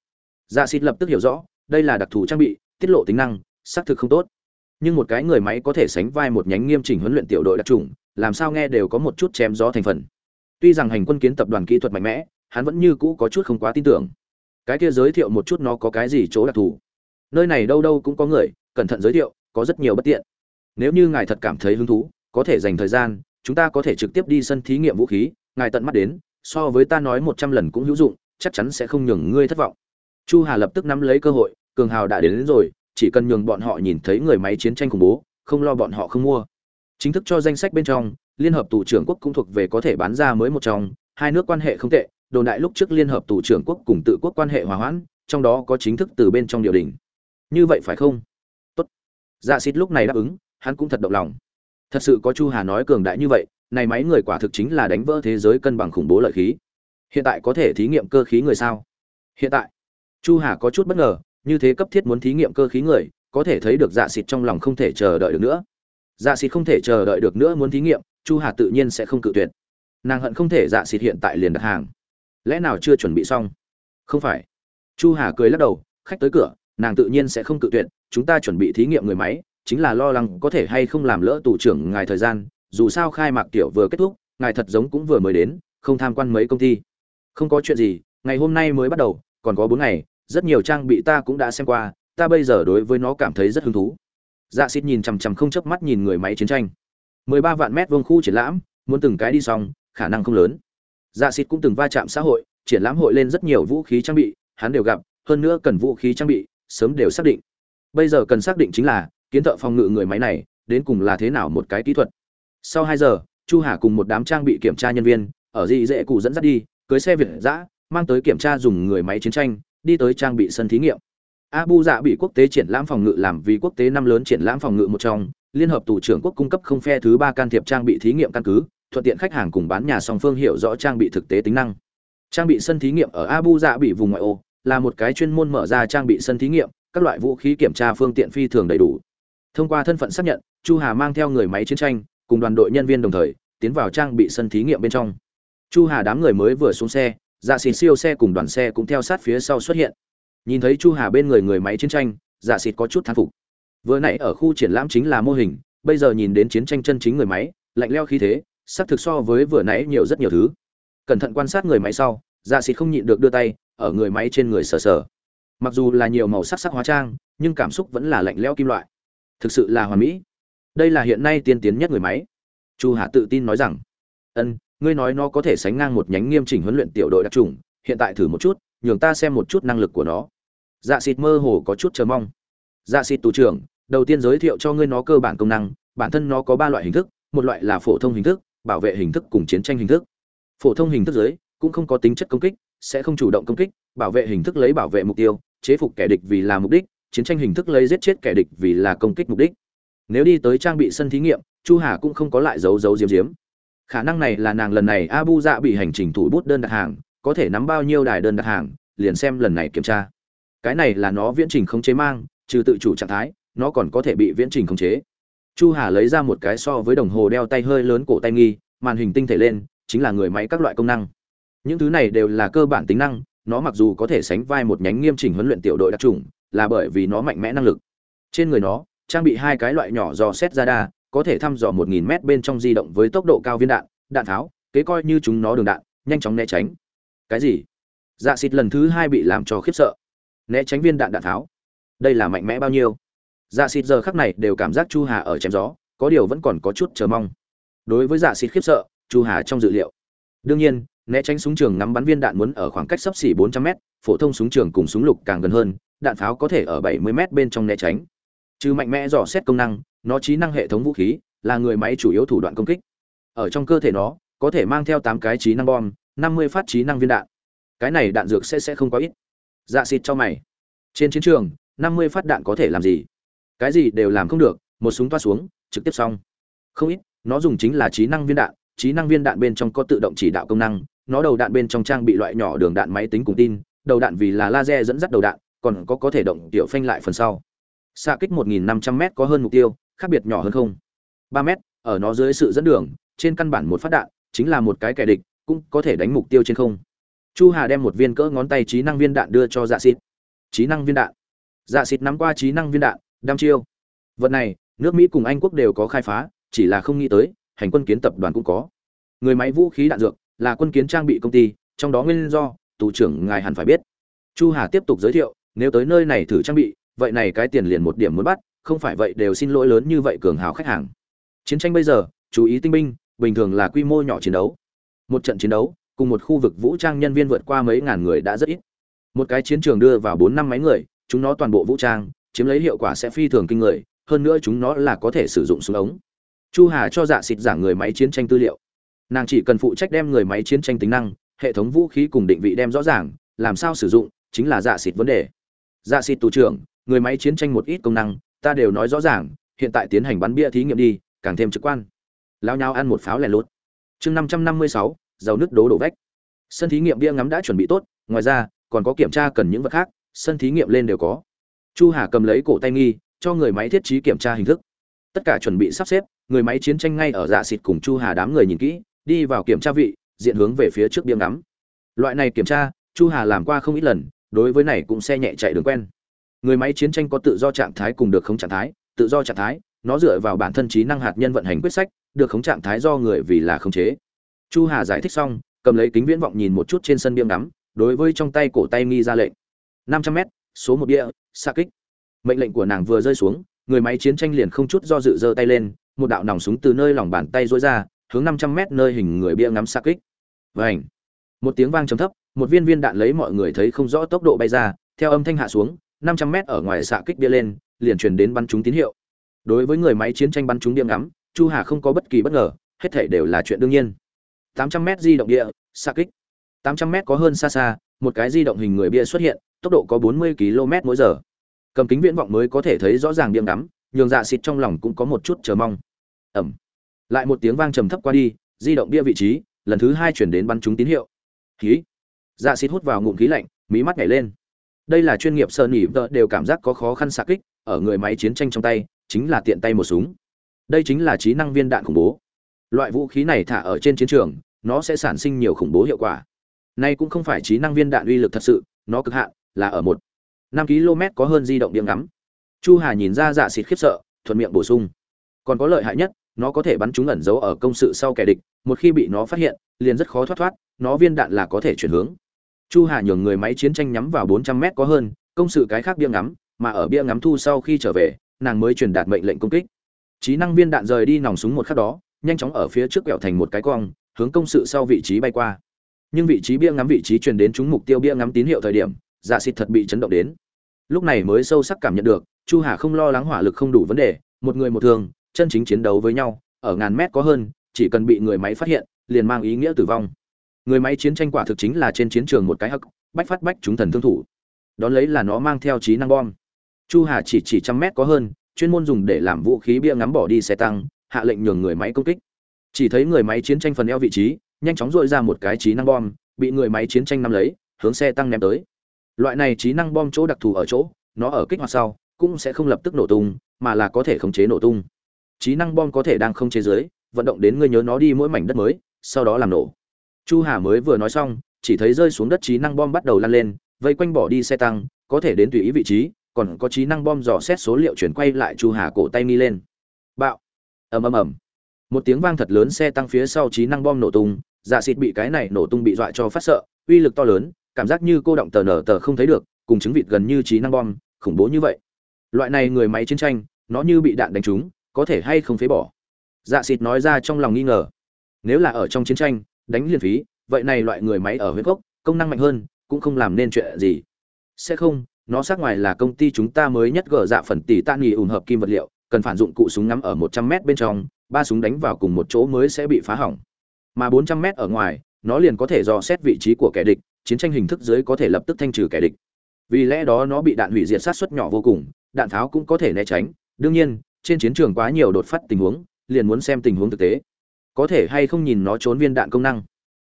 Dạ xịt lập tức hiểu rõ, đây là đặc thù trang bị, tiết lộ tính năng, xác thực không tốt. Nhưng một cái người máy có thể sánh vai một nhánh nghiêm chỉnh huấn luyện tiểu đội đặc trùng, làm sao nghe đều có một chút chém gió thành phần. Tuy rằng hành quân kiến tập đoàn kỹ thuật mạnh mẽ, hắn vẫn như cũ có chút không quá tin tưởng. Cái kia giới thiệu một chút nó có cái gì chỗ đặc thù nơi này đâu đâu cũng có người cẩn thận giới thiệu có rất nhiều bất tiện. Nếu như ngài thật cảm thấy hứng thú có thể dành thời gian chúng ta có thể trực tiếp đi sân thí nghiệm vũ khí ngài tận mắt đến so với ta nói một trăm lần cũng hữu dụng chắc chắn sẽ không nhường ngươi thất vọng. Chu hà lập tức nắm lấy cơ hội cường hào đã đến, đến rồi chỉ cần nhường bọn họ nhìn thấy người máy chiến tranh khủng bố không lo bọn họ không mua. Chính thức cho danh sách bên trong liên hợp tù trưởng quốc cũng thuộc về có thể bán ra mới một trong hai nước quan hệ không tệ đồn đại lúc trước liên hợp tù trưởng quốc cùng tự quốc quan hệ hòa hoãn trong đó có chính thức từ bên trong điều đình như vậy phải không? Tốt. Dạ xịt lúc này đáp ứng, hắn cũng thật động lòng. Thật sự có chu hà nói cường đại như vậy, này máy người quả thực chính là đánh vỡ thế giới cân bằng khủng bố lợi khí. Hiện tại có thể thí nghiệm cơ khí người sao? Hiện tại, chu hà có chút bất ngờ, như thế cấp thiết muốn thí nghiệm cơ khí người, có thể thấy được dạ xịt trong lòng không thể chờ đợi được nữa. Dạ xịt không thể chờ đợi được nữa muốn thí nghiệm, chu hà tự nhiên sẽ không cự tuyệt. Nàng hận không thể dạ xịt hiện tại liền đặt hàng. Lẽ nào chưa chuẩn bị xong? Không phải. Chu hà cười lắc đầu, khách tới cửa nàng tự nhiên sẽ không cự tuyệt, chúng ta chuẩn bị thí nghiệm người máy, chính là lo lắng có thể hay không làm lỡ tù trưởng ngài thời gian, dù sao khai mạc tiểu vừa kết thúc, ngài thật giống cũng vừa mới đến, không tham quan mấy công ty. Không có chuyện gì, ngày hôm nay mới bắt đầu, còn có bốn ngày, rất nhiều trang bị ta cũng đã xem qua, ta bây giờ đối với nó cảm thấy rất hứng thú. Dạ xịt nhìn chằm chằm không chớp mắt nhìn người máy chiến tranh. mười ba vạn mét vuông khu triển lãm, muốn từng cái đi xong, khả năng không lớn. Dạ xịt cũng từng va chạm xã hội, triển lãm hội lên rất nhiều vũ khí trang bị, hắn đều gặp, hơn nữa cần vũ khí trang bị sớm đều xác định. Bây giờ cần xác định chính là, kiến thợ phòng ngự người máy này, đến cùng là thế nào một cái kỹ thuật. Sau hai giờ, chu hà cùng một đám trang bị kiểm tra nhân viên, ở dị dễ cụ dẫn dắt đi, cưới xe việt giã mang tới kiểm tra dùng người máy chiến tranh, đi tới trang bị sân thí nghiệm. Abu dạ bị quốc tế triển lãm phòng ngự làm vì quốc tế năm lớn triển lãm phòng ngự một trong, liên hợp tù trưởng quốc cung cấp không phe thứ ba can thiệp trang bị thí nghiệm căn cứ, thuận tiện khách hàng cùng bán nhà song phương hiểu rõ trang bị thực tế tính năng. Trang bị sân thí nghiệm ở abu dạ bị vùng ngoại ô là một cái chuyên môn mở ra trang bị sân thí nghiệm, các loại vũ khí kiểm tra phương tiện phi thường đầy đủ. Thông qua thân phận xác nhận, chu hà mang theo người máy chiến tranh, cùng đoàn đội nhân viên đồng thời, tiến vào trang bị sân thí nghiệm bên trong. Chu hà đám người mới vừa xuống xe dạ xịt siêu xe cùng đoàn xe cũng theo sát phía sau xuất hiện. Nhìn thấy chu hà bên người người máy chiến tranh dạ xịt có chút thán phục. Vừa nãy ở khu triển lãm chính là mô hình, bây giờ nhìn đến chiến tranh chân chính người máy, lạnh leo khí thế xác thực so với vừa nãy nhiều rất nhiều thứ. Cẩn thận quan sát người máy sau dạ xịt không nhịn được đưa tay ở người máy trên người sờ sờ. Mặc dù là nhiều màu sắc sắc hóa trang, nhưng cảm xúc vẫn là lạnh leo kim loại. Thực sự là hoàn mỹ. Đây là hiện nay tiên tiến nhất người máy. Chu hà tự tin nói rằng, ân, ngươi nói nó có thể sánh ngang một nhánh nghiêm chỉnh huấn luyện tiểu đội đặc trùng, hiện tại thử một chút, nhường ta xem một chút năng lực của nó. Dạ xịt mơ hồ có chút chờ mong. Dạ xịt tù trưởng, đầu tiên giới thiệu cho ngươi nó cơ bản công năng, bản thân nó có ba loại hình thức, một loại là phổ thông hình thức, bảo vệ hình thức cùng chiến tranh hình thức. Phổ thông hình thức giới cũng không có tính chất công kích sẽ không chủ động công kích, bảo vệ hình thức lấy bảo vệ mục tiêu, chế phục kẻ địch vì là mục đích, chiến tranh hình thức lấy giết chết kẻ địch vì là công kích mục đích. Nếu đi tới trang bị sân thí nghiệm, chu hà cũng không có lại giấu giấu diếm diếm khả năng này là nàng lần này abu dạ bị hành trình thủ bút đơn đặt hàng, có thể nắm bao nhiêu đài đơn đặt hàng, liền xem lần này kiểm tra. Cái này là nó viễn trình khống chế mang, trừ tự chủ trạng thái, nó còn có thể bị viễn trình khống chế. Chu hà lấy ra một cái so với đồng hồ đeo tay hơi lớn cổ tay nghi, màn hình tinh thể lên, chính là người máy các loại công năng những thứ này đều là cơ bản tính năng, nó mặc dù có thể sánh vai một nhánh nghiêm chỉnh huấn luyện tiểu đội đặc trùng, là bởi vì nó mạnh mẽ năng lực. Trên người nó, trang bị hai cái loại nhỏ dò xét ra đa, có thể thăm dò 1000 mét bên trong di động với tốc độ cao viên đạn đạn tháo, kế coi như chúng nó đường đạn, nhanh chóng né tránh. Cái gì? Dạ xịt lần thứ hai bị làm cho khiếp sợ. Né tránh viên đạn đạn tháo. Đây là mạnh mẽ bao nhiêu? Dạ xịt giờ khắc này đều cảm giác chu hà ở chém gió, có điều vẫn còn có chút chờ mong. Đối với dạ xịt khiếp sợ, chu hà trong dự liệu. Đương nhiên né tránh súng trường ngắm bắn viên đạn muốn ở khoảng cách sấp xỉ 400 mét, phổ thông súng trường cùng súng lục càng gần hơn, đạn pháo có thể ở 70 mét bên trong né tránh. Trừ mạnh mẽ dò xét công năng, nó trí năng hệ thống vũ khí, là người máy chủ yếu thủ đoạn công kích. Ở trong cơ thể nó, có thể mang theo tám cái trí năng bom 50 phát trí năng viên đạn. Cái này đạn dược sẽ sẽ không quá ít. Dạ xịt cho mày. Trên chiến trường 50 phát đạn có thể làm gì? Cái gì đều làm không được, một súng toa xuống, trực tiếp xong. Không ít, nó dùng chính là trí năng viên đạn, trí năng viên đạn bên trong có tự động chỉ đạo công năng nó đầu đạn bên trong trang bị loại nhỏ đường đạn máy tính cùng tin, đầu đạn vì là laser dẫn dắt đầu đạn, còn có có thể động tiểu phanh lại phần sau. Xạ kích 1.500 m có hơn mục tiêu, khác biệt nhỏ hơn không. Ba m ở nó dưới sự dẫn đường, trên căn bản một phát đạn, chính là một cái kẻ địch, cũng có thể đánh mục tiêu trên không. Chu hà đem một viên cỡ ngón tay trí năng viên đạn đưa cho dạ xịt. Trí năng viên đạn. Dạ xịt nắm qua trí năng viên đạn đam chiêu. Vật này, nước mỹ cùng anh quốc đều có khai phá, chỉ là không nghĩ tới, hành quân kiến tập đoàn cũng có. Người máy vũ khí đạn dược là quân kiến trang bị công ty, trong đó nguyên do, tù trưởng ngài hẳn phải biết. Chu hà tiếp tục giới thiệu, nếu tới nơi này thử trang bị, vậy này cái tiền liền một điểm muốn bắt, không phải vậy đều xin lỗi lớn như vậy cường hào khách hàng. Chiến tranh bây giờ, chú ý tinh binh, bình thường là quy mô nhỏ chiến đấu. Một trận chiến đấu, cùng một khu vực vũ trang nhân viên vượt qua mấy ngàn người đã rất ít. Một cái chiến trường đưa vào bốn năm máy người, chúng nó toàn bộ vũ trang, chiếm lấy hiệu quả sẽ phi thường kinh người, hơn nữa chúng nó là có thể sử dụng súng ống. Chu hà cho dạ xịt giảng người máy chiến tranh tư liệu nàng chỉ cần phụ trách đem người máy chiến tranh tính năng, hệ thống vũ khí cùng định vị đem rõ ràng, làm sao sử dụng, chính là dạ xịt vấn đề. Dạ xịt tù trưởng, người máy chiến tranh một ít công năng, ta đều nói rõ ràng, hiện tại tiến hành bắn bia thí nghiệm đi, càng thêm trực quan. Lao nhau ăn một pháo lẻ lốt chương năm trăm năm mươi sáu, dầu nước đố đổ vách. Sân thí nghiệm bia ngắm đã chuẩn bị tốt, ngoài ra, còn có kiểm tra cần những vật khác, sân thí nghiệm lên đều có. Chu hà cầm lấy cổ tay nghi, cho người máy thiết trí kiểm tra hình thức. Tất cả chuẩn bị sắp xếp, người máy chiến tranh ngay ở dạ xịt cùng chu hà đám người nhìn kỹ đi vào kiểm tra vị, diện hướng về phía trước biếng ngắm. Loại này kiểm tra, chu hà làm qua không ít lần, đối với này cũng xe nhẹ chạy đường quen. Người máy chiến tranh có tự do trạng thái cùng được khống trạng thái, tự do trạng thái, nó dựa vào bản thân trí năng hạt nhân vận hành quyết sách, được khống trạng thái do người vì là khống chế. Chu hà giải thích xong, cầm lấy kính viễn vọng nhìn một chút trên sân biếng ngắm, đối với trong tay cổ tay nghi ra lệnh. Năm trăm m số một địa xa kích. Mệnh lệnh của nàng vừa rơi xuống, người máy chiến tranh liền không chút do dự giơ tay lên, một đạo nòng súng từ nơi lòng bàn tay dối ra hướng năm trăm mét nơi hình người bia ngắm xa kích. Vành. một tiếng vang trầm thấp, một viên viên đạn lấy mọi người thấy không rõ tốc độ bay ra, theo âm thanh hạ xuống, năm trăm mét ở ngoài xạ kích bia lên, liền truyền đến bắn trúng tín hiệu. Đối với người máy chiến tranh bắn trúng điểm ngắm, chu hà không có bất kỳ bất ngờ, hết thảy đều là chuyện đương nhiên. tám trăm mét di động địa xạ kích. tám trăm mét có hơn xa xa, một cái di động hình người bia xuất hiện, tốc độ có bốn mươi km mỗi giờ. Cầm kính viễn vọng mới có thể thấy rõ ràng điểm ngắm, nhường dạ xịt trong lòng cũng có một chút chờ mong. Ẩm lại một tiếng vang trầm thấp qua đi, di động bia vị trí, lần thứ hai chuyển đến bắn trúng tín hiệu. Khí. Dạ xịt hút vào ngụm khí lạnh, mí mắt nhảy lên. Đây là chuyên nghiệp sơn nhỉ vợ đều cảm giác có khó khăn xạ kích, ở người máy chiến tranh trong tay, chính là tiện tay một súng. Đây chính là trí năng viên đạn khủng bố. Loại vũ khí này thả ở trên chiến trường, nó sẽ sản sinh nhiều khủng bố hiệu quả. Nay cũng không phải trí năng viên đạn uy lực thật sự, nó cực hạn, là ở một năm km có hơn di động điểm ngắm. Chu hà nhìn ra dạ xịt khiếp sợ, thuận miệng bổ sung. Còn có lợi hại nhất nó có thể bắn chúng ẩn giấu ở công sự sau kẻ địch, một khi bị nó phát hiện, liền rất khó thoát thoát, nó viên đạn là có thể chuyển hướng. Chu hà nhường người máy chiến tranh nhắm vào bốn trăm mét có hơn, công sự cái khác bia ngắm, mà ở bia ngắm thu sau khi trở về, nàng mới truyền đạt mệnh lệnh công kích. Trí năng viên đạn rời đi nòng súng một khắc đó, nhanh chóng ở phía trước quẹo thành một cái cong, hướng công sự sau vị trí bay qua. Nhưng vị trí bia ngắm vị trí truyền đến chúng mục tiêu bia ngắm tín hiệu thời điểm dạ xịt thật bị chấn động đến. Lúc này mới sâu sắc cảm nhận được, chu hà không lo lắng hỏa lực không đủ vấn đề, một người một thường chân chính chiến đấu với nhau, ở ngàn mét có hơn, chỉ cần bị người máy phát hiện, liền mang ý nghĩa tử vong. Người máy chiến tranh quả thực chính là trên chiến trường một cái hắc, bách phát bách chúng thần thương thủ. Đón lấy là nó mang theo trí năng bom. Chu hà chỉ chỉ trăm mét có hơn, chuyên môn dùng để làm vũ khí bia ngắm bỏ đi xe tăng, hạ lệnh nhường người máy công kích. Chỉ thấy người máy chiến tranh phần eo vị trí, nhanh chóng dội ra một cái trí năng bom, bị người máy chiến tranh nắm lấy, hướng xe tăng ném tới. Loại này trí năng bom chỗ đặc thù ở chỗ, nó ở kích hoạt sau, cũng sẽ không lập tức nổ tung, mà là có thể khống chế nổ tung trí năng bom có thể đang không chế giới, vận động đến ngươi nhớ nó đi mỗi mảnh đất mới, sau đó làm nổ. Chu hà mới vừa nói xong, chỉ thấy rơi xuống đất trí năng bom bắt đầu lan lên, vây quanh bỏ đi xe tăng, có thể đến tùy ý vị trí, còn có trí năng bom dò xét số liệu chuyển quay lại chu hà cổ tay mi lên. Bạo. Ầm ầm ầm. Một tiếng vang thật lớn xe tăng phía sau trí năng bom nổ tung dạ xịt bị cái này nổ tung bị dọa cho phát sợ, uy lực to lớn, cảm giác như cô động tờ nở tờ không thấy được, cùng chứng vịt gần như trí năng bom, khủng bố như vậy. Loại này người máy chiến tranh, nó như bị đạn đánh trúng có thể hay không phế bỏ. Dạ xịt nói ra trong lòng nghi ngờ. Nếu là ở trong chiến tranh, đánh liên phí, vậy này loại người máy ở huyết gốc, công năng mạnh hơn, cũng không làm nên chuyện gì. Sẽ không, nó sát ngoài là công ty chúng ta mới nhất gỡ dạ phần tỷ tan nghỉ ủng hợp kim vật liệu, cần phản dụng cụ súng ngắm ở một trăm mét bên trong, ba súng đánh vào cùng một chỗ mới sẽ bị phá hỏng. Mà bốn trăm mét ở ngoài, nó liền có thể dò xét vị trí của kẻ địch, chiến tranh hình thức dưới có thể lập tức thanh trừ kẻ địch. Vì lẽ đó nó bị đạn hủy diệt sát xuất nhỏ vô cùng, đạn tháo cũng có thể né tránh. Đương nhiên trên chiến trường quá nhiều đột phát tình huống, liền muốn xem tình huống thực tế. Có thể hay không nhìn nó trốn viên đạn công năng.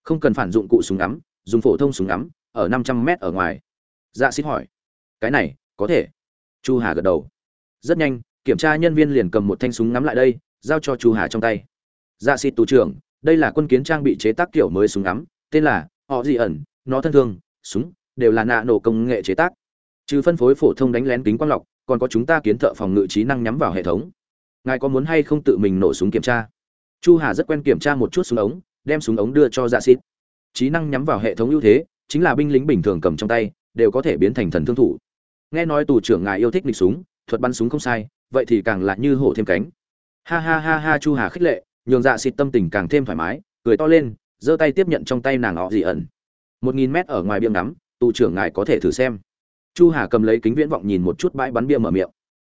Không cần phản dụng cụ súng ngắm, dùng phổ thông súng ngắm, ở năm trăm mét ở ngoài. Dạ xin hỏi. Cái này, có thể. Chu hà gật đầu. Rất nhanh, kiểm tra nhân viên liền cầm một thanh súng ngắm lại đây, giao cho chu hà trong tay. Dạ xịt tù trưởng, đây là quân kiến trang bị chế tác kiểu mới súng ngắm, tên là họ dị ẩn, nó thân thương, súng, đều là nạ nổ công nghệ chế tác. Trừ phân phối phổ thông đánh lén kính quang lọc còn có chúng ta kiến thợ phòng ngự trí năng nhắm vào hệ thống. Ngài có muốn hay không tự mình nổ súng kiểm tra? Chu hà rất quen kiểm tra một chút súng ống, đem súng ống đưa cho dạ xịt. Trí năng nhắm vào hệ thống ưu thế, chính là binh lính bình thường cầm trong tay, đều có thể biến thành thần thương thủ. Nghe nói tù trưởng ngài yêu thích địch súng, thuật bắn súng không sai, vậy thì càng là như hổ thêm cánh. Ha ha ha ha, chu hà khích lệ, nhường dạ xịt tâm tình càng thêm thoải mái, cười to lên, giơ tay tiếp nhận trong tay nàng họ dị ẩn. Một nghìn mét ở ngoài biếng ngắm, tù trưởng ngài có thể thử xem chu hà cầm lấy kính viễn vọng nhìn một chút bãi bắn bia mở miệng.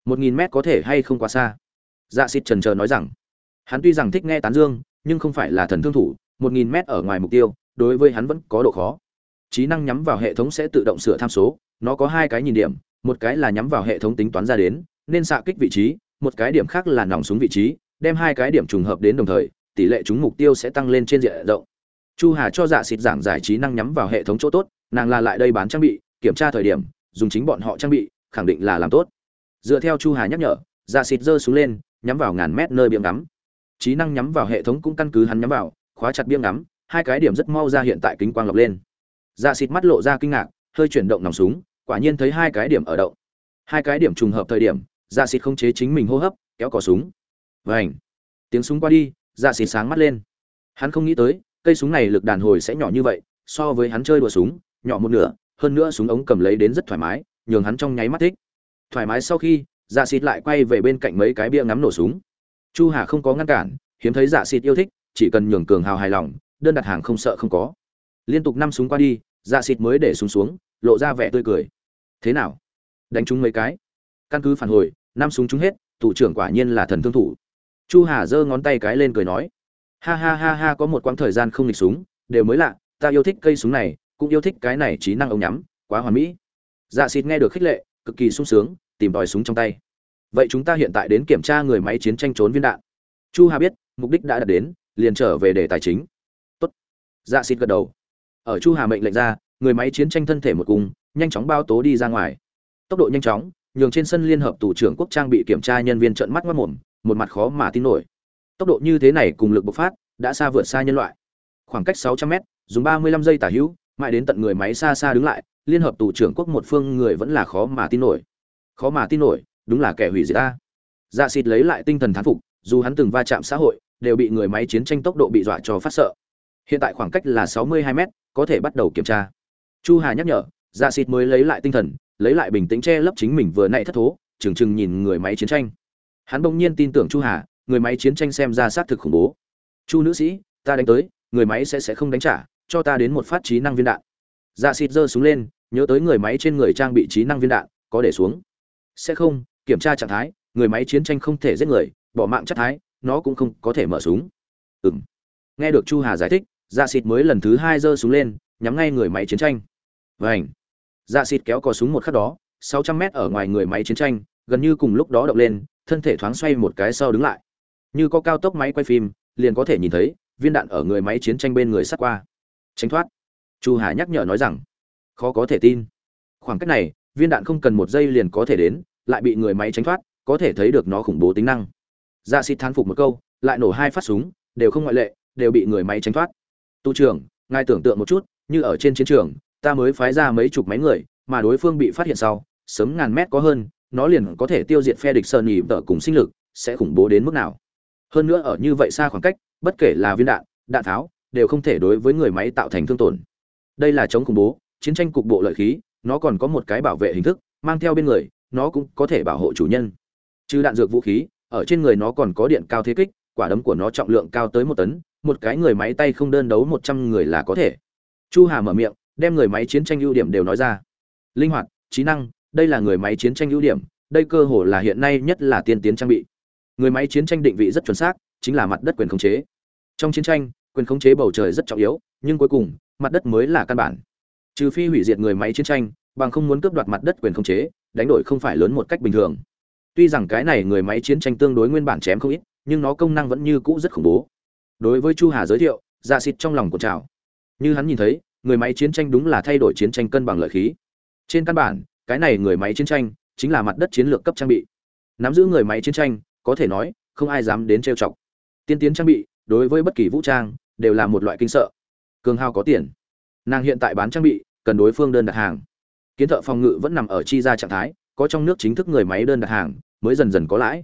Một nghìn mét có thể hay không quá xa? Dạ xịt trần trờ nói rằng, hắn tuy rằng thích nghe tán dương, nhưng không phải là thần thương thủ, một nghìn mét ở ngoài mục tiêu, đối với hắn vẫn có độ khó. Trí năng nhắm vào hệ thống sẽ tự động sửa tham số, nó có hai cái nhìn điểm, một cái là nhắm vào hệ thống tính toán ra đến, nên xạ kích vị trí, một cái điểm khác là nòng súng vị trí, đem hai cái điểm trùng hợp đến đồng thời, tỷ lệ trúng mục tiêu sẽ tăng lên trên diện rộng. Chu hà cho dạ xịt giảng giải trí năng nhắm vào hệ thống chỗ tốt, nàng là lại đây bán trang bị, kiểm tra thời điểm dùng chính bọn họ trang bị, khẳng định là làm tốt. Dựa theo chu hà nhắc nhở dạ xịt giơ xuống lên, nhắm vào ngàn mét nơi biếng ngắm. Trí năng nhắm vào hệ thống cũng căn cứ hắn nhắm vào, khóa chặt biếng ngắm, hai cái điểm rất mau ra hiện tại kính quang lọc lên. Dạ xịt mắt lộ ra kinh ngạc, hơi chuyển động nòng súng, quả nhiên thấy hai cái điểm ở động. Hai cái điểm trùng hợp thời điểm dạ xịt không chế chính mình hô hấp, kéo cò súng. Vảnh tiếng súng qua đi dạ xịt sáng mắt lên. Hắn không nghĩ tới, cây súng này lực đàn hồi sẽ nhỏ như vậy, so với hắn chơi đùa súng, nhỏ một nửa hơn nữa súng ống cầm lấy đến rất thoải mái, nhường hắn trong nháy mắt thích. Thoải mái sau khi dạ xịt lại quay về bên cạnh mấy cái bia ngắm nổ súng. Chu hà không có ngăn cản, hiếm thấy dạ xịt yêu thích, chỉ cần nhường cường hào hài lòng, đơn đặt hàng không sợ không có. Liên tục năm súng qua đi dạ xịt mới để súng xuống, lộ ra vẻ tươi cười. Thế nào? Đánh trúng mấy cái? Căn cứ phản hồi, năm súng trúng hết, thủ trưởng quả nhiên là thần thương thủ. Chu hà giơ ngón tay cái lên cười nói. Ha ha ha ha, có một quãng thời gian không nghịch súng, đều mới lạ, ta yêu thích cây súng này cũng yêu thích cái này trí năng ống nhắm, quá hoàn mỹ. Dạ xịt nghe được khích lệ, cực kỳ sung sướng, tìm tòi súng trong tay. Vậy chúng ta hiện tại đến kiểm tra người máy chiến tranh trốn viên đạn. Chu hà biết, mục đích đã đạt đến, liền trở về để tài chính. Tốt. Dạ xịt gật đầu. Ở chu hà mệnh lệnh ra, người máy chiến tranh thân thể một cùng, nhanh chóng bao tố đi ra ngoài. Tốc độ nhanh chóng, nhường trên sân liên hợp tù trưởng quốc trang bị kiểm tra nhân viên trận mắt mất mồm, một mặt khó mà tin nổi. Tốc độ như thế này cùng lực bộc phát, đã xa vượt xa nhân loại. Khoảng cách 600 mét, dùng 35 giây tả hữu mãi đến tận người máy xa xa đứng lại, liên hợp tù trưởng quốc một phương người vẫn là khó mà tin nổi. Khó mà tin nổi, đúng là kẻ hủy diệt ta. Dạ xịt lấy lại tinh thần thán phục, dù hắn từng va chạm xã hội, đều bị người máy chiến tranh tốc độ bị dọa cho phát sợ. Hiện tại khoảng cách là 62 mét, có thể bắt đầu kiểm tra. Chu hà nhắc nhở dạ xịt mới lấy lại tinh thần, lấy lại bình tĩnh che lấp chính mình vừa nãy thất thố trừng trừng nhìn người máy chiến tranh. Hắn bỗng nhiên tin tưởng chu hà, người máy chiến tranh xem ra xác thực khủng bố. Chu nữ sĩ, ta đánh tới, người máy sẽ sẽ không đánh trả cho ta đến một phát trí năng viên đạn. Dạ xịt giơ súng lên, nhớ tới người máy trên người trang bị trí năng viên đạn, có để xuống. Sẽ không, kiểm tra trạng thái, người máy chiến tranh không thể giết người, bỏ mạng chất thái, nó cũng không có thể mở súng. Ừng nghe được chu hà giải thích dạ xịt mới lần thứ hai giơ súng lên, nhắm ngay người máy chiến tranh. Vảnh dạ xịt kéo cò súng một khắc đó 600 mét ở ngoài người máy chiến tranh, gần như cùng lúc đó động lên, thân thể thoáng xoay một cái sau đứng lại. Như có cao tốc máy quay phim, liền có thể nhìn thấy, viên đạn ở người máy chiến tranh bên người sắt qua tránh thoát. Chu hà nhắc nhở nói rằng, khó có thể tin. Khoảng cách này, viên đạn không cần một giây liền có thể đến, lại bị người máy tránh thoát, có thể thấy được nó khủng bố tính năng. Dạ xịt thán phục một câu, lại nổ hai phát súng, đều không ngoại lệ, đều bị người máy tránh thoát. Tu trưởng, ngài tưởng tượng một chút, như ở trên chiến trường, ta mới phái ra mấy chục máy người, mà đối phương bị phát hiện sau, sớm ngàn mét có hơn, nó liền có thể tiêu diệt phe địch sơn nhì tở cùng sinh lực, sẽ khủng bố đến mức nào. Hơn nữa ở như vậy xa khoảng cách, bất kể là viên đạn đạn tháo đều không thể đối với người máy tạo thành thương tổn. Đây là chống khủng bố, chiến tranh cục bộ lợi khí, nó còn có một cái bảo vệ hình thức, mang theo bên người, nó cũng có thể bảo hộ chủ nhân. Trừ đạn dược vũ khí, ở trên người nó còn có điện cao thế kích, quả đấm của nó trọng lượng cao tới một tấn, một cái người máy tay không đơn đấu một trăm người là có thể. Chu hà mở miệng, đem người máy chiến tranh ưu điểm đều nói ra. Linh hoạt, trí năng, đây là người máy chiến tranh ưu điểm, đây cơ hồ là hiện nay nhất là tiên tiến trang bị. Người máy chiến tranh định vị rất chuẩn xác, chính là mặt đất quyền khống chế. Trong chiến tranh quyền khống chế bầu trời rất trọng yếu, nhưng cuối cùng, mặt đất mới là căn bản. Trừ phi hủy diệt người máy chiến tranh, bằng không muốn cướp đoạt mặt đất quyền khống chế, đánh đổi không phải lớn một cách bình thường. Tuy rằng cái này người máy chiến tranh tương đối nguyên bản chém không ít, nhưng nó công năng vẫn như cũ rất khủng bố. Đối với chu hà giới thiệu dạ xịt trong lòng của trào. Như hắn nhìn thấy, người máy chiến tranh đúng là thay đổi chiến tranh cân bằng lợi khí. Trên căn bản, cái này người máy chiến tranh chính là mặt đất chiến lược cấp trang bị. Nắm giữ người máy chiến tranh, có thể nói, không ai dám đến trêu chọc. Tiên tiến trang bị, đối với bất kỳ vũ trang đều là một loại kinh sợ. Cường hao có tiền. Nàng hiện tại bán trang bị, cần đối phương đơn đặt hàng. Kiến thợ phòng ngự vẫn nằm ở chi ra trạng thái, có trong nước chính thức người máy đơn đặt hàng, mới dần dần có lãi.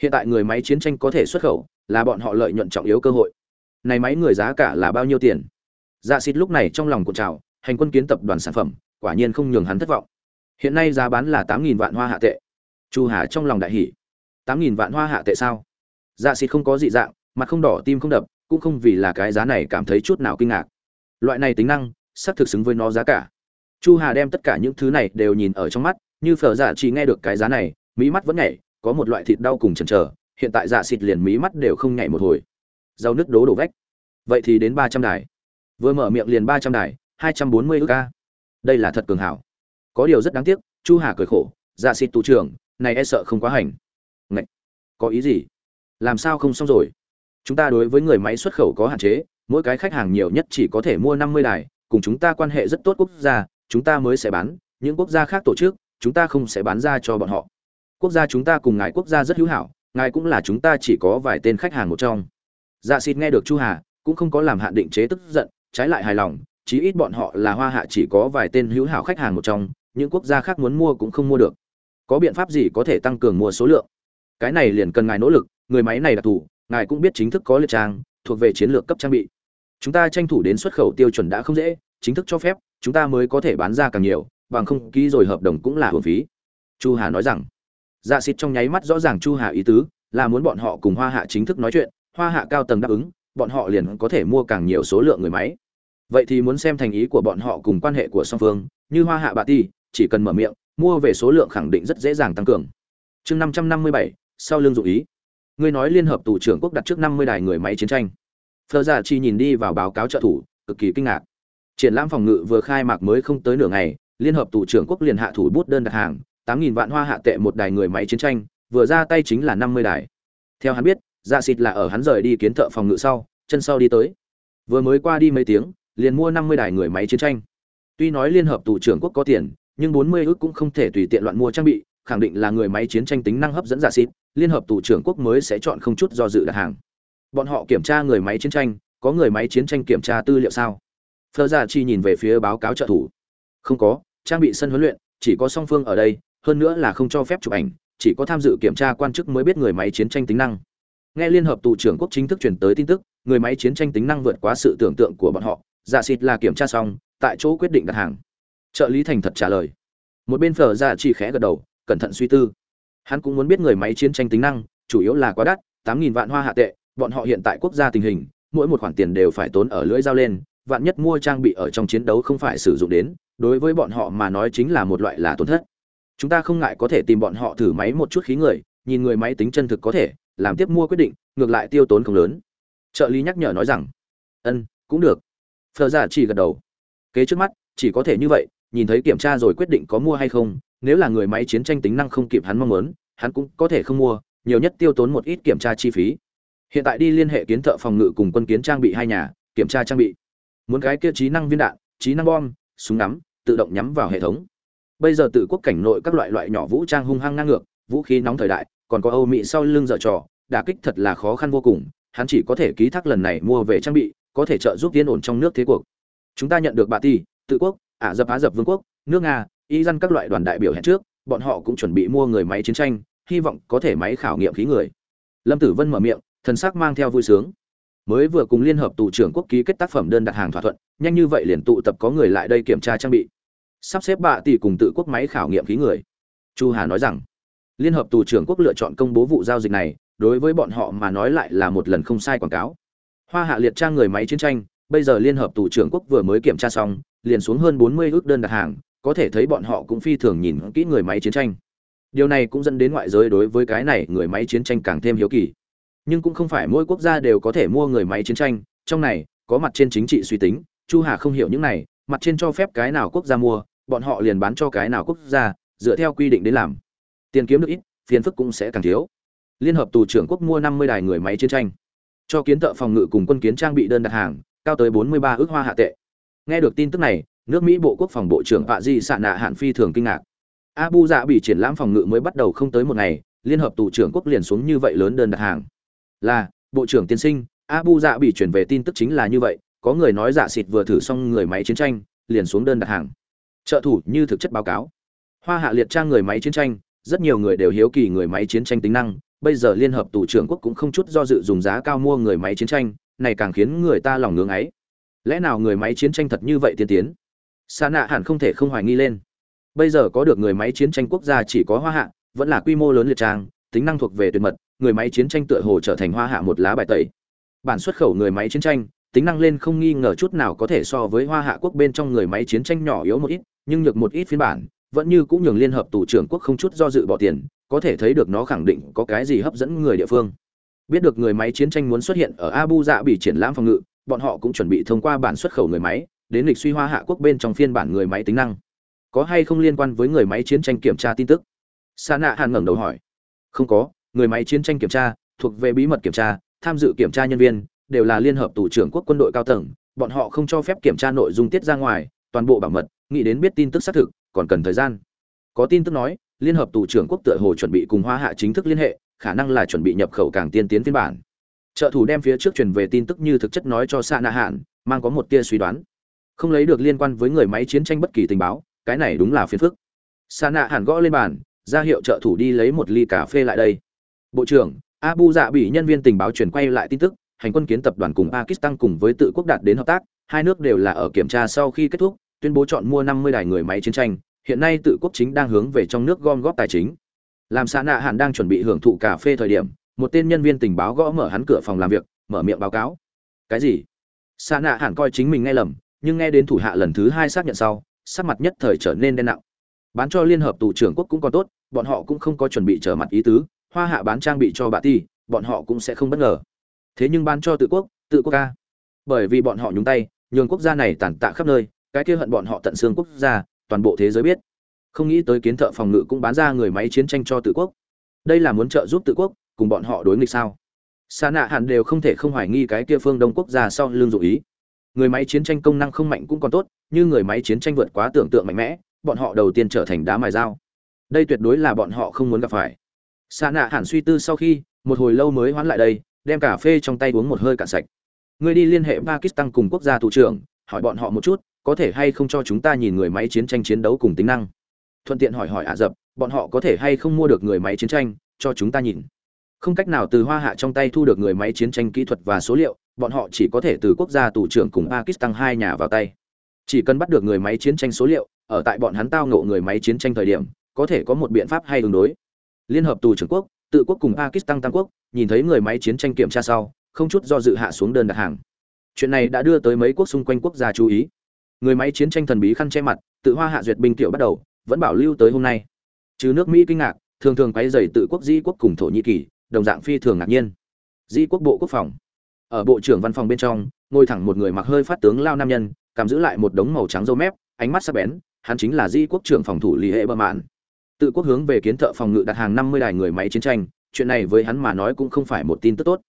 Hiện tại người máy chiến tranh có thể xuất khẩu, là bọn họ lợi nhuận trọng yếu cơ hội. Này máy người giá cả là bao nhiêu tiền? Dạ xịt lúc này trong lòng cuộn trào, hành quân kiến tập đoàn sản phẩm, quả nhiên không nhường hắn thất vọng. Hiện nay giá bán là tám nghìn vạn hoa hạ tệ. Chu hà trong lòng đại hỷ tám nghìn vạn hoa hạ tệ sao? Dạ xịt không có dị dạng, mặt không đỏ, tim không đập cũng không vì là cái giá này cảm thấy chút nào kinh ngạc. Loại này tính năng, xác thực xứng với nó giá cả. Chu hà đem tất cả những thứ này đều nhìn ở trong mắt, như phở dạ chỉ nghe được cái giá này, mí mắt vẫn nhảy, có một loại thịt đau cùng chần chờ, hiện tại dạ xịt liền mí mắt đều không nhảy một hồi. Rau nước đố đổ vách. Vậy thì đến ba trăm đài. Vừa mở miệng liền ba trăm đài, hai trăm bốn mươi ước ca đây là thật cường hảo. Có điều rất đáng tiếc, chu hà cười khổ dạ xịt tù trưởng, này e sợ không quá hành. Ngậy! có ý gì? Làm sao không xong rồi? Chúng ta đối với người máy xuất khẩu có hạn chế, mỗi cái khách hàng nhiều nhất chỉ có thể mua năm mươi đài, cùng chúng ta quan hệ rất tốt quốc gia, chúng ta mới sẽ bán, những quốc gia khác tổ chức, chúng ta không sẽ bán ra cho bọn họ. Quốc gia chúng ta cùng ngài quốc gia rất hữu hảo, ngài cũng là chúng ta chỉ có vài tên khách hàng một trong. Dạ xịt nghe được chu hà, cũng không có làm hạn định chế tức giận, trái lại hài lòng, chí ít bọn họ là hoa hạ chỉ có vài tên hữu hảo khách hàng một trong, những quốc gia khác muốn mua cũng không mua được. Có biện pháp gì có thể tăng cường mua số lượng? Cái này liền cần ngài nỗ lực, người máy này đặc thù ngài cũng biết chính thức có liệt trang, thuộc về chiến lược cấp trang bị. Chúng ta tranh thủ đến xuất khẩu tiêu chuẩn đã không dễ, chính thức cho phép, chúng ta mới có thể bán ra càng nhiều, bằng không ký rồi hợp đồng cũng là hưởng phí. Chu hà nói rằng. Dạ xịt trong nháy mắt rõ ràng chu hà ý tứ, là muốn bọn họ cùng hoa hạ chính thức nói chuyện, hoa hạ cao tầng đáp ứng, bọn họ liền có thể mua càng nhiều số lượng người máy. Vậy thì muốn xem thành ý của bọn họ cùng quan hệ của song phương, như hoa hạ bà ti chỉ cần mở miệng, mua về số lượng khẳng định rất dễ dàng tăng cường. Chương năm trăm năm mươi bảy, sau lương dụ ý ngươi nói liên hợp tù trưởng quốc đặt trước năm mươi đài người máy chiến tranh. Phờ giả chi nhìn đi vào báo cáo trợ thủ, cực kỳ kinh ngạc. Triển lãm phòng ngự vừa khai mạc mới không tới nửa ngày, liên hợp tù trưởng quốc liền hạ thủ bút đơn đặt hàng, tám nghìn vạn hoa hạ tệ một đài người máy chiến tranh, vừa ra tay chính là năm mươi đài. Theo hắn biết dạ xịt là ở hắn rời đi kiến thợ phòng ngự sau, chân sau đi tới. Vừa mới qua đi mấy tiếng, liền mua năm mươi đài người máy chiến tranh. Tuy nói liên hợp tù trưởng quốc có tiền, nhưng bốn mươi ước cũng không thể tùy tiện loạn mua trang bị khẳng định là người máy chiến tranh tính năng hấp dẫn giả xịt, liên hợp tù trưởng quốc mới sẽ chọn không chút do dự đặt hàng. Bọn họ kiểm tra người máy chiến tranh, có người máy chiến tranh kiểm tra tư liệu sao? Phờ ra chi nhìn về phía báo cáo trợ thủ. Không có, trang bị sân huấn luyện, chỉ có song phương ở đây, hơn nữa là không cho phép chụp ảnh, chỉ có tham dự kiểm tra quan chức mới biết người máy chiến tranh tính năng. Nghe liên hợp tù trưởng quốc chính thức chuyển tới tin tức, người máy chiến tranh tính năng vượt quá sự tưởng tượng của bọn họ, giả xịt là kiểm tra xong, tại chỗ quyết định đặt hàng. Trợ lý thành thật trả lời. Một bên phở ra chỉ khẽ gật đầu cẩn thận suy tư. Hắn cũng muốn biết người máy chiến tranh tính năng, chủ yếu là quá đắt, tám nghìn vạn hoa hạ tệ, bọn họ hiện tại quốc gia tình hình, mỗi một khoản tiền đều phải tốn ở lưỡi dao lên, vạn nhất mua trang bị ở trong chiến đấu không phải sử dụng đến, đối với bọn họ mà nói chính là một loại là tổn thất. Chúng ta không ngại có thể tìm bọn họ thử máy một chút khí người, nhìn người máy tính chân thực có thể, làm tiếp mua quyết định, ngược lại tiêu tốn không lớn. Trợ lý nhắc nhở nói rằng, ân, cũng được. Phờ giả chỉ gật đầu. Kế trước mắt, chỉ có thể như vậy, nhìn thấy kiểm tra rồi quyết định có mua hay không nếu là người máy chiến tranh tính năng không kịp hắn mong muốn, hắn cũng có thể không mua, nhiều nhất tiêu tốn một ít kiểm tra chi phí. Hiện tại đi liên hệ kiến thợ phòng ngự cùng quân kiến trang bị hai nhà, kiểm tra trang bị. Muốn cái kia trí năng viên đạn, trí năng bom, súng ngắm, tự động nhắm vào hệ thống. Bây giờ tự quốc cảnh nội các loại loại nhỏ vũ trang hung hăng ngang ngược, vũ khí nóng thời đại, còn có âu mỹ sau lưng dở trò, đả kích thật là khó khăn vô cùng, hắn chỉ có thể ký thác lần này mua về trang bị, có thể trợ giúp tiến ổn trong nước thế cuộc. Chúng ta nhận được bà ti, tự quốc, ả dập á dập vương quốc, nước nga y dân các loại đoàn đại biểu hẹn trước, bọn họ cũng chuẩn bị mua người máy chiến tranh, hy vọng có thể máy khảo nghiệm khí người. Lâm tử vân mở miệng, thần sắc mang theo vui sướng. Mới vừa cùng liên hợp tù trưởng quốc ký kết tác phẩm đơn đặt hàng thỏa thuận, nhanh như vậy liền tụ tập có người lại đây kiểm tra trang bị. Sắp xếp bạ tỷ cùng tự quốc máy khảo nghiệm khí người. Chu hà nói rằng, liên hợp tù trưởng quốc lựa chọn công bố vụ giao dịch này, đối với bọn họ mà nói lại là một lần không sai quảng cáo. Hoa hạ liệt trang người máy chiến tranh, bây giờ liên hợp tù trưởng quốc vừa mới kiểm tra xong, liền xuống hơn bốn mươi ước đơn đặt hàng có thể thấy bọn họ cũng phi thường nhìn kỹ người máy chiến tranh. Điều này cũng dẫn đến ngoại giới đối với cái này người máy chiến tranh càng thêm hiếu kỳ. Nhưng cũng không phải mỗi quốc gia đều có thể mua người máy chiến tranh, trong này, có mặt trên chính trị suy tính, chu hà không hiểu những này, mặt trên cho phép cái nào quốc gia mua, bọn họ liền bán cho cái nào quốc gia, dựa theo quy định đến làm. Tiền kiếm được ít, phiền phức cũng sẽ càng thiếu. Liên hợp tù trưởng quốc mua năm mươi đài người máy chiến tranh. Cho kiến thợ phòng ngự cùng quân kiến trang bị đơn đặt hàng, cao tới bốn mươi ba ước hoa hạ tệ. Nghe được tin tức này nước mỹ bộ quốc phòng bộ trưởng vạ di xạ nạ hạn phi thường kinh ngạc. Abu dạ bị triển lãm phòng ngự mới bắt đầu không tới một ngày, liên hợp tù trưởng quốc liền xuống như vậy lớn đơn đặt hàng. Là, bộ trưởng tiên sinh, abu dạ bị chuyển về tin tức chính là như vậy, có người nói dạ xịt vừa thử xong người máy chiến tranh, liền xuống đơn đặt hàng. Trợ thủ như thực chất báo cáo. Hoa hạ liệt trang người máy chiến tranh, rất nhiều người đều hiếu kỳ người máy chiến tranh tính năng, bây giờ liên hợp tù trưởng quốc cũng không chút do dự dùng giá cao mua người máy chiến tranh, này càng khiến người ta lòng ngưỡng ấy. Lẽ nào người máy chiến tranh thật như vậy tiên tiến? Sa nạ hẳn không thể không hoài nghi lên. Bây giờ có được người máy chiến tranh quốc gia chỉ có hoa hạ, vẫn là quy mô lớn liệt trang, tính năng thuộc về tuyệt mật, người máy chiến tranh tựa hồ trở thành hoa hạ một lá bài tẩy. Bản xuất khẩu người máy chiến tranh, tính năng lên không nghi ngờ chút nào có thể so với hoa hạ quốc bên trong người máy chiến tranh nhỏ yếu một ít, nhưng nhược một ít phiên bản, vẫn như cũng nhường liên hợp tù trưởng quốc không chút do dự bỏ tiền, có thể thấy được nó khẳng định có cái gì hấp dẫn người địa phương. Biết được người máy chiến tranh muốn xuất hiện ở abu dạ bị triển lãm phòng ngự, bọn họ cũng chuẩn bị thông qua bản xuất khẩu người máy đến lịch suy hoa hạ quốc bên trong phiên bản người máy tính năng. Có hay không liên quan với người máy chiến tranh kiểm tra tin tức? Sa nạ hàn ngẩng đầu hỏi. Không có, người máy chiến tranh kiểm tra thuộc về bí mật kiểm tra, tham dự kiểm tra nhân viên đều là liên hợp tù trưởng quốc quân đội cao tầng, bọn họ không cho phép kiểm tra nội dung tiết ra ngoài, toàn bộ bảo mật, nghĩ đến biết tin tức xác thực, còn cần thời gian. Có tin tức nói, liên hợp tù trưởng quốc tựa hồ chuẩn bị cùng hoa hạ chính thức liên hệ, khả năng là chuẩn bị nhập khẩu càng tiên tiến phiên bản. Trợ thủ đem phía trước truyền về tin tức như thực chất nói cho xa nạ hạn mang có một tia suy đoán không lấy được liên quan với người máy chiến tranh bất kỳ tình báo, cái này đúng là phiền phức. Sa nạ hẳn gõ lên bàn, ra hiệu trợ thủ đi lấy một ly cà phê lại đây. Bộ trưởng, abu dạ bị nhân viên tình báo chuyển quay lại tin tức, hành quân kiến tập đoàn cùng pakistan cùng với tự quốc đạt đến hợp tác, hai nước đều là ở kiểm tra sau khi kết thúc, tuyên bố chọn mua 50 đài người máy chiến tranh, hiện nay tự quốc chính đang hướng về trong nước gom góp tài chính. Làm sa nạ hẳn đang chuẩn bị hưởng thụ cà phê thời điểm, một tên nhân viên tình báo gõ mở hắn cửa phòng làm việc, mở miệng báo cáo. Cái gì? Sa nạ hẳn coi chính mình nghe lầm nhưng nghe đến thủ hạ lần thứ hai xác nhận sau, sắc mặt nhất thời trở nên đen nặng. Bán cho liên hợp tù trưởng quốc cũng còn tốt, bọn họ cũng không có chuẩn bị trở mặt ý tứ, hoa hạ bán trang bị cho bà ti, bọn họ cũng sẽ không bất ngờ. Thế nhưng bán cho tự quốc tự quốc ca. Bởi vì bọn họ nhúng tay, nhường quốc gia này tàn tạ khắp nơi, cái kia hận bọn họ tận xương quốc gia, toàn bộ thế giới biết. Không nghĩ tới kiến thợ phòng ngự cũng bán ra người máy chiến tranh cho tự quốc. Đây là muốn trợ giúp tự quốc, cùng bọn họ đối nghịch sao? Xa nạ hẳn đều không thể không hoài nghi cái kia phương đông quốc gia sau lương dụ ý người máy chiến tranh công năng không mạnh cũng còn tốt, như người máy chiến tranh vượt quá tưởng tượng mạnh mẽ, bọn họ đầu tiên trở thành đá mài dao. Đây tuyệt đối là bọn họ không muốn gặp phải. Xa nạ hẳn suy tư sau khi, một hồi lâu mới hoán lại đây, đem cà phê trong tay uống một hơi cạn sạch. Người đi liên hệ pakistan cùng quốc gia thủ trưởng, hỏi bọn họ một chút, có thể hay không cho chúng ta nhìn người máy chiến tranh chiến đấu cùng tính năng. Thuận tiện hỏi hỏi ả rập, bọn họ có thể hay không mua được người máy chiến tranh, cho chúng ta nhìn. Không cách nào từ hoa hạ trong tay thu được người máy chiến tranh kỹ thuật và số liệu bọn họ chỉ có thể từ quốc gia tù trưởng cùng pakistan hai nhà vào tay. Chỉ cần bắt được người máy chiến tranh số liệu, ở tại bọn hắn tao ngộ người máy chiến tranh thời điểm, có thể có một biện pháp hay ứng đối. Liên hợp tù trưởng quốc, tự quốc cùng pakistan tam quốc, nhìn thấy người máy chiến tranh kiểm tra sau, không chút do dự hạ xuống đơn đặt hàng. Chuyện này đã đưa tới mấy quốc xung quanh quốc gia chú ý. Người máy chiến tranh thần bí khăn che mặt, tự hoa hạ duyệt binh tiểu bắt đầu, vẫn bảo lưu tới hôm nay. Chứ nước mỹ kinh ngạc, thường thường quấy rầy tự quốc di quốc cùng thổ nhĩ kỳ, đồng dạng phi thường ngạc nhiên. Di quốc bộ quốc phòng ở bộ trưởng văn phòng bên trong, ngồi thẳng một người mặc hơi phát tướng lao nam nhân, cầm giữ lại một đống màu trắng râu mép, ánh mắt sắc bén, hắn chính là di quốc trưởng phòng thủ lý hệ bơ mạn. Tự quốc hướng về kiến thợ phòng ngự đặt hàng năm mươi đài người máy chiến tranh, chuyện này với hắn mà nói cũng không phải một tin tức tốt.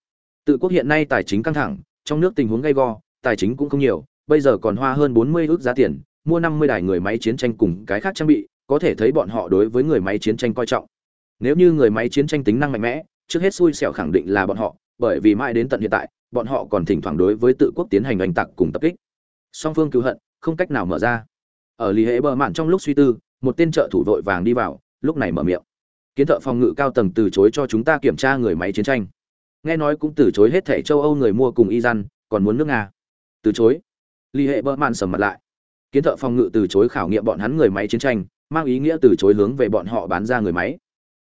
Tự quốc hiện nay tài chính căng thẳng, trong nước tình huống gay go, tài chính cũng không nhiều, bây giờ còn hoa hơn bốn mươi ước giá tiền, mua năm mươi đài người máy chiến tranh cùng cái khác trang bị, có thể thấy bọn họ đối với người máy chiến tranh coi trọng. Nếu như người máy chiến tranh tính năng mạnh mẽ, trước hết xui xẻo khẳng định là bọn họ bởi vì mãi đến tận hiện tại, bọn họ còn thỉnh thoảng đối với tự quốc tiến hành oanh tạc cùng tập kích. Song phương cứu hận, không cách nào mở ra. Ở lì hệ bờ mạn trong lúc suy tư, một tên trợ thủ vội vàng đi vào, lúc này mở miệng. Kiến thợ phòng ngự cao tầng từ chối cho chúng ta kiểm tra người máy chiến tranh. Nghe nói cũng từ chối hết thẻ châu âu người mua cùng y còn muốn nước nga. Từ chối. Lì hệ bờ mạn sầm mặt lại. Kiến thợ phòng ngự từ chối khảo nghiệm bọn hắn người máy chiến tranh, mang ý nghĩa từ chối hướng về bọn họ bán ra người máy.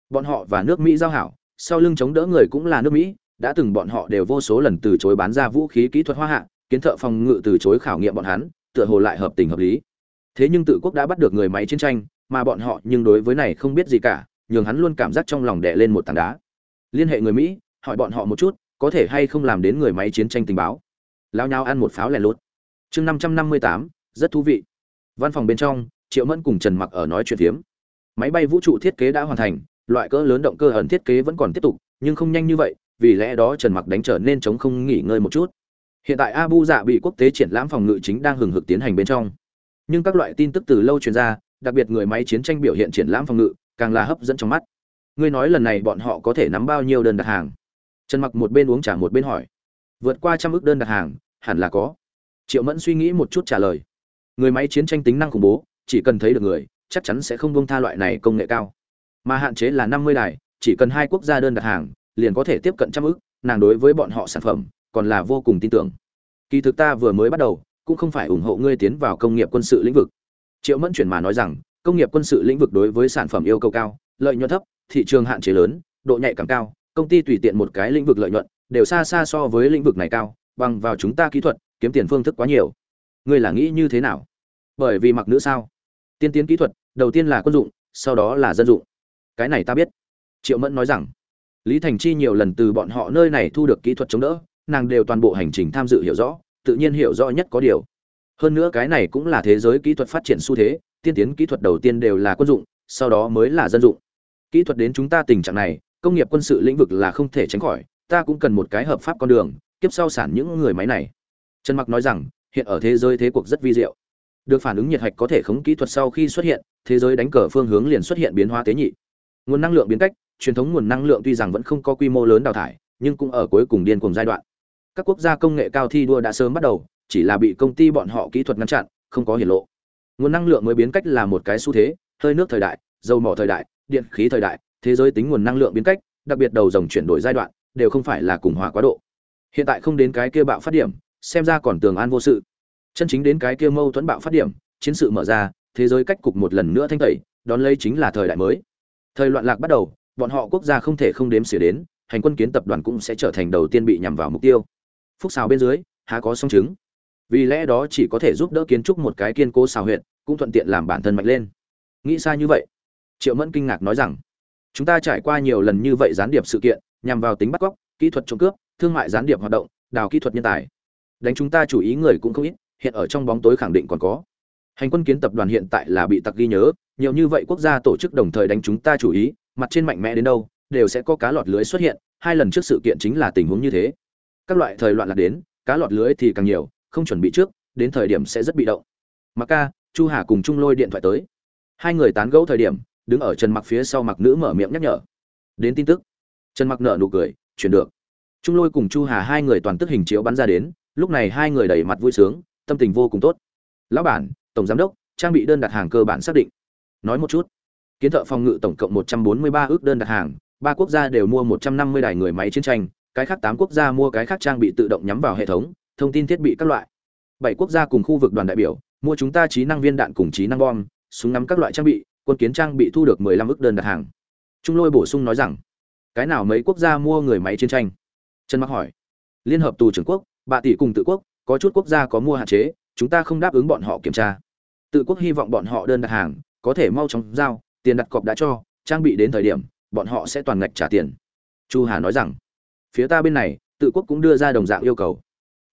Bọn họ và nước mỹ giao hảo, sau lưng chống đỡ người cũng là nước mỹ đã từng bọn họ đều vô số lần từ chối bán ra vũ khí kỹ thuật hoa hạ, kiến thợ phòng ngự từ chối khảo nghiệm bọn hắn, tựa hồ lại hợp tình hợp lý. Thế nhưng tự quốc đã bắt được người máy chiến tranh, mà bọn họ nhưng đối với này không biết gì cả, nhường hắn luôn cảm giác trong lòng đè lên một tảng đá. Liên hệ người mỹ, hỏi bọn họ một chút, có thể hay không làm đến người máy chiến tranh tình báo. Lao nhau ăn một pháo lẻ lốt chương năm trăm năm mươi tám, rất thú vị. Văn phòng bên trong, triệu mẫn cùng trần mặc ở nói chuyện phiếm. Máy bay vũ trụ thiết kế đã hoàn thành, loại cỡ lớn động cơ ẩn thiết kế vẫn còn tiếp tục, nhưng không nhanh như vậy vì lẽ đó trần mặc đánh trở nên chống không nghỉ ngơi một chút. Hiện tại abu dạ bị quốc tế triển lãm phòng ngự chính đang hừng hực tiến hành bên trong. Nhưng các loại tin tức từ lâu truyền ra, đặc biệt người máy chiến tranh biểu hiện triển lãm phòng ngự, càng là hấp dẫn trong mắt. Ngươi nói lần này bọn họ có thể nắm bao nhiêu đơn đặt hàng? Trần mặc một bên uống trà một bên hỏi. Vượt qua trăm ước đơn đặt hàng, hẳn là có. Triệu mẫn suy nghĩ một chút trả lời. Người máy chiến tranh tính năng khủng bố, chỉ cần thấy được người, chắc chắn sẽ không buông tha loại này công nghệ cao. Mà hạn chế là năm mươi đài, chỉ cần hai quốc gia đơn đặt hàng liền có thể tiếp cận trăm ức, nàng đối với bọn họ sản phẩm còn là vô cùng tin tưởng. Kỳ thực ta vừa mới bắt đầu cũng không phải ủng hộ ngươi tiến vào công nghiệp quân sự lĩnh vực. Triệu mẫn chuyển mà nói rằng công nghiệp quân sự lĩnh vực đối với sản phẩm yêu cầu cao lợi nhuận thấp thị trường hạn chế lớn độ nhạy cảm cao công ty tùy tiện một cái lĩnh vực lợi nhuận đều xa xa so với lĩnh vực này cao bằng vào chúng ta kỹ thuật kiếm tiền phương thức quá nhiều. Ngươi là nghĩ như thế nào? Bởi vì mặc nữ sao? Tiên tiến kỹ thuật đầu tiên là quân dụng sau đó là dân dụng. Cái này ta biết. Triệu mẫn nói rằng lý thành chi nhiều lần từ bọn họ nơi này thu được kỹ thuật chống đỡ, nàng đều toàn bộ hành trình tham dự hiểu rõ, tự nhiên hiểu rõ nhất có điều. Hơn nữa cái này cũng là thế giới kỹ thuật phát triển xu thế, tiên tiến kỹ thuật đầu tiên đều là quân dụng, sau đó mới là dân dụng. Kỹ thuật đến chúng ta tình trạng này, công nghiệp quân sự lĩnh vực là không thể tránh khỏi, ta cũng cần một cái hợp pháp con đường, kiếp sau sản những người máy này. Trần mặc nói rằng, hiện ở thế giới thế cuộc rất vi diệu. Được phản ứng nhiệt hạch có thể khống kỹ thuật sau khi xuất hiện, thế giới đánh cờ phương hướng liền xuất hiện biến hóa tế nhị. Nguồn năng lượng biến cách truyền thống nguồn năng lượng tuy rằng vẫn không có quy mô lớn đào thải, nhưng cũng ở cuối cùng điên cuồng giai đoạn. Các quốc gia công nghệ cao thi đua đã sớm bắt đầu, chỉ là bị công ty bọn họ kỹ thuật ngăn chặn, không có hiển lộ. Nguồn năng lượng mới biến cách là một cái xu thế, hơi nước thời đại, dầu mỏ thời đại, điện khí thời đại, thế giới tính nguồn năng lượng biến cách, đặc biệt đầu dòng chuyển đổi giai đoạn, đều không phải là cùng hòa quá độ. Hiện tại không đến cái kia bạo phát điểm, xem ra còn tường an vô sự. Chân chính đến cái kia mâu thuẫn bạo phát điểm, chiến sự mở ra, thế giới cách cục một lần nữa thanh tẩy, đón lấy chính là thời đại mới. Thời loạn lạc bắt đầu bọn họ quốc gia không thể không đếm xỉa đến, hành quân kiến tập đoàn cũng sẽ trở thành đầu tiên bị nhằm vào mục tiêu. Phúc xào bên dưới, há có song chứng. Vì lẽ đó chỉ có thể giúp đỡ kiến trúc một cái kiên cố xào huyện cũng thuận tiện làm bản thân mạnh lên. Nghĩ xa như vậy, triệu mẫn kinh ngạc nói rằng, chúng ta trải qua nhiều lần như vậy gián điệp sự kiện, nhằm vào tính bắt cóc, kỹ thuật trộm cướp, thương mại gián điệp hoạt động, đào kỹ thuật nhân tài. Đánh chúng ta chủ ý người cũng không ít, hiện ở trong bóng tối khẳng định còn có. Hành quân kiến tập đoàn hiện tại là bị tặc ghi nhớ nhiều như vậy quốc gia tổ chức đồng thời đánh chúng ta chủ ý, mặt trên mạnh mẽ đến đâu, đều sẽ có cá lọt lưới xuất hiện, hai lần trước sự kiện chính là tình huống như thế. Các loại thời loạn lạc đến, cá lọt lưới thì càng nhiều, không chuẩn bị trước, đến thời điểm sẽ rất bị động. Mặc ca chu hà cùng trung lôi điện thoại tới. Hai người tán gẫu thời điểm, đứng ở trần mặc phía sau mặc nữ mở miệng nhắc nhở. Đến tin tức. Trần mặc nợ nụ cười, chuyển được. Trung lôi cùng chu hà hai người toàn tức hình chiếu bắn ra đến, lúc này hai người đầy mặt vui sướng, tâm tình vô cùng tốt. Lão bản, tổng giám đốc, trang bị đơn đặt hàng cơ bản xác định nói một chút. Kiến thợ phòng ngự tổng cộng 143 ước đơn đặt hàng, ba quốc gia đều mua 150 đài người máy chiến tranh, cái khác tám quốc gia mua cái khác trang bị tự động nhắm vào hệ thống, thông tin thiết bị các loại. Bảy quốc gia cùng khu vực đoàn đại biểu, mua chúng ta trí năng viên đạn cùng trí năng bom, súng ngắm các loại trang bị, quân kiến trang bị thu được 15 ước đơn đặt hàng. Trung lôi bổ sung nói rằng, cái nào mấy quốc gia mua người máy chiến tranh? Trần mặc hỏi. Liên hợp tù trưởng quốc bạ tỷ cùng tự quốc, có chút quốc gia có mua hạn chế, chúng ta không đáp ứng bọn họ kiểm tra. Tự quốc hy vọng bọn họ đơn đặt hàng có thể mau chóng giao, tiền đặt cọc đã cho, trang bị đến thời điểm, bọn họ sẽ toàn ngạch trả tiền. Chu hà nói rằng, phía ta bên này, tự quốc cũng đưa ra đồng dạng yêu cầu.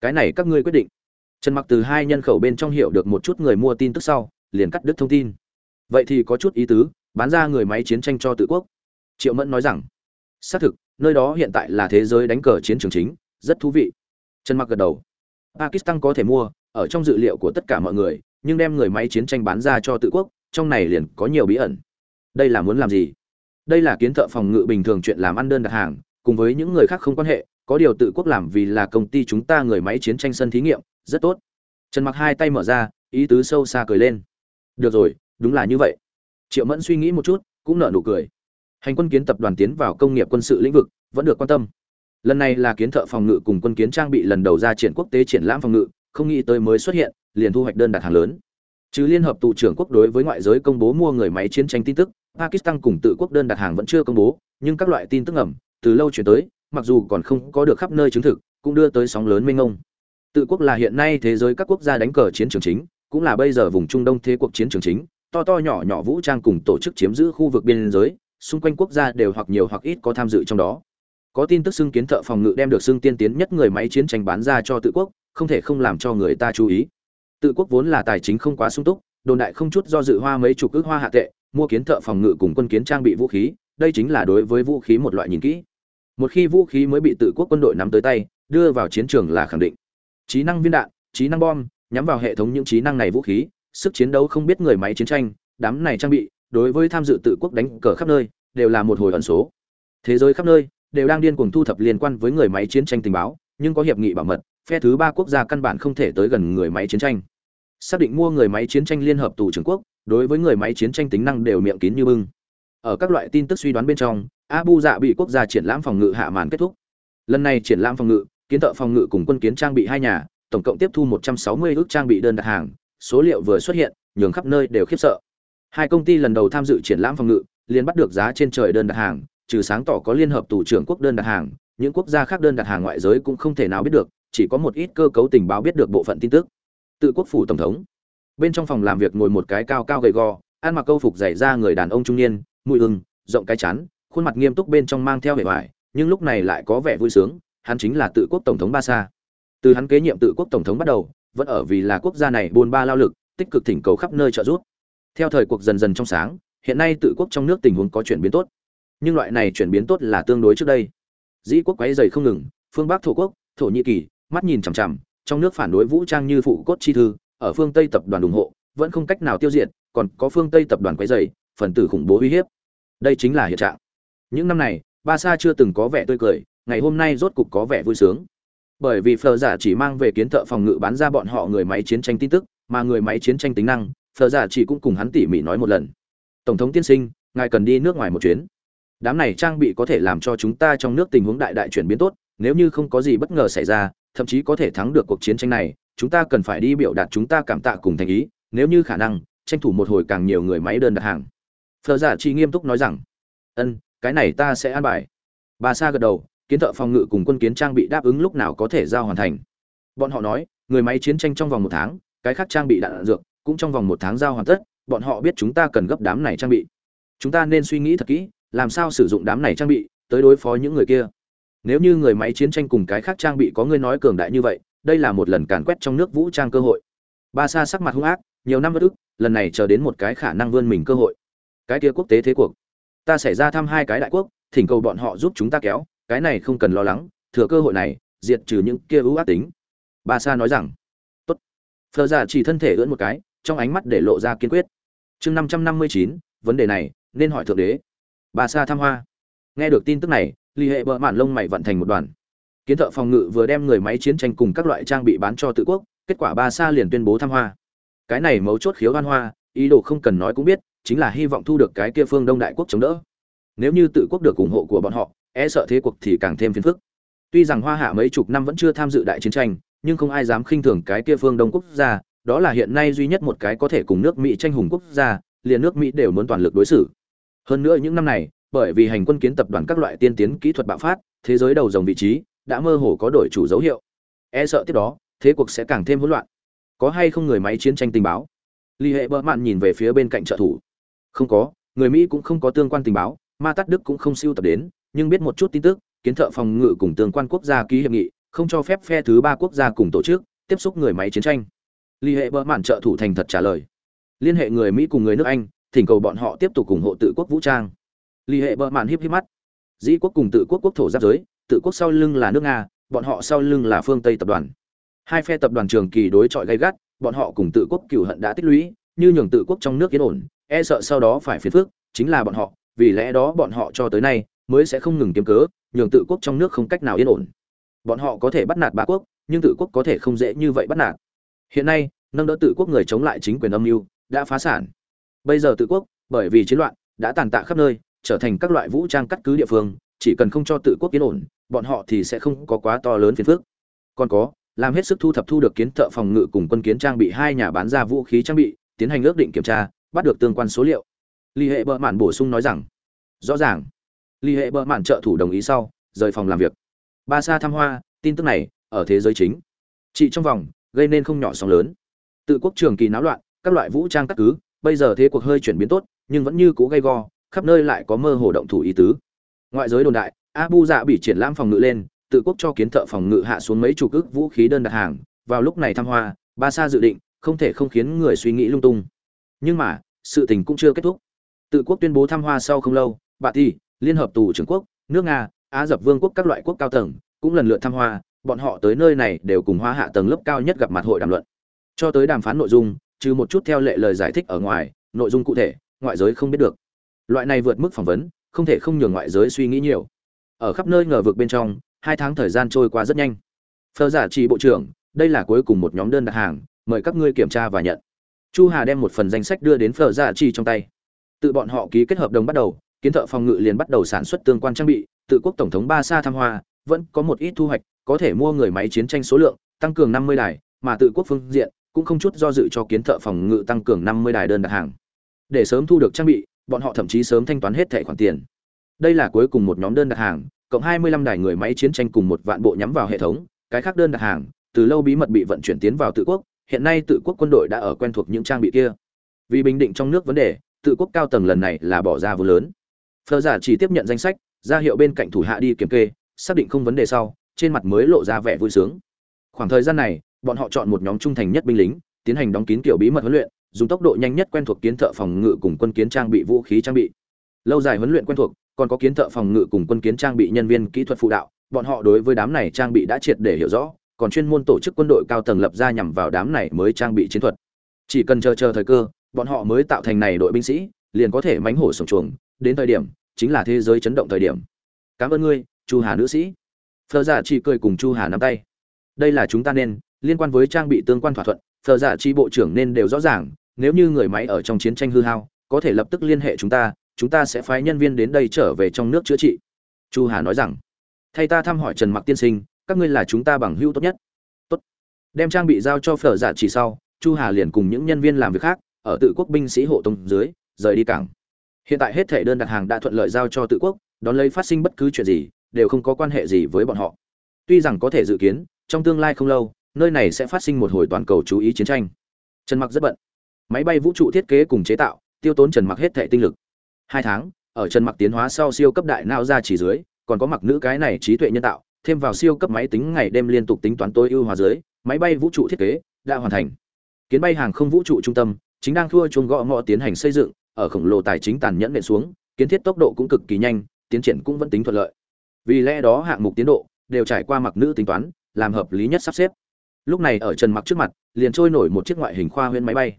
Cái này các ngươi quyết định. Trần mặc từ hai nhân khẩu bên trong hiểu được một chút người mua tin tức sau, liền cắt đứt thông tin. Vậy thì có chút ý tứ, bán ra người máy chiến tranh cho tự quốc. Triệu mẫn nói rằng, xác thực, nơi đó hiện tại là thế giới đánh cờ chiến trường chính, rất thú vị. Trần mặc gật đầu. Pakistan có thể mua, ở trong dự liệu của tất cả mọi người, nhưng đem người máy chiến tranh bán ra cho tự quốc trong này liền có nhiều bí ẩn. Đây là muốn làm gì? Đây là kiến thợ phòng ngự bình thường chuyện làm ăn đơn đặt hàng, cùng với những người khác không quan hệ, có điều tự quốc làm vì là công ty chúng ta người máy chiến tranh sân thí nghiệm, rất tốt. Trần mặc hai tay mở ra, ý tứ sâu xa cười lên. Được rồi, đúng là như vậy. Triệu mẫn suy nghĩ một chút, cũng nở nụ cười. Hành quân kiến tập đoàn tiến vào công nghiệp quân sự lĩnh vực, vẫn được quan tâm. Lần này là kiến thợ phòng ngự cùng quân kiến trang bị lần đầu ra triển quốc tế triển lãm phòng ngự, không nghĩ tới mới xuất hiện, liền thu hoạch đơn đặt hàng lớn chứ liên hợp tù trưởng quốc đối với ngoại giới công bố mua người máy chiến tranh tin tức, pakistan cùng tự quốc đơn đặt hàng vẫn chưa công bố, nhưng các loại tin tức ẩm từ lâu chuyển tới, mặc dù còn không có được khắp nơi chứng thực, cũng đưa tới sóng lớn mênh mông. Tự quốc là hiện nay thế giới các quốc gia đánh cờ chiến trường chính, cũng là bây giờ vùng trung đông thế cuộc chiến trường chính, to to nhỏ nhỏ vũ trang cùng tổ chức chiếm giữ khu vực biên giới, xung quanh quốc gia đều hoặc nhiều hoặc ít có tham dự trong đó. Có tin tức xưng kiến thợ phòng ngự đem được xưng tiên tiến nhất người máy chiến tranh bán ra cho tự quốc, không thể không làm cho người ta chú ý tự quốc vốn là tài chính không quá sung túc, đồn đại không chút do dự hoa mấy chục ước hoa hạ tệ, mua kiến thợ phòng ngự cùng quân kiến trang bị vũ khí, đây chính là đối với vũ khí một loại nhìn kỹ. Một khi vũ khí mới bị tự quốc quân đội nắm tới tay, đưa vào chiến trường là khẳng định. Trí năng viên đạn, trí năng bom, nhắm vào hệ thống những trí năng này vũ khí, sức chiến đấu không biết người máy chiến tranh, đám này trang bị, đối với tham dự tự quốc đánh cờ khắp nơi, đều là một hồi ẩn số. Thế giới khắp nơi, đều đang điên cuồng thu thập liên quan với người máy chiến tranh tình báo, nhưng có hiệp nghị bảo mật, phe thứ ba quốc gia căn bản không thể tới gần người máy chiến tranh xác định mua người máy chiến tranh liên hợp tù trưởng quốc, đối với người máy chiến tranh tính năng đều miệng kín như bưng. Ở các loại tin tức suy đoán bên trong, abu dạ bị quốc gia triển lãm phòng ngự hạ màn kết thúc. Lần này triển lãm phòng ngự, kiến thợ phòng ngự cùng quân kiến trang bị hai nhà, tổng cộng tiếp thu 160 ước trang bị đơn đặt hàng, số liệu vừa xuất hiện, nhường khắp nơi đều khiếp sợ. Hai công ty lần đầu tham dự triển lãm phòng ngự, liền bắt được giá trên trời đơn đặt hàng, trừ sáng tỏ có liên hợp tù trưởng quốc đơn đặt hàng, những quốc gia khác đơn đặt hàng ngoại giới cũng không thể nào biết được, chỉ có một ít cơ cấu tình báo biết được bộ phận tin tức tự quốc phủ tổng thống. Bên trong phòng làm việc ngồi một cái cao cao gầy gò, ăn mặc câu phục dày ra người đàn ông trung niên mũi ưng rộng cái chán, khuôn mặt nghiêm túc bên trong mang theo vẻ vải, nhưng lúc này lại có vẻ vui sướng, hắn chính là tự quốc tổng thống ba sa từ hắn kế nhiệm tự quốc tổng thống bắt đầu, vẫn ở vì là quốc gia này buôn ba lao lực, tích cực thỉnh cầu khắp nơi trợ giúp. Theo thời cuộc dần dần trong sáng, hiện nay tự quốc trong nước tình huống có chuyển biến tốt. Nhưng loại này chuyển biến tốt là tương đối trước đây. Dĩ quốc quấy dày không ngừng, phương bắc thổ quốc, thổ nhĩ kỳ, mắt nhìn chằm chằm trong nước phản đối vũ trang như phụ cốt chi thư, ở phương tây tập đoàn ủng hộ, vẫn không cách nào tiêu diệt, còn có phương tây tập đoàn quấy dày phần tử khủng bố uy hiếp. Đây chính là hiện trạng. Những năm này ba sa chưa từng có vẻ tươi cười, ngày hôm nay rốt cục có vẻ vui sướng. Bởi vì phờ giả chỉ mang về kiến thợ phòng ngự bán ra bọn họ người máy chiến tranh tin tức, mà người máy chiến tranh tính năng phờ giả chỉ cũng cùng hắn tỉ mỉ nói một lần. Tổng thống tiên sinh, ngài cần đi nước ngoài một chuyến. Đám này trang bị có thể làm cho chúng ta trong nước tình huống đại đại chuyển biến tốt, nếu như không có gì bất ngờ xảy ra thậm chí có thể thắng được cuộc chiến tranh này, chúng ta cần phải đi biểu đạt chúng ta cảm tạ cùng thành ý, nếu như khả năng, tranh thủ một hồi càng nhiều người máy đơn đặt hàng. Phờ giả dạ chi nghiêm túc nói rằng, ân, cái này ta sẽ an bài. Bà sa gật đầu, kiến thợ phòng ngự cùng quân kiến trang bị đáp ứng lúc nào có thể giao hoàn thành. Bọn họ nói, người máy chiến tranh trong vòng một tháng, cái khác trang bị đạn dược cũng trong vòng một tháng giao hoàn tất, bọn họ biết chúng ta cần gấp đám này trang bị. Chúng ta nên suy nghĩ thật kỹ, làm sao sử dụng đám này trang bị, tới đối phó những người kia nếu như người máy chiến tranh cùng cái khác trang bị có người nói cường đại như vậy, đây là một lần càn quét trong nước vũ trang cơ hội. Ba sa sắc mặt hung ác, nhiều năm bất ức, lần này chờ đến một cái khả năng vươn mình cơ hội. Cái kia quốc tế thế cuộc. Ta sẽ ra thăm hai cái đại quốc, thỉnh cầu bọn họ giúp chúng ta kéo, cái này không cần lo lắng, thừa cơ hội này, diệt trừ những kia ưu ác tính. Ba sa nói rằng, tốt. Phờ giả chỉ thân thể ưỡn một cái, trong ánh mắt để lộ ra kiên quyết. Chương năm trăm năm mươi chín, vấn đề này, nên hỏi thượng đế. Ba sa tham hoa. Nghe được tin tức này ly hệ bợ mạn lông mày vận thành một đoàn. Kiến thợ phòng ngự vừa đem người máy chiến tranh cùng các loại trang bị bán cho tự quốc, kết quả ba sa liền tuyên bố tham hoa. Cái này mấu chốt khiếu hoan hoa, ý đồ không cần nói cũng biết, chính là hy vọng thu được cái kia phương đông đại quốc chống đỡ. Nếu như tự quốc được ủng hộ của bọn họ e sợ thế cuộc thì càng thêm phiền phức. Tuy rằng hoa hạ mấy chục năm vẫn chưa tham dự đại chiến tranh, nhưng không ai dám khinh thường cái kia phương đông quốc gia, đó là hiện nay duy nhất một cái có thể cùng nước mỹ tranh hùng quốc gia, liền nước mỹ đều muốn toàn lực đối xử. Hơn nữa những năm này bởi vì hành quân kiến tập đoàn các loại tiên tiến kỹ thuật bạo phát, thế giới đầu dòng vị trí đã mơ hồ có đổi chủ dấu hiệu. E sợ tiếp đó, thế cuộc sẽ càng thêm hỗn loạn. Có hay không người máy chiến tranh tình báo? Lý hệ bỡ mạn nhìn về phía bên cạnh trợ thủ. Không có, người mỹ cũng không có tương quan tình báo, ma tát đức cũng không siêu tập đến, nhưng biết một chút tin tức, kiến thợ phòng ngự cùng tương quan quốc gia ký hiệp nghị, không cho phép phe thứ ba quốc gia cùng tổ chức tiếp xúc người máy chiến tranh. Lý hệ bỡ mạn trợ thủ thành thật trả lời. Liên hệ người mỹ cùng người nước anh, thỉnh cầu bọn họ tiếp tục ủng hộ tự quốc vũ trang. Lý hệ Bợ mạn híp híp mắt. Dĩ quốc cùng tự quốc quốc thổ giáp giới, tự quốc sau lưng là nước nga, bọn họ sau lưng là phương tây tập đoàn. Hai phe tập đoàn trường kỳ đối chọi gay gắt, bọn họ cùng tự quốc cừu hận đã tích lũy, như nhường tự quốc trong nước yên ổn e sợ sau đó phải phiền phức, chính là bọn họ, vì lẽ đó bọn họ cho tới nay mới sẽ không ngừng kiếm cớ, nhường tự quốc trong nước không cách nào yên ổn. Bọn họ có thể bắt nạt ba quốc, nhưng tự quốc có thể không dễ như vậy bắt nạt. Hiện nay, nâng đỡ tự quốc người chống lại chính quyền âm mưu đã phá sản. Bây giờ tự quốc, bởi vì chiến loạn, đã tàn tạ khắp nơi trở thành các loại vũ trang cắt cứ địa phương, chỉ cần không cho tự quốc kiến ổn, bọn họ thì sẽ không có quá to lớn phiền phức. Còn có, làm hết sức thu thập thu được kiến thợ phòng ngự cùng quân kiến trang bị hai nhà bán ra vũ khí trang bị, tiến hành ước định kiểm tra, bắt được tương quan số liệu. Lý hệ bợ mạn bổ sung nói rằng, rõ ràng. Lý hệ bợ mạn trợ thủ đồng ý sau, rời phòng làm việc. Ba sa thăm hoa, tin tức này, ở thế giới chính. Trị trong vòng, gây nên không nhỏ sóng lớn. Tự quốc trường kỳ náo loạn, các loại vũ trang cắt cứ, bây giờ thế cuộc hơi chuyển biến tốt, nhưng vẫn như cũ gây go khắp nơi lại có mơ hồ động thủ ý tứ. Ngoại giới đồn đại, abu dạ bị triển lãm phòng ngự lên, tự quốc cho kiến thợ phòng ngự hạ xuống mấy chục ức vũ khí đơn đặt hàng. Vào lúc này thăm hoa ba sa dự định, không thể không khiến người suy nghĩ lung tung. Nhưng mà, sự tình cũng chưa kết thúc. Tự quốc tuyên bố thăm hoa sau không lâu, bà thi liên hợp tù trưởng quốc, nước nga, á dập vương quốc các loại quốc cao tầng, cũng lần lượt thăm hoa. Bọn họ tới nơi này đều cùng hoa hạ tầng lớp cao nhất gặp mặt hội đàm luận. Cho tới đàm phán nội dung, trừ một chút theo lệ lời giải thích ở ngoài, nội dung cụ thể, ngoại giới không biết được loại này vượt mức phỏng vấn, không thể không nhường ngoại giới suy nghĩ nhiều. Ở khắp nơi ngờ vực bên trong, hai tháng thời gian trôi qua rất nhanh. Phờ giả trị bộ trưởng, đây là cuối cùng một nhóm đơn đặt hàng, mời các ngươi kiểm tra và nhận. Chu hà đem một phần danh sách đưa đến phờ giả trị trong tay. Tự bọn họ ký kết hợp đồng bắt đầu, kiến thợ phòng ngự liền bắt đầu sản xuất tương quan trang bị, tự quốc tổng thống ba sa tham hoa, vẫn có một ít thu hoạch, có thể mua người máy chiến tranh số lượng, tăng cường năm mươi đài, mà tự quốc phương diện, cũng không chút do dự cho kiến thợ phòng ngự tăng cường năm mươi đài đơn đặt hàng. Để sớm thu được trang bị bọn họ thậm chí sớm thanh toán hết thẻ khoản tiền đây là cuối cùng một nhóm đơn đặt hàng cộng 25 đài người máy chiến tranh cùng một vạn bộ nhắm vào hệ thống, cái khác đơn đặt hàng, từ lâu bí mật bị vận chuyển tiến vào tự quốc, hiện nay tự quốc quân đội đã ở quen thuộc những trang bị kia. Vì bình định trong nước vấn đề, tự quốc cao tầng lần này là bỏ ra vốn lớn. Phở giả chỉ tiếp nhận danh sách, ra hiệu bên cạnh thủ hạ đi kiểm kê, xác định không vấn đề sau, trên mặt mới lộ ra vẻ vui sướng. Khoảng thời gian này, bọn họ chọn một nhóm trung thành nhất binh lính, tiến hành đóng kín kiểu bí mật huấn luyện, dùng tốc độ nhanh nhất quen thuộc kiến thợ phòng ngự cùng quân kiến trang bị vũ khí trang bị. Lâu dài huấn luyện quen thuộc, còn có kiến thợ phòng ngự cùng quân kiến trang bị nhân viên kỹ thuật phụ đạo, bọn họ đối với đám này trang bị đã triệt để hiểu rõ, còn chuyên môn tổ chức quân đội cao tầng lập ra nhằm vào đám này mới trang bị chiến thuật. Chỉ cần chờ chờ thời cơ, bọn họ mới tạo thành này đội binh sĩ, liền có thể mánh hổ sổng chuồng, đến thời điểm, chính là thế giới chấn động thời điểm. Cảm ơn ngươi, Chu Hà nữ sĩ. Phở giả dạ chỉ cười cùng Chu Hà nắm tay. Đây là chúng ta nên, liên quan với trang bị tương quan thỏa thuận, Thờ giả dạ chi bộ trưởng nên đều rõ ràng, nếu như người máy ở trong chiến tranh hư hao, có thể lập tức liên hệ chúng ta, chúng ta sẽ phái nhân viên đến đây trở về trong nước chữa trị. Chu hà nói rằng thay ta thăm hỏi trần mặc tiên sinh các ngươi là chúng ta bằng hữu tốt nhất. Tốt. Đem trang bị giao cho phở dạ giả chỉ sau chu hà liền cùng những nhân viên làm việc khác ở tự quốc binh sĩ hộ tông dưới rời đi cảng. Hiện tại hết thể đơn đặt hàng đã thuận lợi giao cho tự quốc đón lấy phát sinh bất cứ chuyện gì đều không có quan hệ gì với bọn họ. Tuy rằng có thể dự kiến trong tương lai không lâu nơi này sẽ phát sinh một hồi toàn cầu chú ý chiến tranh. Trần mặc rất bận. Máy bay vũ trụ thiết kế cùng chế tạo, tiêu tốn trần mặc hết thảy tinh lực. Hai tháng, ở trần mặc tiến hóa sau siêu cấp đại não ra chỉ dưới, còn có mặc nữ cái này trí tuệ nhân tạo, thêm vào siêu cấp máy tính ngày đêm liên tục tính toán tối ưu hóa dưới, máy bay vũ trụ thiết kế đã hoàn thành. Kiến bay hàng không vũ trụ trung tâm chính đang thua chuông gõ ngõ tiến hành xây dựng, ở khổng lồ tài chính tàn nhẫn nện xuống, kiến thiết tốc độ cũng cực kỳ nhanh, tiến triển cũng vẫn tính thuận lợi. Vì lẽ đó hạng mục tiến độ đều trải qua mặc nữ tính toán, làm hợp lý nhất sắp xếp lúc này ở trần mặc trước mặt, liền trôi nổi một chiếc ngoại hình khoa huyễn máy bay.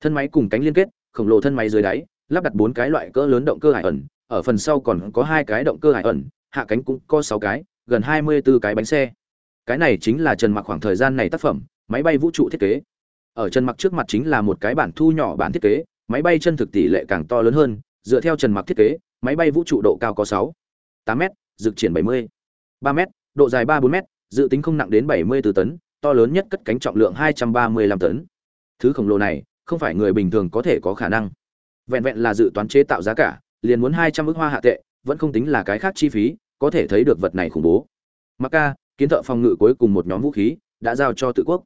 Thân máy cùng cánh liên kết, khổng lồ thân máy dưới đáy, lắp đặt bốn cái loại cỡ lớn động cơ hải ẩn, ở phần sau còn có hai cái động cơ hải ẩn, hạ cánh cũng có sáu cái, gần hai mươi 24 cái bánh xe. Cái này chính là trần mặc khoảng thời gian này tác phẩm, máy bay vũ trụ thiết kế. Ở trần mặc trước mặt chính là một cái bản thu nhỏ bản thiết kế, máy bay chân thực tỷ lệ càng to lớn hơn, dựa theo trần mặc thiết kế, máy bay vũ trụ độ cao có sáu, tám m dự triển bảy mươi, ba m độ dài ba bốn m dự tính không nặng đến bảy mươi 74 tấn to lớn nhất cất cánh trọng lượng hai trăm ba mươi 235 tấn. Thứ khổng lồ này, không phải người bình thường có thể có khả năng. Vẹn vẹn là dự toán chế tạo giá cả, liền muốn hai trăm hoa hạ tệ, vẫn không tính là cái khác chi phí, có thể thấy được vật này khủng bố. Mặc ca, kiến thợ phòng ngự cuối cùng một nhóm vũ khí, đã giao cho tự quốc.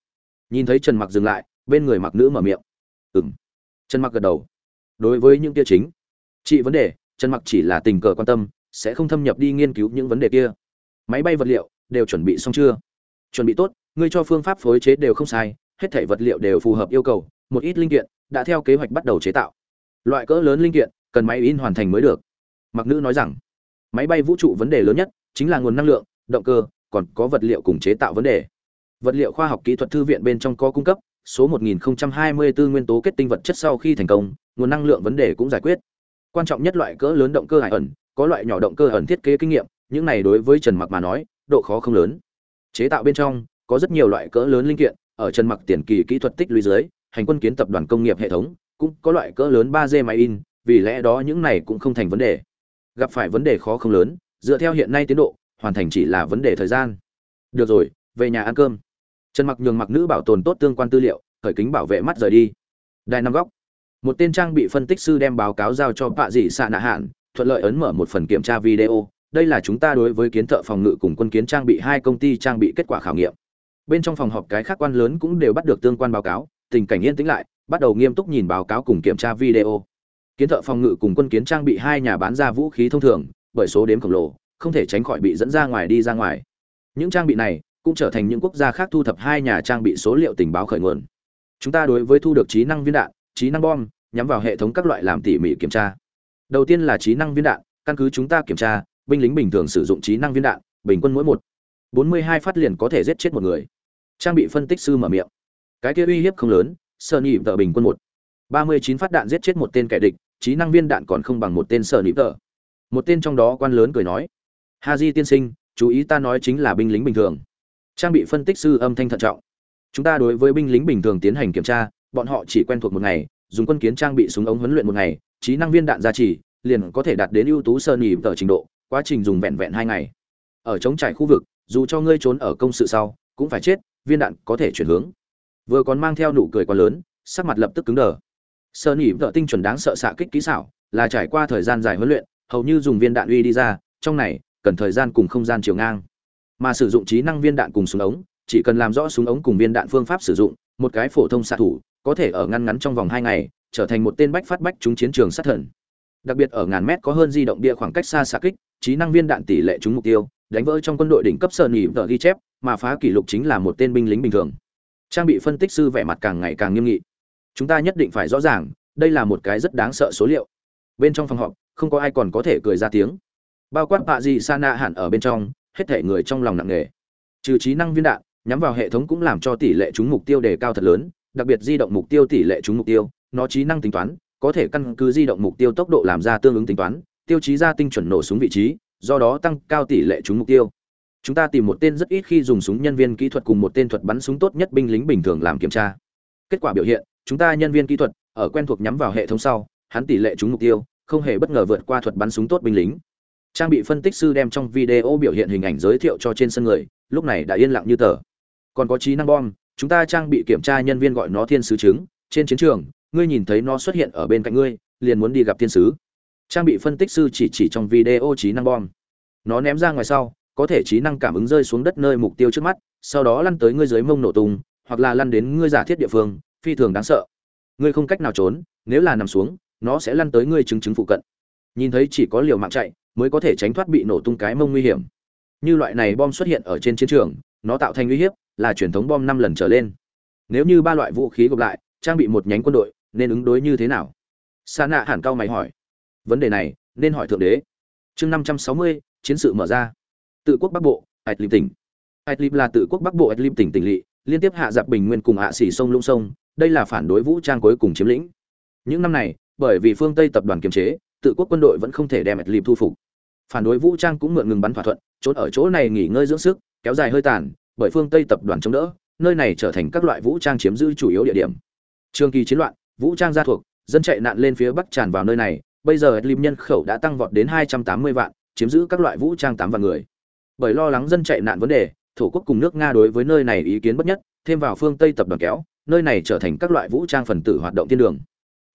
Nhìn thấy trần mặc dừng lại, bên người mặc nữ mở miệng. Ừm. Trần mặc gật đầu. Đối với những kia chính, trị vấn đề, trần mặc chỉ là tình cờ quan tâm, sẽ không thâm nhập đi nghiên cứu những vấn đề kia. Máy bay vật liệu, đều chuẩn bị xong chưa? Chuẩn bị tốt ngươi cho phương pháp phối chế đều không sai, hết thảy vật liệu đều phù hợp yêu cầu, một ít linh kiện đã theo kế hoạch bắt đầu chế tạo. Loại cỡ lớn linh kiện cần máy in hoàn thành mới được. Mặc nữ nói rằng, máy bay vũ trụ vấn đề lớn nhất chính là nguồn năng lượng, động cơ, còn có vật liệu cùng chế tạo vấn đề. Vật liệu khoa học kỹ thuật thư viện bên trong có cung cấp số 1024 nguyên tố kết tinh vật chất sau khi thành công, nguồn năng lượng vấn đề cũng giải quyết. Quan trọng nhất loại cỡ lớn động cơ hải ẩn, có loại nhỏ động cơ ẩn thiết kế kinh nghiệm, những này đối với trần mặc mà nói, độ khó không lớn. Chế tạo bên trong có rất nhiều loại cỡ lớn linh kiện, ở trần mặc tiền kỳ kỹ thuật tích lũy dưới, hành quân kiến tập đoàn công nghiệp hệ thống, cũng có loại cỡ lớn 3D máy in, vì lẽ đó những này cũng không thành vấn đề. Gặp phải vấn đề khó không lớn, dựa theo hiện nay tiến độ, hoàn thành chỉ là vấn đề thời gian. Được rồi, về nhà ăn cơm. Trần mặc nhường mặc nữ bảo tồn tốt tương quan tư liệu, khởi kính bảo vệ mắt rời đi. Đài năm góc. Một tên trang bị phân tích sư đem báo cáo giao cho bạ dị xạ nạ hạn, thuận lợi ấn mở một phần kiểm tra video. Đây là chúng ta đối với kiến thợ phòng ngự cùng quân kiến trang bị hai công ty trang bị kết quả khảo nghiệm bên trong phòng họp cái khác quan lớn cũng đều bắt được tương quan báo cáo, tình cảnh yên tĩnh lại, bắt đầu nghiêm túc nhìn báo cáo cùng kiểm tra video. Kiến thợ phòng ngự cùng quân kiến trang bị hai nhà bán ra vũ khí thông thường, bởi số đếm khổng lồ, không thể tránh khỏi bị dẫn ra ngoài đi ra ngoài. Những trang bị này cũng trở thành những quốc gia khác thu thập hai nhà trang bị số liệu tình báo khởi nguồn. Chúng ta đối với thu được trí năng viên đạn, trí năng bom, nhắm vào hệ thống các loại làm tỉ mỉ kiểm tra. Đầu tiên là trí năng viên đạn, căn cứ chúng ta kiểm tra, binh lính bình thường sử dụng trí năng viên đạn, bình quân mỗi một. 42 phát liền có thể giết chết một người trang bị phân tích sư mở miệng. Cái kia uy hiếp không lớn sơ nhị tờ bình quân một. 39 phát đạn giết chết một tên kẻ địch trí năng viên đạn còn không bằng một tên sơ nhị tờ một tên trong đó quan lớn cười nói, ha di tiên sinh, chú ý ta nói chính là binh lính bình thường. Trang bị phân tích sư âm thanh thận trọng, chúng ta đối với binh lính bình thường tiến hành kiểm tra, bọn họ chỉ quen thuộc một ngày, dùng quân kiến trang bị súng ống huấn luyện một ngày trí năng viên đạn gia trì, liền có thể đạt đến ưu tú sơ nhì tờ trình độ, quá trình dùng vẹn vẹn hai ngày. Ở chống trải khu vực, dù cho ngươi trốn ở công sự sau, cũng phải chết viên đạn có thể chuyển hướng. Vừa còn mang theo nụ cười quá lớn, sắc mặt lập tức cứng đờ. Sơ nỉ vợ tinh chuẩn đáng sợ xạ kích kỹ xảo, là trải qua thời gian dài huấn luyện, hầu như dùng viên đạn uy đi ra, trong này, cần thời gian cùng không gian chiều ngang. Mà sử dụng trí năng viên đạn cùng súng ống, chỉ cần làm rõ súng ống cùng viên đạn phương pháp sử dụng, một cái phổ thông xạ thủ, có thể ở ngăn ngắn trong vòng hai ngày, trở thành một tên bách phát bách trúng chiến trường sát thần. Đặc biệt ở ngàn mét có hơn di động địa khoảng cách xa xạ kích, trí năng viên đạn tỷ lệ trúng mục tiêu, đánh vỡ trong quân đội đỉnh cấp sơn nhị vợ ghi chép mà phá kỷ lục chính là một tên binh lính bình thường. Trang bị phân tích sư vẻ mặt càng ngày càng nghiêm nghị. Chúng ta nhất định phải rõ ràng, đây là một cái rất đáng sợ số liệu. Bên trong phòng họp, không có ai còn có thể cười ra tiếng. Bao quát bạ gì sa na hẳn ở bên trong, hết thể người trong lòng nặng nề. Trừ trí năng viên đạn, nhắm vào hệ thống cũng làm cho tỷ lệ trúng mục tiêu đề cao thật lớn, đặc biệt di động mục tiêu tỷ lệ trúng mục tiêu, nó trí năng tính toán, có thể căn cứ di động mục tiêu tốc độ làm ra tương ứng tính toán, tiêu chí ra tinh chuẩn nổ súng vị trí, do đó tăng cao tỷ lệ trúng mục tiêu chúng ta tìm một tên rất ít khi dùng súng nhân viên kỹ thuật cùng một tên thuật bắn súng tốt nhất binh lính bình thường làm kiểm tra. Kết quả biểu hiện, chúng ta nhân viên kỹ thuật, ở quen thuộc nhắm vào hệ thống sau, hắn tỷ lệ trúng mục tiêu, không hề bất ngờ vượt qua thuật bắn súng tốt binh lính. Trang bị phân tích sư đem trong video biểu hiện hình ảnh giới thiệu cho trên sân người, lúc này đã yên lặng như tờ. Còn có trí năng bom, chúng ta trang bị kiểm tra nhân viên gọi nó thiên sứ chứng trên chiến trường, ngươi nhìn thấy nó xuất hiện ở bên cạnh ngươi, liền muốn đi gặp thiên sứ. Trang bị phân tích sư chỉ chỉ trong video trí năng bom. Nó ném ra ngoài sau có thể trí năng cảm ứng rơi xuống đất nơi mục tiêu trước mắt, sau đó lăn tới ngươi dưới mông nổ tung, hoặc là lăn đến ngươi giả thiết địa phương, phi thường đáng sợ. Ngươi không cách nào trốn, nếu là nằm xuống, nó sẽ lăn tới ngươi chứng chứng phụ cận. Nhìn thấy chỉ có liều mạng chạy, mới có thể tránh thoát bị nổ tung cái mông nguy hiểm. Như loại này bom xuất hiện ở trên chiến trường, nó tạo thành uy hiếp, là truyền thống bom năm lần trở lên. Nếu như ba loại vũ khí gộp lại, trang bị một nhánh quân đội, nên ứng đối như thế nào? Sa nạ hẳn cao mày hỏi. Vấn đề này, nên hỏi thượng đế. Chương năm trăm sáu mươi, chiến sự mở ra tự quốc bắc bộ, ạch tỉnh. Ạch là tự quốc bắc bộ ạch tỉnh tỉnh lỵ, liên tiếp hạ giặc bình nguyên cùng hạ xỉ sông lũng sông, đây là phản đối vũ trang cuối cùng chiếm lĩnh. Những năm này, bởi vì phương tây tập đoàn kiềm chế, tự quốc quân đội vẫn không thể đem ạch thu phục. Phản đối vũ trang cũng mượn ngừng bắn thỏa thuận, trốn ở chỗ này nghỉ ngơi dưỡng sức, kéo dài hơi tàn, bởi phương tây tập đoàn chống đỡ, nơi này trở thành các loại vũ trang chiếm giữ chủ yếu địa điểm. Trường kỳ chiến loạn, vũ trang gia thuộc, dân chạy nạn lên phía bắc tràn vào nơi này, bây giờ edlim nhân khẩu đã tăng vọt đến hai trăm tám mươi vạn, chiếm giữ các loại vũ trang tám vạn người bởi lo lắng dân chạy nạn vấn đề, thổ quốc cùng nước nga đối với nơi này ý kiến bất nhất, thêm vào phương tây tập đoàn kéo, nơi này trở thành các loại vũ trang phần tử hoạt động thiên đường.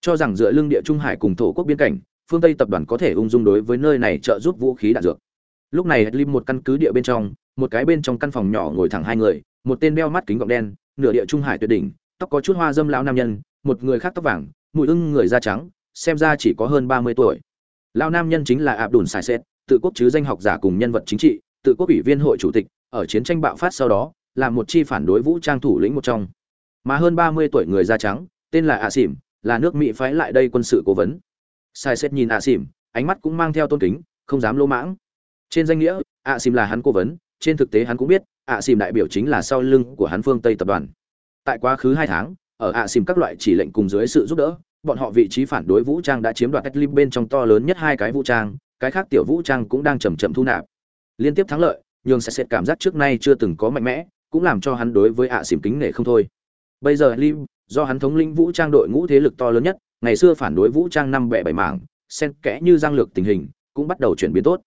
Cho rằng dựa lưng địa trung hải cùng thổ quốc biên cảnh, phương tây tập đoàn có thể ung dung đối với nơi này trợ giúp vũ khí đạn dược. Lúc này lim một căn cứ địa bên trong, một cái bên trong căn phòng nhỏ ngồi thẳng hai người, một tên đeo mắt kính gọng đen, nửa địa trung hải tuyệt đỉnh, tóc có chút hoa dâm lão nam nhân, một người khác tóc vàng, mùi ưng người da trắng, xem ra chỉ có hơn ba mươi tuổi. Lão nam nhân chính là ạp đùn sài xét tự quốc chứ danh học giả cùng nhân vật chính trị tự quốc ủy viên hội chủ tịch ở chiến tranh bạo phát sau đó là một chi phản đối vũ trang thủ lĩnh một trong. Mà hơn ba mươi tuổi người da trắng tên là a xỉm là nước mỹ phái lại đây quân sự cố vấn. Sai xét nhìn a xỉm ánh mắt cũng mang theo tôn kính không dám lỗ mãng. Trên danh nghĩa a xỉm là hắn cố vấn trên thực tế hắn cũng biết a xỉm đại biểu chính là sau lưng của hắn phương tây tập đoàn. Tại quá khứ hai tháng ở a xỉm các loại chỉ lệnh cùng dưới sự giúp đỡ bọn họ vị trí phản đối vũ trang đã chiếm đoạt Idlib bên trong to lớn nhất hai cái vũ trang, cái khác tiểu vũ trang cũng đang chậm chậm thu nạp. Liên tiếp thắng lợi, nhường sẽ sệt cảm giác trước nay chưa từng có mạnh mẽ, cũng làm cho hắn đối với ạ xỉm kính nể không thôi. Bây giờ lim do hắn thống lĩnh vũ trang đội ngũ thế lực to lớn nhất, ngày xưa phản đối vũ trang năm bẻ bảy mảng, xen kẽ như giang lược tình hình, cũng bắt đầu chuyển biến tốt.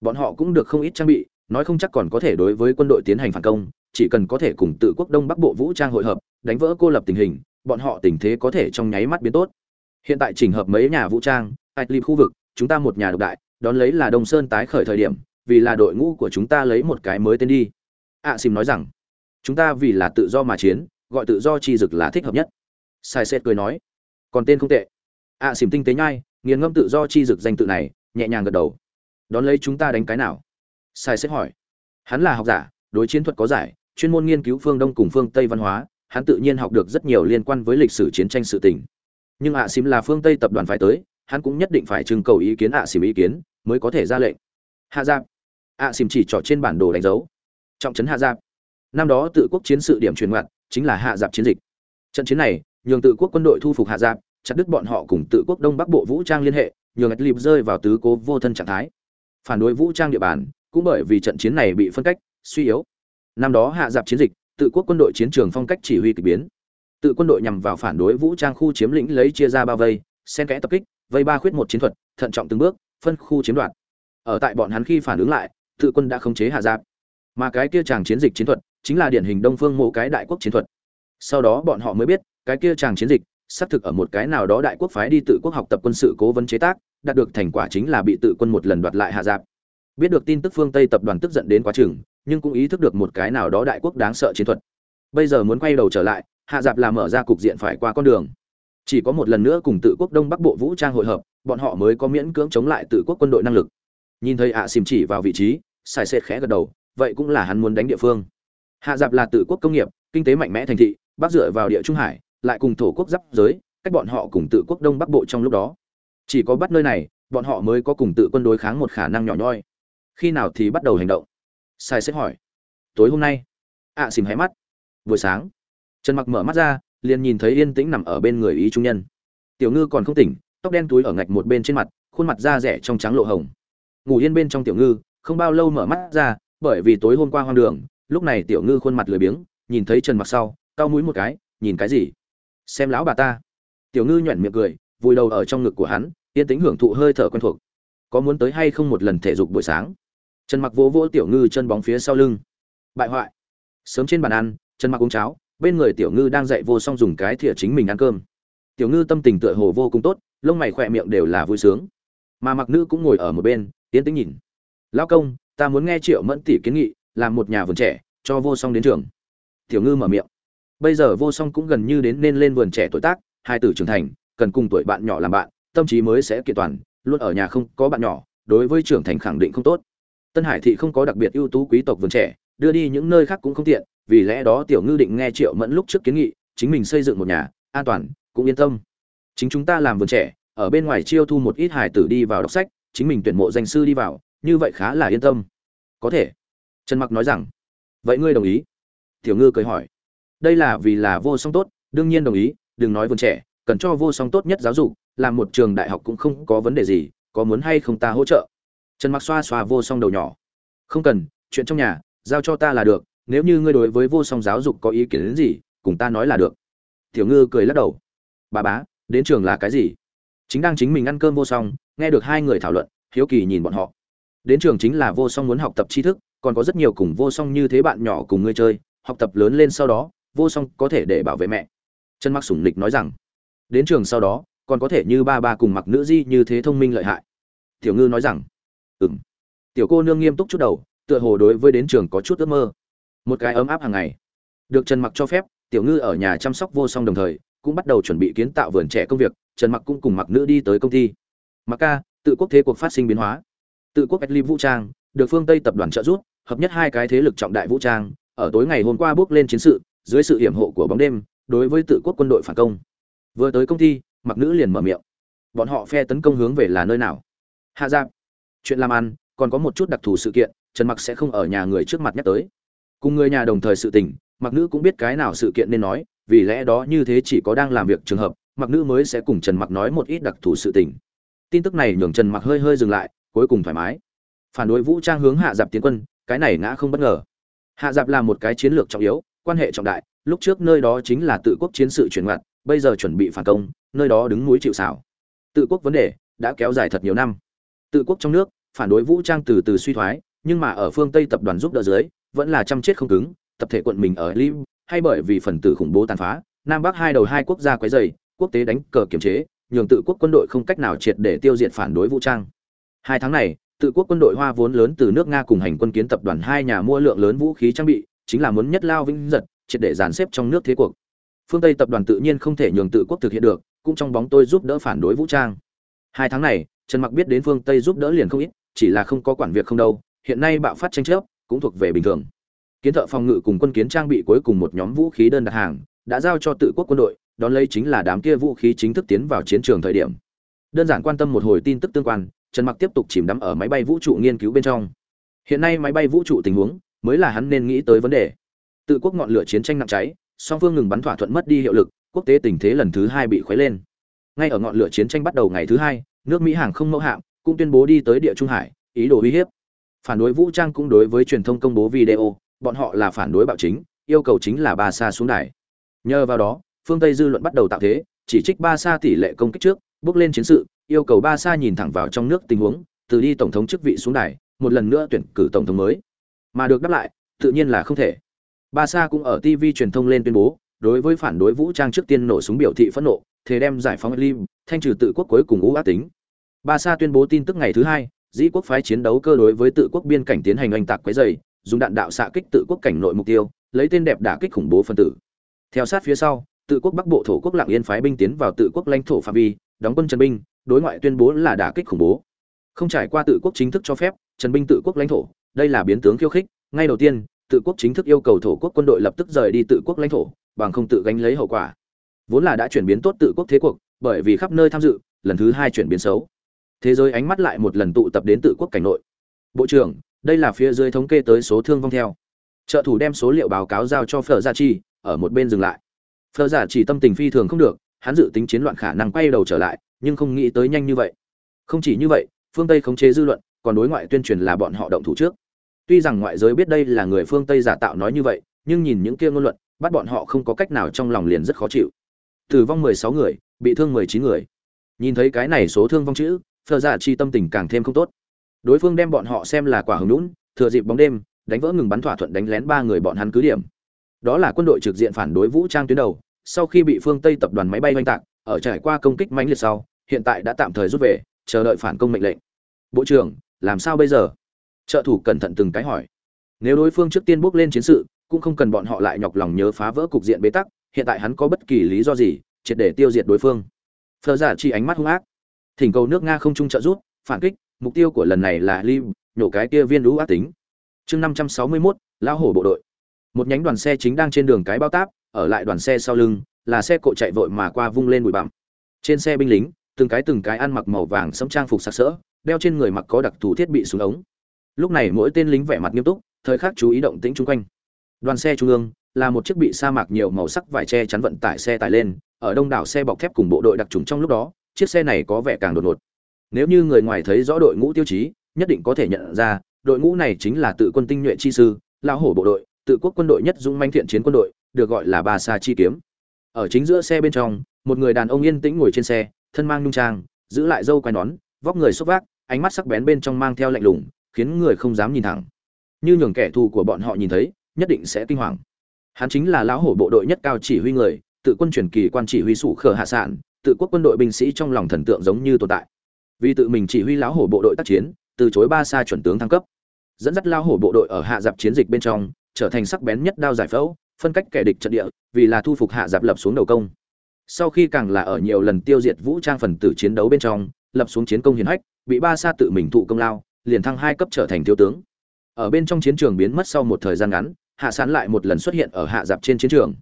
Bọn họ cũng được không ít trang bị, nói không chắc còn có thể đối với quân đội tiến hành phản công, chỉ cần có thể cùng tự quốc đông bắc bộ vũ trang hội hợp, đánh vỡ cô lập tình hình, bọn họ tình thế có thể trong nháy mắt biến tốt hiện tại chỉnh hợp mấy nhà vũ trang Idlib khu vực chúng ta một nhà độc đại đón lấy là đông sơn tái khởi thời điểm vì là đội ngũ của chúng ta lấy một cái mới tên đi. Ạ à, nói rằng chúng ta vì là tự do mà chiến gọi tự do chi dực là thích hợp nhất. Sai sệt cười nói còn tên không tệ. Ạ à, tinh tế nhai nghiền ngâm tự do chi dực danh tự này nhẹ nhàng gật đầu. Đón lấy chúng ta đánh cái nào? Sai sệt hỏi. Hắn là học giả đối chiến thuật có giải chuyên môn nghiên cứu phương đông cùng phương tây văn hóa hắn tự nhiên học được rất nhiều liên quan với lịch sử chiến tranh sự tình. Nhưng ạ xìm là phương tây tập đoàn phải tới hắn cũng nhất định phải trưng cầu ý kiến ạ xìm ý kiến mới có thể ra lệnh. Hạ giáp ạ xìm chỉ trỏ trên bản đồ đánh dấu. Trọng trấn hạ giáp. Năm đó tự quốc chiến sự điểm truyền ngoặt chính là hạ giáp chiến dịch. Trận chiến này, nhường tự quốc quân đội thu phục hạ giáp, chặt đứt bọn họ cùng tự quốc đông bắc bộ vũ trang liên hệ, nhường ạch lịp rơi vào tứ cố vô thân trạng thái. Phản đối vũ trang địa bàn, cũng bởi vì trận chiến này bị phân cách, suy yếu. Năm đó hạ giáp chiến dịch, tự quốc quân đội chiến trường phong cách chỉ huy k biến. Tự quân đội nhằm vào phản đối vũ trang khu chiếm lĩnh lấy chia ra bao vây, xen kẽ tập kích, vây ba khuyết một chiến thuật, thận trọng từng bước, phân khu chiếm đoạt. Ở tại bọn hắn khi phản ứng lại tự quân đã khống chế hạ giáp. Mà cái kia chàng chiến dịch chiến thuật chính là điển hình đông phương mộ cái đại quốc chiến thuật. Sau đó bọn họ mới biết, cái kia chàng chiến dịch xác thực ở một cái nào đó đại quốc phái đi tự quốc học tập quân sự cố vấn chế tác, đạt được thành quả chính là bị tự quân một lần đoạt lại hạ giáp. Biết được tin tức phương tây tập đoàn tức giận đến quá chừng, nhưng cũng ý thức được một cái nào đó đại quốc đáng sợ chiến thuật. Bây giờ muốn quay đầu trở lại, hạ Giáp là mở ra cục diện phải qua con đường. Chỉ có một lần nữa cùng tự quốc đông bắc bộ vũ trang hội hợp, bọn họ mới có miễn cưỡng chống lại tự quốc quân đội năng lực. Nhìn thấy ạ à xìm chỉ vào vị trí sai sệt khẽ gật đầu, vậy cũng là hắn muốn đánh địa phương. Hạ dạp là tự quốc công nghiệp, kinh tế mạnh mẽ thành thị, bắc dựa vào địa trung hải, lại cùng thổ quốc giáp giới, cách bọn họ cùng tự quốc đông bắc bộ trong lúc đó. Chỉ có bắt nơi này, bọn họ mới có cùng tự quân đối kháng một khả năng nhỏ nhoi. Khi nào thì bắt đầu hành động? Sai sệt hỏi. Tối hôm nay. Ạ à xìm hé mắt. Buổi sáng. Trần mặc mở mắt ra, liền nhìn thấy yên tĩnh nằm ở bên người ý trung nhân. Tiểu ngư còn không tỉnh, tóc đen túi ở ngạch một bên trên mặt, khuôn mặt da rẻ trong trắng lộ hồng. Ngủ yên bên trong tiểu ngư không bao lâu mở mắt ra, bởi vì tối hôm qua hoang đường, lúc này tiểu ngư khuôn mặt lười biếng, nhìn thấy trần mặc sau, cau mũi một cái, nhìn cái gì? Xem lão bà ta. Tiểu ngư nhoẻn miệng cười, vùi đầu ở trong ngực của hắn, yên tĩnh hưởng thụ hơi thở quen thuộc. Có muốn tới hay không một lần thể dục buổi sáng? Trần mặc vỗ vỗ tiểu ngư chân bóng phía sau lưng. Bại hoại. Sớm trên bàn ăn, trần mặc uống cháo, bên người tiểu ngư đang dạy vô song dùng cái thìa chính mình ăn cơm. Tiểu ngư tâm tình tựa hồ vô cùng tốt, lông mày khỏe miệng đều là vui sướng. Mà mặc nữ cũng ngồi ở một bên tiến tính nhìn. Lão công, ta muốn nghe triệu mẫn tỷ kiến nghị, làm một nhà vườn trẻ, cho vô song đến trường. Tiểu ngư mở miệng. Bây giờ vô song cũng gần như đến nên lên vườn trẻ tuổi tác, hai tử trưởng thành, cần cùng tuổi bạn nhỏ làm bạn, tâm trí mới sẽ kiện toàn, luôn ở nhà không có bạn nhỏ, đối với trưởng thành khẳng định không tốt. Tân hải thị không có đặc biệt ưu tú quý tộc vườn trẻ, đưa đi những nơi khác cũng không tiện, vì lẽ đó tiểu ngư định nghe triệu mẫn lúc trước kiến nghị, chính mình xây dựng một nhà, an toàn, cũng yên tâm. Chính chúng ta làm vườn trẻ, ở bên ngoài chiêu thu một ít hài tử đi vào đọc sách, chính mình tuyển mộ danh sư đi vào như vậy khá là yên tâm. Có thể. Trần mặc nói rằng, vậy ngươi đồng ý? Tiểu ngư cười hỏi. Đây là vì là vô song tốt, đương nhiên đồng ý, đừng nói vườn trẻ, cần cho vô song tốt nhất giáo dục, làm một trường đại học cũng không có vấn đề gì, có muốn hay không ta hỗ trợ? Trần mặc xoa xoa vô song đầu nhỏ. Không cần, chuyện trong nhà, giao cho ta là được, nếu như ngươi đối với vô song giáo dục có ý kiến đến gì, cùng ta nói là được. Tiểu ngư cười lắc đầu. Bà bá, đến trường là cái gì? Chính đang chính mình ăn cơm vô song, nghe được hai người thảo luận, hiếu kỳ nhìn bọn họ đến trường chính là vô song muốn học tập tri thức, còn có rất nhiều cùng vô song như thế bạn nhỏ cùng ngươi chơi, học tập lớn lên sau đó, vô song có thể để bảo vệ mẹ. Chân mặc sủng lịch nói rằng, đến trường sau đó, còn có thể như ba ba cùng mặc nữ di như thế thông minh lợi hại. Tiểu ngư nói rằng ừng tiểu cô nương nghiêm túc chút đầu, tựa hồ đối với đến trường có chút ước mơ. Một cái ấm áp hàng ngày, được trần mặc cho phép, tiểu ngư ở nhà chăm sóc vô song đồng thời, cũng bắt đầu chuẩn bị kiến tạo vườn trẻ công việc, trần mặc cũng cùng mặc nữ đi tới công ty. Mặc ca, tự quốc thế cuộc phát sinh biến hóa tự quốc edli vũ trang, được phương tây tập đoàn trợ giúp, hợp nhất hai cái thế lực trọng đại vũ trang, ở tối ngày hôm qua bước lên chiến sự, dưới sự hiểm hộ của bóng đêm, đối với tự quốc quân đội phản công. Vừa tới công ty, mặc nữ liền mở miệng. Bọn họ phe tấn công hướng về là nơi nào? Hạ giáp. Chuyện làm ăn, còn có một chút đặc thù sự kiện, trần mặc sẽ không ở nhà người trước mặt nhắc tới. Cùng người nhà đồng thời sự tình, mặc nữ cũng biết cái nào sự kiện nên nói, vì lẽ đó như thế chỉ có đang làm việc trường hợp, mặc nữ mới sẽ cùng trần mặc nói một ít đặc thù sự tình. Tin tức này nhường trần mặc hơi hơi dừng lại cuối cùng thoải mái. Phản đối vũ trang hướng hạ dạp tiến quân, cái này ngã không bất ngờ. Hạ dạp là một cái chiến lược trọng yếu, quan hệ trọng đại, lúc trước nơi đó chính là tự quốc chiến sự chuyển ngoặt, bây giờ chuẩn bị phản công, nơi đó đứng núi chịu xảo tự quốc vấn đề đã kéo dài thật nhiều năm. Tự quốc trong nước, phản đối vũ trang từ từ suy thoái, nhưng mà ở phương tây tập đoàn giúp đỡ dưới, vẫn là chăm chết không cứng, tập thể quận mình ở lim hay bởi vì phần tử khủng bố tàn phá, nam bắc hai đầu hai quốc gia quấy dày quốc tế đánh cờ kiểm chế, nhường tự quốc quân đội không cách nào triệt để tiêu diệt phản đối vũ trang hai tháng này, tự quốc quân đội hoa vốn lớn từ nước nga cùng hành quân kiến tập đoàn hai nhà mua lượng lớn vũ khí trang bị, chính là muốn nhất lao vinh giật, triệt để dàn xếp trong nước thế cuộc. Phương tây tập đoàn tự nhiên không thể nhường tự quốc thực hiện được, cũng trong bóng tôi giúp đỡ phản đối vũ trang. Hai tháng này, trần mặc biết đến phương tây giúp đỡ liền không ít, chỉ là không có quản việc không đâu, hiện nay bạo phát tranh chấp, cũng thuộc về bình thường. Kiến thợ phòng ngự cùng quân kiến trang bị cuối cùng một nhóm vũ khí đơn đặt hàng, đã giao cho tự quốc quân đội, đón lấy chính là đám kia vũ khí chính thức tiến vào chiến trường thời điểm. Đơn giản quan tâm một hồi tin tức tương quan trần mặc tiếp tục chìm đắm ở máy bay vũ trụ nghiên cứu bên trong. Hiện nay máy bay vũ trụ tình huống mới là hắn nên nghĩ tới vấn đề. Tự quốc ngọn lửa chiến tranh nặng cháy, song phương ngừng bắn thỏa thuận mất đi hiệu lực, quốc tế tình thế lần thứ hai bị khuấy lên. Ngay ở ngọn lửa chiến tranh bắt đầu ngày thứ hai, nước mỹ hàng không mẫu hạm cũng tuyên bố đi tới địa trung hải, ý đồ uy hiếp. Phản đối vũ trang cũng đối với truyền thông công bố video, bọn họ là phản đối bạo chính, yêu cầu chính là ba sa xuống đài. Nhờ vào đó, phương tây dư luận bắt đầu tạo thế, chỉ trích ba sa tỷ lệ công kích trước, bước lên chiến sự yêu cầu ba sa nhìn thẳng vào trong nước tình huống, từ đi tổng thống chức vị xuống đài, một lần nữa tuyển cử tổng thống mới. Mà được đáp lại, tự nhiên là không thể. Ba sa cũng ở tv truyền thông lên tuyên bố, đối với phản đối vũ trang trước tiên nổ súng biểu thị phẫn nộ thế đem giải phóng lim, thanh trừ tự quốc cuối cùng ú ác tính. Ba sa tuyên bố tin tức ngày thứ hai, dĩ quốc phái chiến đấu cơ đối với tự quốc biên cảnh tiến hành oanh tạc quấy dày dùng đạn đạo xạ kích tự quốc cảnh nội mục tiêu, lấy tên đẹp đả kích khủng bố phân tử. Theo sát phía sau, tự quốc bắc bộ thổ quốc lạng yên phái binh tiến vào tự quốc lãnh thổ phạm vi, đóng quân trần binh đối ngoại tuyên bố là đả kích khủng bố. Không trải qua tự quốc chính thức cho phép, trần binh tự quốc lãnh thổ, đây là biến tướng khiêu khích. Ngay đầu tiên, tự quốc chính thức yêu cầu thổ quốc quân đội lập tức rời đi tự quốc lãnh thổ, bằng không tự gánh lấy hậu quả. Vốn là đã chuyển biến tốt tự quốc thế cuộc, bởi vì khắp nơi tham dự, lần thứ hai chuyển biến xấu. Thế giới ánh mắt lại một lần tụ tập đến tự quốc cảnh nội. Bộ trưởng, đây là phía dưới thống kê tới số thương vong theo. Trợ thủ đem số liệu báo cáo giao cho phở gia chi, ở một bên dừng lại. Phở dạ giả chỉ tâm tình phi thường không được, hắn dự tính chiến loạn khả năng quay đầu trở lại nhưng không nghĩ tới nhanh như vậy. Không chỉ như vậy, phương tây khống chế dư luận, còn đối ngoại tuyên truyền là bọn họ động thủ trước. Tuy rằng ngoại giới biết đây là người phương tây giả tạo nói như vậy, nhưng nhìn những kia ngôn luận, bắt bọn họ không có cách nào trong lòng liền rất khó chịu. Tử vong mười sáu người, bị thương mười chín người. Nhìn thấy cái này số thương vong chữ phờ giả dạ chi tâm tình càng thêm không tốt. Đối phương đem bọn họ xem là quả hứng lũn thừa dịp bóng đêm, đánh vỡ ngừng bắn thỏa thuận đánh lén ba người bọn hắn cứ điểm. Đó là quân đội trực diện phản đối vũ trang tuyến đầu, sau khi bị phương tây tập đoàn máy bay oanh tạc, ở trải qua công kích mãnh liệt sau hiện tại đã tạm thời rút về chờ đợi phản công mệnh lệnh. Bộ trưởng làm sao bây giờ? Trợ thủ cẩn thận từng cái hỏi. Nếu đối phương trước tiên bước lên chiến sự cũng không cần bọn họ lại nhọc lòng nhớ phá vỡ cục diện bế tắc hiện tại hắn có bất kỳ lý do gì triệt để tiêu diệt đối phương. Phờ giả chi ánh mắt hung ác. Thỉnh cầu nước nga không trung trợ rút, phản kích mục tiêu của lần này là lim nhổ cái kia viên lũ ác tính. Chương năm trăm sáu mươi 561, lão hổ bộ đội. Một nhánh đoàn xe chính đang trên đường cái bao táp ở lại đoàn xe sau lưng là xe cộ chạy vội mà qua vung lên bụi bặm. Trên xe binh lính từng cái từng cái ăn mặc màu vàng sẫm trang phục sặc sỡ, đeo trên người mặc có đặc thù thiết bị súng ống. Lúc này mỗi tên lính vẻ mặt nghiêm túc, thời khắc chú ý động tĩnh chung quanh. Đoàn xe trung ương là một chiếc bị sa mạc nhiều màu sắc vải che chắn vận tải xe tải lên, ở đông đảo xe bọc thép cùng bộ đội đặc trùng trong lúc đó, chiếc xe này có vẻ càng đột ngột. Nếu như người ngoài thấy rõ đội ngũ tiêu chí, nhất định có thể nhận ra, đội ngũ này chính là tự quân tinh nhuệ chi sư lao hổ bộ đội, tự quốc quân đội nhất dũng manh thiện chiến quân đội, được gọi là ba sa chi kiếm. Ở chính giữa xe bên trong, một người đàn ông yên tĩnh ngồi trên xe thân mang nhung trang, giữ lại dâu quai nón, vóc người xốc vác, ánh mắt sắc bén bên trong mang theo lạnh lùng, khiến người không dám nhìn thẳng. Như nhường kẻ thù của bọn họ nhìn thấy, nhất định sẽ kinh hoàng. Hắn chính là lão hổ bộ đội nhất cao chỉ huy người, tự quân truyền kỳ quan chỉ huy sủ khờ hạ sản tự quốc quân đội binh sĩ trong lòng thần tượng giống như tồn tại. Vì tự mình chỉ huy lão hổ bộ đội tác chiến, từ chối ba xa chuẩn tướng thăng cấp. Dẫn dắt lão hổ bộ đội ở hạ dạp chiến dịch bên trong, trở thành sắc bén nhất đao giải phẫu, phân cách kẻ địch trận địa, vì là thu phục hạ dạp lập xuống đầu công sau khi càng là ở nhiều lần tiêu diệt vũ trang phần tử chiến đấu bên trong, lập xuống chiến công hiển hách, bị ba sa tự mình thụ công lao, liền thăng hai cấp trở thành thiếu tướng. Ở bên trong chiến trường biến mất sau một thời gian ngắn, hạ sán lại một lần xuất hiện ở hạ dạp trên chiến trường.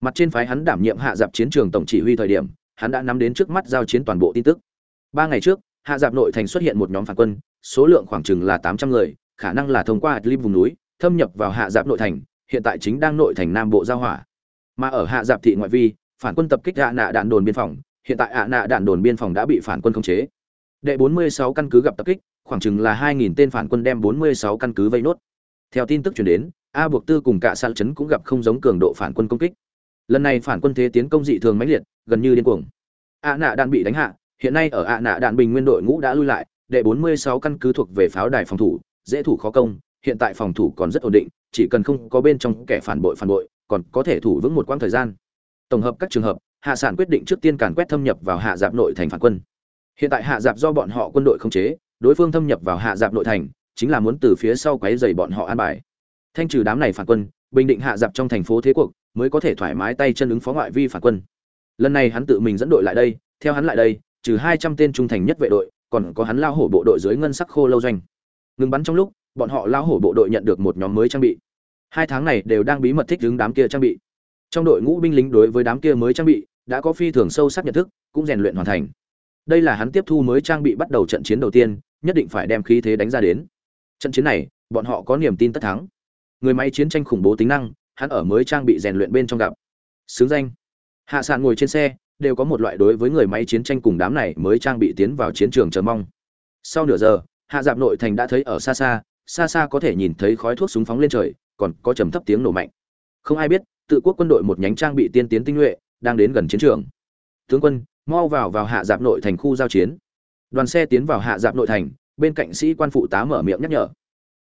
Mặt trên phái hắn đảm nhiệm hạ dạp chiến trường tổng chỉ huy thời điểm, hắn đã nắm đến trước mắt giao chiến toàn bộ tin tức. Ba ngày trước, hạ dạp nội thành xuất hiện một nhóm phản quân, số lượng khoảng chừng là tám trăm người, khả năng là thông qua Adlib vùng núi, thâm nhập vào hạ dạp nội thành, hiện tại chính đang nội thành nam bộ giao hỏa. Mà ở hạ dạp thị ngoại vi phản quân tập kích ạ nạ đạn đồn biên phòng, hiện tại ạ nạ đạn đồn biên phòng đã bị phản quân khống chế. Đệ 46 căn cứ gặp tập kích, khoảng chừng là 2.000 tên phản quân đem 46 căn cứ vây nốt. Theo tin tức truyền đến, a buộc tư cùng cả sạn chấn cũng gặp không giống cường độ phản quân công kích. Lần này phản quân thế tiến công dị thường mãnh liệt, gần như điên cuồng. Ạ nạ đạn bị đánh hạ, hiện nay ở ạ nạ đạn bình nguyên đội ngũ đã lui lại, đệ 46 căn cứ thuộc về pháo đài phòng thủ, dễ thủ khó công, hiện tại phòng thủ còn rất ổn định, chỉ cần không có bên trong kẻ phản bội phản bội, còn có thể thủ vững một quãng thời gian tổng hợp các trường hợp, hạ sản quyết định trước tiên càn quét thâm nhập vào hạ Dạp nội thành phản quân. Hiện tại hạ Dạp do bọn họ quân đội không chế, đối phương thâm nhập vào hạ Dạp nội thành, chính là muốn từ phía sau quấy dày bọn họ an bài. Thanh trừ đám này phản quân, bình định hạ Dạp trong thành phố thế cuộc, mới có thể thoải mái tay chân ứng phó ngoại vi phản quân. Lần này hắn tự mình dẫn đội lại đây, theo hắn lại đây, trừ hai trăm tên trung thành nhất vệ đội, còn có hắn lao hổ bộ đội dưới ngân sắc khô lâu doanh. Ngừng bắn trong lúc, bọn họ lao hổ bộ đội nhận được một nhóm mới trang bị. Hai tháng này đều đang bí mật thích ứng đám kia trang bị trong đội ngũ binh lính đối với đám kia mới trang bị, đã có phi thường sâu sắc nhận thức, cũng rèn luyện hoàn thành. Đây là hắn tiếp thu mới trang bị bắt đầu trận chiến đầu tiên, nhất định phải đem khí thế đánh ra đến. Trận chiến này, bọn họ có niềm tin tất thắng. Người máy chiến tranh khủng bố tính năng, hắn ở mới trang bị rèn luyện bên trong gặp. Xứng danh. Hạ sàn ngồi trên xe, đều có một loại đối với người máy chiến tranh cùng đám này mới trang bị tiến vào chiến trường chờ mong. Sau nửa giờ, hạ dạp nội thành đã thấy ở xa xa xa xa có thể nhìn thấy khói thuốc súng phóng lên trời, còn có trầm thấp tiếng nổ mạnh. Không ai biết tự quốc quân đội một nhánh trang bị tiên tiến tinh nhuệ, đang đến gần chiến trường. Tướng quân, mau vào vào hạ dạp nội thành khu giao chiến. Đoàn xe tiến vào hạ dạp nội thành, bên cạnh sĩ quan phụ tá mở miệng nhắc nhở.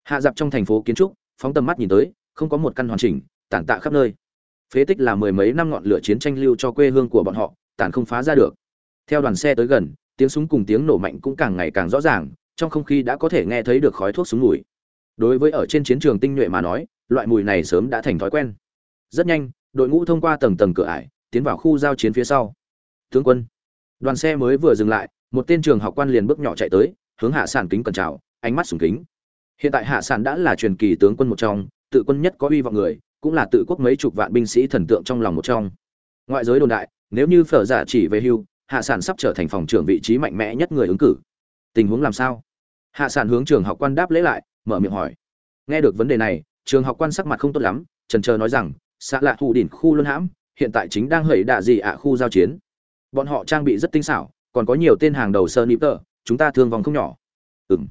Hạ dạp trong thành phố kiến trúc, phóng tầm mắt nhìn tới, không có một căn hoàn chỉnh, tản tạ khắp nơi. Phế tích là mười mấy năm ngọn lửa chiến tranh lưu cho quê hương của bọn họ tàn không phá ra được. Theo đoàn xe tới gần, tiếng súng cùng tiếng nổ mạnh cũng càng ngày càng rõ ràng, trong không khí đã có thể nghe thấy được khói thuốc súng mùi. Đối với ở trên chiến trường tinh nhuệ mà nói, loại mùi này sớm đã thành thói quen rất nhanh, đội ngũ thông qua tầng tầng cửa ải, tiến vào khu giao chiến phía sau. Tướng quân, đoàn xe mới vừa dừng lại, một tên trường học quan liền bước nhỏ chạy tới, hướng hạ sản kính cẩn chào, ánh mắt sùng kính. Hiện tại hạ sản đã là truyền kỳ tướng quân một trong, tự quân nhất có uy vọng người, cũng là tự quốc mấy chục vạn binh sĩ thần tượng trong lòng một trong. Ngoại giới đồn đại, nếu như phở giả chỉ về hưu, hạ sản sắp trở thành phòng trưởng vị trí mạnh mẽ nhất người ứng cử. Tình huống làm sao? Hạ sản hướng trường học quan đáp lễ lại, mở miệng hỏi. Nghe được vấn đề này, trường học quan sắc mặt không tốt lắm, trần chờ nói rằng xạ lạ thủ đỉnh khu luân hãm, hiện tại chính đang hẩy đạ gì ạ khu giao chiến. Bọn họ trang bị rất tinh xảo, còn có nhiều tên hàng đầu sơ nịp tờ, chúng ta thương vòng không nhỏ. Ừng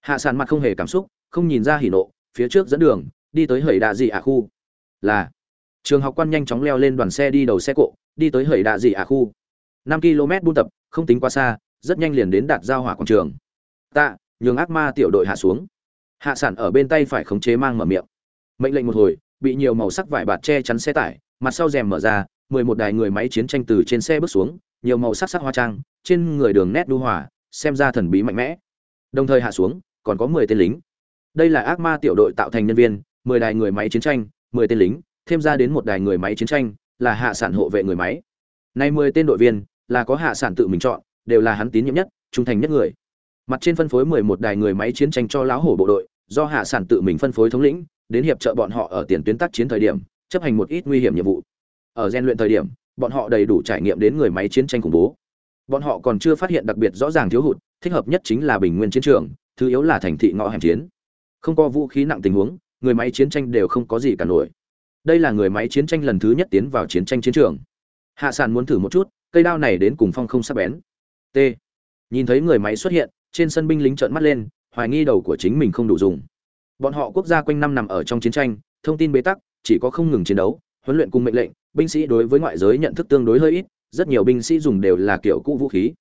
hạ sản mặt không hề cảm xúc, không nhìn ra hỉ nộ, phía trước dẫn đường, đi tới hẩy đạ gì ạ khu. Là. Trường học quan nhanh chóng leo lên đoàn xe đi đầu xe cộ, đi tới hẩy đạ gì ạ khu. Năm km buôn tập, không tính quá xa, rất nhanh liền đến đạt giao hỏa quảng trường. Tạ nhường ác ma tiểu đội hạ xuống. Hạ sản ở bên tay phải khống chế mang mở miệng. Mệnh lệnh một hồi bị nhiều màu sắc vải bạt che chắn xe tải, mặt sau rèm mở ra, mười một đài người máy chiến tranh từ trên xe bước xuống, nhiều màu sắc sắc hoa trang, trên người đường nét đu hòa, xem ra thần bí mạnh mẽ. Đồng thời hạ xuống, còn có mười tên lính. Đây là ác ma tiểu đội tạo thành nhân viên, mười đài người máy chiến tranh, mười tên lính, thêm ra đến một đài người máy chiến tranh, là hạ sản hộ vệ người máy. Nay mười tên đội viên, là có hạ sản tự mình chọn, đều là hắn tín nhiệm nhất, trung thành nhất người. Mặt trên phân phối mười một đài người máy chiến tranh cho lão hổ bộ đội, do hạ sản tự mình phân phối thống lĩnh đến hiệp trợ bọn họ ở tiền tuyến tác chiến thời điểm, chấp hành một ít nguy hiểm nhiệm vụ. Ở gian luyện thời điểm, bọn họ đầy đủ trải nghiệm đến người máy chiến tranh khủng bố. Bọn họ còn chưa phát hiện đặc biệt rõ ràng thiếu hụt, thích hợp nhất chính là bình nguyên chiến trường, thứ yếu là thành thị ngõ hẻm chiến. Không có vũ khí nặng tình huống, người máy chiến tranh đều không có gì cả nổi. Đây là người máy chiến tranh lần thứ nhất tiến vào chiến tranh chiến trường. Hạ sản muốn thử một chút, cây đao này đến cùng phong không sắc bén. T. Nhìn thấy người máy xuất hiện, trên sân binh lính trợn mắt lên, hoài nghi đầu của chính mình không đủ dùng bọn họ quốc gia quanh năm nằm ở trong chiến tranh, thông tin bế tắc, chỉ có không ngừng chiến đấu, huấn luyện cùng mệnh lệnh, binh sĩ đối với ngoại giới nhận thức tương đối hơi ít, rất nhiều binh sĩ dùng đều là kiểu cũ vũ khí.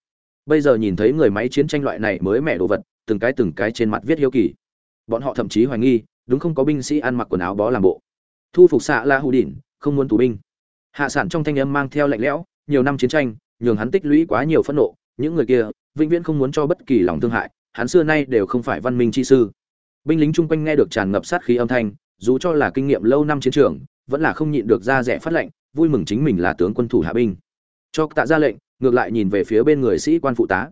Bây giờ nhìn thấy người máy chiến tranh loại này mới mẻ đồ vật, từng cái từng cái trên mặt viết hiếu kỳ. Bọn họ thậm chí hoài nghi, đúng không có binh sĩ ăn mặc quần áo bó làm bộ. Thu phục xạ la hù đỉnh, không muốn tù binh. Hạ sản trong thanh âm mang theo lạnh lẽo, nhiều năm chiến tranh, nhường hắn tích lũy quá nhiều phẫn nộ, những người kia, vĩnh viễn không muốn cho bất kỳ lòng thương hại, hắn xưa nay đều không phải văn minh chi sư binh lính chung quanh nghe được tràn ngập sát khí âm thanh, dù cho là kinh nghiệm lâu năm chiến trường, vẫn là không nhịn được ra rẻ phát lệnh, vui mừng chính mình là tướng quân thủ hạ binh. Cho tạ ra lệnh, ngược lại nhìn về phía bên người sĩ quan phụ tá.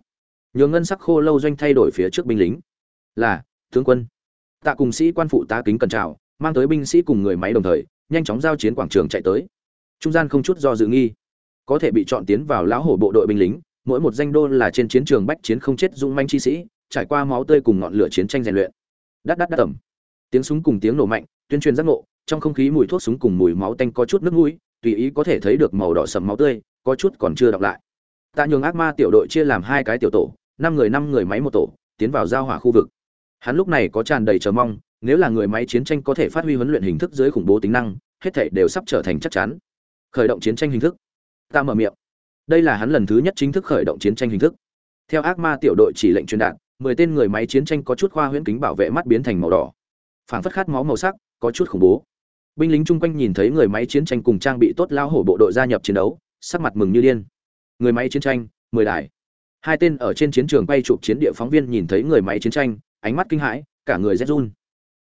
Nhường ngân sắc khô lâu doanh thay đổi phía trước binh lính. Là, tướng quân. Tạ cùng sĩ quan phụ tá kính cẩn trào mang tới binh sĩ cùng người máy đồng thời, nhanh chóng giao chiến quảng trường chạy tới. Trung gian không chút do dự nghi. Có thể bị chọn tiến vào lão hổ bộ đội binh lính, mỗi một danh đô là trên chiến trường bách chiến không chết dũng manh chi sĩ, trải qua máu tươi cùng ngọn lửa chiến tranh rèn luyện đắt đắt đắt tầm tiếng súng cùng tiếng nổ mạnh, tuyên truyền giác ngộ, trong không khí mùi thuốc súng cùng mùi máu tanh có chút nước mũi, tùy ý có thể thấy được màu đỏ sầm máu tươi, có chút còn chưa đọc lại. Tạ nhường ác ma tiểu đội chia làm hai cái tiểu tổ, năm người năm người máy một tổ, tiến vào giao hỏa khu vực. Hắn lúc này có tràn đầy chờ mong, nếu là người máy chiến tranh có thể phát huy huấn luyện hình thức dưới khủng bố tính năng, hết thảy đều sắp trở thành chắc chắn. Khởi động chiến tranh hình thức. Ta mở miệng. Đây là hắn lần thứ nhất chính thức khởi động chiến tranh hình thức. Theo ác ma tiểu đội chỉ lệnh truyền đạt mười tên người máy chiến tranh có chút khoa huyễn kính bảo vệ mắt biến thành màu đỏ. Phảng phất khát máu màu sắc, có chút khủng bố. Binh lính chung quanh nhìn thấy người máy chiến tranh cùng trang bị tốt lao hổ bộ đội gia nhập chiến đấu, sắc mặt mừng như điên. Người máy chiến tranh, mười đài. Hai tên ở trên chiến trường bay chụp chiến địa phóng viên nhìn thấy người máy chiến tranh, ánh mắt kinh hãi, cả người rét run.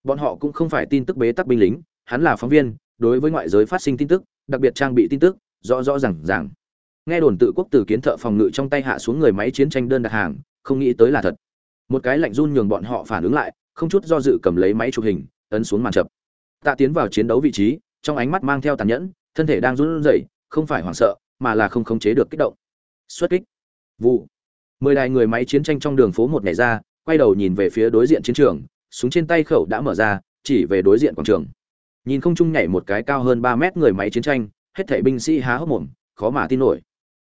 Bọn họ cũng không phải tin tức bế tắc binh lính, hắn là phóng viên, đối với ngoại giới phát sinh tin tức, đặc biệt trang bị tin tức, rõ rõ ràng ràng. Nghe đồn tự quốc từ kiến thợ phòng ngự trong tay hạ xuống người máy chiến tranh đơn đặt hàng, không nghĩ tới là thật một cái lạnh run nhường bọn họ phản ứng lại, không chút do dự cầm lấy máy chụp hình, ấn xuống màn chập. Tạ tiến vào chiến đấu vị trí, trong ánh mắt mang theo tàn nhẫn, thân thể đang run rẩy, không phải hoảng sợ, mà là không khống chế được kích động. Xuất kích. Vụ. Mười đài người máy chiến tranh trong đường phố một ngày ra, quay đầu nhìn về phía đối diện chiến trường, súng trên tay khẩu đã mở ra, chỉ về đối diện quảng trường. Nhìn không trung nhảy một cái cao hơn ba mét người máy chiến tranh, hết thảy binh sĩ há hốc mồm, khó mà tin nổi.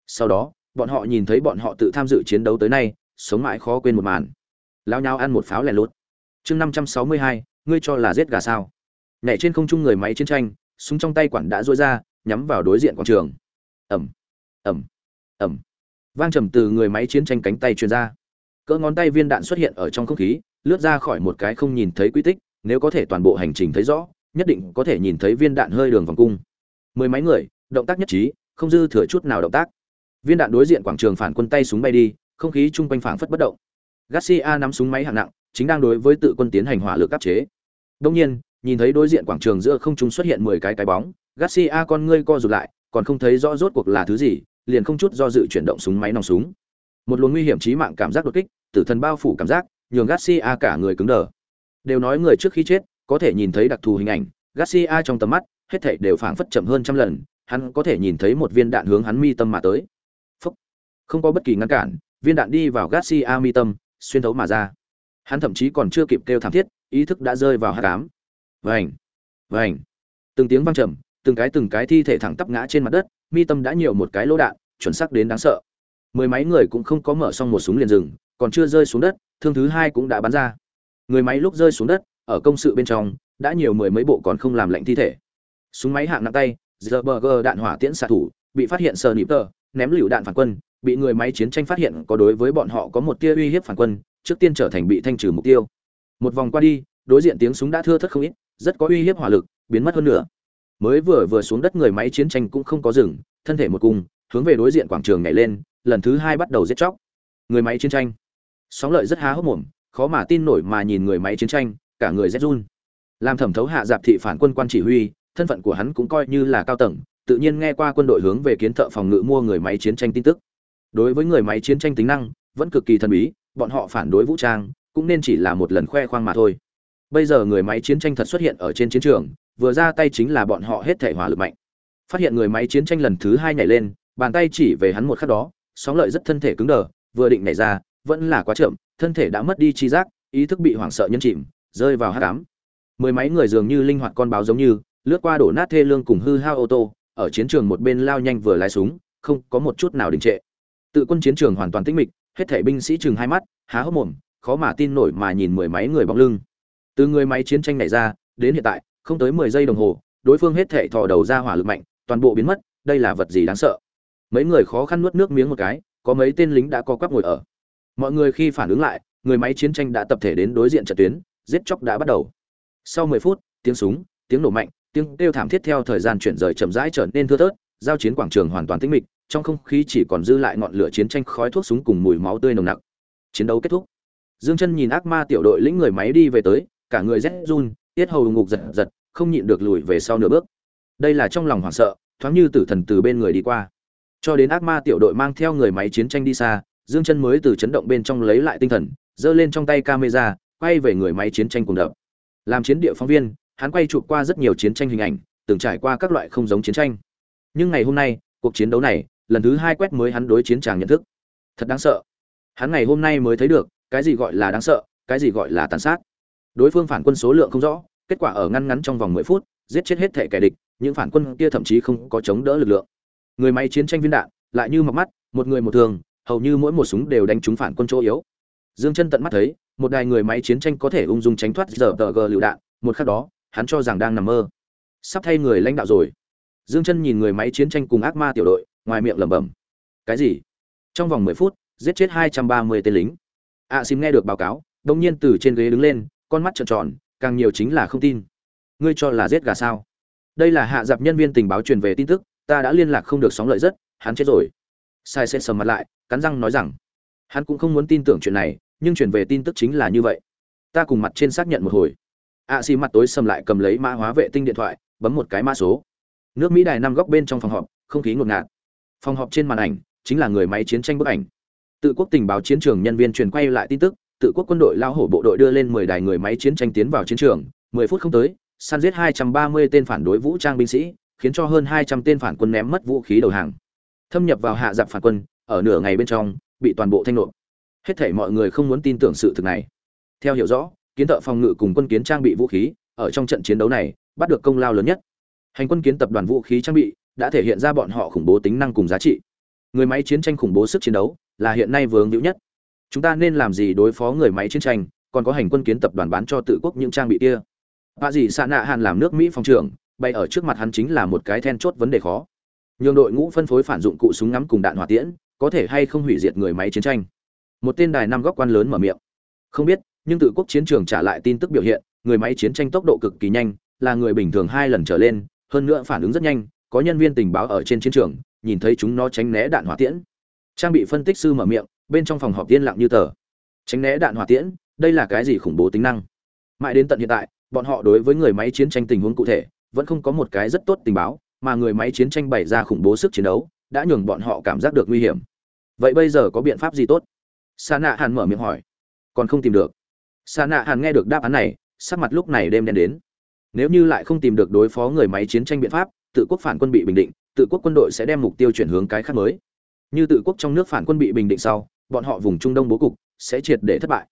Sau đó, bọn họ nhìn thấy bọn họ tự tham dự chiến đấu tới nay, sống mãi khó quên một màn lao nhau ăn một pháo lẻ lút chương năm trăm sáu mươi hai, ngươi cho là giết gà sao? Nhảy trên không trung người máy chiến tranh, súng trong tay quản đã dối ra, nhắm vào đối diện quảng trường. Ẩm ẩm ẩm vang trầm từ người máy chiến tranh cánh tay truyền ra. Cỡ ngón tay viên đạn xuất hiện ở trong không khí, lướt ra khỏi một cái không nhìn thấy quy tích, nếu có thể toàn bộ hành trình thấy rõ, nhất định có thể nhìn thấy viên đạn hơi đường vòng cung. Mười mấy người, động tác nhất trí, không dư thừa chút nào động tác. Viên đạn đối diện quảng trường phản quân tay súng bay đi, không khí chung quanh phảng phất bất động garcia nắm súng máy hạng nặng, chính đang đối với tự quân tiến hành hỏa lực áp chế. Đương nhiên, nhìn thấy đối diện quảng trường giữa không trung xuất hiện mười cái cái bóng, garcia con ngươi co rụt lại, còn không thấy rõ rốt cuộc là thứ gì, liền không chút do dự chuyển động súng máy nòng súng. Một luồng nguy hiểm chí mạng cảm giác đột kích, tử thần bao phủ cảm giác, nhường garcia cả người cứng đờ. Đều nói người trước khi chết, có thể nhìn thấy đặc thù hình ảnh, garcia trong tầm mắt, hết thảy đều phảng phất chậm hơn trăm lần, hắn có thể nhìn thấy một viên đạn hướng hắn mi tâm mà tới. Phúc. không có bất kỳ ngăn cản, viên đạn đi vào garcia mi tâm xuyên thấu mà ra. Hắn thậm chí còn chưa kịp kêu thảm thiết, ý thức đã rơi vào hát cám vảnh vảnh từng tiếng vang trầm, từng cái từng cái thi thể thẳng tắp ngã trên mặt đất, mi tâm đã nhiều một cái lỗ đạn, chuẩn xác đến đáng sợ. Mười mấy người cũng không có mở xong một súng liền rừng còn chưa rơi xuống đất, thương thứ hai cũng đã bắn ra. Người máy lúc rơi xuống đất, ở công sự bên trong, đã nhiều mười mấy bộ còn không làm lạnh thi thể. Súng máy hạng nặng tay giờ bờ gờ đạn hỏa tiễn xạ thủ, bị phát hiện sờ nịp tờ, ném lựu đạn phản quân bị người máy chiến tranh phát hiện có đối với bọn họ có một tia uy hiếp phản quân, trước tiên trở thành bị thanh trừ mục tiêu. Một vòng qua đi, đối diện tiếng súng đã thưa thất không ít, rất có uy hiếp hỏa lực, biến mất hơn nữa. Mới vừa vừa xuống đất người máy chiến tranh cũng không có dừng, thân thể một cung hướng về đối diện quảng trường nhảy lên, lần thứ hai bắt đầu giết chóc. Người máy chiến tranh. Sóng lợi rất há hốc mồm, khó mà tin nổi mà nhìn người máy chiến tranh, cả người rét run. Làm thẩm thấu hạ dạp thị phản quân quan chỉ huy, thân phận của hắn cũng coi như là cao tầng, tự nhiên nghe qua quân đội hướng về kiến thợ phòng ngự mua người máy chiến tranh tin tức đối với người máy chiến tranh tính năng, vẫn cực kỳ thần bí, bọn họ phản đối vũ trang, cũng nên chỉ là một lần khoe khoang mà thôi. Bây giờ người máy chiến tranh thật xuất hiện ở trên chiến trường, vừa ra tay chính là bọn họ hết thể hỏa lực mạnh. Phát hiện người máy chiến tranh lần thứ hai nhảy lên, bàn tay chỉ về hắn một khắc đó, sóng lợi rất thân thể cứng đờ, vừa định nhảy ra, vẫn là quá chậm, thân thể đã mất đi chi giác, ý thức bị hoảng sợ nhân chìm, rơi vào hát cám. Mười mấy người dường như linh hoạt con báo giống như, lướt qua đổ nát thê lương cùng hư hao ô tô, ở chiến trường một bên lao nhanh vừa lái súng, không có một chút nào đình trệ tự quân chiến trường hoàn toàn tĩnh mịch, hết thảy binh sĩ chừng hai mắt, há hốc mồm, khó mà tin nổi mà nhìn mười mấy người bóng lưng. Từ người máy chiến tranh này ra, đến hiện tại, không tới mười giây đồng hồ, đối phương hết thảy thò đầu ra hỏa lực mạnh, toàn bộ biến mất, đây là vật gì đáng sợ? Mấy người khó khăn nuốt nước miếng một cái, có mấy tên lính đã co quắp ngồi ở. Mọi người khi phản ứng lại, người máy chiến tranh đã tập thể đến đối diện trận tuyến, giết chóc đã bắt đầu. Sau mười phút, tiếng súng, tiếng nổ mạnh, tiếng kêu thảm thiết theo thời gian chuyển rời chậm rãi trở nên thưa thớt, giao chiến quảng trường hoàn toàn tĩnh mịch trong không khí chỉ còn dư lại ngọn lửa chiến tranh khói thuốc súng cùng mùi máu tươi nồng nặc. Chiến đấu kết thúc. Dương chân nhìn ác ma tiểu đội lĩnh người máy đi về tới, cả người rét run, tiết hầu ngục giật giật, không nhịn được lùi về sau nửa bước. Đây là trong lòng hoảng sợ, thoáng như tử thần từ bên người đi qua. Cho đến ác ma tiểu đội mang theo người máy chiến tranh đi xa, dương chân mới từ chấn động bên trong lấy lại tinh thần, giơ lên trong tay camera, quay về người máy chiến tranh cùng đập. Làm chiến địa phóng viên, hắn quay chụp qua rất nhiều chiến tranh hình ảnh, từng trải qua các loại không giống chiến tranh. Nhưng ngày hôm nay, cuộc chiến đấu này lần thứ hai quét mới hắn đối chiến tràng nhận thức. Thật đáng sợ. Hắn ngày hôm nay mới thấy được, cái gì gọi là đáng sợ, cái gì gọi là tàn sát. Đối phương phản quân số lượng không rõ, kết quả ở ngăn ngắn trong vòng mười phút, giết chết hết thể kẻ địch, những phản quân kia thậm chí không có chống đỡ lực lượng. Người máy chiến tranh viên đạn, lại như mặc mắt, một người một thường, hầu như mỗi một súng đều đánh trúng phản quân chỗ yếu. Dương chân tận mắt thấy, một đài người máy chiến tranh có thể ung dung tránh thoát giờ tờ gờ lựu đạn, một khắc đó, hắn cho rằng đang nằm mơ. Sắp thay người lãnh đạo rồi. Dương chân nhìn người máy chiến tranh cùng ác ma tiểu đội ngoài miệng lẩm bẩm. Cái gì? Trong vòng mười phút giết chết hai trăm ba mươi tên lính. A à, sim nghe được báo cáo đông nhiên từ trên ghế đứng lên con mắt trợn tròn càng nhiều chính là không tin. Ngươi cho là giết gà sao? Đây là hạ dạp nhân viên tình báo truyền về tin tức ta đã liên lạc không được sóng lợi rất hắn chết rồi. Sai sẽ sầm mặt lại cắn răng nói rằng hắn cũng không muốn tin tưởng chuyện này nhưng truyền về tin tức chính là như vậy. Ta cùng mặt trên xác nhận một hồi. A xì mặt tối sầm lại cầm lấy mã hóa vệ tinh điện thoại bấm một cái mã số. Nước mỹ đài năm góc bên trong phòng họp không khí ngột ngạt phòng họp trên màn ảnh chính là người máy chiến tranh bức ảnh. Tự quốc tình báo chiến trường nhân viên truyền quay lại tin tức, tự quốc quân đội lao hổ bộ đội đưa lên mười đài người máy chiến tranh tiến vào chiến trường, mười phút không tới, săn giết hai trăm ba mươi tên phản đối vũ trang binh sĩ, khiến cho hơn hai trăm tên phản quân ném mất vũ khí đầu hàng. Thâm nhập vào hạ dạp phản quân, ở nửa ngày bên trong, bị toàn bộ thanh nộp. Hết thảy mọi người không muốn tin tưởng sự thực này. Theo hiểu rõ, kiến thợ phòng ngự cùng quân kiến trang bị vũ khí, ở trong trận chiến đấu này, bắt được công lao lớn nhất. Hành quân kiến tập đoàn vũ khí trang bị đã thể hiện ra bọn họ khủng bố tính năng cùng giá trị. Người máy chiến tranh khủng bố sức chiến đấu là hiện nay vướng hữu nhất. Chúng ta nên làm gì đối phó người máy chiến tranh, còn có hành quân kiến tập đoàn bán cho tự quốc những trang bị kia? Bà dì xạ nạ hàn làm nước mỹ phòng trưởng bay ở trước mặt hắn chính là một cái then chốt vấn đề khó. Nhường đội ngũ phân phối phản dụng cụ súng ngắm cùng đạn hỏa tiễn, có thể hay không hủy diệt người máy chiến tranh? Một tên đài năm góc quan lớn mở miệng. Không biết, nhưng tự quốc chiến trường trả lại tin tức biểu hiện, người máy chiến tranh tốc độ cực kỳ nhanh, là người bình thường hai lần trở lên, hơn nữa phản ứng rất nhanh có nhân viên tình báo ở trên chiến trường, nhìn thấy chúng nó tránh né đạn hỏa tiễn. Trang bị phân tích sư mở miệng, bên trong phòng họp yên lặng như tờ. Tránh né đạn hỏa tiễn, đây là cái gì khủng bố tính năng? Mãi đến tận hiện tại, bọn họ đối với người máy chiến tranh tình huống cụ thể, vẫn không có một cái rất tốt tình báo, mà người máy chiến tranh bày ra khủng bố sức chiến đấu, đã nhường bọn họ cảm giác được nguy hiểm. Vậy bây giờ có biện pháp gì tốt? Sa nạ hàn mở miệng hỏi. Còn không tìm được. Sa nạ hàn nghe được đáp án này, sắc mặt lúc này đêm đen đến. Nếu như lại không tìm được đối phó người máy chiến tranh biện pháp tự quốc phản quân bị bình định, tự quốc quân đội sẽ đem mục tiêu chuyển hướng cái khác mới. Như tự quốc trong nước phản quân bị bình định sau, bọn họ vùng trung đông bố cục sẽ triệt để thất bại.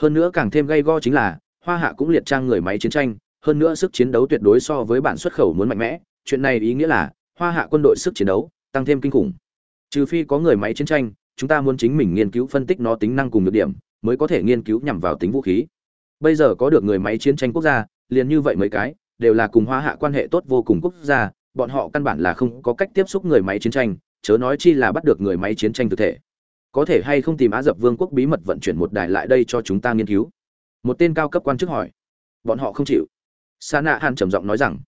Hơn nữa càng thêm gây go chính là, hoa hạ cũng liệt trang người máy chiến tranh, hơn nữa sức chiến đấu tuyệt đối so với bản xuất khẩu muốn mạnh mẽ, chuyện này ý nghĩa là, hoa hạ quân đội sức chiến đấu tăng thêm kinh khủng. Trừ phi có người máy chiến tranh, chúng ta muốn chính mình nghiên cứu phân tích nó tính năng cùng nhược điểm, mới có thể nghiên cứu nhằm vào tính vũ khí. Bây giờ có được người máy chiến tranh quốc gia, liền như vậy mấy cái, đều là cùng hoa hạ quan hệ tốt vô cùng quốc gia bọn họ căn bản là không có cách tiếp xúc người máy chiến tranh, chớ nói chi là bắt được người máy chiến tranh thực thể. Có thể hay không tìm á dập vương quốc bí mật vận chuyển một đài lại đây cho chúng ta nghiên cứu? Một tên cao cấp quan chức hỏi. Bọn họ không chịu. Sa nạ hàn trầm giọng nói rằng,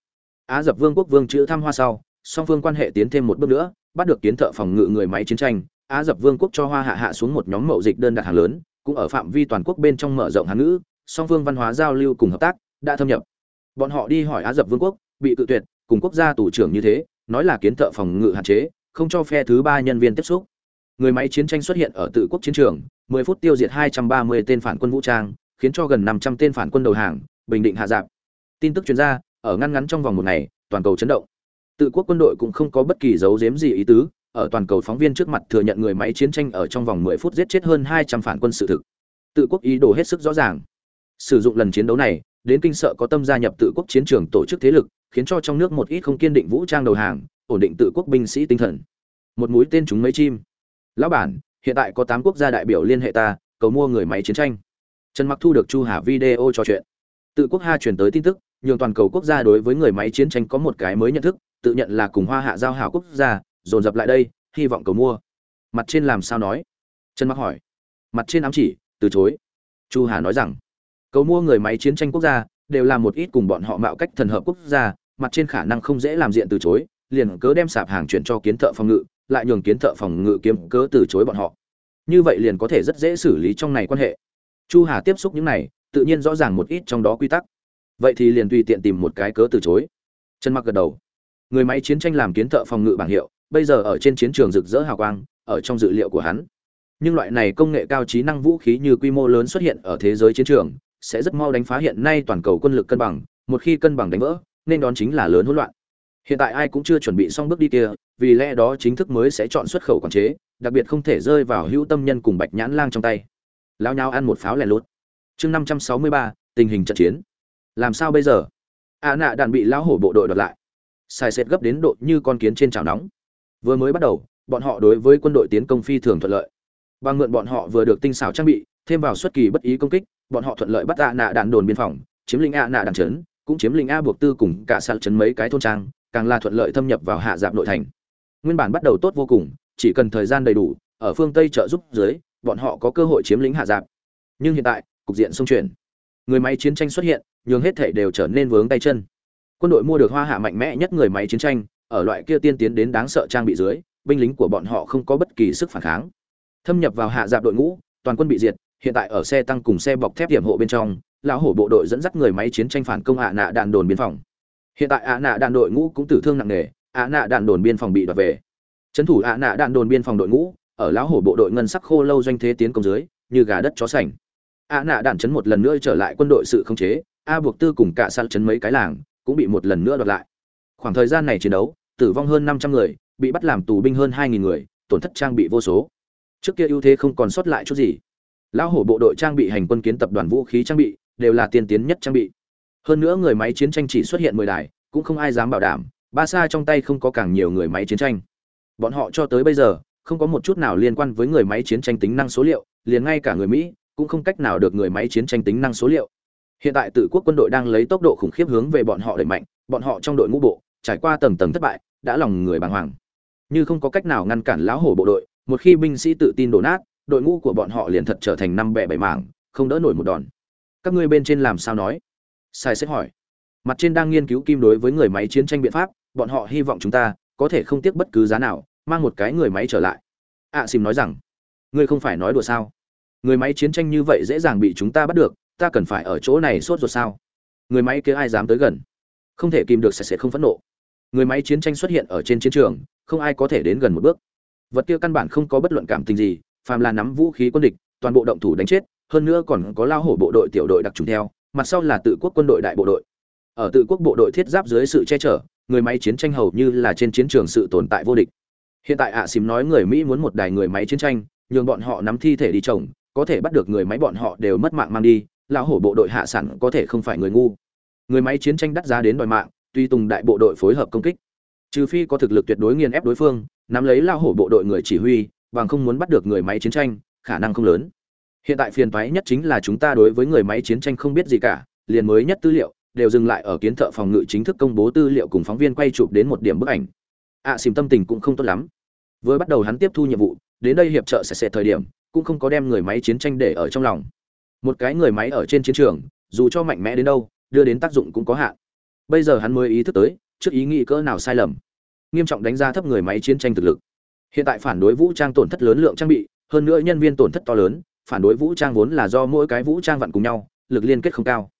á dập vương quốc vương chữ thăm hoa sau, song phương quan hệ tiến thêm một bước nữa, bắt được kiến thợ phòng ngự người máy chiến tranh. Á dập vương quốc cho hoa hạ hạ xuống một nhóm mậu dịch đơn đặt hàng lớn, cũng ở phạm vi toàn quốc bên trong mở rộng hán ngữ, song phương văn hóa giao lưu cùng hợp tác đã thâm nhập. Bọn họ đi hỏi á dập vương quốc, bị cự tuyệt cùng quốc gia tù trưởng như thế, nói là kiến thợ phòng ngự hạn chế, không cho phe thứ ba nhân viên tiếp xúc. Người máy chiến tranh xuất hiện ở tự quốc chiến trường 10 phút tiêu diệt 230 tên phản quân vũ trang, khiến cho gần 500 tên phản quân đầu hàng, bình định hạ dạp. Tin tức truyền ra, ở ngăn ngắn trong vòng một ngày, toàn cầu chấn động. Tự quốc quân đội cũng không có bất kỳ dấu giếm gì ý tứ, ở toàn cầu phóng viên trước mặt thừa nhận người máy chiến tranh ở trong vòng 10 phút giết chết hơn 200 phản quân sự thực. Tự quốc ý đồ hết sức rõ ràng. Sử dụng lần chiến đấu này đến kinh sợ có tâm gia nhập tự quốc chiến trường tổ chức thế lực, khiến cho trong nước một ít không kiên định vũ trang đầu hàng, ổn định tự quốc binh sĩ tinh thần. Một mũi tên chúng mấy chim. Lão bản, hiện tại có tám quốc gia đại biểu liên hệ ta, cầu mua người máy chiến tranh. Trần mặc thu được chu hà video trò chuyện. Tự quốc ha truyền tới tin tức, nhường toàn cầu quốc gia đối với người máy chiến tranh có một cái mới nhận thức, tự nhận là cùng hoa hạ giao hảo quốc gia, dồn dập lại đây, hy vọng cầu mua. Mặt trên làm sao nói? Trần mặc hỏi. Mặt trên ám chỉ, từ chối. Chu hà nói rằng cầu mua người máy chiến tranh quốc gia, đều là một ít cùng bọn họ mạo cách thần hợp quốc gia, mặt trên khả năng không dễ làm diện từ chối, liền cớ đem sạp hàng chuyển cho kiến thợ phòng ngự, lại nhường kiến thợ phòng ngự kiếm cớ từ chối bọn họ. Như vậy liền có thể rất dễ xử lý trong này quan hệ. Chu hà tiếp xúc những này, tự nhiên rõ ràng một ít trong đó quy tắc. Vậy thì liền tùy tiện tìm một cái cớ từ chối. Trần mặc gật đầu. Người máy chiến tranh làm kiến thợ phòng ngự bảng hiệu, bây giờ ở trên chiến trường rực rỡ hào quang, ở trong dự liệu của hắn. Nhưng loại này công nghệ cao trí năng vũ khí như quy mô lớn xuất hiện ở thế giới chiến trường sẽ rất mau đánh phá hiện nay toàn cầu quân lực cân bằng, một khi cân bằng đánh vỡ, nên đón chính là lớn hỗn loạn. Hiện tại ai cũng chưa chuẩn bị xong bước đi kia, vì lẽ đó chính thức mới sẽ chọn xuất khẩu quản chế, đặc biệt không thể rơi vào hữu tâm nhân cùng bạch nhãn lang trong tay. Lao nhau ăn một pháo lẻ lút. chương năm trăm sáu mươi ba, tình hình trận chiến. Làm sao bây giờ? A nạ đạn bị lão hổ bộ đội đoạt lại. Sai xét gấp đến độ như con kiến trên chảo nóng. Vừa mới bắt đầu, bọn họ đối với quân đội tiến công phi thường thuận lợi. Bằng mượn bọn họ vừa được tinh xảo trang bị thêm vào xuất kỳ bất ý công kích, bọn họ thuận lợi bắt a nạ đạn đồn biên phòng, chiếm lĩnh a nạ đạn trấn, cũng chiếm lĩnh a buộc tư cùng cả sạn trấn mấy cái thôn trang, càng là thuận lợi thâm nhập vào hạ dạp nội thành. Nguyên bản bắt đầu tốt vô cùng, chỉ cần thời gian đầy đủ, ở phương tây trợ giúp dưới, bọn họ có cơ hội chiếm lĩnh hạ dạp nhưng hiện tại, cục diện xung chuyển. Người máy chiến tranh xuất hiện, nhường hết thể đều trở nên vướng tay chân. Quân đội mua được hoa hạ mạnh mẽ nhất người máy chiến tranh, ở loại kia tiên tiến đến đáng sợ trang bị dưới, binh lính của bọn họ không có bất kỳ sức phản kháng. Thâm nhập vào hạ dạp đội ngũ, toàn quân bị diệt hiện tại ở xe tăng cùng xe bọc thép điểm hộ bên trong, lão hổ bộ đội dẫn dắt người máy chiến tranh phản công ạ nạ đạn đồn biên phòng. Hiện tại ạ nạ đạn đội ngũ cũng tử thương nặng nề, ạ nạ đạn đồn biên phòng bị đoạt về. Trấn thủ ạ nạ đạn đồn biên phòng đội ngũ, ở lão hổ bộ đội ngân sắc khô lâu doanh thế tiến công dưới, như gà đất chó sành. Ạ nạ đạn chấn một lần nữa trở lại quân đội sự không chế, a buộc tư cùng cả săn chấn mấy cái làng cũng bị một lần nữa đoạt lại. Khoảng thời gian này chiến đấu, tử vong hơn năm trăm người, bị bắt làm tù binh hơn hai nghìn người, tổn thất trang bị vô số. Trước kia ưu thế không còn sót lại chút gì lão hổ bộ đội trang bị hành quân kiến tập đoàn vũ khí trang bị, đều là tiên tiến nhất trang bị. Hơn nữa người máy chiến tranh chỉ xuất hiện mười đài, cũng không ai dám bảo đảm, ba sa trong tay không có càng nhiều người máy chiến tranh. Bọn họ cho tới bây giờ, không có một chút nào liên quan với người máy chiến tranh tính năng số liệu, liền ngay cả người mỹ, cũng không cách nào được người máy chiến tranh tính năng số liệu. Hiện tại tự quốc quân đội đang lấy tốc độ khủng khiếp hướng về bọn họ đẩy mạnh, bọn họ trong đội ngũ bộ, trải qua tầng tầng thất bại, đã lòng người bàng hoàng. Như không có cách nào ngăn cản lão hổ bộ đội, một khi binh sĩ tự tin đổ nát đội ngũ của bọn họ liền thật trở thành năm bẻ bảy mảng không đỡ nổi một đòn. Các ngươi bên trên làm sao nói? Sai sẽ hỏi. Mặt trên đang nghiên cứu kim đối với người máy chiến tranh biện pháp bọn họ hy vọng chúng ta có thể không tiếc bất cứ giá nào mang một cái người máy trở lại. Ạ à, xìm nói rằng ngươi không phải nói đùa sao? Người máy chiến tranh như vậy dễ dàng bị chúng ta bắt được ta cần phải ở chỗ này sốt ruột sao? Người máy kia ai dám tới gần? Không thể kìm được sẽ sẽ không phẫn nộ. Người máy chiến tranh xuất hiện ở trên chiến trường không ai có thể đến gần một bước. Vật kia căn bản không có bất luận cảm tình gì phàm là nắm vũ khí quân địch, toàn bộ động thủ đánh chết, hơn nữa còn có lao hổ bộ đội tiểu đội đặc trùng theo, mặt sau là tự quốc quân đội đại bộ đội. Ở tự quốc bộ đội thiết giáp dưới sự che chở, người máy chiến tranh hầu như là trên chiến trường sự tồn tại vô địch. Hiện tại ạ à nói người mỹ muốn một đài người máy chiến tranh, nhường bọn họ nắm thi thể đi trồng, có thể bắt được người máy bọn họ đều mất mạng mang đi, lão hổ bộ đội hạ sản có thể không phải người ngu. Người máy chiến tranh đắt giá đến đòi mạng, tuy tùng đại bộ đội phối hợp công kích, trừ phi có thực lực tuyệt đối nghiền ép đối phương, nắm lấy lão hổ bộ đội người chỉ huy bằng không muốn bắt được người máy chiến tranh khả năng không lớn. Hiện tại phiền toái nhất chính là chúng ta đối với người máy chiến tranh không biết gì cả liền mới nhất tư liệu đều dừng lại ở kiến thợ phòng ngự chính thức công bố tư liệu cùng phóng viên quay chụp đến một điểm bức ảnh. Ạ à, xìm tâm tình cũng không tốt lắm. Vừa bắt đầu hắn tiếp thu nhiệm vụ đến đây hiệp trợ sẽ sẽ thời điểm cũng không có đem người máy chiến tranh để ở trong lòng. Một cái người máy ở trên chiến trường dù cho mạnh mẽ đến đâu đưa đến tác dụng cũng có hạn. Bây giờ hắn mới ý thức tới trước ý nghĩ cỡ nào sai lầm. Nghiêm trọng đánh giá thấp người máy chiến tranh thực lực hiện tại phản đối vũ trang tổn thất lớn lượng trang bị hơn nữa nhân viên tổn thất to lớn phản đối vũ trang vốn là do mỗi cái vũ trang vặn cùng nhau lực liên kết không cao.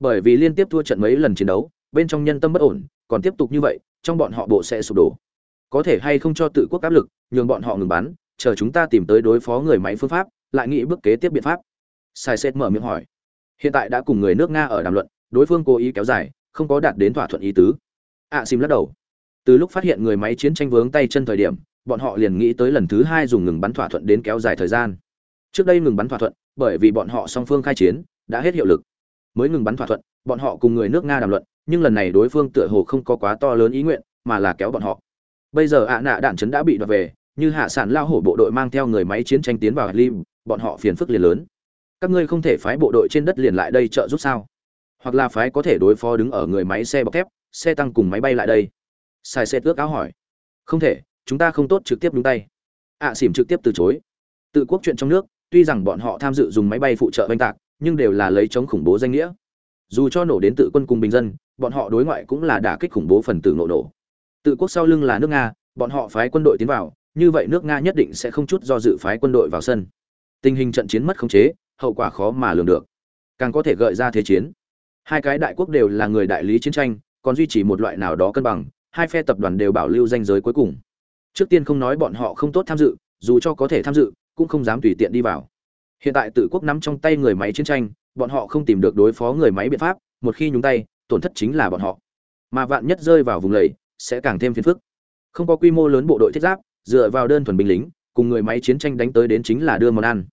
Bởi vì liên tiếp thua trận mấy lần chiến đấu bên trong nhân tâm bất ổn còn tiếp tục như vậy trong bọn họ bộ sẽ sụp đổ. Có thể hay không cho tự quốc áp lực nhường bọn họ ngừng bắn chờ chúng ta tìm tới đối phó người máy phương pháp lại nghĩ bước kế tiếp biện pháp. Sai xét mở miệng hỏi. Hiện tại đã cùng người nước nga ở đàm luận đối phương cố ý kéo dài không có đạt đến thỏa thuận ý tứ. Ạ à, xìm lắc đầu. Từ lúc phát hiện người máy chiến tranh vướng tay chân thời điểm bọn họ liền nghĩ tới lần thứ hai dùng ngừng bắn thỏa thuận đến kéo dài thời gian. Trước đây ngừng bắn thỏa thuận, bởi vì bọn họ song phương khai chiến, đã hết hiệu lực. Mới ngừng bắn thỏa thuận, bọn họ cùng người nước nga đàm luận, nhưng lần này đối phương tựa hồ không có quá to lớn ý nguyện, mà là kéo bọn họ. Bây giờ ạ nạ đạn trấn đã bị đoạt về, như hạ sản lao hổ bộ đội mang theo người máy chiến tranh tiến vào lim, bọn họ phiền phức liền lớn. Các ngươi không thể phái bộ đội trên đất liền lại đây trợ giúp sao? Hoặc là phái có thể đối phó đứng ở người máy xe bọc thép, xe tăng cùng máy bay lại đây? Sai xe tước áo hỏi. Không thể chúng ta không tốt trực tiếp đúng tay. Ạ à, xỉm trực tiếp từ chối. Tự quốc chuyện trong nước tuy rằng bọn họ tham dự dùng máy bay phụ trợ oanh tạc nhưng đều là lấy chống khủng bố danh nghĩa. Dù cho nổ đến tự quân cùng bình dân bọn họ đối ngoại cũng là đả kích khủng bố phần tử nổ nổ. Tự quốc sau lưng là nước nga bọn họ phái quân đội tiến vào như vậy nước nga nhất định sẽ không chút do dự phái quân đội vào sân. Tình hình trận chiến mất khống chế hậu quả khó mà lường được. Càng có thể gợi ra thế chiến. Hai cái đại quốc đều là người đại lý chiến tranh còn duy trì một loại nào đó cân bằng hai phe tập đoàn đều bảo lưu danh giới cuối cùng trước tiên không nói bọn họ không tốt tham dự, dù cho có thể tham dự, cũng không dám tùy tiện đi vào. Hiện tại tự quốc nắm trong tay người máy chiến tranh, bọn họ không tìm được đối phó người máy biện pháp, một khi nhúng tay, tổn thất chính là bọn họ. Mà vạn nhất rơi vào vùng lầy, sẽ càng thêm phiền phức. Không có quy mô lớn bộ đội thiết giáp, dựa vào đơn thuần binh lính, cùng người máy chiến tranh đánh tới đến chính là đưa món ăn.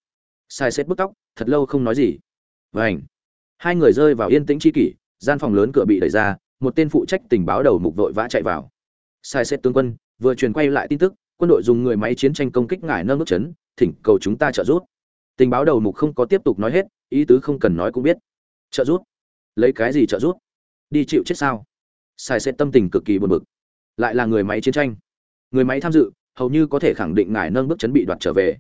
Sai xét bức tóc, thật lâu không nói gì. Vảnh hai người rơi vào yên tĩnh chi kỷ, gian phòng lớn cửa bị đẩy ra, một tên phụ trách tình báo đầu mục vội vã chạy vào. Sai xét tướng quân vừa truyền quay lại tin tức, quân đội dùng người máy chiến tranh công kích ngải nâng nước chấn, thỉnh cầu chúng ta trợ giúp. Tình báo đầu mục không có tiếp tục nói hết, ý tứ không cần nói cũng biết. Trợ giúp? Lấy cái gì trợ giúp? Đi chịu chết sao? Sai sẽ tâm tình cực kỳ buồn bực. Lại là người máy chiến tranh. Người máy tham dự, hầu như có thể khẳng định ngài nâng bước chấn bị đoạt trở về.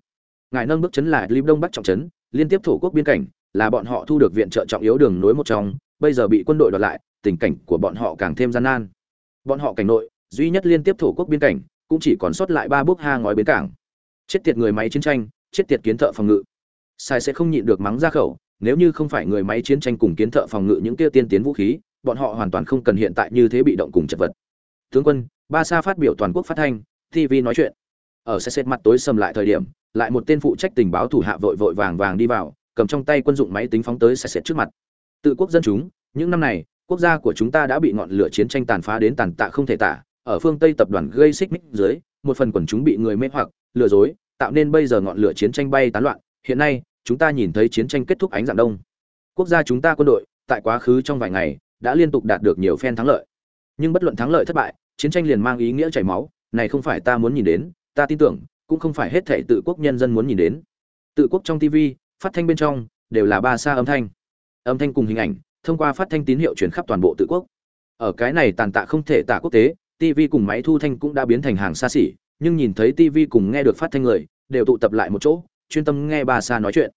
Ngài nâng bước chấn là lim đông bắc trọng chấn, liên tiếp thổ quốc biên cảnh, là bọn họ thu được viện trợ trọng yếu đường nối một trong, bây giờ bị quân đội đoạt lại, tình cảnh của bọn họ càng thêm gian nan. Bọn họ cảnh nội duy nhất liên tiếp thổ quốc biên cảnh, cũng chỉ còn sót lại ba bước ha ngói bến cảng. Chết tiệt người máy chiến tranh, chết tiệt kiến thợ phòng ngự. Sai sẽ không nhịn được mắng ra khẩu, nếu như không phải người máy chiến tranh cùng kiến thợ phòng ngự những kia tiên tiến vũ khí, bọn họ hoàn toàn không cần hiện tại như thế bị động cùng chật vật. Tướng quân, ba sa phát biểu toàn quốc phát thanh tv nói chuyện. Ở xe xét mặt tối sầm lại thời điểm, lại một tên phụ trách tình báo thủ hạ vội vội vàng vàng đi vào, cầm trong tay quân dụng máy tính phóng tới xe xét trước mặt. Tự quốc dân chúng, những năm này, quốc gia của chúng ta đã bị ngọn lửa chiến tranh tàn phá đến tàn tạ không thể tả ở phương tây tập đoàn gây xích mích dưới, một phần quần chúng bị người mê hoặc, lừa dối, tạo nên bây giờ ngọn lửa chiến tranh bay tán loạn. Hiện nay, chúng ta nhìn thấy chiến tranh kết thúc ánh dạng đông. Quốc gia chúng ta quân đội, tại quá khứ trong vài ngày, đã liên tục đạt được nhiều phen thắng lợi. Nhưng bất luận thắng lợi thất bại, chiến tranh liền mang ý nghĩa chảy máu. Này không phải ta muốn nhìn đến, ta tin tưởng, cũng không phải hết thảy tự quốc nhân dân muốn nhìn đến. Tự quốc trong tv phát thanh bên trong, đều là ba xa âm thanh. Âm thanh cùng hình ảnh, thông qua phát thanh tín hiệu truyền khắp toàn bộ tự quốc. Ở cái này tàn tạ không thể tả quốc tế tv cùng máy thu thanh cũng đã biến thành hàng xa xỉ nhưng nhìn thấy tv cùng nghe được phát thanh người đều tụ tập lại một chỗ chuyên tâm nghe bà xa nói chuyện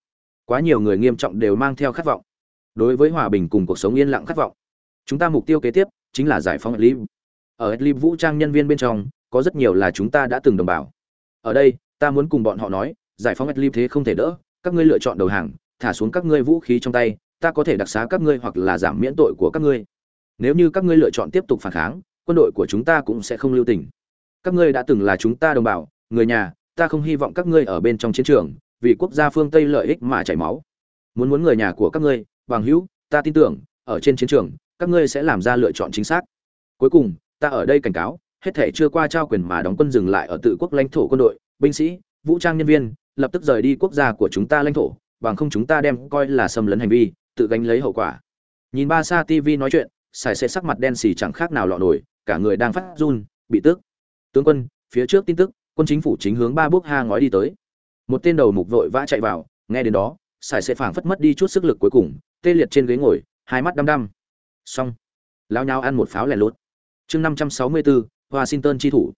quá nhiều người nghiêm trọng đều mang theo khát vọng đối với hòa bình cùng cuộc sống yên lặng khát vọng chúng ta mục tiêu kế tiếp chính là giải phóng Idlib. Ở Idlib vũ trang nhân viên bên trong, có rất nhiều là chúng ta đã từng đồng bào. Ở đây, ta muốn cùng bọn họ nói, giải phóng Idlib thế không thể đỡ, các ngươi lựa chọn đầu hàng, thả xuống các ngươi vũ khí trong tay, ta có thể đặc xá các ngươi hoặc là giảm miễn tội của các ngươi. Nếu như các ngươi lựa chọn tiếp tục phản kháng, quân đội của chúng ta cũng sẽ không lưu tình. Các ngươi đã từng là chúng ta đồng bào, người nhà, ta không hy vọng các ngươi ở bên trong chiến trường, vì quốc gia phương Tây lợi ích mà chảy máu. Muốn muốn người nhà của các ngươi, bằng hữu, ta tin tưởng, ở trên chiến trường, các ngươi sẽ làm ra lựa chọn chính xác cuối cùng ta ở đây cảnh cáo hết thể chưa qua trao quyền mà đóng quân dừng lại ở tự quốc lãnh thổ quân đội binh sĩ vũ trang nhân viên lập tức rời đi quốc gia của chúng ta lãnh thổ bằng không chúng ta đem coi là xâm lấn hành vi tự gánh lấy hậu quả nhìn ba sa tv nói chuyện xài sẽ sắc mặt đen xì chẳng khác nào lọ nổi cả người đang phát run, bị tức. Tướng quân, phía trước tin tức, quân chính phủ chính hướng ba bước ha ngói đi tới. Một tên đầu mục vội vã chạy vào, nghe đến đó sải sẽ phảng phất mất đi chút sức lực cuối cùng, tê liệt trên ghế ngồi, hai mắt đăm đăm. Xong. Lao nhau ăn một pháo lẻ lốt. Chương năm trăm sáu mươi bốn washington chi thủ.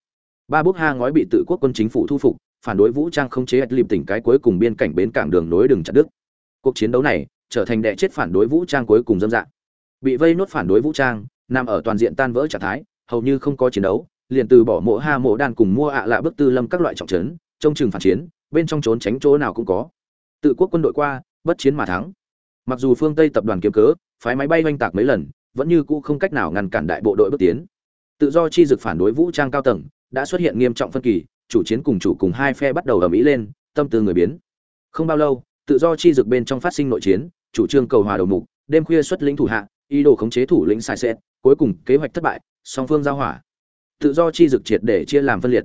Ba bước ha ngói bị tự quốc quân chính phủ thu phục, phản đối vũ trang không chế hạch lịp tỉnh cái cuối cùng biên cảnh bến cảng đường nối đường chặt đức cuộc chiến đấu này trở thành đệ chết phản đối vũ trang cuối cùng dâm dạng. Bị vây nốt phản đối vũ trang, nằm ở toàn diện tan vỡ trạng thái hầu như không có chiến đấu, liền từ bỏ mộ ha mộ đan cùng mua ạ lạ bức tư lâm các loại trọng trấn, trông chừng phản chiến, bên trong trốn tránh chỗ nào cũng có. Tự quốc quân đội qua, bất chiến mà thắng. Mặc dù phương tây tập đoàn kiếm cớ, phái máy bay oanh tạc mấy lần, vẫn như cũ không cách nào ngăn cản đại bộ đội bước tiến. Tự do chi dực phản đối vũ trang cao tầng, đã xuất hiện nghiêm trọng phân kỳ, chủ chiến cùng chủ cùng hai phe bắt đầu ở mỹ lên, tâm tư người biến. Không bao lâu, tự do chi dực bên trong phát sinh nội chiến, chủ trương cầu hòa đầu mục, đêm khuya xuất lĩnh thủ hạ, ý đồ khống chế thủ lĩnh sai xét cuối cùng kế hoạch thất bại song phương giao hỏa. Tự do chi dực triệt để chia làm phân liệt.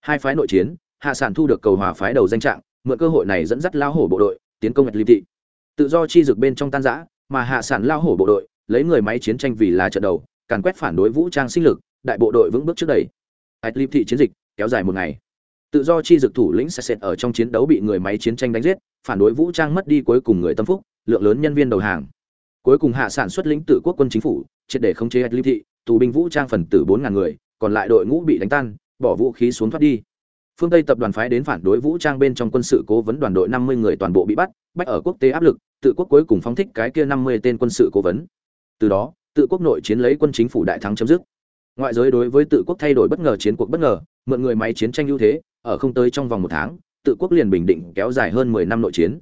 Hai phái nội chiến, hạ sản thu được cầu hòa phái đầu danh trạng, mượn cơ hội này dẫn dắt lao hổ bộ đội tiến công ngạch ly thị. Tự do chi dực bên trong tan rã, mà hạ sản lao hổ bộ đội lấy người máy chiến tranh vì là trận đầu, càn quét phản đối vũ trang sinh lực, đại bộ đội vững bước trước đây. Hạch liệp thị chiến dịch kéo dài một ngày. Tự do chi dực thủ lĩnh sệt ở trong chiến đấu bị người máy chiến tranh đánh giết, phản đối vũ trang mất đi cuối cùng người tâm phúc, lượng lớn nhân viên đầu hàng. Cuối cùng hạ sản xuất lĩnh tự quốc quân chính phủ, triệt để khống chế hạch liệp thị tù binh vũ trang phần tử bốn ngàn người, còn lại đội ngũ bị đánh tan, bỏ vũ khí xuống thoát đi. Phương tây tập đoàn phái đến phản đối vũ trang bên trong quân sự cố vấn đoàn đội năm mươi người toàn bộ bị bắt, bách ở quốc tế áp lực, tự quốc cuối cùng phóng thích cái kia năm mươi tên quân sự cố vấn. Từ đó, tự quốc nội chiến lấy quân chính phủ đại thắng chấm dứt. Ngoại giới đối với tự quốc thay đổi bất ngờ, chiến cuộc bất ngờ, mượn người máy chiến tranh ưu thế, ở không tới trong vòng một tháng, tự quốc liền bình định kéo dài hơn mười năm nội chiến.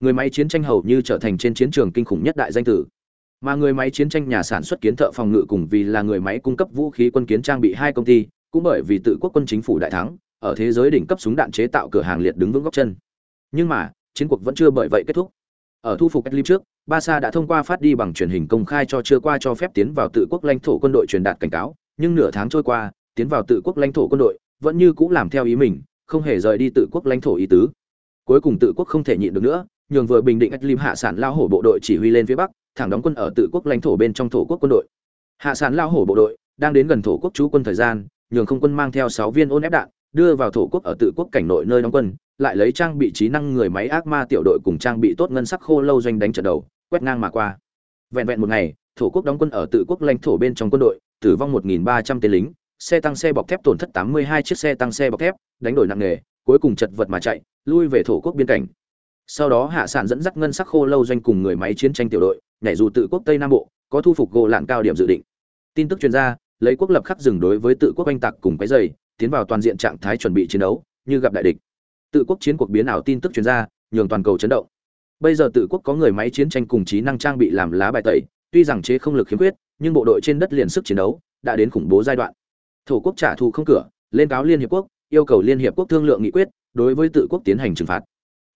Người máy chiến tranh hầu như trở thành trên chiến trường kinh khủng nhất đại danh tử mà người máy chiến tranh nhà sản xuất kiến thợ phòng ngự cùng vì là người máy cung cấp vũ khí quân kiến trang bị hai công ty cũng bởi vì tự quốc quân chính phủ đại thắng ở thế giới đỉnh cấp súng đạn chế tạo cửa hàng liệt đứng vững góc chân. Nhưng mà chiến cuộc vẫn chưa bởi vậy kết thúc. Ở thu phục Idlib trước, Barca đã thông qua phát đi bằng truyền hình công khai cho chưa qua cho phép tiến vào tự quốc lãnh thổ quân đội truyền đạt cảnh cáo, nhưng nửa tháng trôi qua, tiến vào tự quốc lãnh thổ quân đội vẫn như cũng làm theo ý mình, không hề rời đi tự quốc lãnh thổ ý tứ. Cuối cùng tự quốc không thể nhịn được nữa, nhường vừa bình định ách hạ sản lao hổ bộ đội chỉ huy lên phía bắc thẳng đóng quân ở tự quốc lãnh thổ bên trong thổ quốc quân đội. Hạ sản lao hổ bộ đội đang đến gần thổ quốc chú quân thời gian, nhường không quân mang theo sáu viên ôn ép đạn, đưa vào thổ quốc ở tự quốc cảnh nội nơi đóng quân, lại lấy trang bị trí năng người máy ác ma tiểu đội cùng trang bị tốt ngân sắc khô lâu doanh đánh trận đầu, quét ngang mà qua. Vẹn vẹn một ngày, thổ quốc đóng quân ở tự quốc lãnh thổ bên trong quân đội, tử vong 1.300 tên lính, xe tăng xe bọc thép tổn thất 82 chiếc xe tăng xe bọc thép, đánh đổi nặng nề cuối cùng chật vật mà chạy, lui về thổ quốc biên cảnh. Sau đó hạ sản dẫn dắt ngân sắc khô lâu doanh cùng người máy chiến tranh tiểu đội nhảy dù tự quốc tây nam bộ, có thu phục gỗ lạn cao điểm dự định. Tin tức chuyên gia, lấy quốc lập khắc dừng đối với tự quốc oanh tạc cùng cái dày, tiến vào toàn diện trạng thái chuẩn bị chiến đấu, như gặp đại địch. Tự quốc chiến cuộc biến ảo tin tức chuyên gia, nhường toàn cầu chấn động. Bây giờ tự quốc có người máy chiến tranh cùng trí năng trang bị làm lá bài tẩy, tuy rằng chế không lực khiếm khuyết, nhưng bộ đội trên đất liền sức chiến đấu đã đến khủng bố giai đoạn. Thổ quốc trả thù không cửa, lên cáo liên hiệp quốc, yêu cầu liên hiệp quốc thương lượng nghị quyết, đối với tự quốc tiến hành trừng phạt.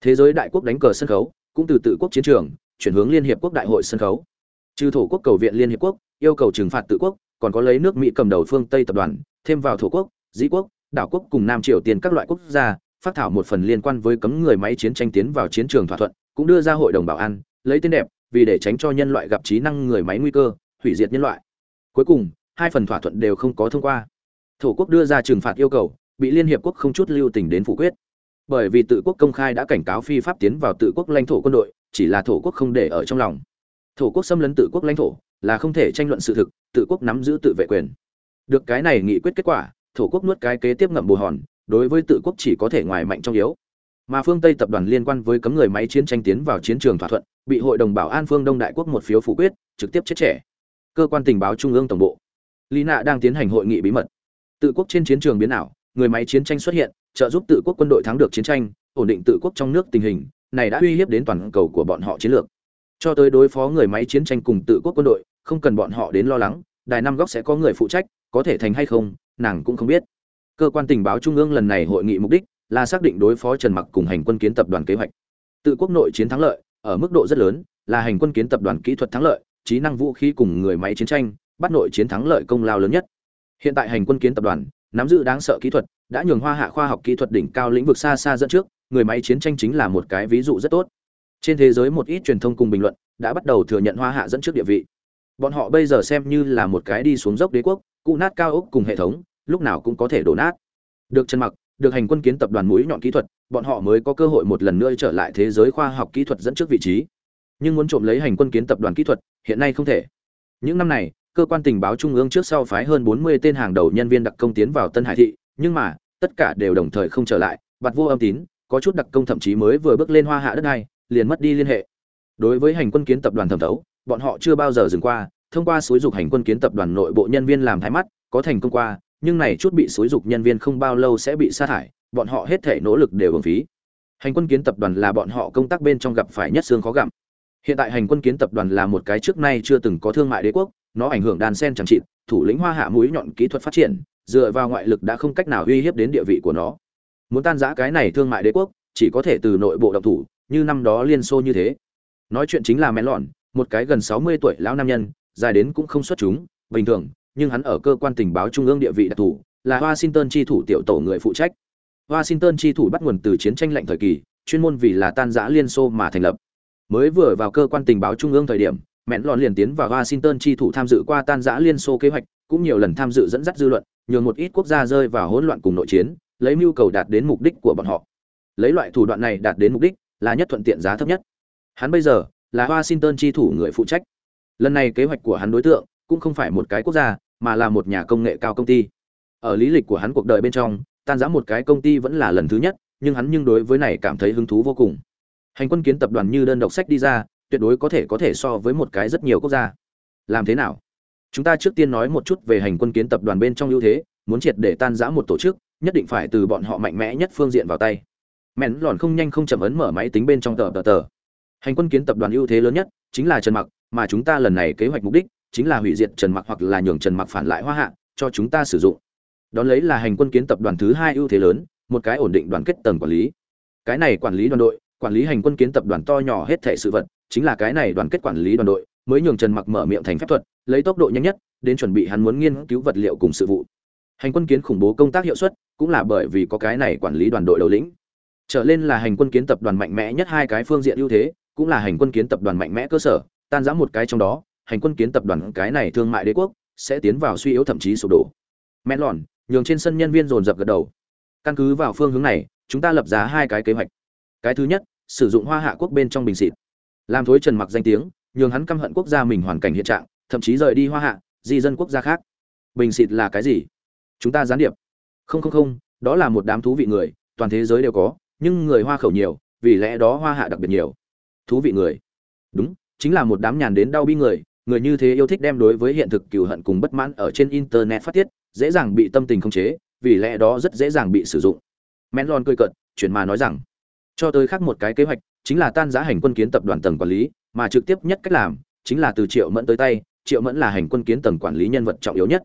Thế giới đại quốc đánh cờ sân khấu, cũng từ tự quốc chiến trường chuyển hướng liên hiệp quốc đại hội sân khấu. Trừ thổ quốc cầu viện liên hiệp quốc, yêu cầu trừng phạt tự quốc, còn có lấy nước mỹ cầm đầu phương tây tập đoàn, thêm vào thổ quốc, dĩ quốc, đảo quốc cùng nam triều tiên các loại quốc gia, phát thảo một phần liên quan với cấm người máy chiến tranh tiến vào chiến trường thỏa thuận, cũng đưa ra hội đồng bảo an, lấy tên đẹp, vì để tránh cho nhân loại gặp trí năng người máy nguy cơ, hủy diệt nhân loại. Cuối cùng, hai phần thỏa thuận đều không có thông qua. Thổ quốc đưa ra trừng phạt yêu cầu, bị liên hiệp quốc không chút lưu tình đến phủ quyết bởi vì tự quốc công khai đã cảnh cáo phi pháp tiến vào tự quốc lãnh thổ quân đội, chỉ là thổ quốc không để ở trong lòng. Thổ quốc xâm lấn tự quốc lãnh thổ là không thể tranh luận sự thực, tự quốc nắm giữ tự vệ quyền. Được cái này nghị quyết kết quả, thổ quốc nuốt cái kế tiếp ngậm bù hòn, đối với tự quốc chỉ có thể ngoài mạnh trong yếu. Mà phương tây tập đoàn liên quan với cấm người máy chiến tranh tiến vào chiến trường thỏa thuận, bị hội đồng bảo an phương đông đại quốc một phiếu phủ quyết, trực tiếp chết trẻ. Cơ quan tình báo trung ương tổng bộ. Lý nạ đang tiến hành hội nghị bí mật. Tự quốc trên chiến trường biến ảo, người máy chiến tranh xuất hiện trợ giúp tự quốc quân đội thắng được chiến tranh, ổn định tự quốc trong nước tình hình, này đã uy hiếp đến toàn cầu của bọn họ chiến lược. Cho tới đối phó người máy chiến tranh cùng tự quốc quân đội, không cần bọn họ đến lo lắng, đài năm góc sẽ có người phụ trách, có thể thành hay không, nàng cũng không biết. Cơ quan tình báo trung ương lần này hội nghị mục đích là xác định đối phó trần mặc cùng hành quân kiến tập đoàn kế hoạch. Tự quốc nội chiến thắng lợi, ở mức độ rất lớn, là hành quân kiến tập đoàn kỹ thuật thắng lợi, trí năng vũ khí cùng người máy chiến tranh, bắt nội chiến thắng lợi công lao lớn nhất. Hiện tại hành quân kiến tập đoàn nắm giữ đáng sợ kỹ thuật, đã nhường hoa hạ khoa học kỹ thuật đỉnh cao lĩnh vực xa xa dẫn trước, người máy chiến tranh chính là một cái ví dụ rất tốt. Trên thế giới một ít truyền thông cùng bình luận đã bắt đầu thừa nhận hoa hạ dẫn trước địa vị. Bọn họ bây giờ xem như là một cái đi xuống dốc đế quốc, cụ nát cao ốc cùng hệ thống, lúc nào cũng có thể đổ nát. Được chân mặc, được hành quân kiến tập đoàn mũi nhọn kỹ thuật, bọn họ mới có cơ hội một lần nữa trở lại thế giới khoa học kỹ thuật dẫn trước vị trí. Nhưng muốn trộm lấy hành quân kiến tập đoàn kỹ thuật, hiện nay không thể. Những năm này cơ quan tình báo trung ương trước sau phái hơn 40 tên hàng đầu nhân viên đặc công tiến vào Tân Hải thị, nhưng mà, tất cả đều đồng thời không trở lại, bạt vô âm tín, có chút đặc công thậm chí mới vừa bước lên hoa hạ đất này, liền mất đi liên hệ. Đối với hành quân kiến tập đoàn thẩm thấu, bọn họ chưa bao giờ dừng qua, thông qua suối dục hành quân kiến tập đoàn nội bộ nhân viên làm thái mắt, có thành công qua, nhưng này chút bị suối dục nhân viên không bao lâu sẽ bị sa thải, bọn họ hết thể nỗ lực đều uổng phí. Hành quân kiến tập đoàn là bọn họ công tác bên trong gặp phải nhất xương khó gặm. Hiện tại hành quân kiến tập đoàn là một cái trước nay chưa từng có thương mại đế quốc, nó ảnh hưởng đàn sen chẳng trị, thủ lĩnh hoa hạ mũi nhọn kỹ thuật phát triển, dựa vào ngoại lực đã không cách nào uy hiếp đến địa vị của nó. Muốn tan rã cái này thương mại đế quốc, chỉ có thể từ nội bộ độc thủ, như năm đó Liên Xô như thế. Nói chuyện chính là mẹ lọn, một cái gần 60 tuổi lão nam nhân, dài đến cũng không xuất chúng, bình thường, nhưng hắn ở cơ quan tình báo trung ương địa vị đặc thù, là Washington chi thủ tiểu tổ người phụ trách. Washington chi thủ bắt nguồn từ chiến tranh lạnh thời kỳ, chuyên môn vì là tan rã Liên Xô mà thành lập. Mới vừa vào cơ quan tình báo trung ương thời điểm, mẹn lòn liền tiến vào washington chi thủ tham dự qua tan giã liên xô kế hoạch, cũng nhiều lần tham dự dẫn dắt dư luận, nhường một ít quốc gia rơi vào hỗn loạn cùng nội chiến, lấy mưu cầu đạt đến mục đích của bọn họ. Lấy loại thủ đoạn này đạt đến mục đích là nhất thuận tiện giá thấp nhất. Hắn bây giờ là washington chi thủ người phụ trách. Lần này kế hoạch của hắn đối tượng cũng không phải một cái quốc gia, mà là một nhà công nghệ cao công ty. Ở lý lịch của hắn cuộc đời bên trong, tan giã một cái công ty vẫn là lần thứ nhất, nhưng hắn nhưng đối với này cảm thấy hứng thú vô cùng. Hành quân kiến tập đoàn như đơn độc sách đi ra tuyệt đối có thể có thể so với một cái rất nhiều quốc gia. Làm thế nào? Chúng ta trước tiên nói một chút về hành quân kiến tập đoàn bên trong ưu thế, muốn triệt để tan rã một tổ chức, nhất định phải từ bọn họ mạnh mẽ nhất phương diện vào tay. Mẹn lòn không nhanh không chậm ấn mở máy tính bên trong tờ tờ tờ. Hành quân kiến tập đoàn ưu thế lớn nhất chính là trần mặc, mà chúng ta lần này kế hoạch mục đích chính là hủy diệt trần mặc hoặc là nhường trần mặc phản lại hoa hạ, cho chúng ta sử dụng. Đón lấy là hành quân kiến tập đoàn thứ hai ưu thế lớn, một cái ổn định đoàn kết tầng quản lý. Cái này quản lý đoàn đội, quản lý hành quân kiến tập đoàn to nhỏ hết thể sự vật chính là cái này đoàn kết quản lý đoàn đội mới nhường Trần Mặc mở miệng thành phép thuật, lấy tốc độ nhanh nhất đến chuẩn bị hắn muốn nghiên cứu vật liệu cùng sự vụ. Hành quân kiến khủng bố công tác hiệu suất, cũng là bởi vì có cái này quản lý đoàn đội đầu lĩnh. trở lên là hành quân kiến tập đoàn mạnh mẽ nhất hai cái phương diện ưu thế cũng là hành quân kiến tập đoàn mạnh mẽ cơ sở tan giã một cái trong đó hành quân kiến tập đoàn cái này thương mại đế quốc sẽ tiến vào suy yếu thậm chí sụp đổ men lòn nhường trên sân nhân viên dồn dập gật đầu căn cứ vào phương hướng này chúng ta lập ra hai cái kế hoạch cái thứ nhất sử dụng hoa hạ quốc bên trong bình xịt làm thối trần mặc danh tiếng, nhường hắn căm hận quốc gia mình hoàn cảnh hiện trạng, thậm chí rời đi hoa hạ, di dân quốc gia khác. Bình xịt là cái gì? Chúng ta gián điệp. Không không không, đó là một đám thú vị người, toàn thế giới đều có, nhưng người hoa khẩu nhiều, vì lẽ đó hoa hạ đặc biệt nhiều. Thú vị người. Đúng, chính là một đám nhàn đến đau bi người người như thế yêu thích đem đối với hiện thực cừu hận cùng bất mãn ở trên internet phát tiết, dễ dàng bị tâm tình khống chế, vì lẽ đó rất dễ dàng bị sử dụng. Menlon cười cận chuyển mà nói rằng, cho tới khác một cái kế hoạch chính là tan giá hành quân kiến tập đoàn tầng quản lý, mà trực tiếp nhất cách làm chính là từ triệu mẫn tới tay, triệu mẫn là hành quân kiến tầng quản lý nhân vật trọng yếu nhất.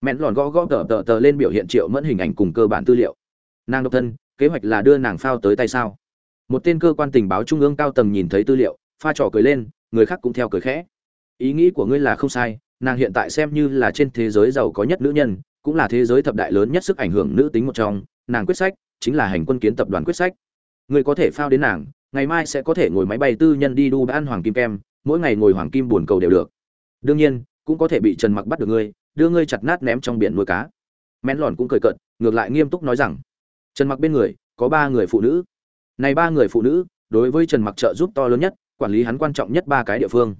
Mẹn lòn gõ gõ tờ tờ tờ lên biểu hiện triệu mẫn hình ảnh cùng cơ bản tư liệu. Nàng độc thân, kế hoạch là đưa nàng phao tới tay sao? Một tên cơ quan tình báo trung ương cao tầng nhìn thấy tư liệu, pha trò cười lên, người khác cũng theo cười khẽ. Ý nghĩ của ngươi là không sai, nàng hiện tại xem như là trên thế giới giàu có nhất nữ nhân, cũng là thế giới thập đại lớn nhất sức ảnh hưởng nữ tính một trong, nàng quyết sách chính là hành quân kiến tập đoàn quyết sách. Ngươi có thể phao đến nàng ngày mai sẽ có thể ngồi máy bay tư nhân đi đu ăn hoàng kim kem, mỗi ngày ngồi hoàng kim buồn cầu đều được. Đương nhiên, cũng có thể bị trần mặc bắt được ngươi, đưa ngươi chặt nát ném trong biển nuôi cá. Men lòn cũng cười cợt, ngược lại nghiêm túc nói rằng, trần mặc bên người, có ba người phụ nữ. Này ba người phụ nữ, đối với trần mặc trợ giúp to lớn nhất, quản lý hắn quan trọng nhất ba cái địa phương.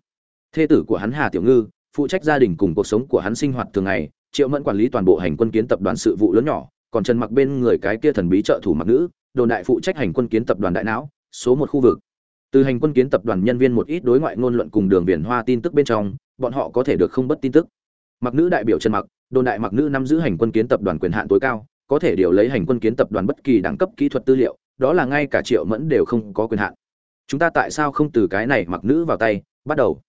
Thê tử của hắn hà tiểu ngư, phụ trách gia đình cùng cuộc sống của hắn sinh hoạt thường ngày, triệu mẫn quản lý toàn bộ hành quân kiến tập đoàn sự vụ lớn nhỏ, còn trần mặc bên người cái kia thần bí trợ thủ mặc nữ, đồn đại phụ trách hành quân kiến tập đoàn đại não số một khu vực. Từ hành quân kiến tập đoàn nhân viên một ít đối ngoại ngôn luận cùng đường viền hoa tin tức bên trong, bọn họ có thể được không bất tin tức. Mặc nữ đại biểu trần mặc, đồn đại mặc nữ nắm giữ hành quân kiến tập đoàn quyền hạn tối cao, có thể điều lấy hành quân kiến tập đoàn bất kỳ đẳng cấp kỹ thuật tư liệu, đó là ngay cả triệu mẫn đều không có quyền hạn. Chúng ta tại sao không từ cái này mặc nữ vào tay? Bắt đầu.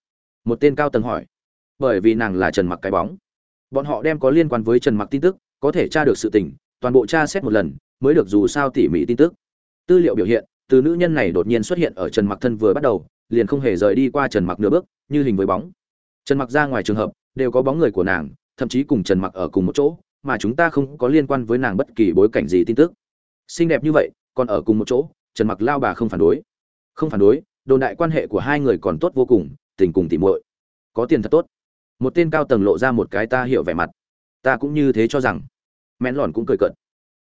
Một tên cao tầng hỏi. Bởi vì nàng là trần mặc cái bóng. Bọn họ đem có liên quan với trần mặc tin tức, có thể tra được sự tình, toàn bộ tra xét một lần, mới được dù sao tỉ mỉ tin tức. Tư liệu biểu hiện từ nữ nhân này đột nhiên xuất hiện ở trần mặc thân vừa bắt đầu, liền không hề rời đi qua trần mặc nửa bước, như hình với bóng. Trần mặc ra ngoài trường hợp, đều có bóng người của nàng, thậm chí cùng trần mặc ở cùng một chỗ, mà chúng ta không có liên quan với nàng bất kỳ bối cảnh gì tin tức. Xinh đẹp như vậy, còn ở cùng một chỗ, trần mặc lao bà không phản đối. Không phản đối, đồn đại quan hệ của hai người còn tốt vô cùng, tình cùng tỉ muội. Có tiền thật tốt. Một tên cao tầng lộ ra một cái ta hiểu vẻ mặt. Ta cũng như thế cho rằng. Mẹn lòn cũng cười cợt.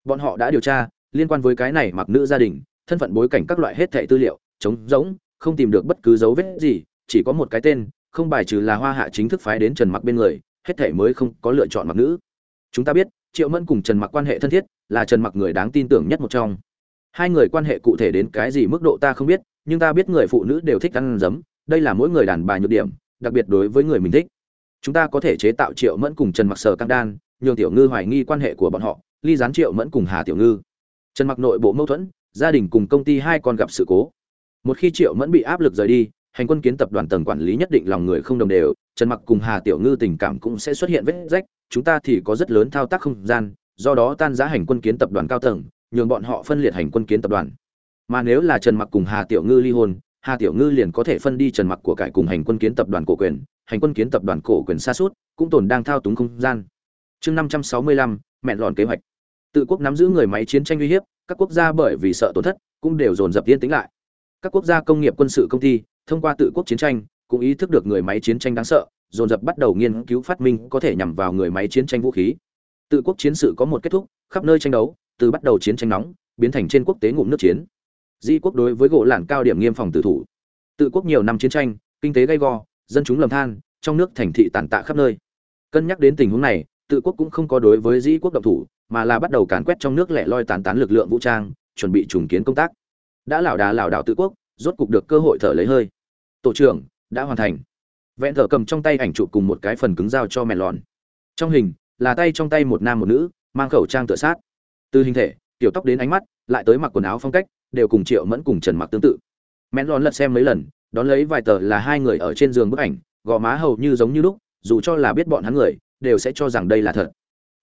Bọn họ đã điều tra, liên quan với cái này mặc nữ gia đình thân phận bối cảnh các loại hết thẻ tư liệu, trống rỗng, không tìm được bất cứ dấu vết gì, chỉ có một cái tên, không bài trừ là hoa hạ chính thức phái đến trần mặc bên người, hết thảy mới không có lựa chọn mặc nữ. Chúng ta biết, triệu mẫn cùng trần mặc quan hệ thân thiết, là trần mặc người đáng tin tưởng nhất một trong. Hai người quan hệ cụ thể đến cái gì mức độ ta không biết, nhưng ta biết người phụ nữ đều thích ăn dấm đây là mỗi người đàn bà nhược điểm, đặc biệt đối với người mình thích. Chúng ta có thể chế tạo triệu mẫn cùng trần mặc sở căng đan, nhường tiểu ngư hoài nghi quan hệ của bọn họ, ly gián triệu mẫn cùng hà tiểu ngư. Trần mặc nội bộ mâu thuẫn gia đình cùng công ty hai con gặp sự cố. Một khi triệu mẫn bị áp lực rời đi, hành quân kiến tập đoàn tầng quản lý nhất định lòng người không đồng đều, trần mặc cùng hà tiểu ngư tình cảm cũng sẽ xuất hiện vết rách, chúng ta thì có rất lớn thao tác không gian, do đó tan giá hành quân kiến tập đoàn cao tầng, nhường bọn họ phân liệt hành quân kiến tập đoàn. Mà nếu là trần mặc cùng hà tiểu ngư ly hôn, hà tiểu ngư liền có thể phân đi trần mặc của cải cùng hành quân kiến tập đoàn cổ quyền, hành quân kiến tập đoàn cổ quyền xa suốt, cũng tồn đang thao túng không gian. Chương năm trăm sáu mươi lăm mẹn lòn kế hoạch. Tự quốc nắm giữ người máy chiến tranh uy hiếp các quốc gia bởi vì sợ tổn thất cũng đều dồn dập yên tĩnh lại. Các quốc gia công nghiệp quân sự công ty thông qua tự quốc chiến tranh cũng ý thức được người máy chiến tranh đáng sợ, dồn dập bắt đầu nghiên cứu phát minh có thể nhằm vào người máy chiến tranh vũ khí. Tự quốc chiến sự có một kết thúc, khắp nơi tranh đấu, từ bắt đầu chiến tranh nóng biến thành trên quốc tế ngụm nước chiến. Di quốc đối với gỗ lản cao điểm nghiêm phòng tự thủ. Tự quốc nhiều năm chiến tranh, kinh tế gay go, dân chúng lầm than, trong nước thành thị tàn tạ khắp nơi. Cân nhắc đến tình huống này, tự quốc cũng không có đối với di quốc động thủ mà là bắt đầu càn quét trong nước lẻ loi tàn tán lực lượng vũ trang, chuẩn bị trùng kiến công tác. Đã lảo đà lảo đảo tự quốc, rốt cục được cơ hội thở lấy hơi. Tổ trưởng, đã hoàn thành. Vẹn thở cầm trong tay ảnh chụp cùng một cái phần cứng dao cho mẹ lòn trong hình, là tay trong tay một nam một nữ, mang khẩu trang tựa sát. Từ hình thể tiểu tóc đến ánh mắt, lại tới mặc quần áo phong cách, đều cùng triệu mẫn cùng trần mặc tương tự. Mẹ lòn lật xem mấy lần, đón lấy vài tờ là hai người ở trên giường bức ảnh, gò má hầu như giống như lúc, dù cho là biết bọn hắn người, đều sẽ cho rằng đây là thật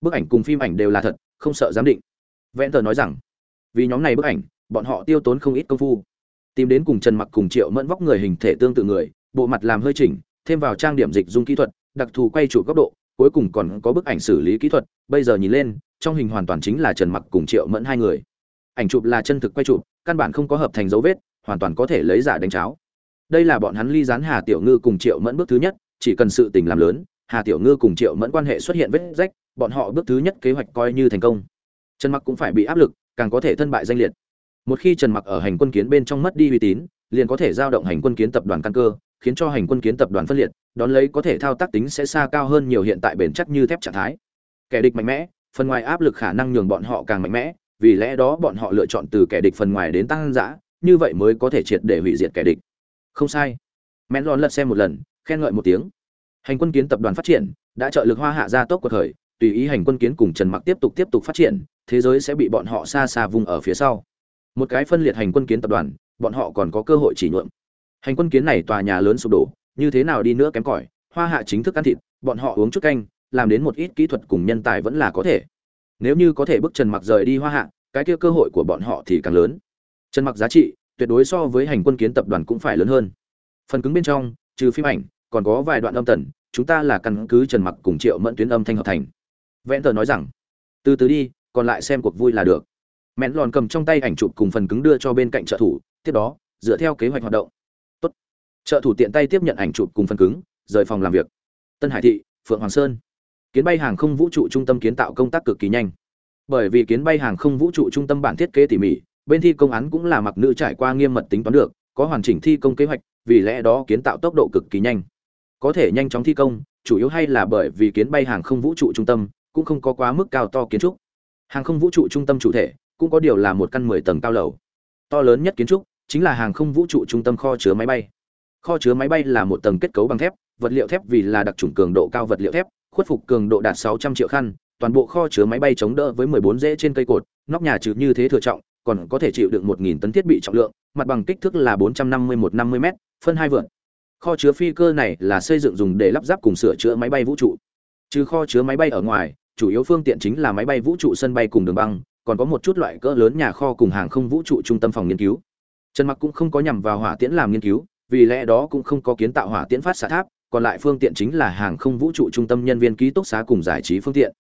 bức ảnh cùng phim ảnh đều là thật, không sợ giám định. Vẹn tờ nói rằng, vì nhóm này bức ảnh, bọn họ tiêu tốn không ít công phu. Tìm đến cùng trần mặc cùng triệu mẫn vóc người hình thể tương tự người, bộ mặt làm hơi chỉnh, thêm vào trang điểm dịch dung kỹ thuật, đặc thù quay trụ góc độ, cuối cùng còn có bức ảnh xử lý kỹ thuật. Bây giờ nhìn lên, trong hình hoàn toàn chính là trần mặc cùng triệu mẫn hai người. Ảnh chụp là chân thực quay chụp, căn bản không có hợp thành dấu vết, hoàn toàn có thể lấy giả đánh cháo. Đây là bọn hắn ly gián hà tiểu ngư cùng triệu mẫn bước thứ nhất, chỉ cần sự tình làm lớn, hà tiểu ngư cùng triệu mẫn quan hệ xuất hiện vết rách bọn họ bước thứ nhất kế hoạch coi như thành công. Trần mặc cũng phải bị áp lực, càng có thể thân bại danh liệt. Một khi trần mặc ở hành quân kiến bên trong mất đi uy tín, liền có thể giao động hành quân kiến tập đoàn căn cơ, khiến cho hành quân kiến tập đoàn phân liệt, đón lấy có thể thao tác tính sẽ xa cao hơn nhiều hiện tại bền chắc như thép trạng thái. Kẻ địch mạnh mẽ, phần ngoài áp lực khả năng nhường bọn họ càng mạnh mẽ, vì lẽ đó bọn họ lựa chọn từ kẻ địch phần ngoài đến tăng dã, như vậy mới có thể triệt để hủy diệt kẻ địch. Không sai. Men lon lật xem một lần, khen ngợi một tiếng. Hành quân kiến tập đoàn phát triển, đã trợ lực hoa hạ gia tốc cuộc khởi tùy ý hành quân kiến cùng trần mặc tiếp tục tiếp tục phát triển, thế giới sẽ bị bọn họ xa xa vùng ở phía sau. Một cái phân liệt hành quân kiến tập đoàn, bọn họ còn có cơ hội chỉ nhuộm. Hành quân kiến này tòa nhà lớn sụp đổ, như thế nào đi nữa kém cỏi, hoa hạ chính thức ăn thịt, bọn họ uống chút canh, làm đến một ít kỹ thuật cùng nhân tài vẫn là có thể. Nếu như có thể bức trần mặc rời đi hoa hạ, cái kia cơ hội của bọn họ thì càng lớn. Trần mặc giá trị, tuyệt đối so với hành quân kiến tập đoàn cũng phải lớn hơn. Phần cứng bên trong, trừ phim ảnh, còn có vài đoạn âm tần, chúng ta là căn cứ trần mặc cùng triệu mẫn tuyến âm thanh hợp thành vẽn tờ nói rằng, từ từ đi, còn lại xem cuộc vui là được. Mẹn lòn cầm trong tay ảnh chụp cùng phần cứng đưa cho bên cạnh trợ thủ, tiếp đó, dựa theo kế hoạch hoạt động. Tốt. trợ thủ tiện tay tiếp nhận ảnh chụp cùng phần cứng, rời phòng làm việc. Tân hải thị, phượng hoàng sơn. Kiến bay hàng không vũ trụ trung tâm kiến tạo công tác cực kỳ nhanh. Bởi vì kiến bay hàng không vũ trụ trung tâm bản thiết kế tỉ mỉ, bên thi công án cũng là mặc nữ trải qua nghiêm mật tính toán được, có hoàn chỉnh thi công kế hoạch, vì lẽ đó kiến tạo tốc độ cực kỳ nhanh. Có thể nhanh chóng thi công, chủ yếu hay là bởi vì kiến bay hàng không vũ trụ trung tâm cũng không có quá mức cao to kiến trúc. Hàng không vũ trụ trung tâm chủ thể cũng có điều là một căn mười tầng cao lầu. To lớn nhất kiến trúc chính là hàng không vũ trụ trung tâm kho chứa máy bay. Kho chứa máy bay là một tầng kết cấu bằng thép, vật liệu thép vì là đặc trùng cường độ cao vật liệu thép, khuất phục cường độ đạt 600 triệu khăn, toàn bộ kho chứa máy bay chống đỡ với 14 rễ trên cây cột, nóc nhà trừ như thế thừa trọng, còn có thể chịu được 1.000 tấn thiết bị trọng lượng, mặt bằng kích thước là 451 50 m phân hai vượn. Kho chứa phi cơ này là xây dựng dùng để lắp ráp cùng sửa chữa máy bay vũ trụ. Trừ kho chứa máy bay ở ngoài chủ yếu phương tiện chính là máy bay vũ trụ sân bay cùng đường băng, còn có một chút loại cỡ lớn nhà kho cùng hàng không vũ trụ trung tâm phòng nghiên cứu. Trần mặc cũng không có nhằm vào hỏa tiễn làm nghiên cứu, vì lẽ đó cũng không có kiến tạo hỏa tiễn phát xạ tháp, còn lại phương tiện chính là hàng không vũ trụ trung tâm nhân viên ký túc xá cùng giải trí phương tiện.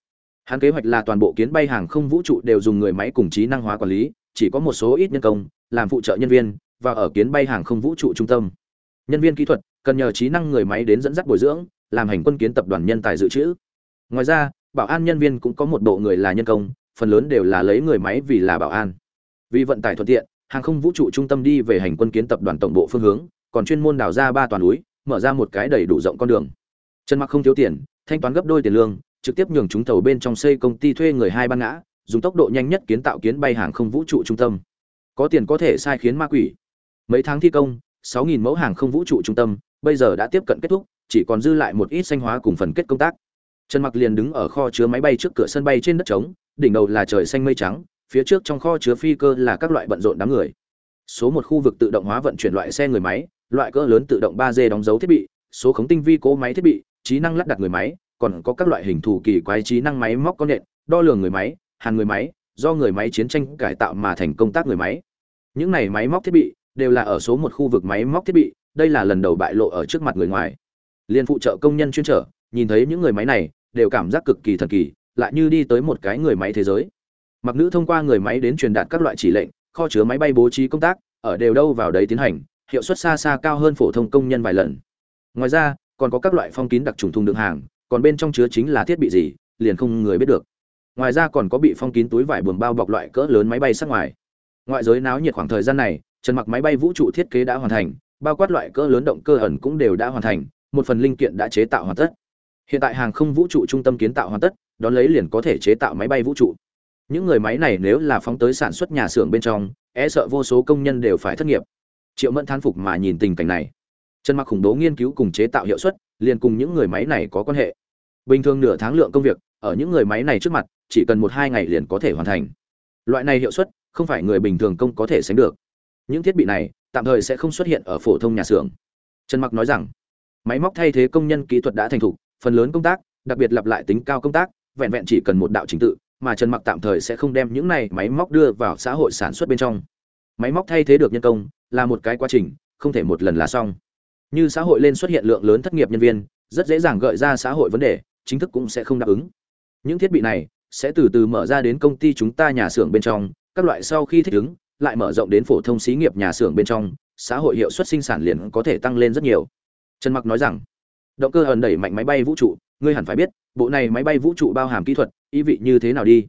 Hắn kế hoạch là toàn bộ kiến bay hàng không vũ trụ đều dùng người máy cùng trí năng hóa quản lý, chỉ có một số ít nhân công, làm phụ trợ nhân viên, và ở kiến bay hàng không vũ trụ trung tâm. Nhân viên kỹ thuật cần nhờ trí năng người máy đến dẫn dắt bồi dưỡng, làm hành quân kiến tập đoàn nhân tài dự trữ. Ngoài ra bảo an nhân viên cũng có một bộ người là nhân công, phần lớn đều là lấy người máy vì là bảo an. Vì vận tải thuận tiện, hàng không vũ trụ trung tâm đi về hành quân kiến tập đoàn tổng bộ phương hướng, còn chuyên môn đào ra ba toàn núi, mở ra một cái đầy đủ rộng con đường. Trần mặc không thiếu tiền, thanh toán gấp đôi tiền lương, trực tiếp nhường chúng thầu bên trong xây công ty thuê người hai ban ngã, dùng tốc độ nhanh nhất kiến tạo kiến bay hàng không vũ trụ trung tâm. Có tiền có thể sai khiến ma quỷ. Mấy tháng thi công 6.000 mẫu hàng không vũ trụ trung tâm, bây giờ đã tiếp cận kết thúc, chỉ còn dư lại một ít xanh hóa cùng phần kết công tác trần mặc liền đứng ở kho chứa máy bay trước cửa sân bay trên đất trống, đỉnh đầu là trời xanh mây trắng, phía trước trong kho chứa phi cơ là các loại bận rộn đám người. Số một khu vực tự động hóa vận chuyển loại xe người máy, loại cỡ lớn tự động 3D đóng dấu thiết bị, số khống tinh vi cố máy thiết bị, trí năng lắp đặt người máy, còn có các loại hình thù kỳ quái trí năng máy móc con nện, đo lường người máy, hàn người máy, do người máy chiến tranh cải tạo mà thành công tác người máy. Những này máy móc thiết bị đều là ở số một khu vực máy móc thiết bị, đây là lần đầu bại lộ ở trước mặt người ngoài. Liên phụ trợ công nhân chuyên trở, nhìn thấy những người máy này đều cảm giác cực kỳ thần kỳ, lại như đi tới một cái người máy thế giới. Mặc nữ thông qua người máy đến truyền đạt các loại chỉ lệnh, kho chứa máy bay bố trí công tác, ở đều đâu vào đấy tiến hành, hiệu suất xa xa cao hơn phổ thông công nhân vài lần. Ngoài ra, còn có các loại phong kín đặc trùng thùng đựng hàng, còn bên trong chứa chính là thiết bị gì, liền không người biết được. Ngoài ra còn có bị phong kín túi vải buồm bao bọc loại cỡ lớn máy bay sát ngoài. Ngoại giới náo nhiệt khoảng thời gian này, trần mặc máy bay vũ trụ thiết kế đã hoàn thành, bao quát loại cỡ lớn động cơ ẩn cũng đều đã hoàn thành, một phần linh kiện đã chế tạo hoàn tất hiện tại hàng không vũ trụ trung tâm kiến tạo hoàn tất, đón lấy liền có thể chế tạo máy bay vũ trụ. Những người máy này nếu là phóng tới sản xuất nhà xưởng bên trong e sợ vô số công nhân đều phải thất nghiệp. Triệu mẫn thán phục mà nhìn tình cảnh này. Trần mặc khủng bố nghiên cứu cùng chế tạo hiệu suất, liền cùng những người máy này có quan hệ. Bình thường nửa tháng lượng công việc, ở những người máy này trước mặt, chỉ cần một hai ngày liền có thể hoàn thành. Loại này hiệu suất, không phải người bình thường công có thể sánh được. Những thiết bị này, tạm thời sẽ không xuất hiện ở phổ thông nhà xưởng. Trần mặc nói rằng, máy móc thay thế công nhân kỹ thuật đã thành thục phần lớn công tác, đặc biệt lặp lại tính cao công tác, vẹn vẹn chỉ cần một đạo trình tự, mà trần mặc tạm thời sẽ không đem những này máy móc đưa vào xã hội sản xuất bên trong. Máy móc thay thế được nhân công, là một cái quá trình, không thể một lần là xong. Như xã hội lên xuất hiện lượng lớn thất nghiệp nhân viên, rất dễ dàng gợi ra xã hội vấn đề, chính thức cũng sẽ không đáp ứng. Những thiết bị này sẽ từ từ mở ra đến công ty chúng ta nhà xưởng bên trong, các loại sau khi thích ứng, lại mở rộng đến phổ thông xí nghiệp nhà xưởng bên trong, xã hội hiệu suất sinh sản liền có thể tăng lên rất nhiều. Trần mặc nói rằng động cơ ẩn đẩy mạnh máy bay vũ trụ, ngươi hẳn phải biết, bộ này máy bay vũ trụ bao hàm kỹ thuật, ý vị như thế nào đi?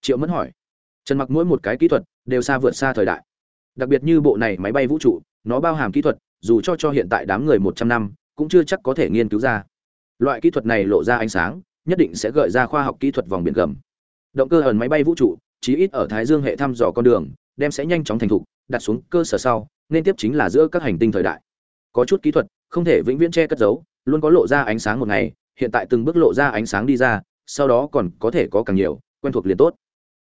Triệu mẫn hỏi. Trần mặc mỗi một cái kỹ thuật đều xa vượt xa thời đại. Đặc biệt như bộ này máy bay vũ trụ, nó bao hàm kỹ thuật, dù cho cho hiện tại đám người một trăm năm, cũng chưa chắc có thể nghiên cứu ra. Loại kỹ thuật này lộ ra ánh sáng, nhất định sẽ gợi ra khoa học kỹ thuật vòng biển gầm. Động cơ ẩn máy bay vũ trụ, chí ít ở thái dương hệ thăm dò con đường, đem sẽ nhanh chóng thành thục, đặt xuống cơ sở sau, nên tiếp chính là giữa các hành tinh thời đại. Có chút kỹ thuật, không thể vĩnh viễn che cất giấu luôn có lộ ra ánh sáng một ngày, hiện tại từng bước lộ ra ánh sáng đi ra, sau đó còn có thể có càng nhiều, quen thuộc liền tốt.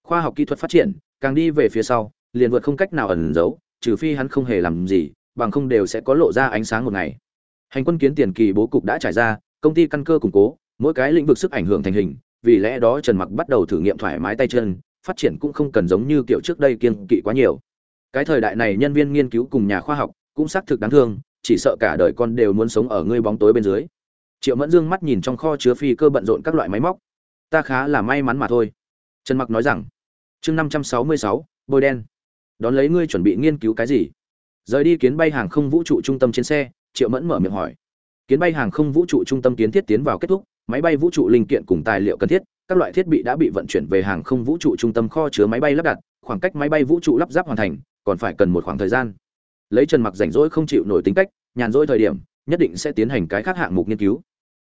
Khoa học kỹ thuật phát triển, càng đi về phía sau, liền vượt không cách nào ẩn giấu, trừ phi hắn không hề làm gì, bằng không đều sẽ có lộ ra ánh sáng một ngày. Hành quân kiến tiền kỳ bố cục đã trải ra, công ty căn cơ củng cố, mỗi cái lĩnh vực sức ảnh hưởng thành hình, vì lẽ đó trần mặc bắt đầu thử nghiệm thoải mái tay chân, phát triển cũng không cần giống như kiểu trước đây kiên kỵ quá nhiều. Cái thời đại này nhân viên nghiên cứu cùng nhà khoa học cũng xác thực đáng thương chỉ sợ cả đời con đều muốn sống ở ngươi bóng tối bên dưới. Triệu mẫn dương mắt nhìn trong kho chứa phi cơ bận rộn các loại máy móc. Ta khá là may mắn mà thôi. Trần mặc nói rằng, chương năm trăm sáu mươi sáu, bôi đen. Đón lấy ngươi chuẩn bị nghiên cứu cái gì? Rời đi kiến bay hàng không vũ trụ trung tâm trên xe, triệu mẫn mở miệng hỏi. Kiến bay hàng không vũ trụ trung tâm kiến thiết tiến vào kết thúc, máy bay vũ trụ linh kiện cùng tài liệu cần thiết, các loại thiết bị đã bị vận chuyển về hàng không vũ trụ trung tâm kho chứa máy bay lắp đặt, khoảng cách máy bay vũ trụ lắp ráp hoàn thành, còn phải cần một khoảng thời gian lấy trần mặc rảnh rỗi không chịu nổi tính cách, nhàn rỗi thời điểm, nhất định sẽ tiến hành cái khác hạng mục nghiên cứu.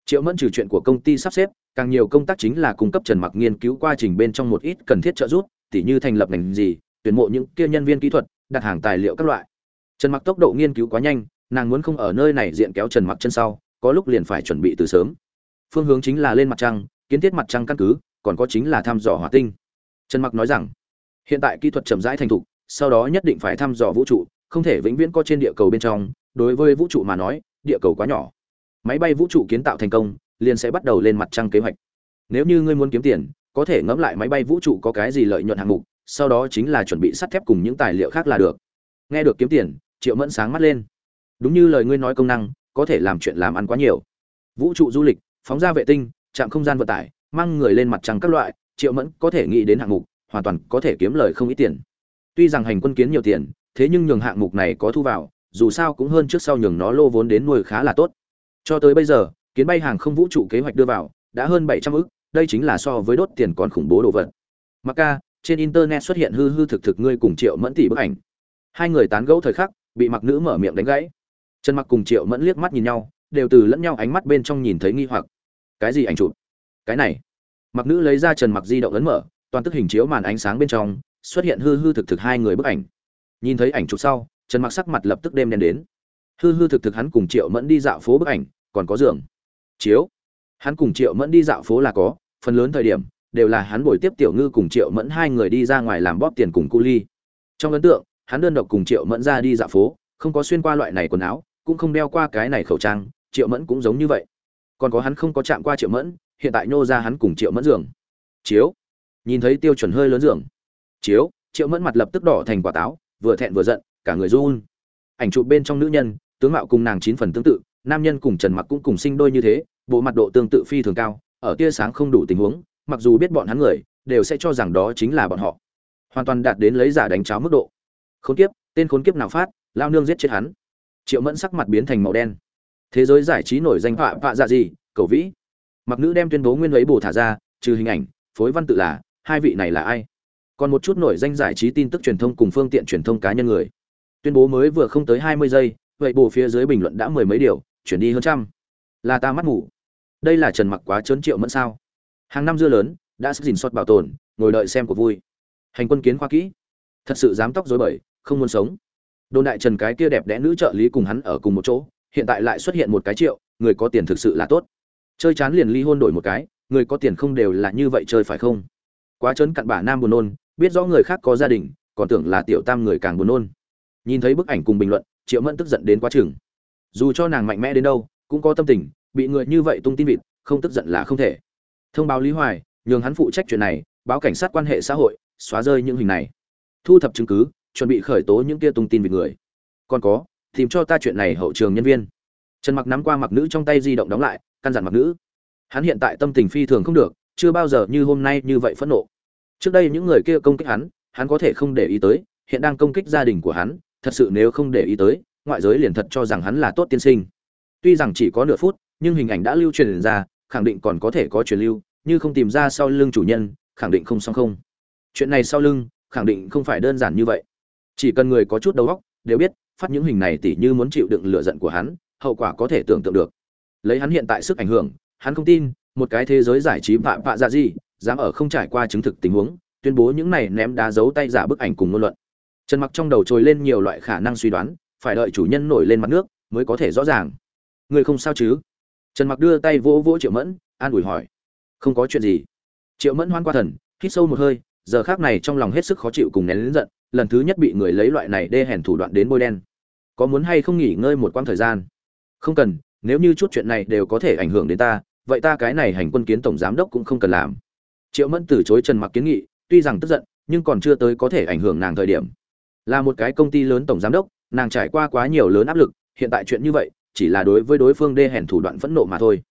Triệu mẫn trừ chuyện của công ty sắp xếp, càng nhiều công tác chính là cung cấp trần mặc nghiên cứu quá trình bên trong một ít cần thiết trợ giúp, tỉ như thành lập ngành gì, tuyển mộ những kia nhân viên kỹ thuật, đặt hàng tài liệu các loại. Trần mặc tốc độ nghiên cứu quá nhanh, nàng muốn không ở nơi này diện kéo trần mặc chân sau, có lúc liền phải chuẩn bị từ sớm. Phương hướng chính là lên mặt trăng, kiến thiết mặt trăng căn cứ, còn có chính là thăm dò hỏa tinh. Trần mặc nói rằng, hiện tại kỹ thuật chậm rãi thành thục, sau đó nhất định phải thăm dò vũ trụ không thể vĩnh viễn có trên địa cầu bên trong, đối với vũ trụ mà nói, địa cầu quá nhỏ. Máy bay vũ trụ kiến tạo thành công, liền sẽ bắt đầu lên mặt trăng kế hoạch. Nếu như ngươi muốn kiếm tiền, có thể ngẫm lại máy bay vũ trụ có cái gì lợi nhuận hạng mục, sau đó chính là chuẩn bị sắt thép cùng những tài liệu khác là được. Nghe được kiếm tiền, triệu mẫn sáng mắt lên. Đúng như lời ngươi nói công năng, có thể làm chuyện làm ăn quá nhiều. Vũ trụ du lịch, phóng ra vệ tinh trạm không gian vận tải, mang người lên mặt trăng các loại, triệu mẫn có thể nghĩ đến hạng mục, hoàn toàn có thể kiếm lời không ít tiền. Tuy rằng hành quân kiến nhiều tiền thế nhưng nhường hạng mục này có thu vào, dù sao cũng hơn trước sau nhường nó lô vốn đến nuôi khá là tốt. Cho tới bây giờ, kiến bay hàng không vũ trụ kế hoạch đưa vào, đã hơn bảy trăm ức, đây chính là so với đốt tiền còn khủng bố đồ vật. Mặc ca, trên internet xuất hiện hư hư thực thực ngươi cùng triệu mẫn tỷ bức ảnh. Hai người tán gẫu thời khắc, bị mặc nữ mở miệng đánh gãy. Trần mặc cùng triệu mẫn liếc mắt nhìn nhau, đều từ lẫn nhau ánh mắt bên trong nhìn thấy nghi hoặc. Cái gì ảnh chụp? Cái này. Mặc nữ lấy ra trần mặc di động ấn mở, toàn tức hình chiếu màn ánh sáng bên trong, xuất hiện hư hư thực thực hai người bức ảnh nhìn thấy ảnh chụp sau, trần mặc sắc mặt lập tức đêm đen đến. Hư hư thực thực hắn cùng triệu mẫn đi dạo phố bức ảnh, còn có giường. Chiếu. Hắn cùng triệu mẫn đi dạo phố là có, phần lớn thời điểm, đều là hắn buổi tiếp tiểu ngư cùng triệu mẫn hai người đi ra ngoài làm bóp tiền cùng cu ly. Trong ấn tượng, hắn đơn độc cùng triệu mẫn ra đi dạo phố, không có xuyên qua loại này quần áo, cũng không đeo qua cái này khẩu trang, triệu mẫn cũng giống như vậy. Còn có hắn không có chạm qua triệu mẫn, hiện tại nhô ra hắn cùng triệu mẫn giường. Chiếu. Nhìn thấy tiêu chuẩn hơi lớn giường. Chiếu. Triệu mẫn mặt lập tức đỏ thành quả táo vừa thẹn vừa giận, cả người run. Ảnh chụp bên trong nữ nhân, tướng mạo cùng nàng chín phần tương tự, nam nhân cùng trần mặc cũng cùng sinh đôi như thế, bộ mặt độ tương tự phi thường cao, ở tia sáng không đủ tình huống, mặc dù biết bọn hắn người, đều sẽ cho rằng đó chính là bọn họ. Hoàn toàn đạt đến lấy giả đánh cháo mức độ. Khốn kiếp, tên khốn kiếp nào phát, lao nương giết chết hắn. Triệu mẫn sắc mặt biến thành màu đen. Thế giới giải trí nổi danh họa vạ dạ gì, cầu vĩ. Mặc nữ đem tuyên bố nguyên lấy bù thả ra, trừ hình ảnh, phối văn tự là, hai vị này là ai? Còn một chút nổi danh giải trí tin tức truyền thông cùng phương tiện truyền thông cá nhân người. Tuyên bố mới vừa không tới hai mươi giây, vậy bộ phía dưới bình luận đã mười mấy điều, chuyển đi hơn trăm. Là ta mắt ngủ. Đây là trần mặc quá trớn triệu mẫn sao. Hàng năm dưa lớn, đã sức gìn xót bảo tồn, ngồi đợi xem của vui. Hành quân kiến khoa kỹ. Thật sự dám tóc dối bời, không muốn sống. Đồn đại trần cái kia đẹp đẽ nữ trợ lý cùng hắn ở cùng một chỗ, hiện tại lại xuất hiện một cái triệu, người có tiền thực sự là tốt. Chơi chán liền ly hôn đổi một cái, người có tiền không đều là như vậy chơi phải không? Quá trớn cặn bả nam buồn nôn biết rõ người khác có gia đình, còn tưởng là tiểu tam người càng buồn nôn. Nhìn thấy bức ảnh cùng bình luận, triệu mẫn tức giận đến quá chừng. Dù cho nàng mạnh mẽ đến đâu, cũng có tâm tình, bị người như vậy tung tin vịt, không tức giận là không thể. Thông báo lý hoài, nhường hắn phụ trách chuyện này, báo cảnh sát quan hệ xã hội, xóa rơi những hình này. Thu thập chứng cứ, chuẩn bị khởi tố những kia tung tin về người. Còn có, tìm cho ta chuyện này hậu trường nhân viên. Trần mặc nắm qua mặc nữ trong tay di động đóng lại, căn dặn mặc nữ. Hắn hiện tại tâm tình phi thường không được, chưa bao giờ như hôm nay như vậy phẫn nộ trước đây những người kia công kích hắn hắn có thể không để ý tới, hiện đang công kích gia đình của hắn, thật sự nếu không để ý tới, ngoại giới liền thật cho rằng hắn là tốt tiên sinh. Tuy rằng chỉ có nửa phút, nhưng hình ảnh đã lưu truyền ra, khẳng định còn có thể có truyền lưu, như không tìm ra sau lưng chủ nhân, khẳng định không xong không. Chuyện này sau lưng, khẳng định không phải đơn giản như vậy. Chỉ cần người có chút đầu óc, đều biết, phát những hình này tỉ như muốn chịu đựng lửa giận của hắn, hậu quả có thể tưởng tượng được. Lấy hắn hiện tại sức ảnh hưởng, hắn không tin, một cái thế giới giải trí vạ vạ ra gì dám ở không trải qua chứng thực tình huống, tuyên bố những này ném đá giấu tay giả bức ảnh cùng ngôn luận. Trần mặc trong đầu trồi lên nhiều loại khả năng suy đoán, phải đợi chủ nhân nổi lên mặt nước mới có thể rõ ràng. Người không sao chứ? Trần mặc đưa tay vỗ vỗ triệu mẫn, an ủi hỏi. Không có chuyện gì. Triệu mẫn hoan qua thần, hít sâu một hơi, giờ khác này trong lòng hết sức khó chịu cùng nén lớn giận, lần thứ nhất bị người lấy loại này đê hèn thủ đoạn đến bôi đen. Có muốn hay không nghỉ ngơi một quãng thời gian? Không cần, nếu như chút chuyện này đều có thể ảnh hưởng đến ta, vậy ta cái này hành quân kiến tổng giám đốc cũng không cần làm triệu mẫn từ chối trần mặc kiến nghị, tuy rằng tức giận, nhưng còn chưa tới có thể ảnh hưởng nàng thời điểm. Là một cái công ty lớn tổng giám đốc, nàng trải qua quá nhiều lớn áp lực, hiện tại chuyện như vậy, chỉ là đối với đối phương đê hèn thủ đoạn phẫn nộ mà thôi.